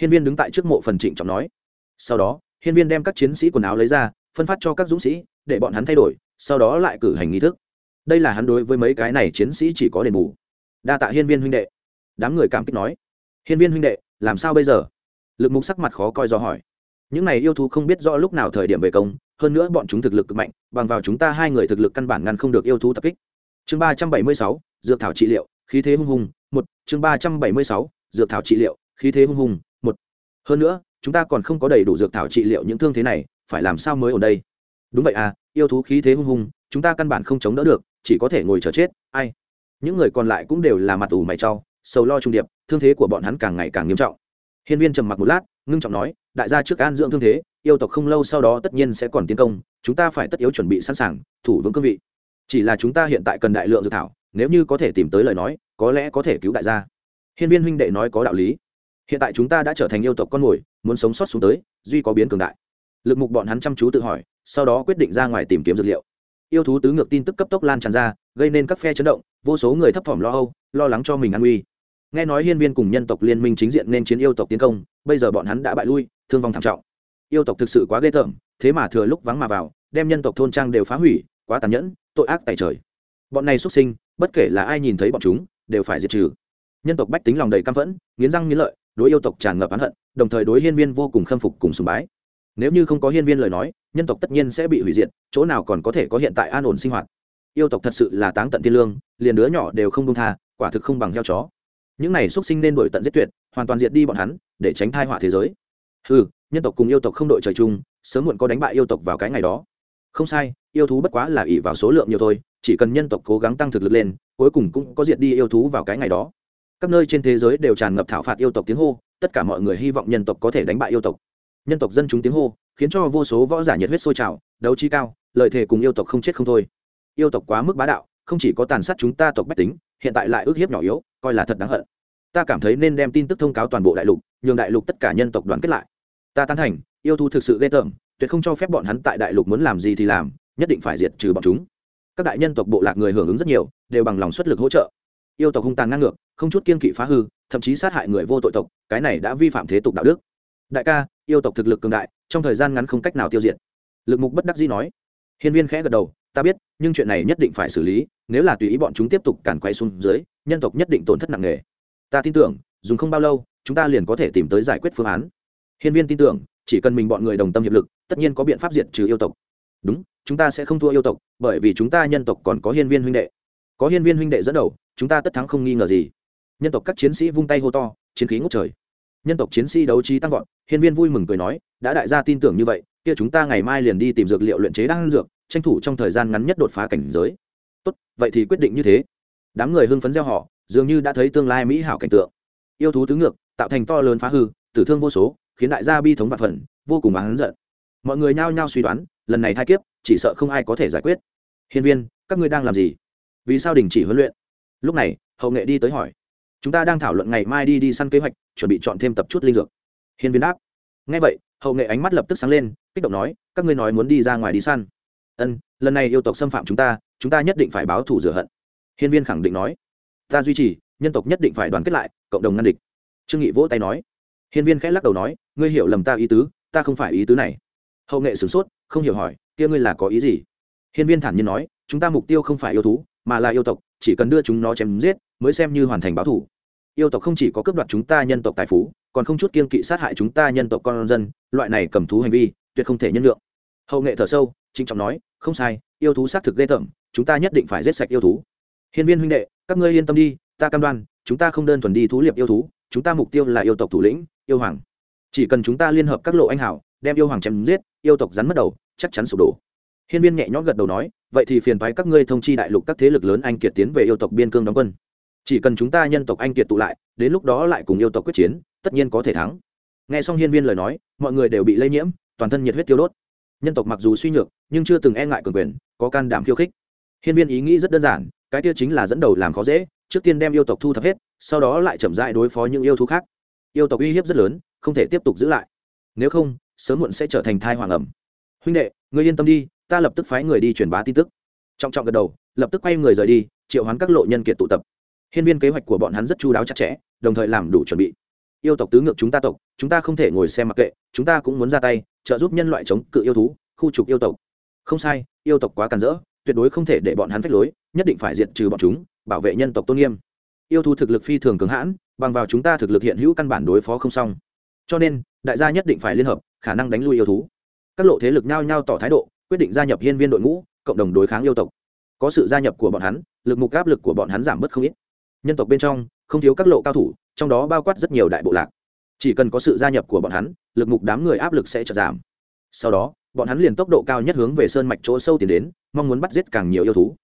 Hiên viên đứng tại trước mộ phần trịnh trọng nói. Sau đó, hiên viên đem các chiến sĩ quần áo lấy ra, phân phát cho các dũng sĩ, để bọn hắn thay đổi, sau đó lại cử hành nghi thức. Đây là hắn đối với mấy cái này chiến sĩ chỉ có đền bù. Đa tạ hiên viên huynh đệ. Đám người cảm kích nói. Hiên viên huynh đệ, làm sao bây giờ? Lực mục sắc mặt khó coi do hỏi. Những này yêu thú không biết rõ lúc nào thời điểm về công, hơn nữa bọn chúng thực lực cực mạnh, bằng vào chúng ta hai người thực lực căn bản ngăn không được yêu thú tập kích. Chương ba trăm bảy mươi sáu, dược thảo trị liệu khí thế hung hùng, một, chương ba trăm bảy mươi sáu, dược thảo trị liệu, khí thế hung hùng, một. Hơn nữa, chúng ta còn không có đầy đủ dược thảo trị liệu những thương thế này, phải làm sao mới ở đây? Đúng vậy à yêu thú khí thế hung hùng, chúng ta căn bản không chống đỡ được, chỉ có thể ngồi chờ chết, ai? Những người còn lại cũng đều là mặt ủ mày trau sầu lo trung điệp, thương thế của bọn hắn càng ngày càng nghiêm trọng. Hiên viên trầm mặc một lát, ngưng trọng nói, đại gia trước an dưỡng thương thế, yêu tộc không lâu sau đó tất nhiên sẽ còn tiến công, chúng ta phải tất yếu chuẩn bị sẵn sàng, thủ vững cương vị. Chỉ là chúng ta hiện tại cần đại lượng dự thảo nếu như có thể tìm tới lời nói, có lẽ có thể cứu đại gia. Hiên viên huynh đệ nói có đạo lý. Hiện tại chúng ta đã trở thành yêu tộc con mồi, muốn sống sót xuống tới, duy có biến cường đại. Lực mục bọn hắn chăm chú tự hỏi, sau đó quyết định ra ngoài tìm kiếm dược liệu. Yêu thú tứ ngược tin tức cấp tốc lan tràn ra, gây nên các phe chấn động, vô số người thấp thỏm lo âu, lo lắng cho mình an nguy nghe nói hiên viên cùng nhân tộc liên minh chính diện nên chiến yêu tộc tiến công, bây giờ bọn hắn đã bại lui, thương vong thảm trọng. Yêu tộc thực sự quá ghê tởm, thế mà thừa lúc vắng mà vào, đem nhân tộc thôn trang đều phá hủy, quá tàn nhẫn, tội ác tại trời. Bọn này xuất sinh bất kể là ai nhìn thấy bọn chúng, đều phải diệt trừ. Nhân tộc bách tính lòng đầy căm phẫn, nghiến răng nghiến lợi, đối yêu tộc tràn ngập oán hận, đồng thời đối hiên viên vô cùng khâm phục cùng sùng bái. Nếu như không có hiên viên lời nói, nhân tộc tất nhiên sẽ bị hủy diệt, chỗ nào còn có thể có hiện tại an ổn sinh hoạt. Yêu tộc thật sự là táng tận thiên lương, liền đứa nhỏ đều không công tha, quả thực không bằng heo chó. Những này xuất sinh nên đổi tận giết tuyệt, hoàn toàn diệt đi bọn hắn, để tránh thai họa thế giới. Ừ nhân tộc cùng yêu tộc không đội trời chung, sớm muộn có đánh bại yêu tộc vào cái ngày đó không sai, yêu thú bất quá là ỷ vào số lượng nhiều thôi, chỉ cần nhân tộc cố gắng tăng thực lực lên, cuối cùng cũng có diệt đi yêu thú vào cái ngày đó. Các nơi trên thế giới đều tràn ngập thảo phạt yêu tộc tiếng hô, tất cả mọi người hy vọng nhân tộc có thể đánh bại yêu tộc. Nhân tộc dân chúng tiếng hô, khiến cho vô số võ giả nhiệt huyết sôi trào, đấu trí cao, lợi thế cùng yêu tộc không chết không thôi. Yêu tộc quá mức bá đạo, không chỉ có tàn sát chúng ta tộc bách tính, hiện tại lại ước hiếp nhỏ yếu, coi là thật đáng hận. Ta cảm thấy nên đem tin tức thông cáo toàn bộ đại lục, nhường đại lục tất cả nhân tộc đoàn kết lại. Ta tán thành, yêu thú thực sự ghê tởm tuyệt không cho phép bọn hắn tại đại lục muốn làm gì thì làm, nhất định phải diệt trừ bọn chúng. Các đại nhân tộc bộ lạc người hưởng ứng rất nhiều, đều bằng lòng xuất lực hỗ trợ. Yêu tộc hung tàn ngang ngược, không chút kiên kỵ phá hư, thậm chí sát hại người vô tội tộc, cái này đã vi phạm thế tục đạo đức. Đại ca, yêu tộc thực lực cường đại, trong thời gian ngắn không cách nào tiêu diệt. Lực mục bất đắc dĩ nói. Hiên viên khẽ gật đầu, ta biết, nhưng chuyện này nhất định phải xử lý, nếu là tùy ý bọn chúng tiếp tục càn quay xuống dưới, nhân tộc nhất định tổn thất nặng nề. Ta tin tưởng, dùng không bao lâu, chúng ta liền có thể tìm tới giải quyết phương án. Hiên viên tin tưởng chỉ cần mình bọn người đồng tâm hiệp lực, tất nhiên có biện pháp diệt trừ yêu tộc. Đúng, chúng ta sẽ không thua yêu tộc, bởi vì chúng ta nhân tộc còn có hiên viên huynh đệ. Có hiên viên huynh đệ dẫn đầu, chúng ta tất thắng không nghi ngờ gì. Nhân tộc các chiến sĩ vung tay hô to, chiến khí ngút trời. Nhân tộc chiến sĩ đấu trí tăng vọt, hiên viên vui mừng cười nói, đã đại gia tin tưởng như vậy, kia chúng ta ngày mai liền đi tìm dược liệu luyện chế đan dược, tranh thủ trong thời gian ngắn nhất đột phá cảnh giới. Tốt, vậy thì quyết định như thế. Đám người hưng phấn gieo họ dường như đã thấy tương lai mỹ hảo cảnh tượng. Yêu thú tứ ngược, tạo thành to lớn phá hư, tử thương vô số khiến đại gia bi thống vạn phần, vô cùng oán giận. Mọi người nhao nhao suy đoán, lần này thai kiếp, chỉ sợ không ai có thể giải quyết. Hiên viên, các ngươi đang làm gì? Vì sao đình chỉ huấn luyện? Lúc này, hậu nghệ đi tới hỏi. Chúng ta đang thảo luận ngày mai đi đi săn kế hoạch, chuẩn bị chọn thêm tập chút linh dược. Hiên viên đáp. Ngay vậy, hậu nghệ ánh mắt lập tức sáng lên, kích động nói, các ngươi nói muốn đi ra ngoài đi săn. Ân, lần này yêu tộc xâm phạm chúng ta chúng ta nhất định phải báo thù rửa hận. Hiên viên khẳng định nói. Ta duy trì, nhân tộc nhất định phải đoàn kết lại, cộng đồng ngăn địch. Trương nghị vỗ tay nói hiên viên khẽ lắc đầu nói, ngươi hiểu lầm ta ý tứ, ta không phải ý tứ này. Hậu nghệ sửng sốt, không hiểu hỏi, kia ngươi là có ý gì? Hiên viên thản nhiên nói, chúng ta mục tiêu không phải yêu thú, mà là yêu tộc, chỉ cần đưa chúng nó chém giết, mới xem như hoàn thành báo thù yêu tộc không chỉ có cướp đoạt chúng ta nhân tộc tài phú, còn không chút kiên kỵ sát hại chúng ta nhân tộc con dân, loại này cầm thú hành vi, tuyệt không thể nhân lượng hậu nghệ thở sâu trinh trọng nói, không sai, yêu thú xác thực ghê tởm, chúng ta nhất định phải giết sạch yêu thú. Hiên viên huynh đệ, các ngươi yên tâm đi, ta cam đoan, chúng ta không đơn thuần đi thú liệp yêu thú, chúng ta mục tiêu là yêu tộc thủ lĩnh yêu hoàng. Chỉ cần chúng ta liên hợp các lộ anh hảo, đem yêu hoàng chém giết, yêu tộc rắn mất đầu, chắc chắn sụp đổ. Hiên viên nhẹ nhõm gật đầu nói, vậy thì phiền thoái các ngươi thông chi đại lục các thế lực lớn anh kiệt tiến về yêu tộc biên cương đóng quân. Chỉ cần chúng ta nhân tộc anh kiệt tụ lại, đến lúc đó lại cùng yêu tộc quyết chiến, tất nhiên có thể thắng. Nghe xong hiên viên lời nói, mọi người đều bị lây nhiễm, toàn thân nhiệt huyết tiêu đốt. Nhân tộc mặc dù suy nhược, nhưng chưa từng e ngại cường quyền, có can đảm khiêu khích. Hiên viên ý nghĩ rất đơn giản, cái tiêu chính là dẫn đầu làm khó dễ, trước tiên đem yêu tộc thu thập hết, sau đó lại chậm dại đối phó những yêu thú khác yêu tộc uy hiếp rất lớn, không thể tiếp tục giữ lại. Nếu không, sớm muộn sẽ trở thành thai hoàng ẩm. Huynh đệ, ngươi yên tâm đi, ta lập tức phái người đi truyền bá tin tức. Trọng trọng gật đầu, lập tức quay người rời đi, triệu hoán các lộ nhân kiệt tụ tập. Hiên viên kế hoạch của bọn hắn rất chu đáo chặt chẽ, đồng thời làm đủ chuẩn bị. Yêu tộc tứ ngược chúng ta tộc, chúng ta không thể ngồi xem mặc kệ, chúng ta cũng muốn ra tay, trợ giúp nhân loại chống cự yêu thú, khu trục yêu tộc. Không sai, yêu tộc quá càn rỡ, tuyệt đối không thể để bọn hắn phách lối, nhất định phải diệt trừ bọn chúng, bảo vệ nhân tộc tôn nghiêm yêu thú thực lực phi thường cường hãn, bằng vào chúng ta thực lực hiện hữu căn bản đối phó không xong. Cho nên, đại gia nhất định phải liên hợp, khả năng đánh lui yêu thú. Các lộ thế lực nhao nhao tỏ thái độ, quyết định gia nhập hiên viên đội ngũ, cộng đồng đối kháng yêu tộc. Có sự gia nhập của bọn hắn, lực mục áp lực của bọn hắn giảm bớt không ít. Nhân tộc bên trong, không thiếu các lộ cao thủ, trong đó bao quát rất nhiều đại bộ lạc. Chỉ cần có sự gia nhập của bọn hắn, lực mục đám người áp lực sẽ chợt giảm. Sau đó, bọn hắn liền tốc độ cao nhất hướng về sơn mạch chỗ sâu tiến đến, mong muốn bắt giết càng nhiều yêu thú.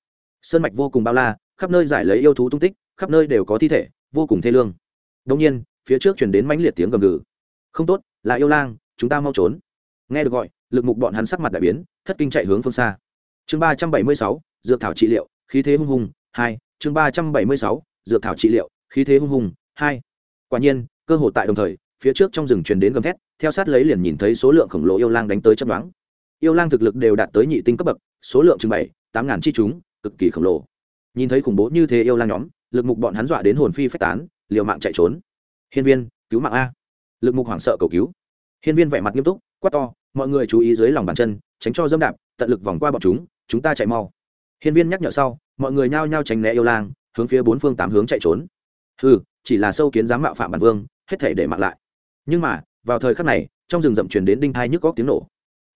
Sơn mạch vô cùng bao la, khắp nơi giải lấy yêu thú tung tích khắp nơi đều có thi thể, vô cùng thê lương. Đông nhiên, phía trước chuyển đến mãnh liệt tiếng gầm gừ. Không tốt, là yêu lang, chúng ta mau trốn. Nghe được gọi, lực mục bọn hắn sắc mặt đại biến, thất kinh chạy hướng phương xa. Chương ba trăm bảy mươi sáu, dược thảo trị liệu, khí thế hung hùng, hai, chương ba trăm bảy mươi sáu, dược thảo trị liệu, khí thế hung hùng, hai. Quả nhiên, cơ hội tại đồng thời, phía trước trong rừng truyền đến gầm thét, theo sát lấy liền nhìn thấy số lượng khổng lồ yêu lang đánh tới chấp đoán yêu lang thực lực đều đạt tới nhị tinh cấp bậc, số lượng chừng bảy, tám ngàn chi chúng, cực kỳ khổng lồ. Nhìn thấy khủng bố như thế yêu lang nhóm lực mục bọn hắn dọa đến hồn phi phách tán, liều mạng chạy trốn. Hiên viên, cứu mạng a. Lực mục hoảng sợ cầu cứu. Hiên viên vẻ mặt nghiêm túc, quát to, mọi người chú ý dưới lòng bàn chân, tránh cho dâm đạp, tận lực vòng qua bọn chúng chúng ta chạy mau. Hiên viên nhắc nhở sau, mọi người nhao nhao tránh né yêu lang, hướng phía bốn phương tám hướng chạy trốn. Ừ chỉ là sâu kiến dám mạo phạm bản vương, hết thể để mạng lại. Nhưng mà, vào thời khắc này, trong rừng rậm truyền đến đinh thai nhức góc tiếng nổ.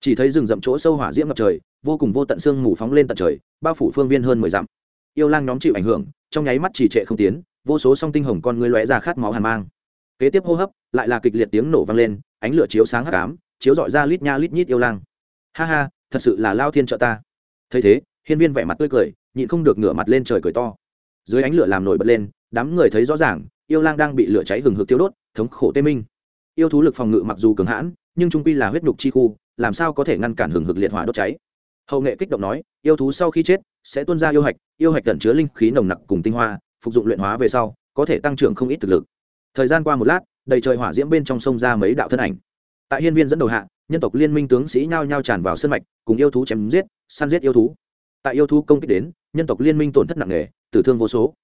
Chỉ thấy rừng rậm chỗ sâu hỏa diễm ngập trời, vô cùng vô tận xương mù phóng lên tận trời, bao phủ phương viên hơn mười dặm yêu lang nhóm chịu ảnh hưởng, trong nháy mắt chỉ trệ không tiến, vô số song tinh hồng con ngươi lóe ra khát máu hàn mang. Kế tiếp hô hấp, lại là kịch liệt tiếng nổ vang lên, ánh lửa chiếu sáng hắc ám, chiếu dọi ra lít nha lít nhít yêu lang. Ha ha, thật sự là lao thiên trợ ta. Thấy thế, hiên viên vẻ mặt tươi cười, nhịn không được ngửa mặt lên trời cười to. Dưới ánh lửa làm nổi bật lên, đám người thấy rõ ràng, yêu lang đang bị lửa cháy hừng hực tiêu đốt, thống khổ tê minh. Yêu thú lực phòng ngự mặc dù cường hãn, nhưng trung quy là huyết nhục chi khu, làm sao có thể ngăn cản hừng hực liệt hỏa đốt cháy? Hậu nghệ kích động nói, yêu thú sau khi chết sẽ tuôn ra yêu hạch yêu hạch tẩn chứa linh khí nồng nặc cùng tinh hoa, phục dụng luyện hóa về sau, có thể tăng trưởng không ít thực lực. Thời gian qua một lát, đầy trời hỏa diễm bên trong sông ra mấy đạo thân ảnh. Tại hiên viên dẫn đầu hạ, nhân tộc liên minh tướng sĩ nhao nhao tràn vào sân mạch, cùng yêu thú chém giết, săn giết yêu thú. Tại yêu thú công kích đến, nhân tộc liên minh tổn thất nặng nề, tử thương vô số.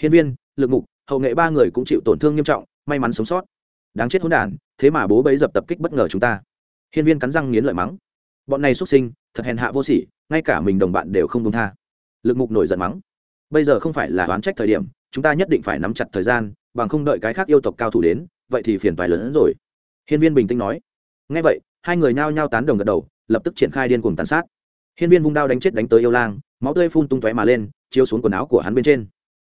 Hiên viên, lực mục, hậu nghệ ba người cũng chịu tổn thương nghiêm trọng, may mắn sống sót. Đáng chết hỗn đản, thế mà bố bấy dập tập kích bất ngờ chúng ta. Hiên viên cắn răng nghiến lợi mắng. Bọn này xuất sinh, thật hèn hạ vô sỉ, ngay cả mình đồng bạn đều không công tha lực mục nổi giận mắng. Bây giờ không phải là oán trách thời điểm, chúng ta nhất định phải nắm chặt thời gian, bằng không đợi cái khác yêu tộc cao thủ đến, vậy thì phiền toái lớn hơn rồi. Hiên viên bình tĩnh nói. Ngay vậy, hai người nhao nhao tán đồng gật đầu, lập tức triển khai điên cuồng tàn sát. Hiên viên vung đao đánh chết đánh tới yêu lang, máu tươi phun tung tóe mà lên, chiếu xuống quần áo của hắn bên trên.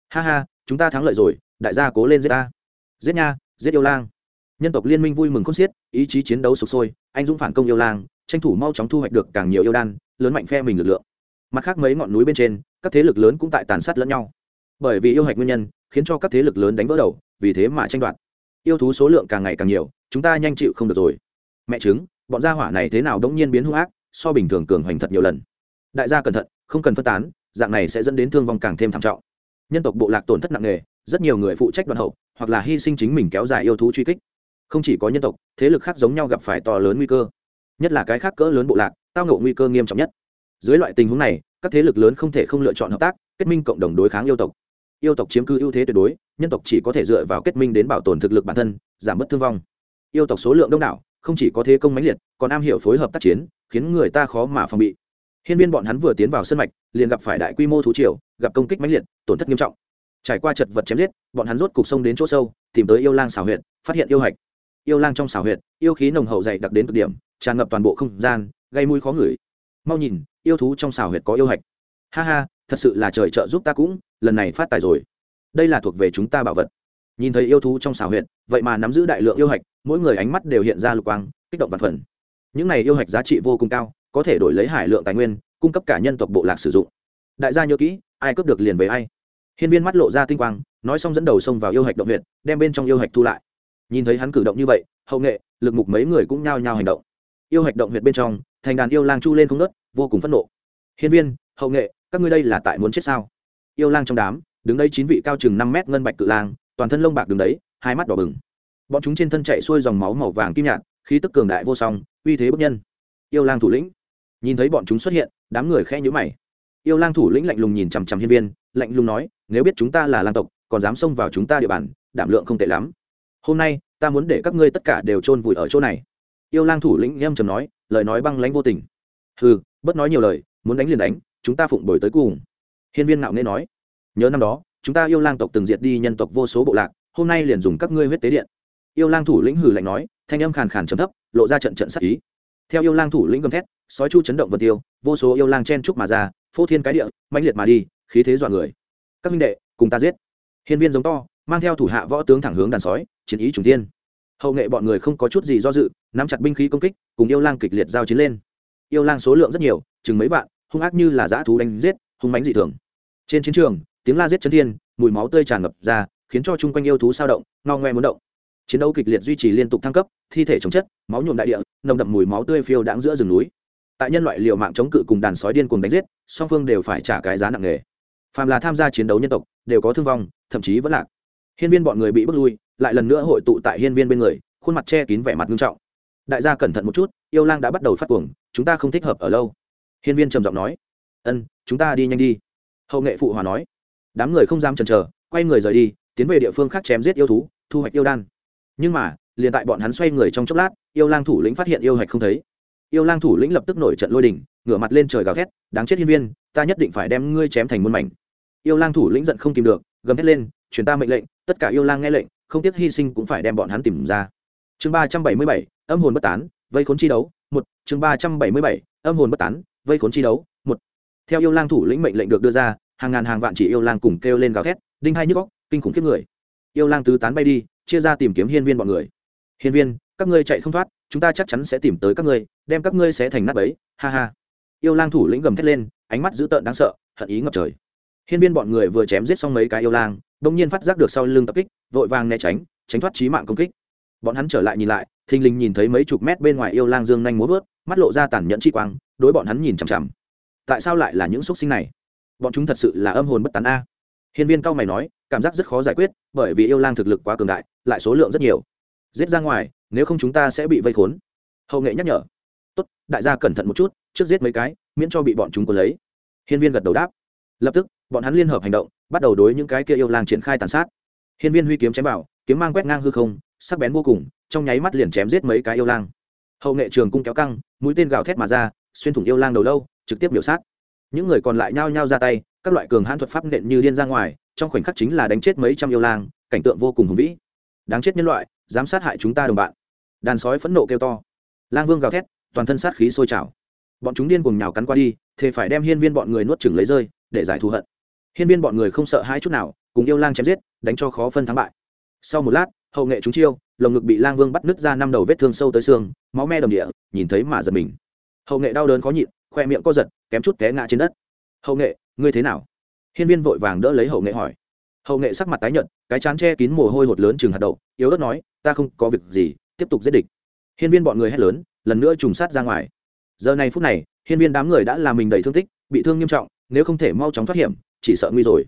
Ha ha, chúng ta thắng lợi rồi, đại gia cố lên giết ta. Giết nha, giết yêu lang. Nhân tộc liên minh vui mừng khôn xiết, ý chí chiến đấu sục sôi, anh dũng phản công yêu lang, tranh thủ mau chóng thu hoạch được càng nhiều yêu đan, lớn mạnh phe mình lực lượng mặt khác mấy ngọn núi bên trên, các thế lực lớn cũng tại tàn sát lẫn nhau. Bởi vì yêu hạch nguyên nhân, khiến cho các thế lực lớn đánh vỡ đầu, vì thế mà tranh đoạt. Yêu thú số lượng càng ngày càng nhiều, chúng ta nhanh chịu không được rồi. Mẹ chứng bọn gia hỏa này thế nào đống nhiên biến hung ác, so bình thường cường hoành thật nhiều lần. Đại gia cẩn thận, không cần phân tán, dạng này sẽ dẫn đến thương vong càng thêm thảm trọng. Nhân tộc bộ lạc tổn thất nặng nề, rất nhiều người phụ trách đoàn hậu, hoặc là hy sinh chính mình kéo dài yêu thú truy kích. Không chỉ có nhân tộc, thế lực khác giống nhau gặp phải to lớn nguy cơ. Nhất là cái khác cỡ lớn bộ lạc, tao ngộ nguy cơ nghiêm trọng nhất dưới loại tình huống này, các thế lực lớn không thể không lựa chọn hợp tác, kết minh cộng đồng đối kháng yêu tộc. Yêu tộc chiếm cứ ưu thế tuyệt đối, nhân tộc chỉ có thể dựa vào kết minh đến bảo tồn thực lực bản thân, giảm bớt thương vong. Yêu tộc số lượng đông đảo, không chỉ có thế công mãnh liệt, còn am hiểu phối hợp tác chiến, khiến người ta khó mà phòng bị. Hiên viên bọn hắn vừa tiến vào sân mạch, liền gặp phải đại quy mô thú triều, gặp công kích mãnh liệt, tổn thất nghiêm trọng. Trải qua chật vật chém giết, bọn hắn rốt cục sông đến chỗ sâu, tìm tới yêu lang xảo huyệt, phát hiện yêu hạch. Yêu lang trong xảo huyệt, yêu khí nồng hậu dày đặc đến cực điểm, tràn ngập toàn bộ không gian, gây mùi khó ngửi. Mau nhìn yêu thú trong xảo huyệt có yêu hạch. Ha ha, thật sự là trời trợ giúp ta cũng, lần này phát tài rồi. Đây là thuộc về chúng ta bảo vật. Nhìn thấy yêu thú trong xảo huyệt, vậy mà nắm giữ đại lượng yêu hạch, mỗi người ánh mắt đều hiện ra lục quang, kích động vật phần. Những này yêu hạch giá trị vô cùng cao, có thể đổi lấy hải lượng tài nguyên, cung cấp cả nhân tộc bộ lạc sử dụng. Đại gia nhớ kỹ, ai cướp được liền về ai. Hiên viên mắt lộ ra tinh quang, nói xong dẫn đầu xông vào yêu hạch động huyện đem bên trong yêu hạch thu lại. Nhìn thấy hắn cử động như vậy, hậu nghệ, lực mục mấy người cũng nhao nhao hành động yêu hạch động huyệt bên trong, thành đàn yêu lang chu lên không nớt, vô cùng phẫn nộ. Hiên viên, hậu nghệ, các ngươi đây là tại muốn chết sao? Yêu lang trong đám, đứng đây chín vị cao chừng năm mét ngân bạch cự lang, toàn thân lông bạc đứng đấy, hai mắt đỏ bừng. Bọn chúng trên thân chạy xuôi dòng máu màu vàng kim nhạt, khí tức cường đại vô song, uy thế bức nhân. Yêu lang thủ lĩnh, nhìn thấy bọn chúng xuất hiện, đám người khe nhữ mày. Yêu lang thủ lĩnh lạnh lùng nhìn chằm chằm hiên viên, lạnh lùng nói, nếu biết chúng ta là lang tộc, còn dám xông vào chúng ta địa bàn, đảm lượng không tệ lắm. Hôm nay, ta muốn để các ngươi tất cả đều chôn vùi ở chỗ này yêu lang thủ lĩnh nghiêm trầm nói, lời nói băng lãnh vô tình. Hừ bất nói nhiều lời, muốn đánh liền đánh, chúng ta phụng đổi tới cùng. Hiên viên ngạo nghễ nói, nhớ năm đó, chúng ta yêu lang tộc từng diệt đi nhân tộc vô số bộ lạc, hôm nay liền dùng các ngươi huyết tế điện. Yêu lang thủ lĩnh hừ lạnh nói, thanh âm khàn khàn trầm thấp, lộ ra trận trận sắc ý. Theo yêu lang thủ lĩnh gầm thét, sói chu chấn động vật tiêu, vô số yêu lang chen trúc mà ra, phô thiên cái địa, mãnh liệt mà đi, khí thế dọa người. Các minh đệ, cùng ta giết. Hiên viên giống to, mang theo thủ hạ võ tướng thẳng hướng đàn sói, chiến ý trùng tiên hậu nghệ bọn người không có chút gì do dự, nắm chặt binh khí công kích, cùng yêu lang kịch liệt giao chiến lên. Yêu lang số lượng rất nhiều, chừng mấy vạn, hung ác như là dã thú đánh giết, hung mánh dị thường. Trên chiến trường, tiếng la giết chấn thiên, mùi máu tươi tràn ngập ra, khiến cho chung quanh yêu thú sao động, ngao ngoe muốn động. Chiến đấu kịch liệt duy trì liên tục thăng cấp, thi thể chống chất, máu nhuộm đại địa, nồng đậm mùi máu tươi phiêu đãng giữa rừng núi. Tại nhân loại liều mạng chống cự cùng đàn sói điên cuồng đánh giết, song phương đều phải trả cái giá nặng nề. Phàm là tham gia chiến đấu nhân tộc, đều có thương vong, thậm chí vẫn lạc. Hiên viên bọn người bị bước lui lại lần nữa hội tụ tại hiên viên bên người, khuôn mặt che kín vẻ mặt nghiêm trọng. Đại gia cẩn thận một chút, yêu lang đã bắt đầu phát cuồng, chúng ta không thích hợp ở lâu. Hiên viên trầm giọng nói, ân, chúng ta đi nhanh đi. Hậu nghệ phụ hòa nói, đám người không dám chần chờ, quay người rời đi, tiến về địa phương khác chém giết yêu thú, thu hoạch yêu đan. Nhưng mà, liền tại bọn hắn xoay người trong chốc lát, yêu lang thủ lĩnh phát hiện yêu hạch không thấy. Yêu lang thủ lĩnh lập tức nổi trận lôi đình, ngửa mặt lên trời gào thét, đáng chết hiên viên, ta nhất định phải đem ngươi chém thành muôn mảnh. Yêu lang thủ lĩnh giận không tìm được, gầm thét lên chuyển ta mệnh lệnh, tất cả yêu lang nghe lệnh không tiếc hy sinh cũng phải đem bọn hắn tìm ra. Chương ba trăm bảy mươi bảy, âm hồn bất tán, vây khốn chi đấu, một, chương ba trăm bảy mươi bảy, âm hồn bất tán, vây khốn chi đấu, một. Theo yêu lang thủ lĩnh mệnh lệnh được đưa ra, hàng ngàn hàng vạn chỉ yêu lang cùng kêu lên gào thét, đinh hai nhức góc kinh khủng khiếp người. Yêu lang tứ tán bay đi, chia ra tìm kiếm hiên viên bọn người. Hiên viên, các ngươi chạy không thoát, chúng ta chắc chắn sẽ tìm tới các ngươi, đem các ngươi sẽ thành nát ấy ha ha. Yêu lang thủ lĩnh gầm thét lên, ánh mắt dữ tợn đáng sợ, hận ý ngập trời. Hiên viên bọn người vừa chém giết xong mấy cái yêu lang đông nhiên phát giác được sau lưng tập kích, vội vàng né tránh tránh thoát trí mạng công kích. Bọn hắn trở lại nhìn lại, thình lình nhìn thấy mấy chục mét bên ngoài yêu lang dương nhanh múa vớt, mắt lộ ra tàn nhẫn chi quang, đối bọn hắn nhìn chằm chằm. Tại sao lại là những xúc sinh này? Bọn chúng thật sự là âm hồn bất tán a. Hiên viên cao mày nói, cảm giác rất khó giải quyết, bởi vì yêu lang thực lực quá cường đại, lại số lượng rất nhiều. Giết ra ngoài, nếu không chúng ta sẽ bị vây khốn. Hậu nghệ nhắc nhở. Tốt, đại gia cẩn thận một chút, trước giết mấy cái, miễn cho bị bọn chúng cuốn lấy. Hiên viên gật đầu đáp. Lập tức bọn hắn liên hợp hành động, bắt đầu đối những cái kia yêu lang triển khai tàn sát. Hiên viên huy kiếm chém vào, kiếm mang quét ngang hư không, sắc bén vô cùng, trong nháy mắt liền chém giết mấy cái yêu lang. Hậu nghệ trường cung kéo căng, mũi tên gào thét mà ra, xuyên thủng yêu lang đầu lâu, trực tiếp biểu sát. Những người còn lại nhao nhao ra tay, các loại cường hãn thuật pháp nện như điên ra ngoài, trong khoảnh khắc chính là đánh chết mấy trăm yêu lang, cảnh tượng vô cùng hùng vĩ. Đáng chết nhân loại, dám sát hại chúng ta đồng bạn. Đàn sói phẫn nộ kêu to. Lang vương gào thét, toàn thân sát khí sôi trào. Bọn chúng điên cùng nhào cắn qua đi thì phải đem hiên viên bọn người nuốt chừng lấy rơi, để giải thù hận hiên viên bọn người không sợ hai chút nào, cùng yêu lang chém giết, đánh cho khó phân thắng bại. Sau một lát, hậu nghệ chúng chiêu, lồng ngực bị lang vương bắt nứt ra năm đầu vết thương sâu tới xương, máu me đồng địa, nhìn thấy mà giật mình. Hậu nghệ đau đớn khó nhịn, khoe miệng co giật, kém chút té ngã trên đất. Hậu nghệ, ngươi thế nào? Hiên viên vội vàng đỡ lấy hậu nghệ hỏi. Hậu nghệ sắc mặt tái nhợt, cái chán che kín mồ hôi hột lớn chừng hạt đậu, yếu ớt nói, ta không có việc gì, tiếp tục giết địch. Hiên viên bọn người hét lớn, lần nữa trùng sát ra ngoài. Giờ này phút này, hiên viên đám người đã làm mình đầy thương tích, bị thương nghiêm trọng, nếu không thể mau chóng thoát hiểm chỉ sợ nguy rồi.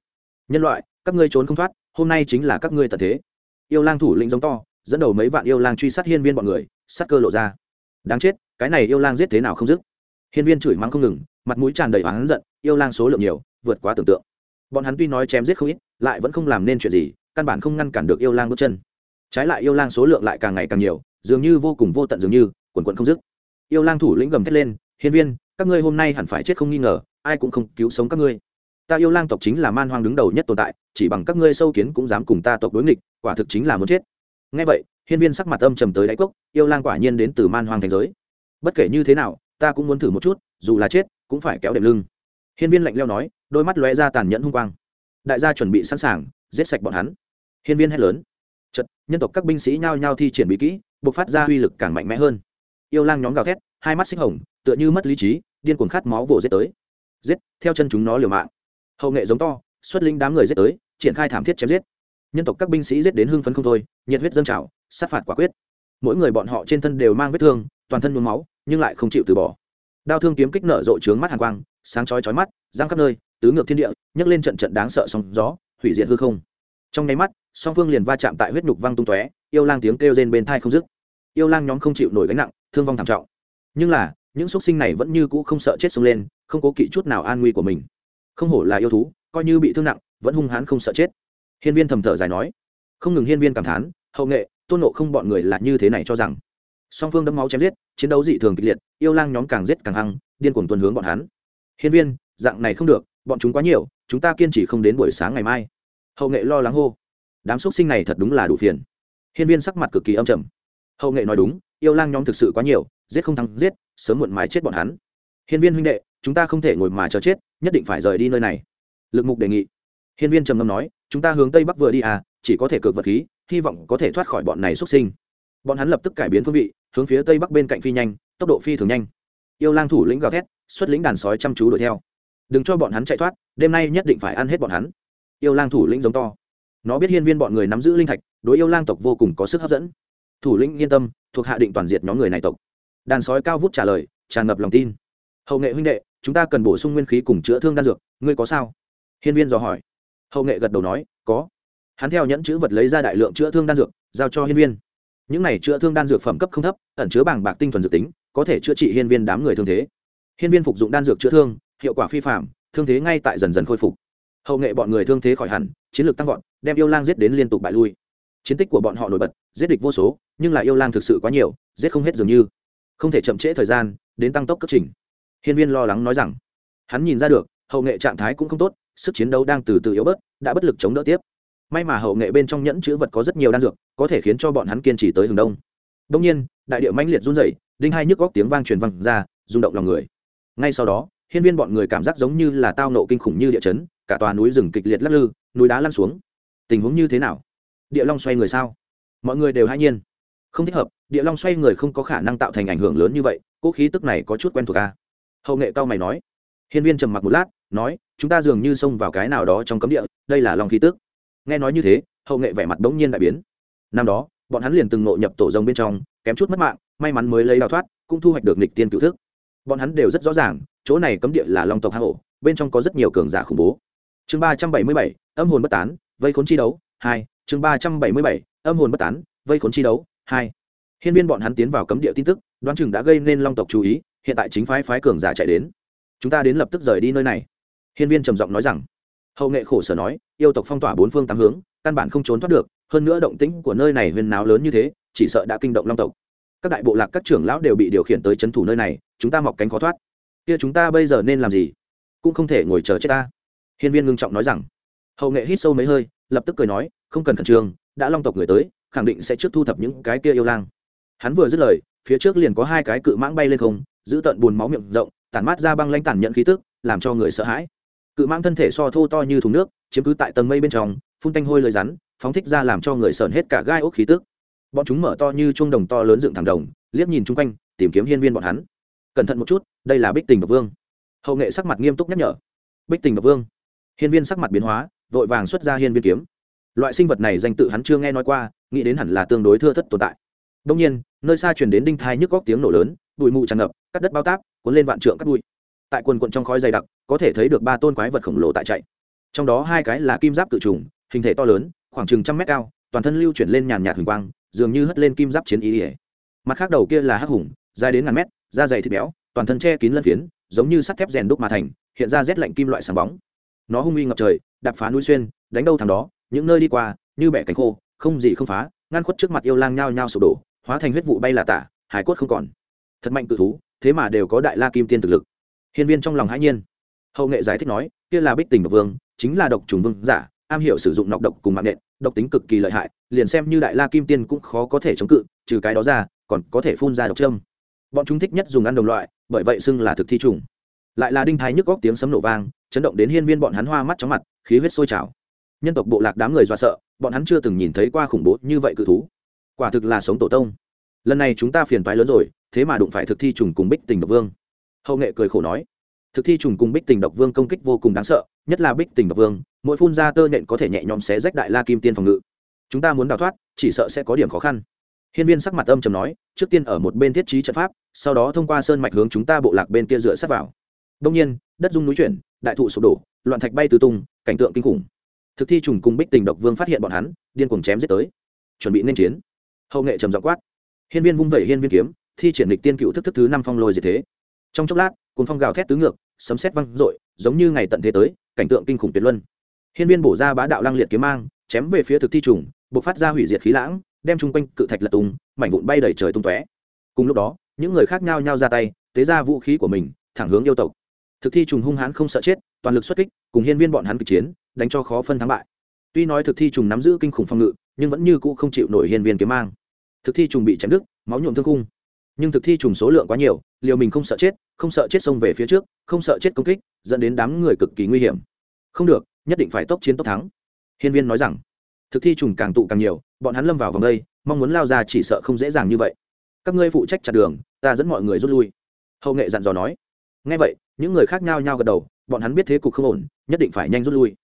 Nhân loại, các ngươi trốn không thoát, hôm nay chính là các ngươi tận thế. Yêu lang thủ lĩnh giống to, dẫn đầu mấy vạn yêu lang truy sát hiên viên bọn người, sát cơ lộ ra. Đáng chết, cái này yêu lang giết thế nào không dứt? Hiên viên chửi mắng không ngừng, mặt mũi tràn đầy oán giận, yêu lang số lượng nhiều, vượt quá tưởng tượng. Bọn hắn tuy nói chém giết không ít, lại vẫn không làm nên chuyện gì, căn bản không ngăn cản được yêu lang bước chân. Trái lại yêu lang số lượng lại càng ngày càng nhiều, dường như vô cùng vô tận dường như, quần quận không dứt. Yêu lang thủ lĩnh gầm thét lên, hiên viên, các ngươi hôm nay hẳn phải chết không nghi ngờ, ai cũng không cứu sống các ngươi ta yêu lang tộc chính là man hoang đứng đầu nhất tồn tại, chỉ bằng các ngươi sâu kiến cũng dám cùng ta tộc đối nghịch, quả thực chính là muốn chết. Ngay vậy, hiên viên sắc mặt âm trầm tới đáy cốc, yêu lang quả nhiên đến từ man hoang thành giới. Bất kể như thế nào, ta cũng muốn thử một chút, dù là chết, cũng phải kéo đệm lưng. Hiên viên lạnh leo nói, đôi mắt lóe ra tàn nhẫn hung quang. Đại gia chuẩn bị sẵn sàng, giết sạch bọn hắn. Hiên viên hét lớn. Chật nhân tộc các binh sĩ nhao nhao thi triển bị kỹ buộc phát ra uy lực càng mạnh mẽ hơn. Yêu lang nhóm gào thét, hai mắt xích hồng, tựa như mất lý trí, điên cuồng khát máu vồ giết tới. Giết, theo chân chúng nó liều mạng hậu nghệ giống to, xuất linh đám người giết tới, triển khai thảm thiết chém giết. Nhân tộc các binh sĩ giết đến hưng phấn không thôi, nhiệt huyết dâng trào, sát phạt quả quyết. Mỗi người bọn họ trên thân đều mang vết thương, toàn thân nhuốm máu, nhưng lại không chịu từ bỏ. Đao thương kiếm kích nở rộ trướng mắt hàn quang, sáng chói chói mắt, giang khắp nơi, tứ ngược thiên địa, nhấc lên trận trận đáng sợ sóng gió, hủy diệt hư không. Trong nháy mắt, song phương liền va chạm tại huyết nhục văng tung tóe, yêu lang tiếng kêu rên bên thai không dứt. Yêu lang nhóm không chịu nổi gánh nặng, thương vong thảm trọng. Nhưng là, những xuất sinh này vẫn như cũ không sợ chết xông lên, không cố kỵ chút nào an nguy của mình không hổ là yêu thú, coi như bị thương nặng, vẫn hung hãn không sợ chết. Hiên viên thầm thở dài nói. Không ngừng hiên viên cảm thán, hậu nghệ, tôn nộ không bọn người là như thế này cho rằng. Song phương đấm máu chém giết, chiến đấu dị thường kịch liệt, yêu lang nhóm càng giết càng hăng, điên cuồng tuần hướng bọn hắn. Hiên viên, dạng này không được, bọn chúng quá nhiều, chúng ta kiên trì không đến buổi sáng ngày mai. Hậu nghệ lo lắng hô. Đám xúc sinh này thật đúng là đủ phiền. Hiên viên sắc mặt cực kỳ âm trầm. Hậu nghệ nói đúng, yêu lang nhóm thực sự quá nhiều, giết không thắng giết, sớm muộn mái chết bọn hắn hiên viên huynh đệ, chúng ta không thể ngồi mà chờ chết, nhất định phải rời đi nơi này. Lực mục đề nghị. Hiên viên trầm ngâm nói, chúng ta hướng tây bắc vừa đi à chỉ có thể cược vật khí, hy vọng có thể thoát khỏi bọn này xuất sinh. Bọn hắn lập tức cải biến phương vị, hướng phía tây bắc bên cạnh phi nhanh, tốc độ phi thường nhanh. Yêu lang thủ lĩnh gào thét, xuất lĩnh đàn sói chăm chú đuổi theo. Đừng cho bọn hắn chạy thoát, đêm nay nhất định phải ăn hết bọn hắn. Yêu lang thủ lĩnh giống to. Nó biết hiên viên bọn người nắm giữ linh thạch, đối yêu lang tộc vô cùng có sức hấp dẫn. Thủ lĩnh yên tâm, thuộc hạ định toàn diệt nhóm người này tộc. Đàn sói cao vút trả lời, tràn ngập lòng tin hậu nghệ huynh đệ, chúng ta cần bổ sung nguyên khí cùng chữa thương đan dược, ngươi có sao? Hiên viên dò hỏi. Hậu nghệ gật đầu nói, có. Hắn theo nhẫn chữ vật lấy ra đại lượng chữa thương đan dược, giao cho hiên viên. Những này chữa thương đan dược phẩm cấp không thấp, ẩn chứa bảng bạc tinh thuần dược tính, có thể chữa trị hiên viên đám người thương thế. Hiên viên phục dụng đan dược chữa thương, hiệu quả phi phạm thương thế ngay tại dần dần khôi phục. Hậu nghệ bọn người thương thế khỏi hẳn, chiến lược tăng vọt, đem yêu lang giết đến liên tục bại lui. Chiến tích của bọn họ nổi bật, giết địch vô số, nhưng là yêu lang thực sự quá nhiều, giết không hết dường như. Không thể chậm trễ thời gian, đến tăng tốc cấp trình hiên viên lo lắng nói rằng, hắn nhìn ra được, hậu nghệ trạng thái cũng không tốt, sức chiến đấu đang từ từ yếu bớt, đã bất lực chống đỡ tiếp. May mà hậu nghệ bên trong nhẫn chữ vật có rất nhiều đan dược, có thể khiến cho bọn hắn kiên trì tới hướng đông. Đông nhiên, đại điệu mãnh liệt run rẩy, đinh hai nhức góc tiếng vang truyền vang ra, rung động lòng người. Ngay sau đó, hiên viên bọn người cảm giác giống như là tao nộ kinh khủng như địa chấn, cả tòa núi rừng kịch liệt lắc lư, núi đá lăn xuống. Tình huống như thế nào? Địa long xoay người sao? Mọi người đều hãy nhiên. Không thích hợp, địa long xoay người không có khả năng tạo thành ảnh hưởng lớn như vậy cỗ khí tức này có chút quen thuộc a à? Hậu nghệ cao mày nói. Hiên viên trầm mặc một lát, nói, chúng ta dường như xông vào cái nào đó trong cấm địa, đây là lòng khí tức. Nghe nói như thế, hậu nghệ vẻ mặt bỗng nhiên đại biến. Năm đó, bọn hắn liền từng ngộ nhập tổ rồng bên trong, kém chút mất mạng, may mắn mới lấy đào thoát, cũng thu hoạch được nịch tiên cựu thức. Bọn hắn đều rất rõ ràng, chỗ này cấm địa là long tộc hang ổ, bên trong có rất nhiều cường giả khủng bố. Chương ba trăm bảy mươi bảy, âm hồn bất tán, vây khốn chi đấu, hai, chương ba trăm bảy mươi bảy, âm hồn bất tán, vây khốn chi đấu, hai. Hiên viên bọn hắn tiến vào cấm địa tin tức, đoán chừng đã gây nên long tộc chú ý hiện tại chính phái phái cường giả chạy đến. Chúng ta đến lập tức rời đi nơi này. Hiên viên trầm giọng nói rằng. Hậu nghệ khổ sở nói, yêu tộc phong tỏa bốn phương tám hướng, căn bản không trốn thoát được, hơn nữa động tĩnh của nơi này huyên náo lớn như thế, chỉ sợ đã kinh động long tộc. Các đại bộ lạc, các trưởng lão đều bị điều khiển tới c h ấ n thủ nơi này, chúng ta mọc cánh khó thoát. Kia chúng ta bây giờ nên làm gì? Cũng không thể ngồi chờ chết ta. Hiên viên ngưng trọng nói rằng. Hậu nghệ hít sâu mấy hơi, lập tức cười nói, không cần khẩn trương, đã long tộc người tới, khẳng định sẽ trước thu thập những cái kia yêu lang. Hắn vừa dứt lời, phía trước liền có hai cái cự mãng bay lên không giữ tận buồn máu miệng rộng, tản mát ra băng lanh tản nhận khí tức, làm cho người sợ hãi. Cự mãng thân thể so thô to như thùng nước, chiếm cứ tại tầng mây bên trong, phun tanh hôi lời rắn, phóng thích ra làm cho người sờn hết cả gai ốc khí tức. Bọn chúng mở to như chuông đồng to lớn dựng thẳng đồng, liếc nhìn chung quanh, tìm kiếm hiên viên bọn hắn. Cẩn thận một chút, đây là bích tình độc vương. Hậu nghệ sắc mặt nghiêm túc nhắc nhở. Bích tình độc vương. Hiên viên sắc mặt biến hóa, vội vàng xuất ra hiên viên kiếm. Loại sinh vật này danh tự hắn chưa nghe nói qua, nghĩ đến hẳn là tương đối thưa thất tồn tại. Đông nhiên, nơi xa truyền đến đinh thai nhức góc tiếng nổ lớn, bụi mù tràn ngập cắt đất bao táp, cuốn lên vạn trượng cắt bụi. Tại quần quận trong khói dày đặc, có thể thấy được ba tôn quái vật khổng lồ tại chạy. Trong đó hai cái là kim giáp tự trùng, hình thể to lớn, khoảng chừng trăm mét cao, toàn thân lưu chuyển lên nhàn nhạt huỳnh quang, dường như hất lên kim giáp chiến ý ỉa. Mặt khác đầu kia là hắc hùng, dài đến ngàn mét, da dày thịt béo, toàn thân che kín lân phiến, giống như sắt thép rèn đúc mà thành, hiện ra rét lạnh kim loại sáng bóng. Nó hung uy ngập trời, đạp phá núi xuyên, đánh đâu thằng đó, những nơi đi qua, như bẻ cánh khô, không gì không phá, ngăn khuất trước mặt yêu lang nhao nhao sụp đổ, hóa thành huyết vụ bay là tả, hải quất không còn. Thật mạnh cự thú thế mà đều có đại la kim tiên thực lực. Hiên viên trong lòng hãi nhiên. Hậu nghệ giải thích nói, kia là bích tình độc vương, chính là độc trùng vương giả, am hiểu sử dụng nọc độc cùng mạng nện, độc tính cực kỳ lợi hại, liền xem như đại la kim tiên cũng khó có thể chống cự, trừ cái đó ra, còn có thể phun ra độc trâm bọn chúng thích nhất dùng ăn đồng loại, bởi vậy xưng là thực thi trùng. Lại là đinh thái nhức góc tiếng sấm nổ vang, chấn động đến hiên viên bọn hắn hoa mắt chóng mặt, khí huyết sôi trào. Nhân tộc bộ lạc đám người do sợ, bọn hắn chưa từng nhìn thấy qua khủng bố như vậy cự thú. Quả thực là sống tổ tông. Lần này chúng ta phiền toái lớn rồi thế mà đụng phải thực thi trùng cùng bích tình độc vương. Hậu nghệ cười khổ nói, thực thi trùng cùng bích tình độc vương công kích vô cùng đáng sợ, nhất là bích tình độc vương, mỗi phun ra tơ nhện có thể nhẹ nhõm xé rách đại la kim tiên phòng ngự. Chúng ta muốn đào thoát, chỉ sợ sẽ có điểm khó khăn. Hiên viên sắc mặt âm trầm nói, trước tiên ở một bên thiết trí trận pháp, sau đó thông qua sơn mạch hướng chúng ta bộ lạc bên kia dựa sát vào. Đông nhiên, đất dung núi chuyển, đại thụ sụp đổ, loạn thạch bay tứ tung, cảnh tượng kinh khủng. Thực thi trùng cùng bích tình độc vương phát hiện bọn hắn, điên cuồng chém giết tới. Chuẩn bị nên chiến. Hậu nghệ trầm giọng quát. Hiên viên vung vẩy hiên viên kiếm thi triển lịch tiên cựu thức thức thứ năm phong lôi diệt thế. Trong chốc lát cuốn phong gào thét tứ ngược, sấm sét văng rội giống như ngày tận thế tới, cảnh tượng kinh khủng tuyệt luân. Hiên viên bổ ra bá đạo lăng liệt kiếm mang, chém về phía thực thi trùng buộc phát ra hủy diệt khí lãng, đem chung quanh cự thạch lật tung, mảnh vụn bay đầy trời tung tóe. Cùng lúc đó, những người khác nhau nhau ra tay, tế ra vũ khí của mình, thẳng hướng yêu tộc. Thực thi trùng hung hãn không sợ chết, toàn lực xuất kích, cùng hiên viên bọn hắn kịch chiến, đánh cho khó phân thắng bại. Tuy nói thực thi trùng nắm giữ kinh khủng phòng ngự, nhưng vẫn như cũ không chịu nổi hiên viên kiếm mang. Thực thi trùng bị chém đứt, máu nhuộm thương cung nhưng thực thi trùng số lượng quá nhiều, liều mình không sợ chết, không sợ chết xông về phía trước, không sợ chết công kích, dẫn đến đám người cực kỳ nguy hiểm. Không được, nhất định phải tốc chiến tốc thắng. Hiên viên nói rằng, thực thi trùng càng tụ càng nhiều, bọn hắn lâm vào vòng đây, mong muốn lao ra chỉ sợ không dễ dàng như vậy. Các ngươi phụ trách chặt đường, ta dẫn mọi người rút lui. Hậu nghệ dặn dò nói. Ngay vậy, những người khác nhau nhau gật đầu, bọn hắn biết thế cục không ổn, nhất định phải nhanh rút lui.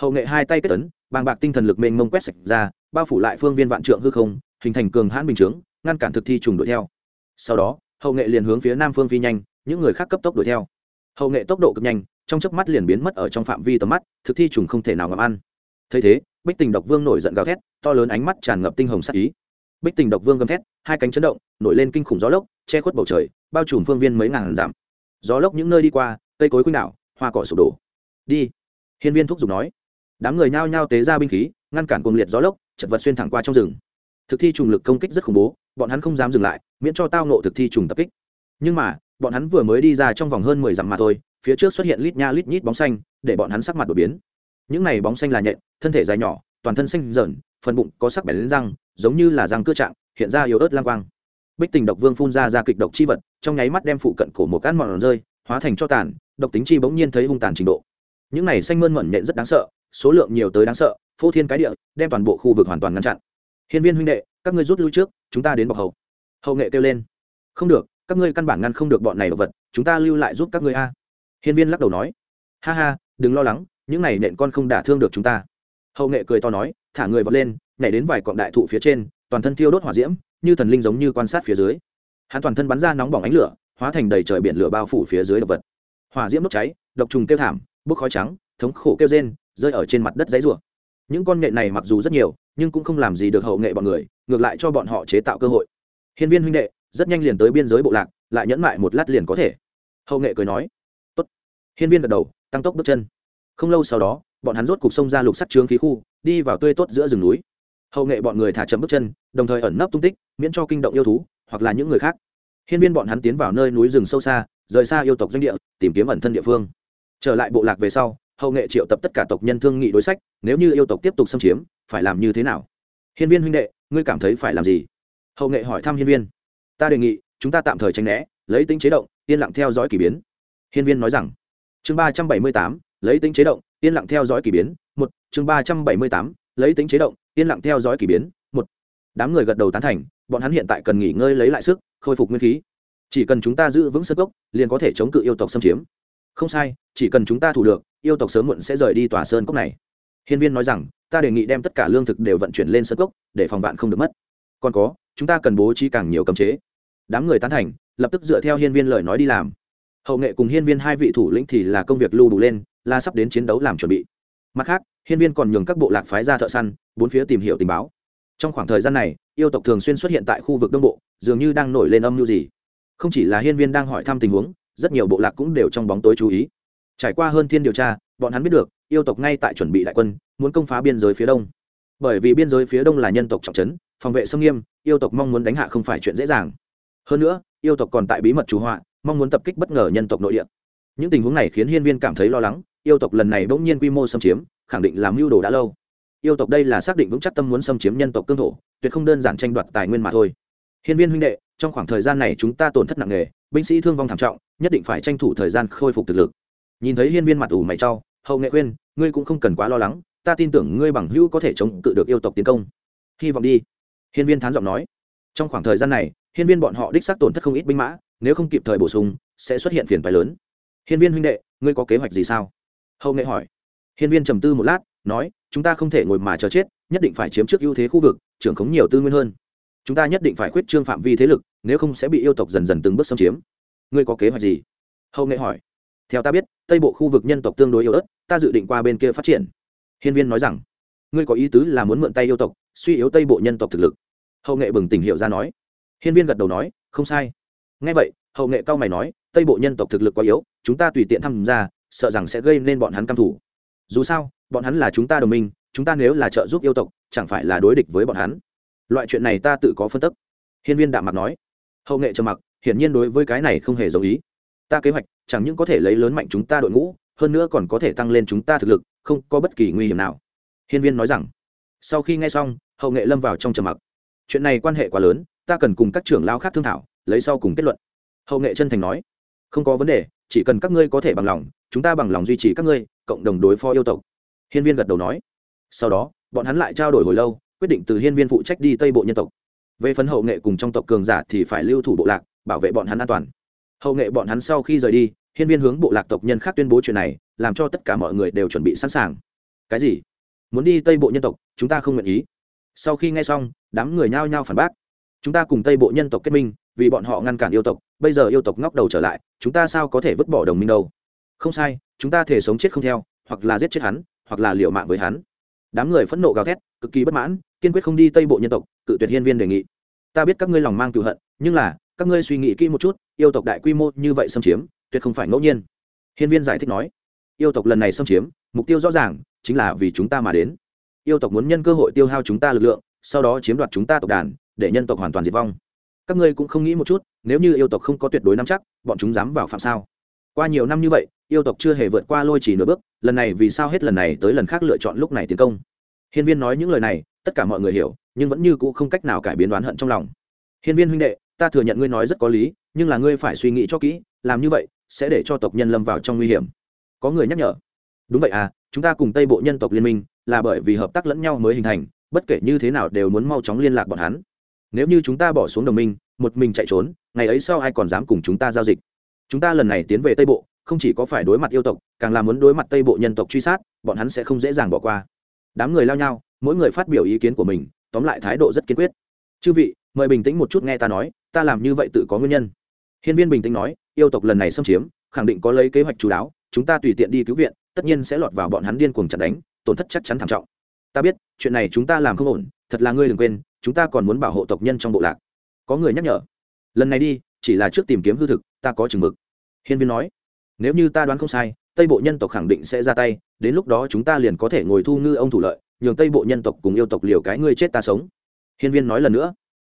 Hậu nghệ hai tay kết tấn bàng bạc tinh thần lực mênh mông quét sạch ra, bao phủ lại phương viên vạn trượng hư không, hình thành cường hãn bình chướng, ngăn cản thực thi trùng đuổi theo sau đó, hậu nghệ liền hướng phía nam phương phi nhanh, những người khác cấp tốc đuổi theo. Hậu nghệ tốc độ cực nhanh, trong chớp mắt liền biến mất ở trong phạm vi tầm mắt, thực thi trùng không thể nào ngậm ăn. Thấy thế, bích tình độc vương nổi giận gào thét, to lớn ánh mắt tràn ngập tinh hồng sắc ý. Bích tình độc vương gầm thét, hai cánh chấn động, nổi lên kinh khủng gió lốc, che khuất bầu trời, bao trùm phương viên mấy ngàn dặm. Gió lốc những nơi đi qua, cây cối khuynh đảo, hoa cỏ sụp đổ. Đi. Hiên viên thúc giục nói. Đám người nhao nhao tế ra binh khí, ngăn cản cuồng liệt gió lốc, chật vật xuyên thẳng qua trong rừng thực thi trùng lực công kích rất khủng bố, bọn hắn không dám dừng lại, miễn cho tao nộ thực thi trùng tập kích. Nhưng mà, bọn hắn vừa mới đi ra trong vòng hơn mười dặm mà thôi, phía trước xuất hiện lít nha lít nhít bóng xanh, để bọn hắn sắc mặt đột biến. Những này bóng xanh là nhện, thân thể dài nhỏ, toàn thân xanh dởn, phần bụng có sắc bén lên răng, giống như là răng cưa trạng, hiện ra yếu ớt lang quang. Bích tình độc vương phun ra ra kịch độc chi vật, trong nháy mắt đem phụ cận cổ một cát mòn rơi, hóa thành cho tàn, độc tính chi bỗng nhiên thấy hung tàn trình độ. Những này xanh mơn mẩn nhện rất đáng sợ, số lượng nhiều tới đáng sợ, phô thiên cái địa, đem toàn bộ khu vực hoàn toàn ngăn chặn hiên viên huynh đệ, các ngươi rút lui trước, chúng ta đến bọc hậu hậu nghệ kêu lên. Không được, các ngươi căn bản ngăn không được bọn này đồ vật, chúng ta lưu lại giúp các ngươi a. Hiên viên lắc đầu nói. Ha ha, đừng lo lắng, những này nện con không đả thương được chúng ta. Hậu nghệ cười to nói, thả người vọt lên, nhảy đến vài cọng đại thụ phía trên, toàn thân thiêu đốt hỏa diễm, như thần linh giống như quan sát phía dưới. Hắn toàn thân bắn ra nóng bỏng ánh lửa, hóa thành đầy trời biển lửa bao phủ phía dưới độc vật. Hỏa diễm đốt cháy, độc trùng kêu thảm, bốc khói trắng, thống khổ kêu rên, rơi ở trên mặt đất dãy rủa những con nghệ này mặc dù rất nhiều, nhưng cũng không làm gì được hậu nghệ bọn người, ngược lại cho bọn họ chế tạo cơ hội. Hiên viên huynh đệ, rất nhanh liền tới biên giới bộ lạc, lại nhẫn mại một lát liền có thể. Hậu nghệ cười nói, Tốt. hiên viên gật đầu, tăng tốc bước chân. Không lâu sau đó, bọn hắn rốt cục sông ra lục sắt trướng khí khu, đi vào tươi tốt giữa rừng núi. Hậu nghệ bọn người thả chậm bước chân, đồng thời ẩn nấp tung tích, miễn cho kinh động yêu thú, hoặc là những người khác. Hiên viên bọn hắn tiến vào nơi núi rừng sâu xa, rời xa yêu tộc doanh địa, tìm kiếm ẩn thân địa phương. Trở lại bộ lạc về sau hậu nghệ triệu tập tất cả tộc nhân thương nghị đối sách, nếu như yêu tộc tiếp tục xâm chiếm, phải làm như thế nào? Hiên viên huynh đệ, ngươi cảm thấy phải làm gì? Hậu nghệ hỏi thăm hiên viên. Ta đề nghị, chúng ta tạm thời tránh né, lấy tính chế động, yên lặng theo dõi k ỳ biến. Hiên viên nói rằng. Chương ba trăm bảy mươi tám, lấy tính chế động, yên lặng theo dõi k ỳ biến. Một, chương ba trăm bảy mươi tám, lấy tính chế động, yên lặng theo dõi k ỳ biến. Một, đám người gật đầu tán thành, bọn hắn hiện tại cần nghỉ ngơi lấy lại sức, khôi phục nguyên khí. Chỉ cần chúng ta giữ vững sơ gốc liền có thể chống cự yêu tộc xâm chiếm. Không sai, chỉ cần chúng ta thủ được yêu tộc sớm muộn sẽ rời đi tòa sơn cốc này. Hiên viên nói rằng, ta đề nghị đem tất cả lương thực đều vận chuyển lên sơn cốc, để phòng vạn không được mất. Còn có, chúng ta cần bố trí càng nhiều cấm chế. Đám người tán thành, lập tức dựa theo hiên viên lời nói đi làm. Hậu nghệ cùng hiên viên hai vị thủ lĩnh thì là công việc lưu đủ lên, là sắp đến chiến đấu làm chuẩn bị. Mặt khác, hiên viên còn nhường các bộ lạc phái ra thợ săn, bốn phía tìm hiểu tình báo. Trong khoảng thời gian này, yêu tộc thường xuyên xuất hiện tại khu vực đông bộ, dường như đang nổi lên âm mưu gì. Không chỉ là hiên viên đang hỏi thăm tình huống, rất nhiều bộ lạc cũng đều trong bóng tối chú ý trải qua hơn thiên điều tra, bọn hắn biết được, yêu tộc ngay tại chuẩn bị đại quân, muốn công phá biên giới phía đông. Bởi vì biên giới phía đông là nhân tộc trọng trấn, phòng vệ sông nghiêm, yêu tộc mong muốn đánh hạ không phải chuyện dễ dàng. Hơn nữa, yêu tộc còn tại bí mật chủ họa, mong muốn tập kích bất ngờ nhân tộc nội địa. Những tình huống này khiến hiên viên cảm thấy lo lắng, yêu tộc lần này bỗng nhiên quy mô xâm chiếm, khẳng định làm mưu đồ đã lâu. Yêu tộc đây là xác định vững chắc tâm muốn xâm chiếm nhân tộc cương thổ, tuyệt không đơn giản tranh đoạt tài nguyên mà thôi. Hiên viên huynh đệ, trong khoảng thời gian này chúng ta tổn thất nặng nề, binh sĩ thương vong thảm trọng, nhất định phải tranh thủ thời gian khôi phục thực lực nhìn thấy hiên viên mặt ủ mày trao hậu nghệ khuyên, ngươi cũng không cần quá lo lắng, ta tin tưởng ngươi bằng hữu có thể chống cự được yêu tộc tiến công. Hy vọng đi. Hiên viên thán giọng nói. Trong khoảng thời gian này, hiên viên bọn họ đích xác tổn thất không ít binh mã, nếu không kịp thời bổ sung, sẽ xuất hiện phiền phái lớn. Hiên viên huynh đệ, ngươi có kế hoạch gì sao? Hậu nghệ hỏi. Hiên viên trầm tư một lát, nói, chúng ta không thể ngồi mà chờ chết, nhất định phải chiếm trước ưu thế khu vực, trưởng khống nhiều tư nguyên hơn. Chúng ta nhất định phải khuyết trương phạm vi thế lực, nếu không sẽ bị yêu tộc dần dần từng bước xâm chiếm. Ngươi có kế hoạch gì? Hậu nghệ hỏi theo ta biết, tây bộ khu vực nhân tộc tương đối yếu ớt, ta dự định qua bên kia phát triển. Hiên viên nói rằng, ngươi có ý tứ là muốn mượn tay yêu tộc, suy yếu tây bộ nhân tộc thực lực. Hậu nghệ bừng tỉnh hiệu ra nói. Hiên viên gật đầu nói, không sai. Ngay vậy, hậu nghệ cao mày nói, tây bộ nhân tộc thực lực quá yếu, chúng ta tùy tiện tham gia, sợ rằng sẽ gây nên bọn hắn căm thủ dù sao, bọn hắn là chúng ta đồng minh, chúng ta nếu là trợ giúp yêu tộc, chẳng phải là đối địch với bọn hắn. Loại chuyện này ta tự có phân tức hiên viên đạm mặc nói. Hậu nghệ trầm mặc, hiển nhiên đối với cái này không hề giống ý. Ta kế hoạch chẳng những có thể lấy lớn mạnh chúng ta đội ngũ, hơn nữa còn có thể tăng lên chúng ta thực lực, không có bất kỳ nguy hiểm nào. Hiên viên nói rằng. Sau khi nghe xong, hậu nghệ lâm vào trong trầm mặc. Chuyện này quan hệ quá lớn, ta cần cùng các trưởng lao khác thương thảo, lấy sau cùng kết luận. Hậu nghệ chân thành nói. Không có vấn đề, chỉ cần các ngươi có thể bằng lòng, chúng ta bằng lòng duy trì các ngươi, cộng đồng đối phó yêu tộc. Hiên viên gật đầu nói. Sau đó, bọn hắn lại trao đổi hồi lâu, quyết định từ hiên viên phụ trách đi tây bộ nhân tộc. Về phần hậu nghệ cùng trong tộc cường giả thì phải lưu thủ bộ lạc, bảo vệ bọn hắn an toàn hậu nghệ bọn hắn sau khi rời đi, hiên viên hướng bộ lạc tộc nhân khác tuyên bố chuyện này, làm cho tất cả mọi người đều chuẩn bị sẵn sàng. Cái gì? Muốn đi tây bộ nhân tộc, chúng ta không nguyện ý. Sau khi nghe xong, đám người nhao nhao phản bác. Chúng ta cùng tây bộ nhân tộc kết minh, vì bọn họ ngăn cản yêu tộc, bây giờ yêu tộc ngóc đầu trở lại, chúng ta sao có thể vứt bỏ đồng minh đâu? Không sai, chúng ta thể sống chết không theo, hoặc là giết chết hắn, hoặc là liệu mạng với hắn. Đám người phẫn nộ gào thét, cực kỳ bất mãn, kiên quyết không đi tây bộ nhân tộc, cự tuyệt hiên viên đề nghị. Ta biết các ngươi lòng mang cựu hận, nhưng là, các ngươi suy nghĩ kỹ một chút yêu tộc đại quy mô như vậy xâm chiếm, tuyệt không phải ngẫu nhiên. Hiên viên giải thích nói, yêu tộc lần này xâm chiếm, mục tiêu rõ ràng chính là vì chúng ta mà đến. Yêu tộc muốn nhân cơ hội tiêu hao chúng ta lực lượng, sau đó chiếm đoạt chúng ta tộc đàn, để nhân tộc hoàn toàn diệt vong. Các ngươi cũng không nghĩ một chút, nếu như yêu tộc không có tuyệt đối nắm chắc, bọn chúng dám vào phạm sao? Qua nhiều năm như vậy, yêu tộc chưa hề vượt qua lôi chỉ nửa bước, lần này vì sao hết lần này tới lần khác lựa chọn lúc này tiến công? Hiên viên nói những lời này, tất cả mọi người hiểu, nhưng vẫn như cũ không cách nào cải biến đoán hận trong lòng. Hiên viên huynh đệ ta thừa nhận ngươi nói rất có lý, nhưng là ngươi phải suy nghĩ cho kỹ, làm như vậy sẽ để cho tộc nhân lâm vào trong nguy hiểm. Có người nhắc nhở. Đúng vậy à chúng ta cùng tây bộ nhân tộc liên minh là bởi vì hợp tác lẫn nhau mới hình thành, bất kể như thế nào đều muốn mau chóng liên lạc bọn hắn. Nếu như chúng ta bỏ xuống đồng minh, một mình chạy trốn, ngày ấy sau ai còn dám cùng chúng ta giao dịch? Chúng ta lần này tiến về tây bộ, không chỉ có phải đối mặt yêu tộc, càng là muốn đối mặt tây bộ nhân tộc truy sát, bọn hắn sẽ không dễ dàng bỏ qua. Đám người lao nhau, mỗi người phát biểu ý kiến của mình, tóm lại thái độ rất kiên quyết. Chư vị mời bình tĩnh một chút nghe ta nói, ta làm như vậy tự có nguyên nhân. Hiên viên bình tĩnh nói, yêu tộc lần này xâm chiếm, khẳng định có lấy kế hoạch chú đáo, chúng ta tùy tiện đi cứu viện, tất nhiên sẽ lọt vào bọn hắn điên cuồng chặt đánh, tổn thất chắc chắn thảm trọng. Ta biết, chuyện này chúng ta làm không ổn, thật là ngươi đừng quên, chúng ta còn muốn bảo hộ tộc nhân trong bộ lạc. Có người nhắc nhở. Lần này đi, chỉ là trước tìm kiếm hư thực, ta có chừng mực. Hiên viên nói, nếu như ta đoán không sai, tây bộ nhân tộc khẳng định sẽ ra tay, đến lúc đó chúng ta liền có thể ngồi thu ngư ông thủ lợi, nhường tây bộ nhân tộc cùng yêu tộc liều cái ngươi chết ta sống. Hiên viên nói lần nữa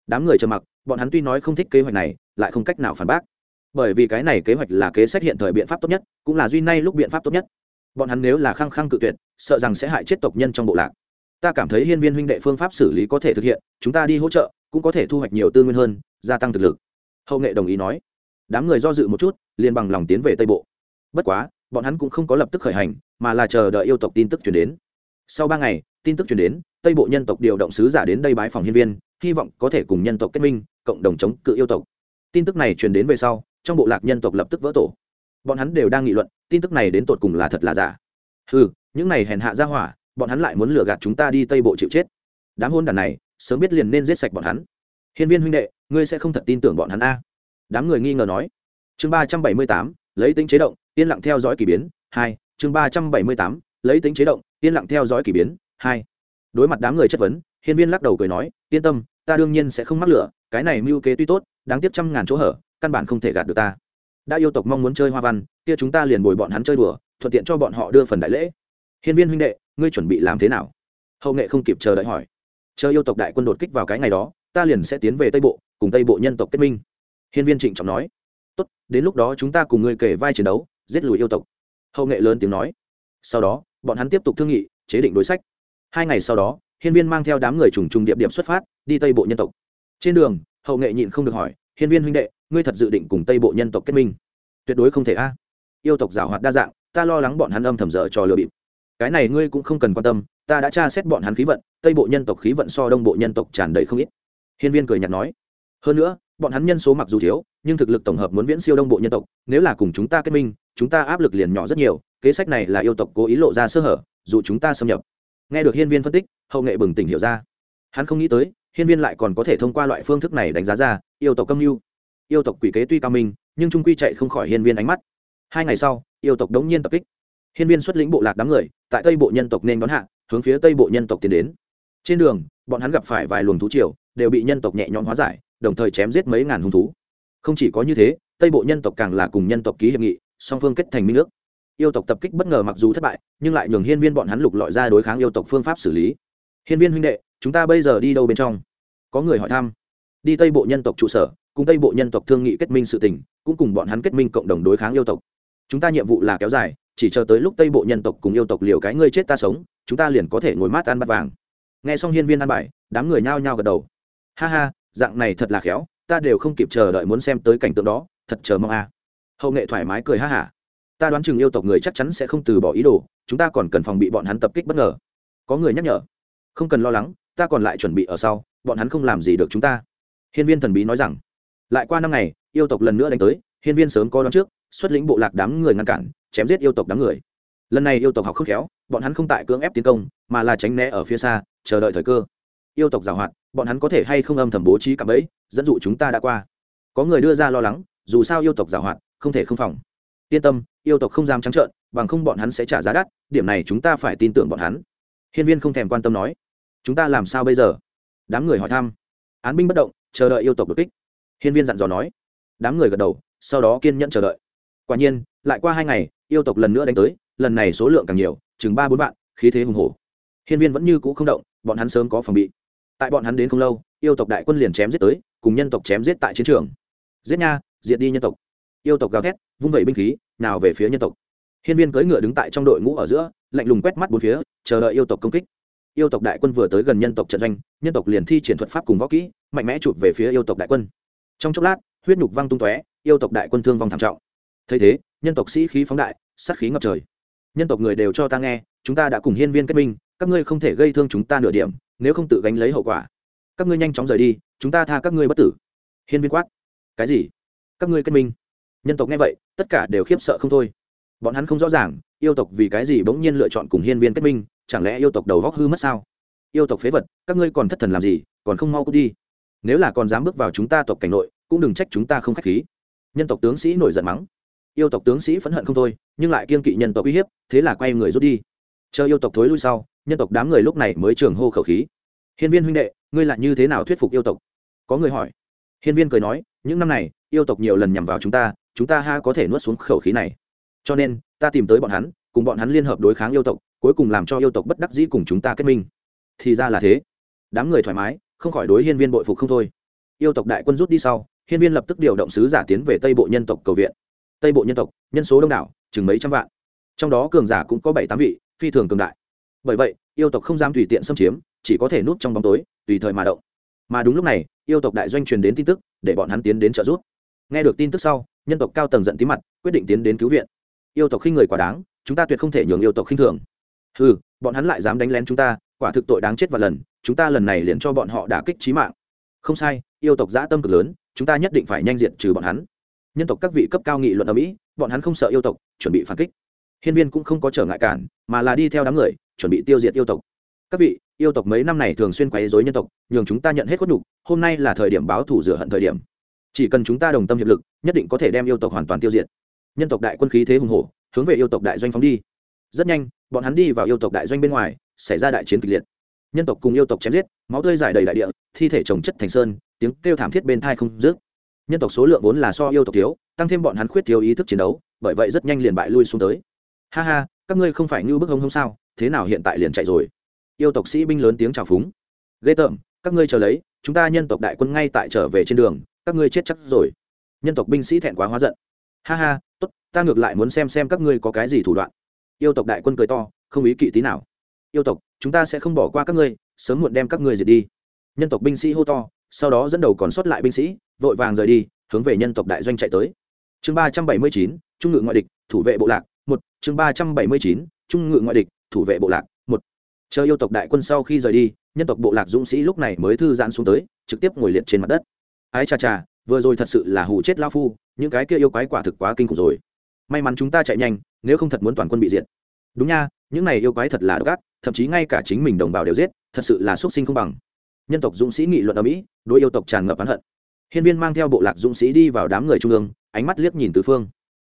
đám người trầm mặc, bọn hắn tuy nói không thích kế hoạch này, lại không cách nào phản bác. Bởi vì cái này kế hoạch là kế sách hiện thời biện pháp tốt nhất, cũng là duy nay lúc biện pháp tốt nhất. Bọn hắn nếu là khăng khăng cự tuyệt, sợ rằng sẽ hại chết tộc nhân trong bộ lạc. Ta cảm thấy hiên viên huynh đệ phương pháp xử lý có thể thực hiện, chúng ta đi hỗ trợ, cũng có thể thu hoạch nhiều tư nguyên hơn, gia tăng thực lực. Hậu nghệ đồng ý nói. Đám người do dự một chút, liền bằng lòng tiến về tây bộ. Bất quá, bọn hắn cũng không có lập tức khởi hành, mà là chờ đợi yêu tộc tin tức chuyển đến. Sau ba ngày, tin tức chuyển đến, tây bộ nhân tộc điều động sứ giả đến đây bái phòng hiên viên hy vọng có thể cùng nhân tộc kết minh, cộng đồng chống cự yêu tộc. Tin tức này truyền đến về sau, trong bộ lạc nhân tộc lập tức vỡ tổ. Bọn hắn đều đang nghị luận, tin tức này đến tột cùng là thật là giả. Ừ những này hèn hạ ra hỏa, bọn hắn lại muốn lừa gạt chúng ta đi tây bộ chịu chết. Đám hôn đàn này, sớm biết liền nên giết sạch bọn hắn. Hiên viên huynh đệ, ngươi sẽ không thật tin tưởng bọn hắn a. Đám người nghi ngờ nói. Chương ba trăm bảy mươi tám, lấy tính chế động, yên lặng theo dõi k ỳ biến. Hai, chương ba trăm bảy mươi tám, lấy tính chế động, yên lặng theo dõi k ỳ biến. Hai, đối mặt đám người chất vấn hiên viên lắc đầu cười nói, yên tâm, ta đương nhiên sẽ không mắc lửa, cái này mưu kế tuy tốt, đáng tiếc trăm ngàn chỗ hở, căn bản không thể gạt được ta. Đã yêu tộc mong muốn chơi hoa văn, kia chúng ta liền bồi bọn hắn chơi đùa, thuận tiện cho bọn họ đưa phần đại lễ. Hiên viên huynh đệ, ngươi chuẩn bị làm thế nào? Hậu nghệ không kịp chờ đợi hỏi. Chờ yêu tộc đại quân đột kích vào cái ngày đó, ta liền sẽ tiến về tây bộ, cùng tây bộ nhân tộc kết minh. Hiên viên trịnh trọng nói. Tốt, đến lúc đó chúng ta cùng ngươi kể vai chiến đấu, giết lùi yêu tộc. Hậu nghệ lớn tiếng nói. Sau đó, bọn hắn tiếp tục thương nghị, chế định đối sách. Hai ngày sau đó hiên viên mang theo đám người trùng trùng điệp điệp xuất phát, đi tây bộ nhân tộc. Trên đường, hậu nghệ nhịn không được hỏi, hiên viên huynh đệ, ngươi thật dự định cùng tây bộ nhân tộc kết minh? Tuyệt đối không thể a. Yêu tộc giảo hoạt đa dạng, ta lo lắng bọn hắn âm thầm dở trò lừa bịp. Cái này ngươi cũng không cần quan tâm, ta đã tra xét bọn hắn khí vận, tây bộ nhân tộc khí vận so đông bộ nhân tộc tràn đầy không ít. Hiên viên cười nhạt nói. Hơn nữa, bọn hắn nhân số mặc dù thiếu, nhưng thực lực tổng hợp muốn viễn siêu đông bộ nhân tộc, nếu là cùng chúng ta kết minh, chúng ta áp lực liền nhỏ rất nhiều, kế sách này là yêu tộc cố ý lộ ra sơ hở, dù chúng ta xâm nhập nghe được hiên viên phân tích, hậu nghệ bừng tỉnh hiểu ra. Hắn không nghĩ tới, hiên viên lại còn có thể thông qua loại phương thức này đánh giá ra, yêu tộc câm mưu. Yêu tộc quỷ kế tuy cao minh, nhưng trung quy chạy không khỏi hiên viên ánh mắt. Hai ngày sau, yêu tộc đống nhiên tập kích. Hiên viên xuất lĩnh bộ lạc đám người, tại tây bộ nhân tộc nên đón hạ, hướng phía tây bộ nhân tộc tiến đến. Trên đường, bọn hắn gặp phải vài luồng thú triều, đều bị nhân tộc nhẹ nhõm hóa giải, đồng thời chém giết mấy ngàn hung thú. Không chỉ có như thế, tây bộ nhân tộc càng là cùng nhân tộc ký hiệp nghị, song phương kết thành minh nước yêu tộc tập kích bất ngờ mặc dù thất bại, nhưng lại nhường hiên viên bọn hắn lục lọi ra đối kháng yêu tộc phương pháp xử lý. Hiên viên huynh đệ, chúng ta bây giờ đi đâu bên trong? Có người hỏi thăm. Đi tây bộ nhân tộc trụ sở, cùng tây bộ nhân tộc thương nghị kết minh sự tình, cũng cùng bọn hắn kết minh cộng đồng đối kháng yêu tộc. Chúng ta nhiệm vụ là kéo dài, chỉ chờ tới lúc tây bộ nhân tộc cùng yêu tộc liều cái ngươi chết ta sống, chúng ta liền có thể ngồi mát ăn bát vàng. Nghe xong hiên viên ăn bài, đám người nhao nhao gật đầu. Ha ha, dạng này thật là khéo, ta đều không kịp chờ đợi muốn xem tới cảnh tượng đó, thật chờ mong a. À. hậu nghệ thoải mái cười ha hả ta đoán chừng yêu tộc người chắc chắn sẽ không từ bỏ ý đồ, chúng ta còn cần phòng bị bọn hắn tập kích bất ngờ. Có người nhắc nhở. Không cần lo lắng, ta còn lại chuẩn bị ở sau, bọn hắn không làm gì được chúng ta. Hiên viên thần bí nói rằng. Lại qua năm ngày, yêu tộc lần nữa đánh tới, hiên viên sớm có đón trước, xuất lĩnh bộ lạc đám người ngăn cản, chém giết yêu tộc đám người. Lần này yêu tộc học khớp khéo, bọn hắn không tại cưỡng ép tiến công, mà là tránh né ở phía xa, chờ đợi thời cơ. Yêu tộc giảo hoạt, bọn hắn có thể hay không âm thầm bố trí cạm bẫy, dẫn dụ chúng ta đã qua. Có người đưa ra lo lắng, dù sao yêu tộc giảo hoạt, không thể không phòng yên tâm, yêu tộc không dám trắng trợn, bằng không bọn hắn sẽ trả giá đắt, điểm này chúng ta phải tin tưởng bọn hắn. Hiên viên không thèm quan tâm nói. Chúng ta làm sao bây giờ? Đám người hỏi thăm. Án binh bất động, chờ đợi yêu tộc đột kích. Hiên viên dặn dò nói. Đám người gật đầu, sau đó kiên nhẫn chờ đợi. Quả nhiên, lại qua hai ngày, yêu tộc lần nữa đánh tới, lần này số lượng càng nhiều, chừng ba bốn vạn, khí thế hùng hổ. Hiên viên vẫn như cũ không động, bọn hắn sớm có phòng bị. Tại bọn hắn đến không lâu, yêu tộc đại quân liền chém giết tới, cùng nhân tộc chém giết tại chiến trường. Giết nha, diệt đi nhân tộc. Yêu tộc gào thét vung vẩy binh khí, nào về phía nhân tộc. Hiên viên cưỡi ngựa đứng tại trong đội ngũ ở giữa, lạnh lùng quét mắt bốn phía, chờ đợi yêu tộc công kích. Yêu tộc đại quân vừa tới gần nhân tộc trận doanh, nhân tộc liền thi triển thuật pháp cùng võ kỹ, mạnh mẽ chụp về phía yêu tộc đại quân. Trong chốc lát, huyết nhục văng tung tóe, yêu tộc đại quân thương vong thảm trọng. Thấy thế, nhân tộc sĩ khí phóng đại, sát khí ngập trời. Nhân tộc người đều cho ta nghe, chúng ta đã cùng hiên viên kết minh, các ngươi không thể gây thương chúng ta nửa điểm, nếu không tự gánh lấy hậu quả. Các ngươi nhanh chóng rời đi, chúng ta tha các ngươi bất tử. Hiên viên quát. Cái gì? Các ngươi kết minh? Nhân tộc nghe vậy, tất cả đều khiếp sợ không thôi. Bọn hắn không rõ ràng, yêu tộc vì cái gì bỗng nhiên lựa chọn cùng hiên viên kết minh, chẳng lẽ yêu tộc đầu góc hư mất sao? Yêu tộc phế vật, các ngươi còn thất thần làm gì, còn không mau cút đi. Nếu là còn dám bước vào chúng ta tộc cảnh nội, cũng đừng trách chúng ta không k h á c h khí. Nhân tộc tướng sĩ nổi giận mắng. Yêu tộc tướng sĩ phẫn hận không thôi, nhưng lại kiên kỵ nhân tộc uy hiếp, thế là quay người rút đi. Chờ yêu tộc thối lui sau, nhân tộc đám người lúc này mới trường hô khẩu khí. Hiên viên huynh đệ, ngươi lại như thế nào thuyết phục yêu tộc? Có người hỏi. Hiên viên cười nói, những năm này, yêu tộc nhiều lần nhằm vào chúng ta chúng ta ha có thể nuốt xuống khẩu khí này. Cho nên, ta tìm tới bọn hắn, cùng bọn hắn liên hợp đối kháng yêu tộc, cuối cùng làm cho yêu tộc bất đắc dĩ cùng chúng ta kết minh. Thì ra là thế. Đám người thoải mái, không khỏi đối hiên viên bội phục không thôi. Yêu tộc đại quân rút đi sau, hiên viên lập tức điều động sứ giả tiến về tây bộ nhân tộc cầu viện. Tây bộ nhân tộc, nhân số đông đảo, chừng mấy trăm vạn. Trong đó cường giả cũng có bảy tám vị, phi thường cường đại. Bởi vậy, yêu tộc không dám tùy tiện xâm chiếm, chỉ có thể núp trong bóng tối, tùy thời mà động. Mà đúng lúc này, yêu tộc đại doanh truyền đến tin tức, để bọn hắn tiến đến trợ giúp. Nghe được tin tức sau nhân tộc cao tầng giận tí mặt, quyết định tiến đến cứu viện. Yêu tộc khinh người quả đáng, chúng ta tuyệt không thể nhường yêu tộc khinh thường. Ừ bọn hắn lại dám đánh lén chúng ta, quả thực tội đáng chết và lần, chúng ta lần này liền cho bọn họ đả kích trí mạng. Không sai, yêu tộc dã tâm cực lớn, chúng ta nhất định phải nhanh diện trừ bọn hắn. Nhân tộc các vị cấp cao nghị luận ở mỹ, bọn hắn không sợ yêu tộc, chuẩn bị phản kích. Hiên viên cũng không có trở ngại cản, mà là đi theo đám người, chuẩn bị tiêu diệt yêu tộc. Các vị, yêu tộc mấy năm này thường xuyên quấy dối nhân tộc, nhường chúng ta nhận hết khuất nhục, hôm nay là thời điểm báo thủ rửa hận thời điểm chỉ cần chúng ta đồng tâm hiệp lực, nhất định có thể đem yêu tộc hoàn toàn tiêu diệt. Nhân tộc đại quân khí thế hùng hổ, hướng về yêu tộc đại doanh phóng đi. Rất nhanh, bọn hắn đi vào yêu tộc đại doanh bên ngoài, xảy ra đại chiến kịch liệt. Nhân tộc cùng yêu tộc chém giết, máu tươi dài đầy đại địa, thi thể trồng chất thành sơn, tiếng kêu thảm thiết bên thai không dứt. Nhân tộc số lượng vốn là so yêu tộc thiếu, tăng thêm bọn hắn khuyết thiếu ý thức chiến đấu, bởi vậy rất nhanh liền bại lui xuống tới. Ha ha, các ngươi không phải như bức hông không sao, thế nào hiện tại liền chạy rồi? Yêu tộc sĩ binh lớn tiếng chào phúng. Ghê tởm, các ngươi chờ lấy, chúng ta nhân tộc đại quân ngay tại trở về trên đường các ngươi chết chắc rồi. Nhân tộc binh sĩ thẹn quá hóa giận. Ha ha, tốt, ta ngược lại muốn xem xem các ngươi có cái gì thủ đoạn. Yêu tộc đại quân cười to, không ý kỵ tí nào. Yêu tộc, chúng ta sẽ không bỏ qua các ngươi, sớm muộn đem các ngươi diệt đi. Nhân tộc binh sĩ hô to, sau đó dẫn đầu còn sót lại binh sĩ, vội vàng rời đi, hướng về nhân tộc đại doanh chạy tới. Chương ba trăm bảy mươi chín, trung ngự ngoại địch, thủ vệ bộ lạc, một. Chương ba trăm bảy mươi chín, trung ngự ngoại địch, thủ vệ bộ lạc, một. Chờ yêu tộc đại quân sau khi rời đi, nhân tộc bộ lạc dũng sĩ lúc này mới thư giãn xuống tới, trực tiếp ngồi liệt trên mặt đất ái cha cha, vừa rồi thật sự là hù chết lao phu, những cái kia yêu quái quả thực quá kinh khủng rồi. May mắn chúng ta chạy nhanh, nếu không thật muốn toàn quân bị diệt. Đúng nha, những này yêu quái thật là độc ác, thậm chí ngay cả chính mình đồng bào đều giết, thật sự là xuất sinh không bằng. Nhân tộc dũng sĩ nghị luận ở mỹ, đối yêu tộc tràn ngập oán hận. Hiên viên mang theo bộ lạc dũng sĩ đi vào đám người trung ương, ánh mắt liếc nhìn tứ phương.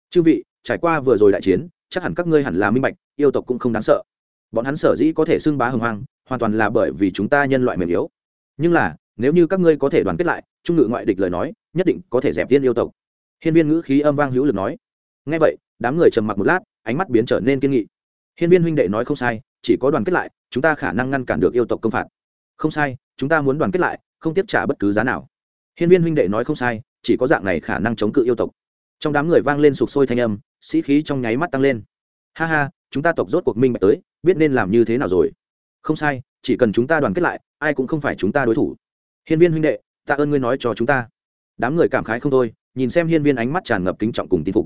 Chư vị, trải qua vừa rồi đại chiến, chắc hẳn các ngươi hẳn là minh bạch, yêu tộc cũng không đáng sợ. Bọn hắn sở dĩ có thể xưng bá hưng hoang, hoàn toàn là bởi vì chúng ta nhân loại mềm yếu. Nhưng là, nếu như các ngươi có thể đoàn kết lại trung ngự ngoại địch lời nói, nhất định có thể dẹp tiên yêu tộc. Hiên viên ngữ khí âm vang hữu lực nói. Ngay vậy, đám người trầm mặc một lát, ánh mắt biến trở nên kiên nghị. Hiên viên huynh đệ nói không sai, chỉ có đoàn kết lại, chúng ta khả năng ngăn cản được yêu tộc công phạt. Không sai, chúng ta muốn đoàn kết lại, không tiếp trả bất cứ giá nào. Hiên viên huynh đệ nói không sai, chỉ có dạng này khả năng chống cự yêu tộc. Trong đám người vang lên sụp sôi thanh âm, sĩ khí trong nháy mắt tăng lên. Ha ha, chúng ta tộc rốt cuộc minh bạch tới, biết nên làm như thế nào rồi. Không sai, chỉ cần chúng ta đoàn kết lại, ai cũng không phải chúng ta đối thủ. Hiên viên huynh đệ tạ ơn ngươi nói cho chúng ta. Đám người cảm khái không thôi, nhìn xem hiên viên ánh mắt tràn ngập kính trọng cùng tin phục.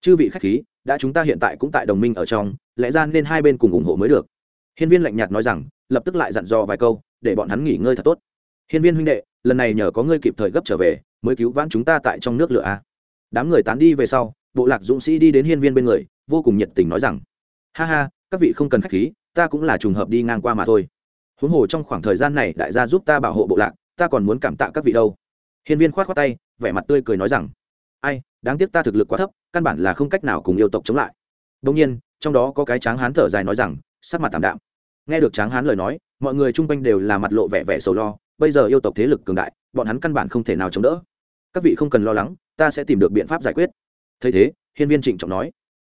Chư vị khách khí, đã chúng ta hiện tại cũng tại đồng minh ở trong, lẽ ra nên hai bên cùng ủng hộ mới được. Hiên viên lạnh nhạt nói rằng, lập tức lại dặn dò vài câu, để bọn hắn nghỉ ngơi thật tốt. Hiên viên huynh đệ, lần này nhờ có ngươi kịp thời gấp trở về, mới cứu vãn chúng ta tại trong nước lửa a. Đám người tán đi về sau, bộ lạc dũng sĩ đi đến hiên viên bên người, vô cùng nhiệt tình nói rằng, ha ha, các vị không cần khách khí, ta cũng là trùng hợp đi ngang qua mà thôi. Huống hồ trong khoảng thời gian này đại gia giúp ta bảo hộ bộ lạc ta còn muốn cảm tạ các vị đâu. Hiên viên khoát khoát tay, vẻ mặt tươi cười nói rằng, ai, đáng tiếc ta thực lực quá thấp, căn bản là không cách nào cùng yêu tộc chống lại. Đông nhiên, trong đó có cái tráng hán thở dài nói rằng, sắc mặt tạm đạm. Nghe được tráng hán lời nói, mọi người chung quanh đều là mặt lộ vẻ vẻ sầu lo, bây giờ yêu tộc thế lực cường đại, bọn hắn căn bản không thể nào chống đỡ. Các vị không cần lo lắng, ta sẽ tìm được biện pháp giải quyết. Thấy thế, hiên viên trịnh trọng nói.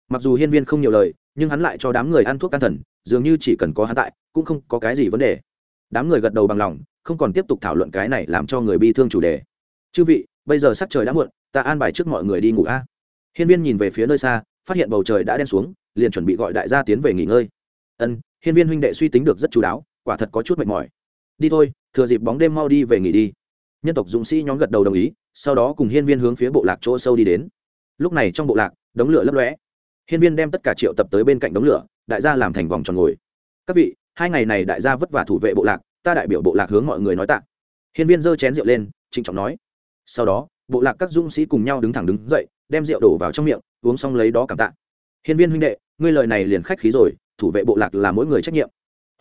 Mặc dù hiên viên không nhiều lời, nhưng hắn lại cho đám người ăn thuốc can thần, dường như chỉ cần có hắn tại, cũng không có cái gì vấn đề. Đám người gật đầu bằng lòng không còn tiếp tục thảo luận cái này làm cho người bi thương chủ đề. Chư vị, bây giờ sắc trời đã muộn, ta an bài trước mọi người đi ngủ a. Hiên viên nhìn về phía nơi xa, phát hiện bầu trời đã đen xuống, liền chuẩn bị gọi đại gia tiến về nghỉ ngơi. Ân, hiên viên huynh đệ suy tính được rất chú đáo, quả thật có chút mệt mỏi. Đi thôi, thừa dịp bóng đêm mau đi về nghỉ đi. Nhân tộc dũng sĩ nhóm gật đầu đồng ý, sau đó cùng hiên viên hướng phía bộ lạc chỗ sâu đi đến. Lúc này trong bộ lạc, đống lửa lấp lóe. Hiên viên đem tất cả triệu tập tới bên cạnh đống lửa, đại gia làm thành vòng tròn ngồi. Các vị, hai ngày này đại gia vất vả thủ vệ bộ lạc ta đại biểu bộ lạc hướng mọi người nói tạ. Hiên viên giơ chén rượu lên, trịnh trọng nói. Sau đó, bộ lạc các dũng sĩ cùng nhau đứng thẳng đứng dậy, đem rượu đổ vào trong miệng, uống xong lấy đó cảm tạ. Hiên viên huynh đệ, ngươi lời này liền khách khí rồi, thủ vệ bộ lạc là mỗi người trách nhiệm.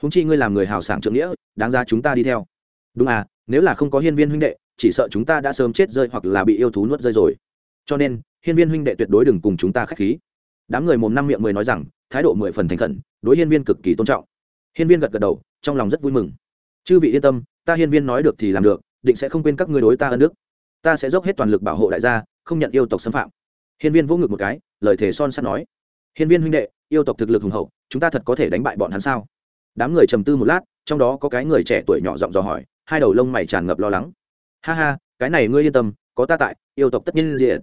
Húng chi ngươi làm người hào sảng trượng nghĩa, đáng ra chúng ta đi theo. Đúng à nếu là không có hiên viên huynh đệ, chỉ sợ chúng ta đã sớm chết rơi hoặc là bị yêu thú nuốt rơi rồi. Cho nên, hiên viên huynh đệ tuyệt đối đừng cùng chúng ta k h á c h khí. Đám người mồm năm miệng mười nói rằng, thái độ mười phần thành khẩn, đối hiên viên cực kỳ tôn trọng. Hiên viên gật gật đầu, trong lòng rất vui mừng chư vị yên tâm, ta hiên viên nói được thì làm được, định sẽ không quên các ngươi đối ta ân đức. Ta sẽ dốc hết toàn lực bảo hộ đại gia, không nhận yêu tộc xâm phạm. Hiên viên vỗ ngực một cái, lời thề son sắt nói. Hiên viên huynh đệ, yêu tộc thực lực hùng hậu, chúng ta thật có thể đánh bại bọn hắn sao? Đám người trầm tư một lát, trong đó có cái người trẻ tuổi nhỏ giọng dò hỏi, hai đầu lông mày tràn ngập lo lắng. Ha ha, cái này ngươi yên tâm, có ta tại, yêu tộc tất nhiên diện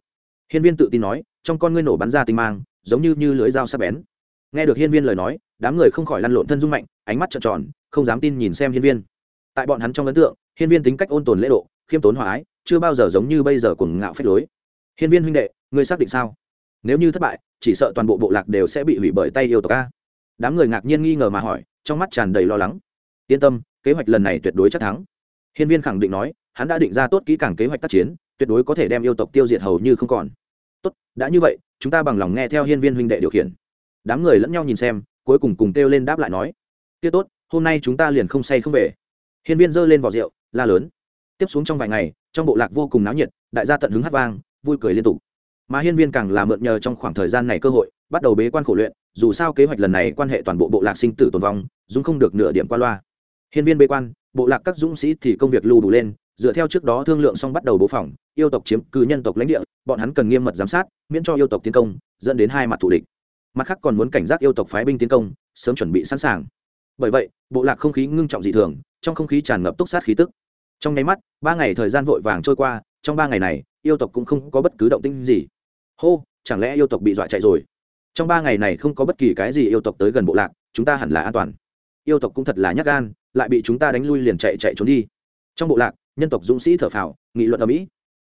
hiên viên tự tin nói, trong con ngươi nổ bắn ra tinh mang, giống như như lưới dao sắc bén nghe được hiên viên lời nói, đám người không khỏi lăn lộn thân dung mạnh, ánh mắt trợn tròn, không dám tin nhìn xem hiên viên. Tại bọn hắn trong ấn tượng, hiên viên tính cách ôn tồn lễ độ, khiêm tốn hòa ái, chưa bao giờ giống như bây giờ cùng ngạo phép lối. Hiên viên huynh đệ, ngươi xác định sao? Nếu như thất bại, chỉ sợ toàn bộ bộ lạc đều sẽ bị hủy bởi tay yêu tộc a. Đám người ngạc nhiên nghi ngờ mà hỏi, trong mắt tràn đầy lo lắng. Yên tâm, kế hoạch lần này tuyệt đối chắc thắng. Hiên viên khẳng định nói, hắn đã định ra tốt kỹ càng kế hoạch tác chiến, tuyệt đối có thể đem yêu tộc tiêu diệt hầu như không còn. Tốt, đã như vậy, chúng ta bằng lòng nghe theo hiên viên huynh đệ điều khiển đám người lẫn nhau nhìn xem, cuối cùng cùng kêu lên đáp lại nói tiết tốt, hôm nay chúng ta liền không say không về. Hiên viên giơ lên vỏ rượu, la lớn. Tiếp xuống trong vài ngày, trong bộ lạc vô cùng náo nhiệt, đại gia tận hứng hát vang, vui cười liên tục. Mà hiên viên càng là mượn nhờ trong khoảng thời gian này cơ hội, bắt đầu bế quan khổ luyện, dù sao kế hoạch lần này quan hệ toàn bộ bộ lạc sinh tử tồn vong dũng không được nửa điểm qua loa. Hiên viên bế quan, bộ lạc các dũng sĩ thì công việc lưu đủ lên, dựa theo trước đó thương lượng xong bắt đầu bố phòng, yêu tộc chiếm cứ nhân tộc lãnh địa, bọn hắn cần nghiêm mật giám sát, miễn cho yêu tộc tiến công, dẫn đến hai mặt thủ địch mặt khác còn muốn cảnh giác yêu tộc phái binh tiến công, sớm chuẩn bị sẵn sàng. Bởi vậy, bộ lạc không khí ngưng trọng dị thường, trong không khí tràn ngập túc sát khí tức. Trong nháy mắt, ba ngày thời gian vội vàng trôi qua, trong ba ngày này, yêu tộc cũng không có bất cứ động tĩnh gì. Hô, chẳng lẽ yêu tộc bị dọa chạy rồi? Trong ba ngày này không có bất kỳ cái gì yêu tộc tới gần bộ lạc, chúng ta hẳn là an toàn. Yêu tộc cũng thật là nhát gan, lại bị chúng ta đánh lui liền chạy chạy trốn đi. Trong bộ lạc, nhân tộc dũng sĩ thở phào, nghị luận ở mỹ.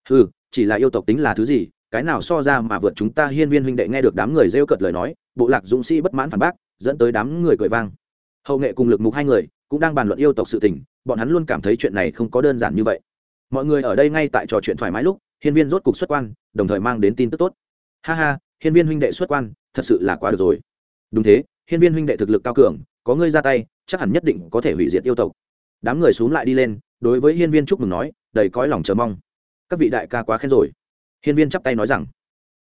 Ừ chỉ là yêu tộc tính là thứ gì cái nào so ra mà vượt chúng ta hiên viên huynh đệ nghe được đám người rêu cợt lời nói, bộ lạc dũng sĩ bất mãn phản bác, dẫn tới đám người cười vang. Hậu nghệ cùng lực mục hai người cũng đang bàn luận yêu tộc sự tình, bọn hắn luôn cảm thấy chuyện này không có đơn giản như vậy. Mọi người ở đây ngay tại trò chuyện thoải mái lúc, hiên viên rốt cục xuất quan, đồng thời mang đến tin tức tốt. Ha ha, hiên viên huynh đệ xuất quan, thật sự là quá được rồi. Đúng thế, hiên viên huynh đệ thực lực cao cường, có ngươi ra tay, chắc hẳn nhất định có thể hủy diệt yêu tộc. Đám người xuống lại đi lên, đối với hiên viên chúc mừng nói, đầy cõi lòng chờ mong. Các vị đại ca quá khen rồi hiên viên chắp tay nói rằng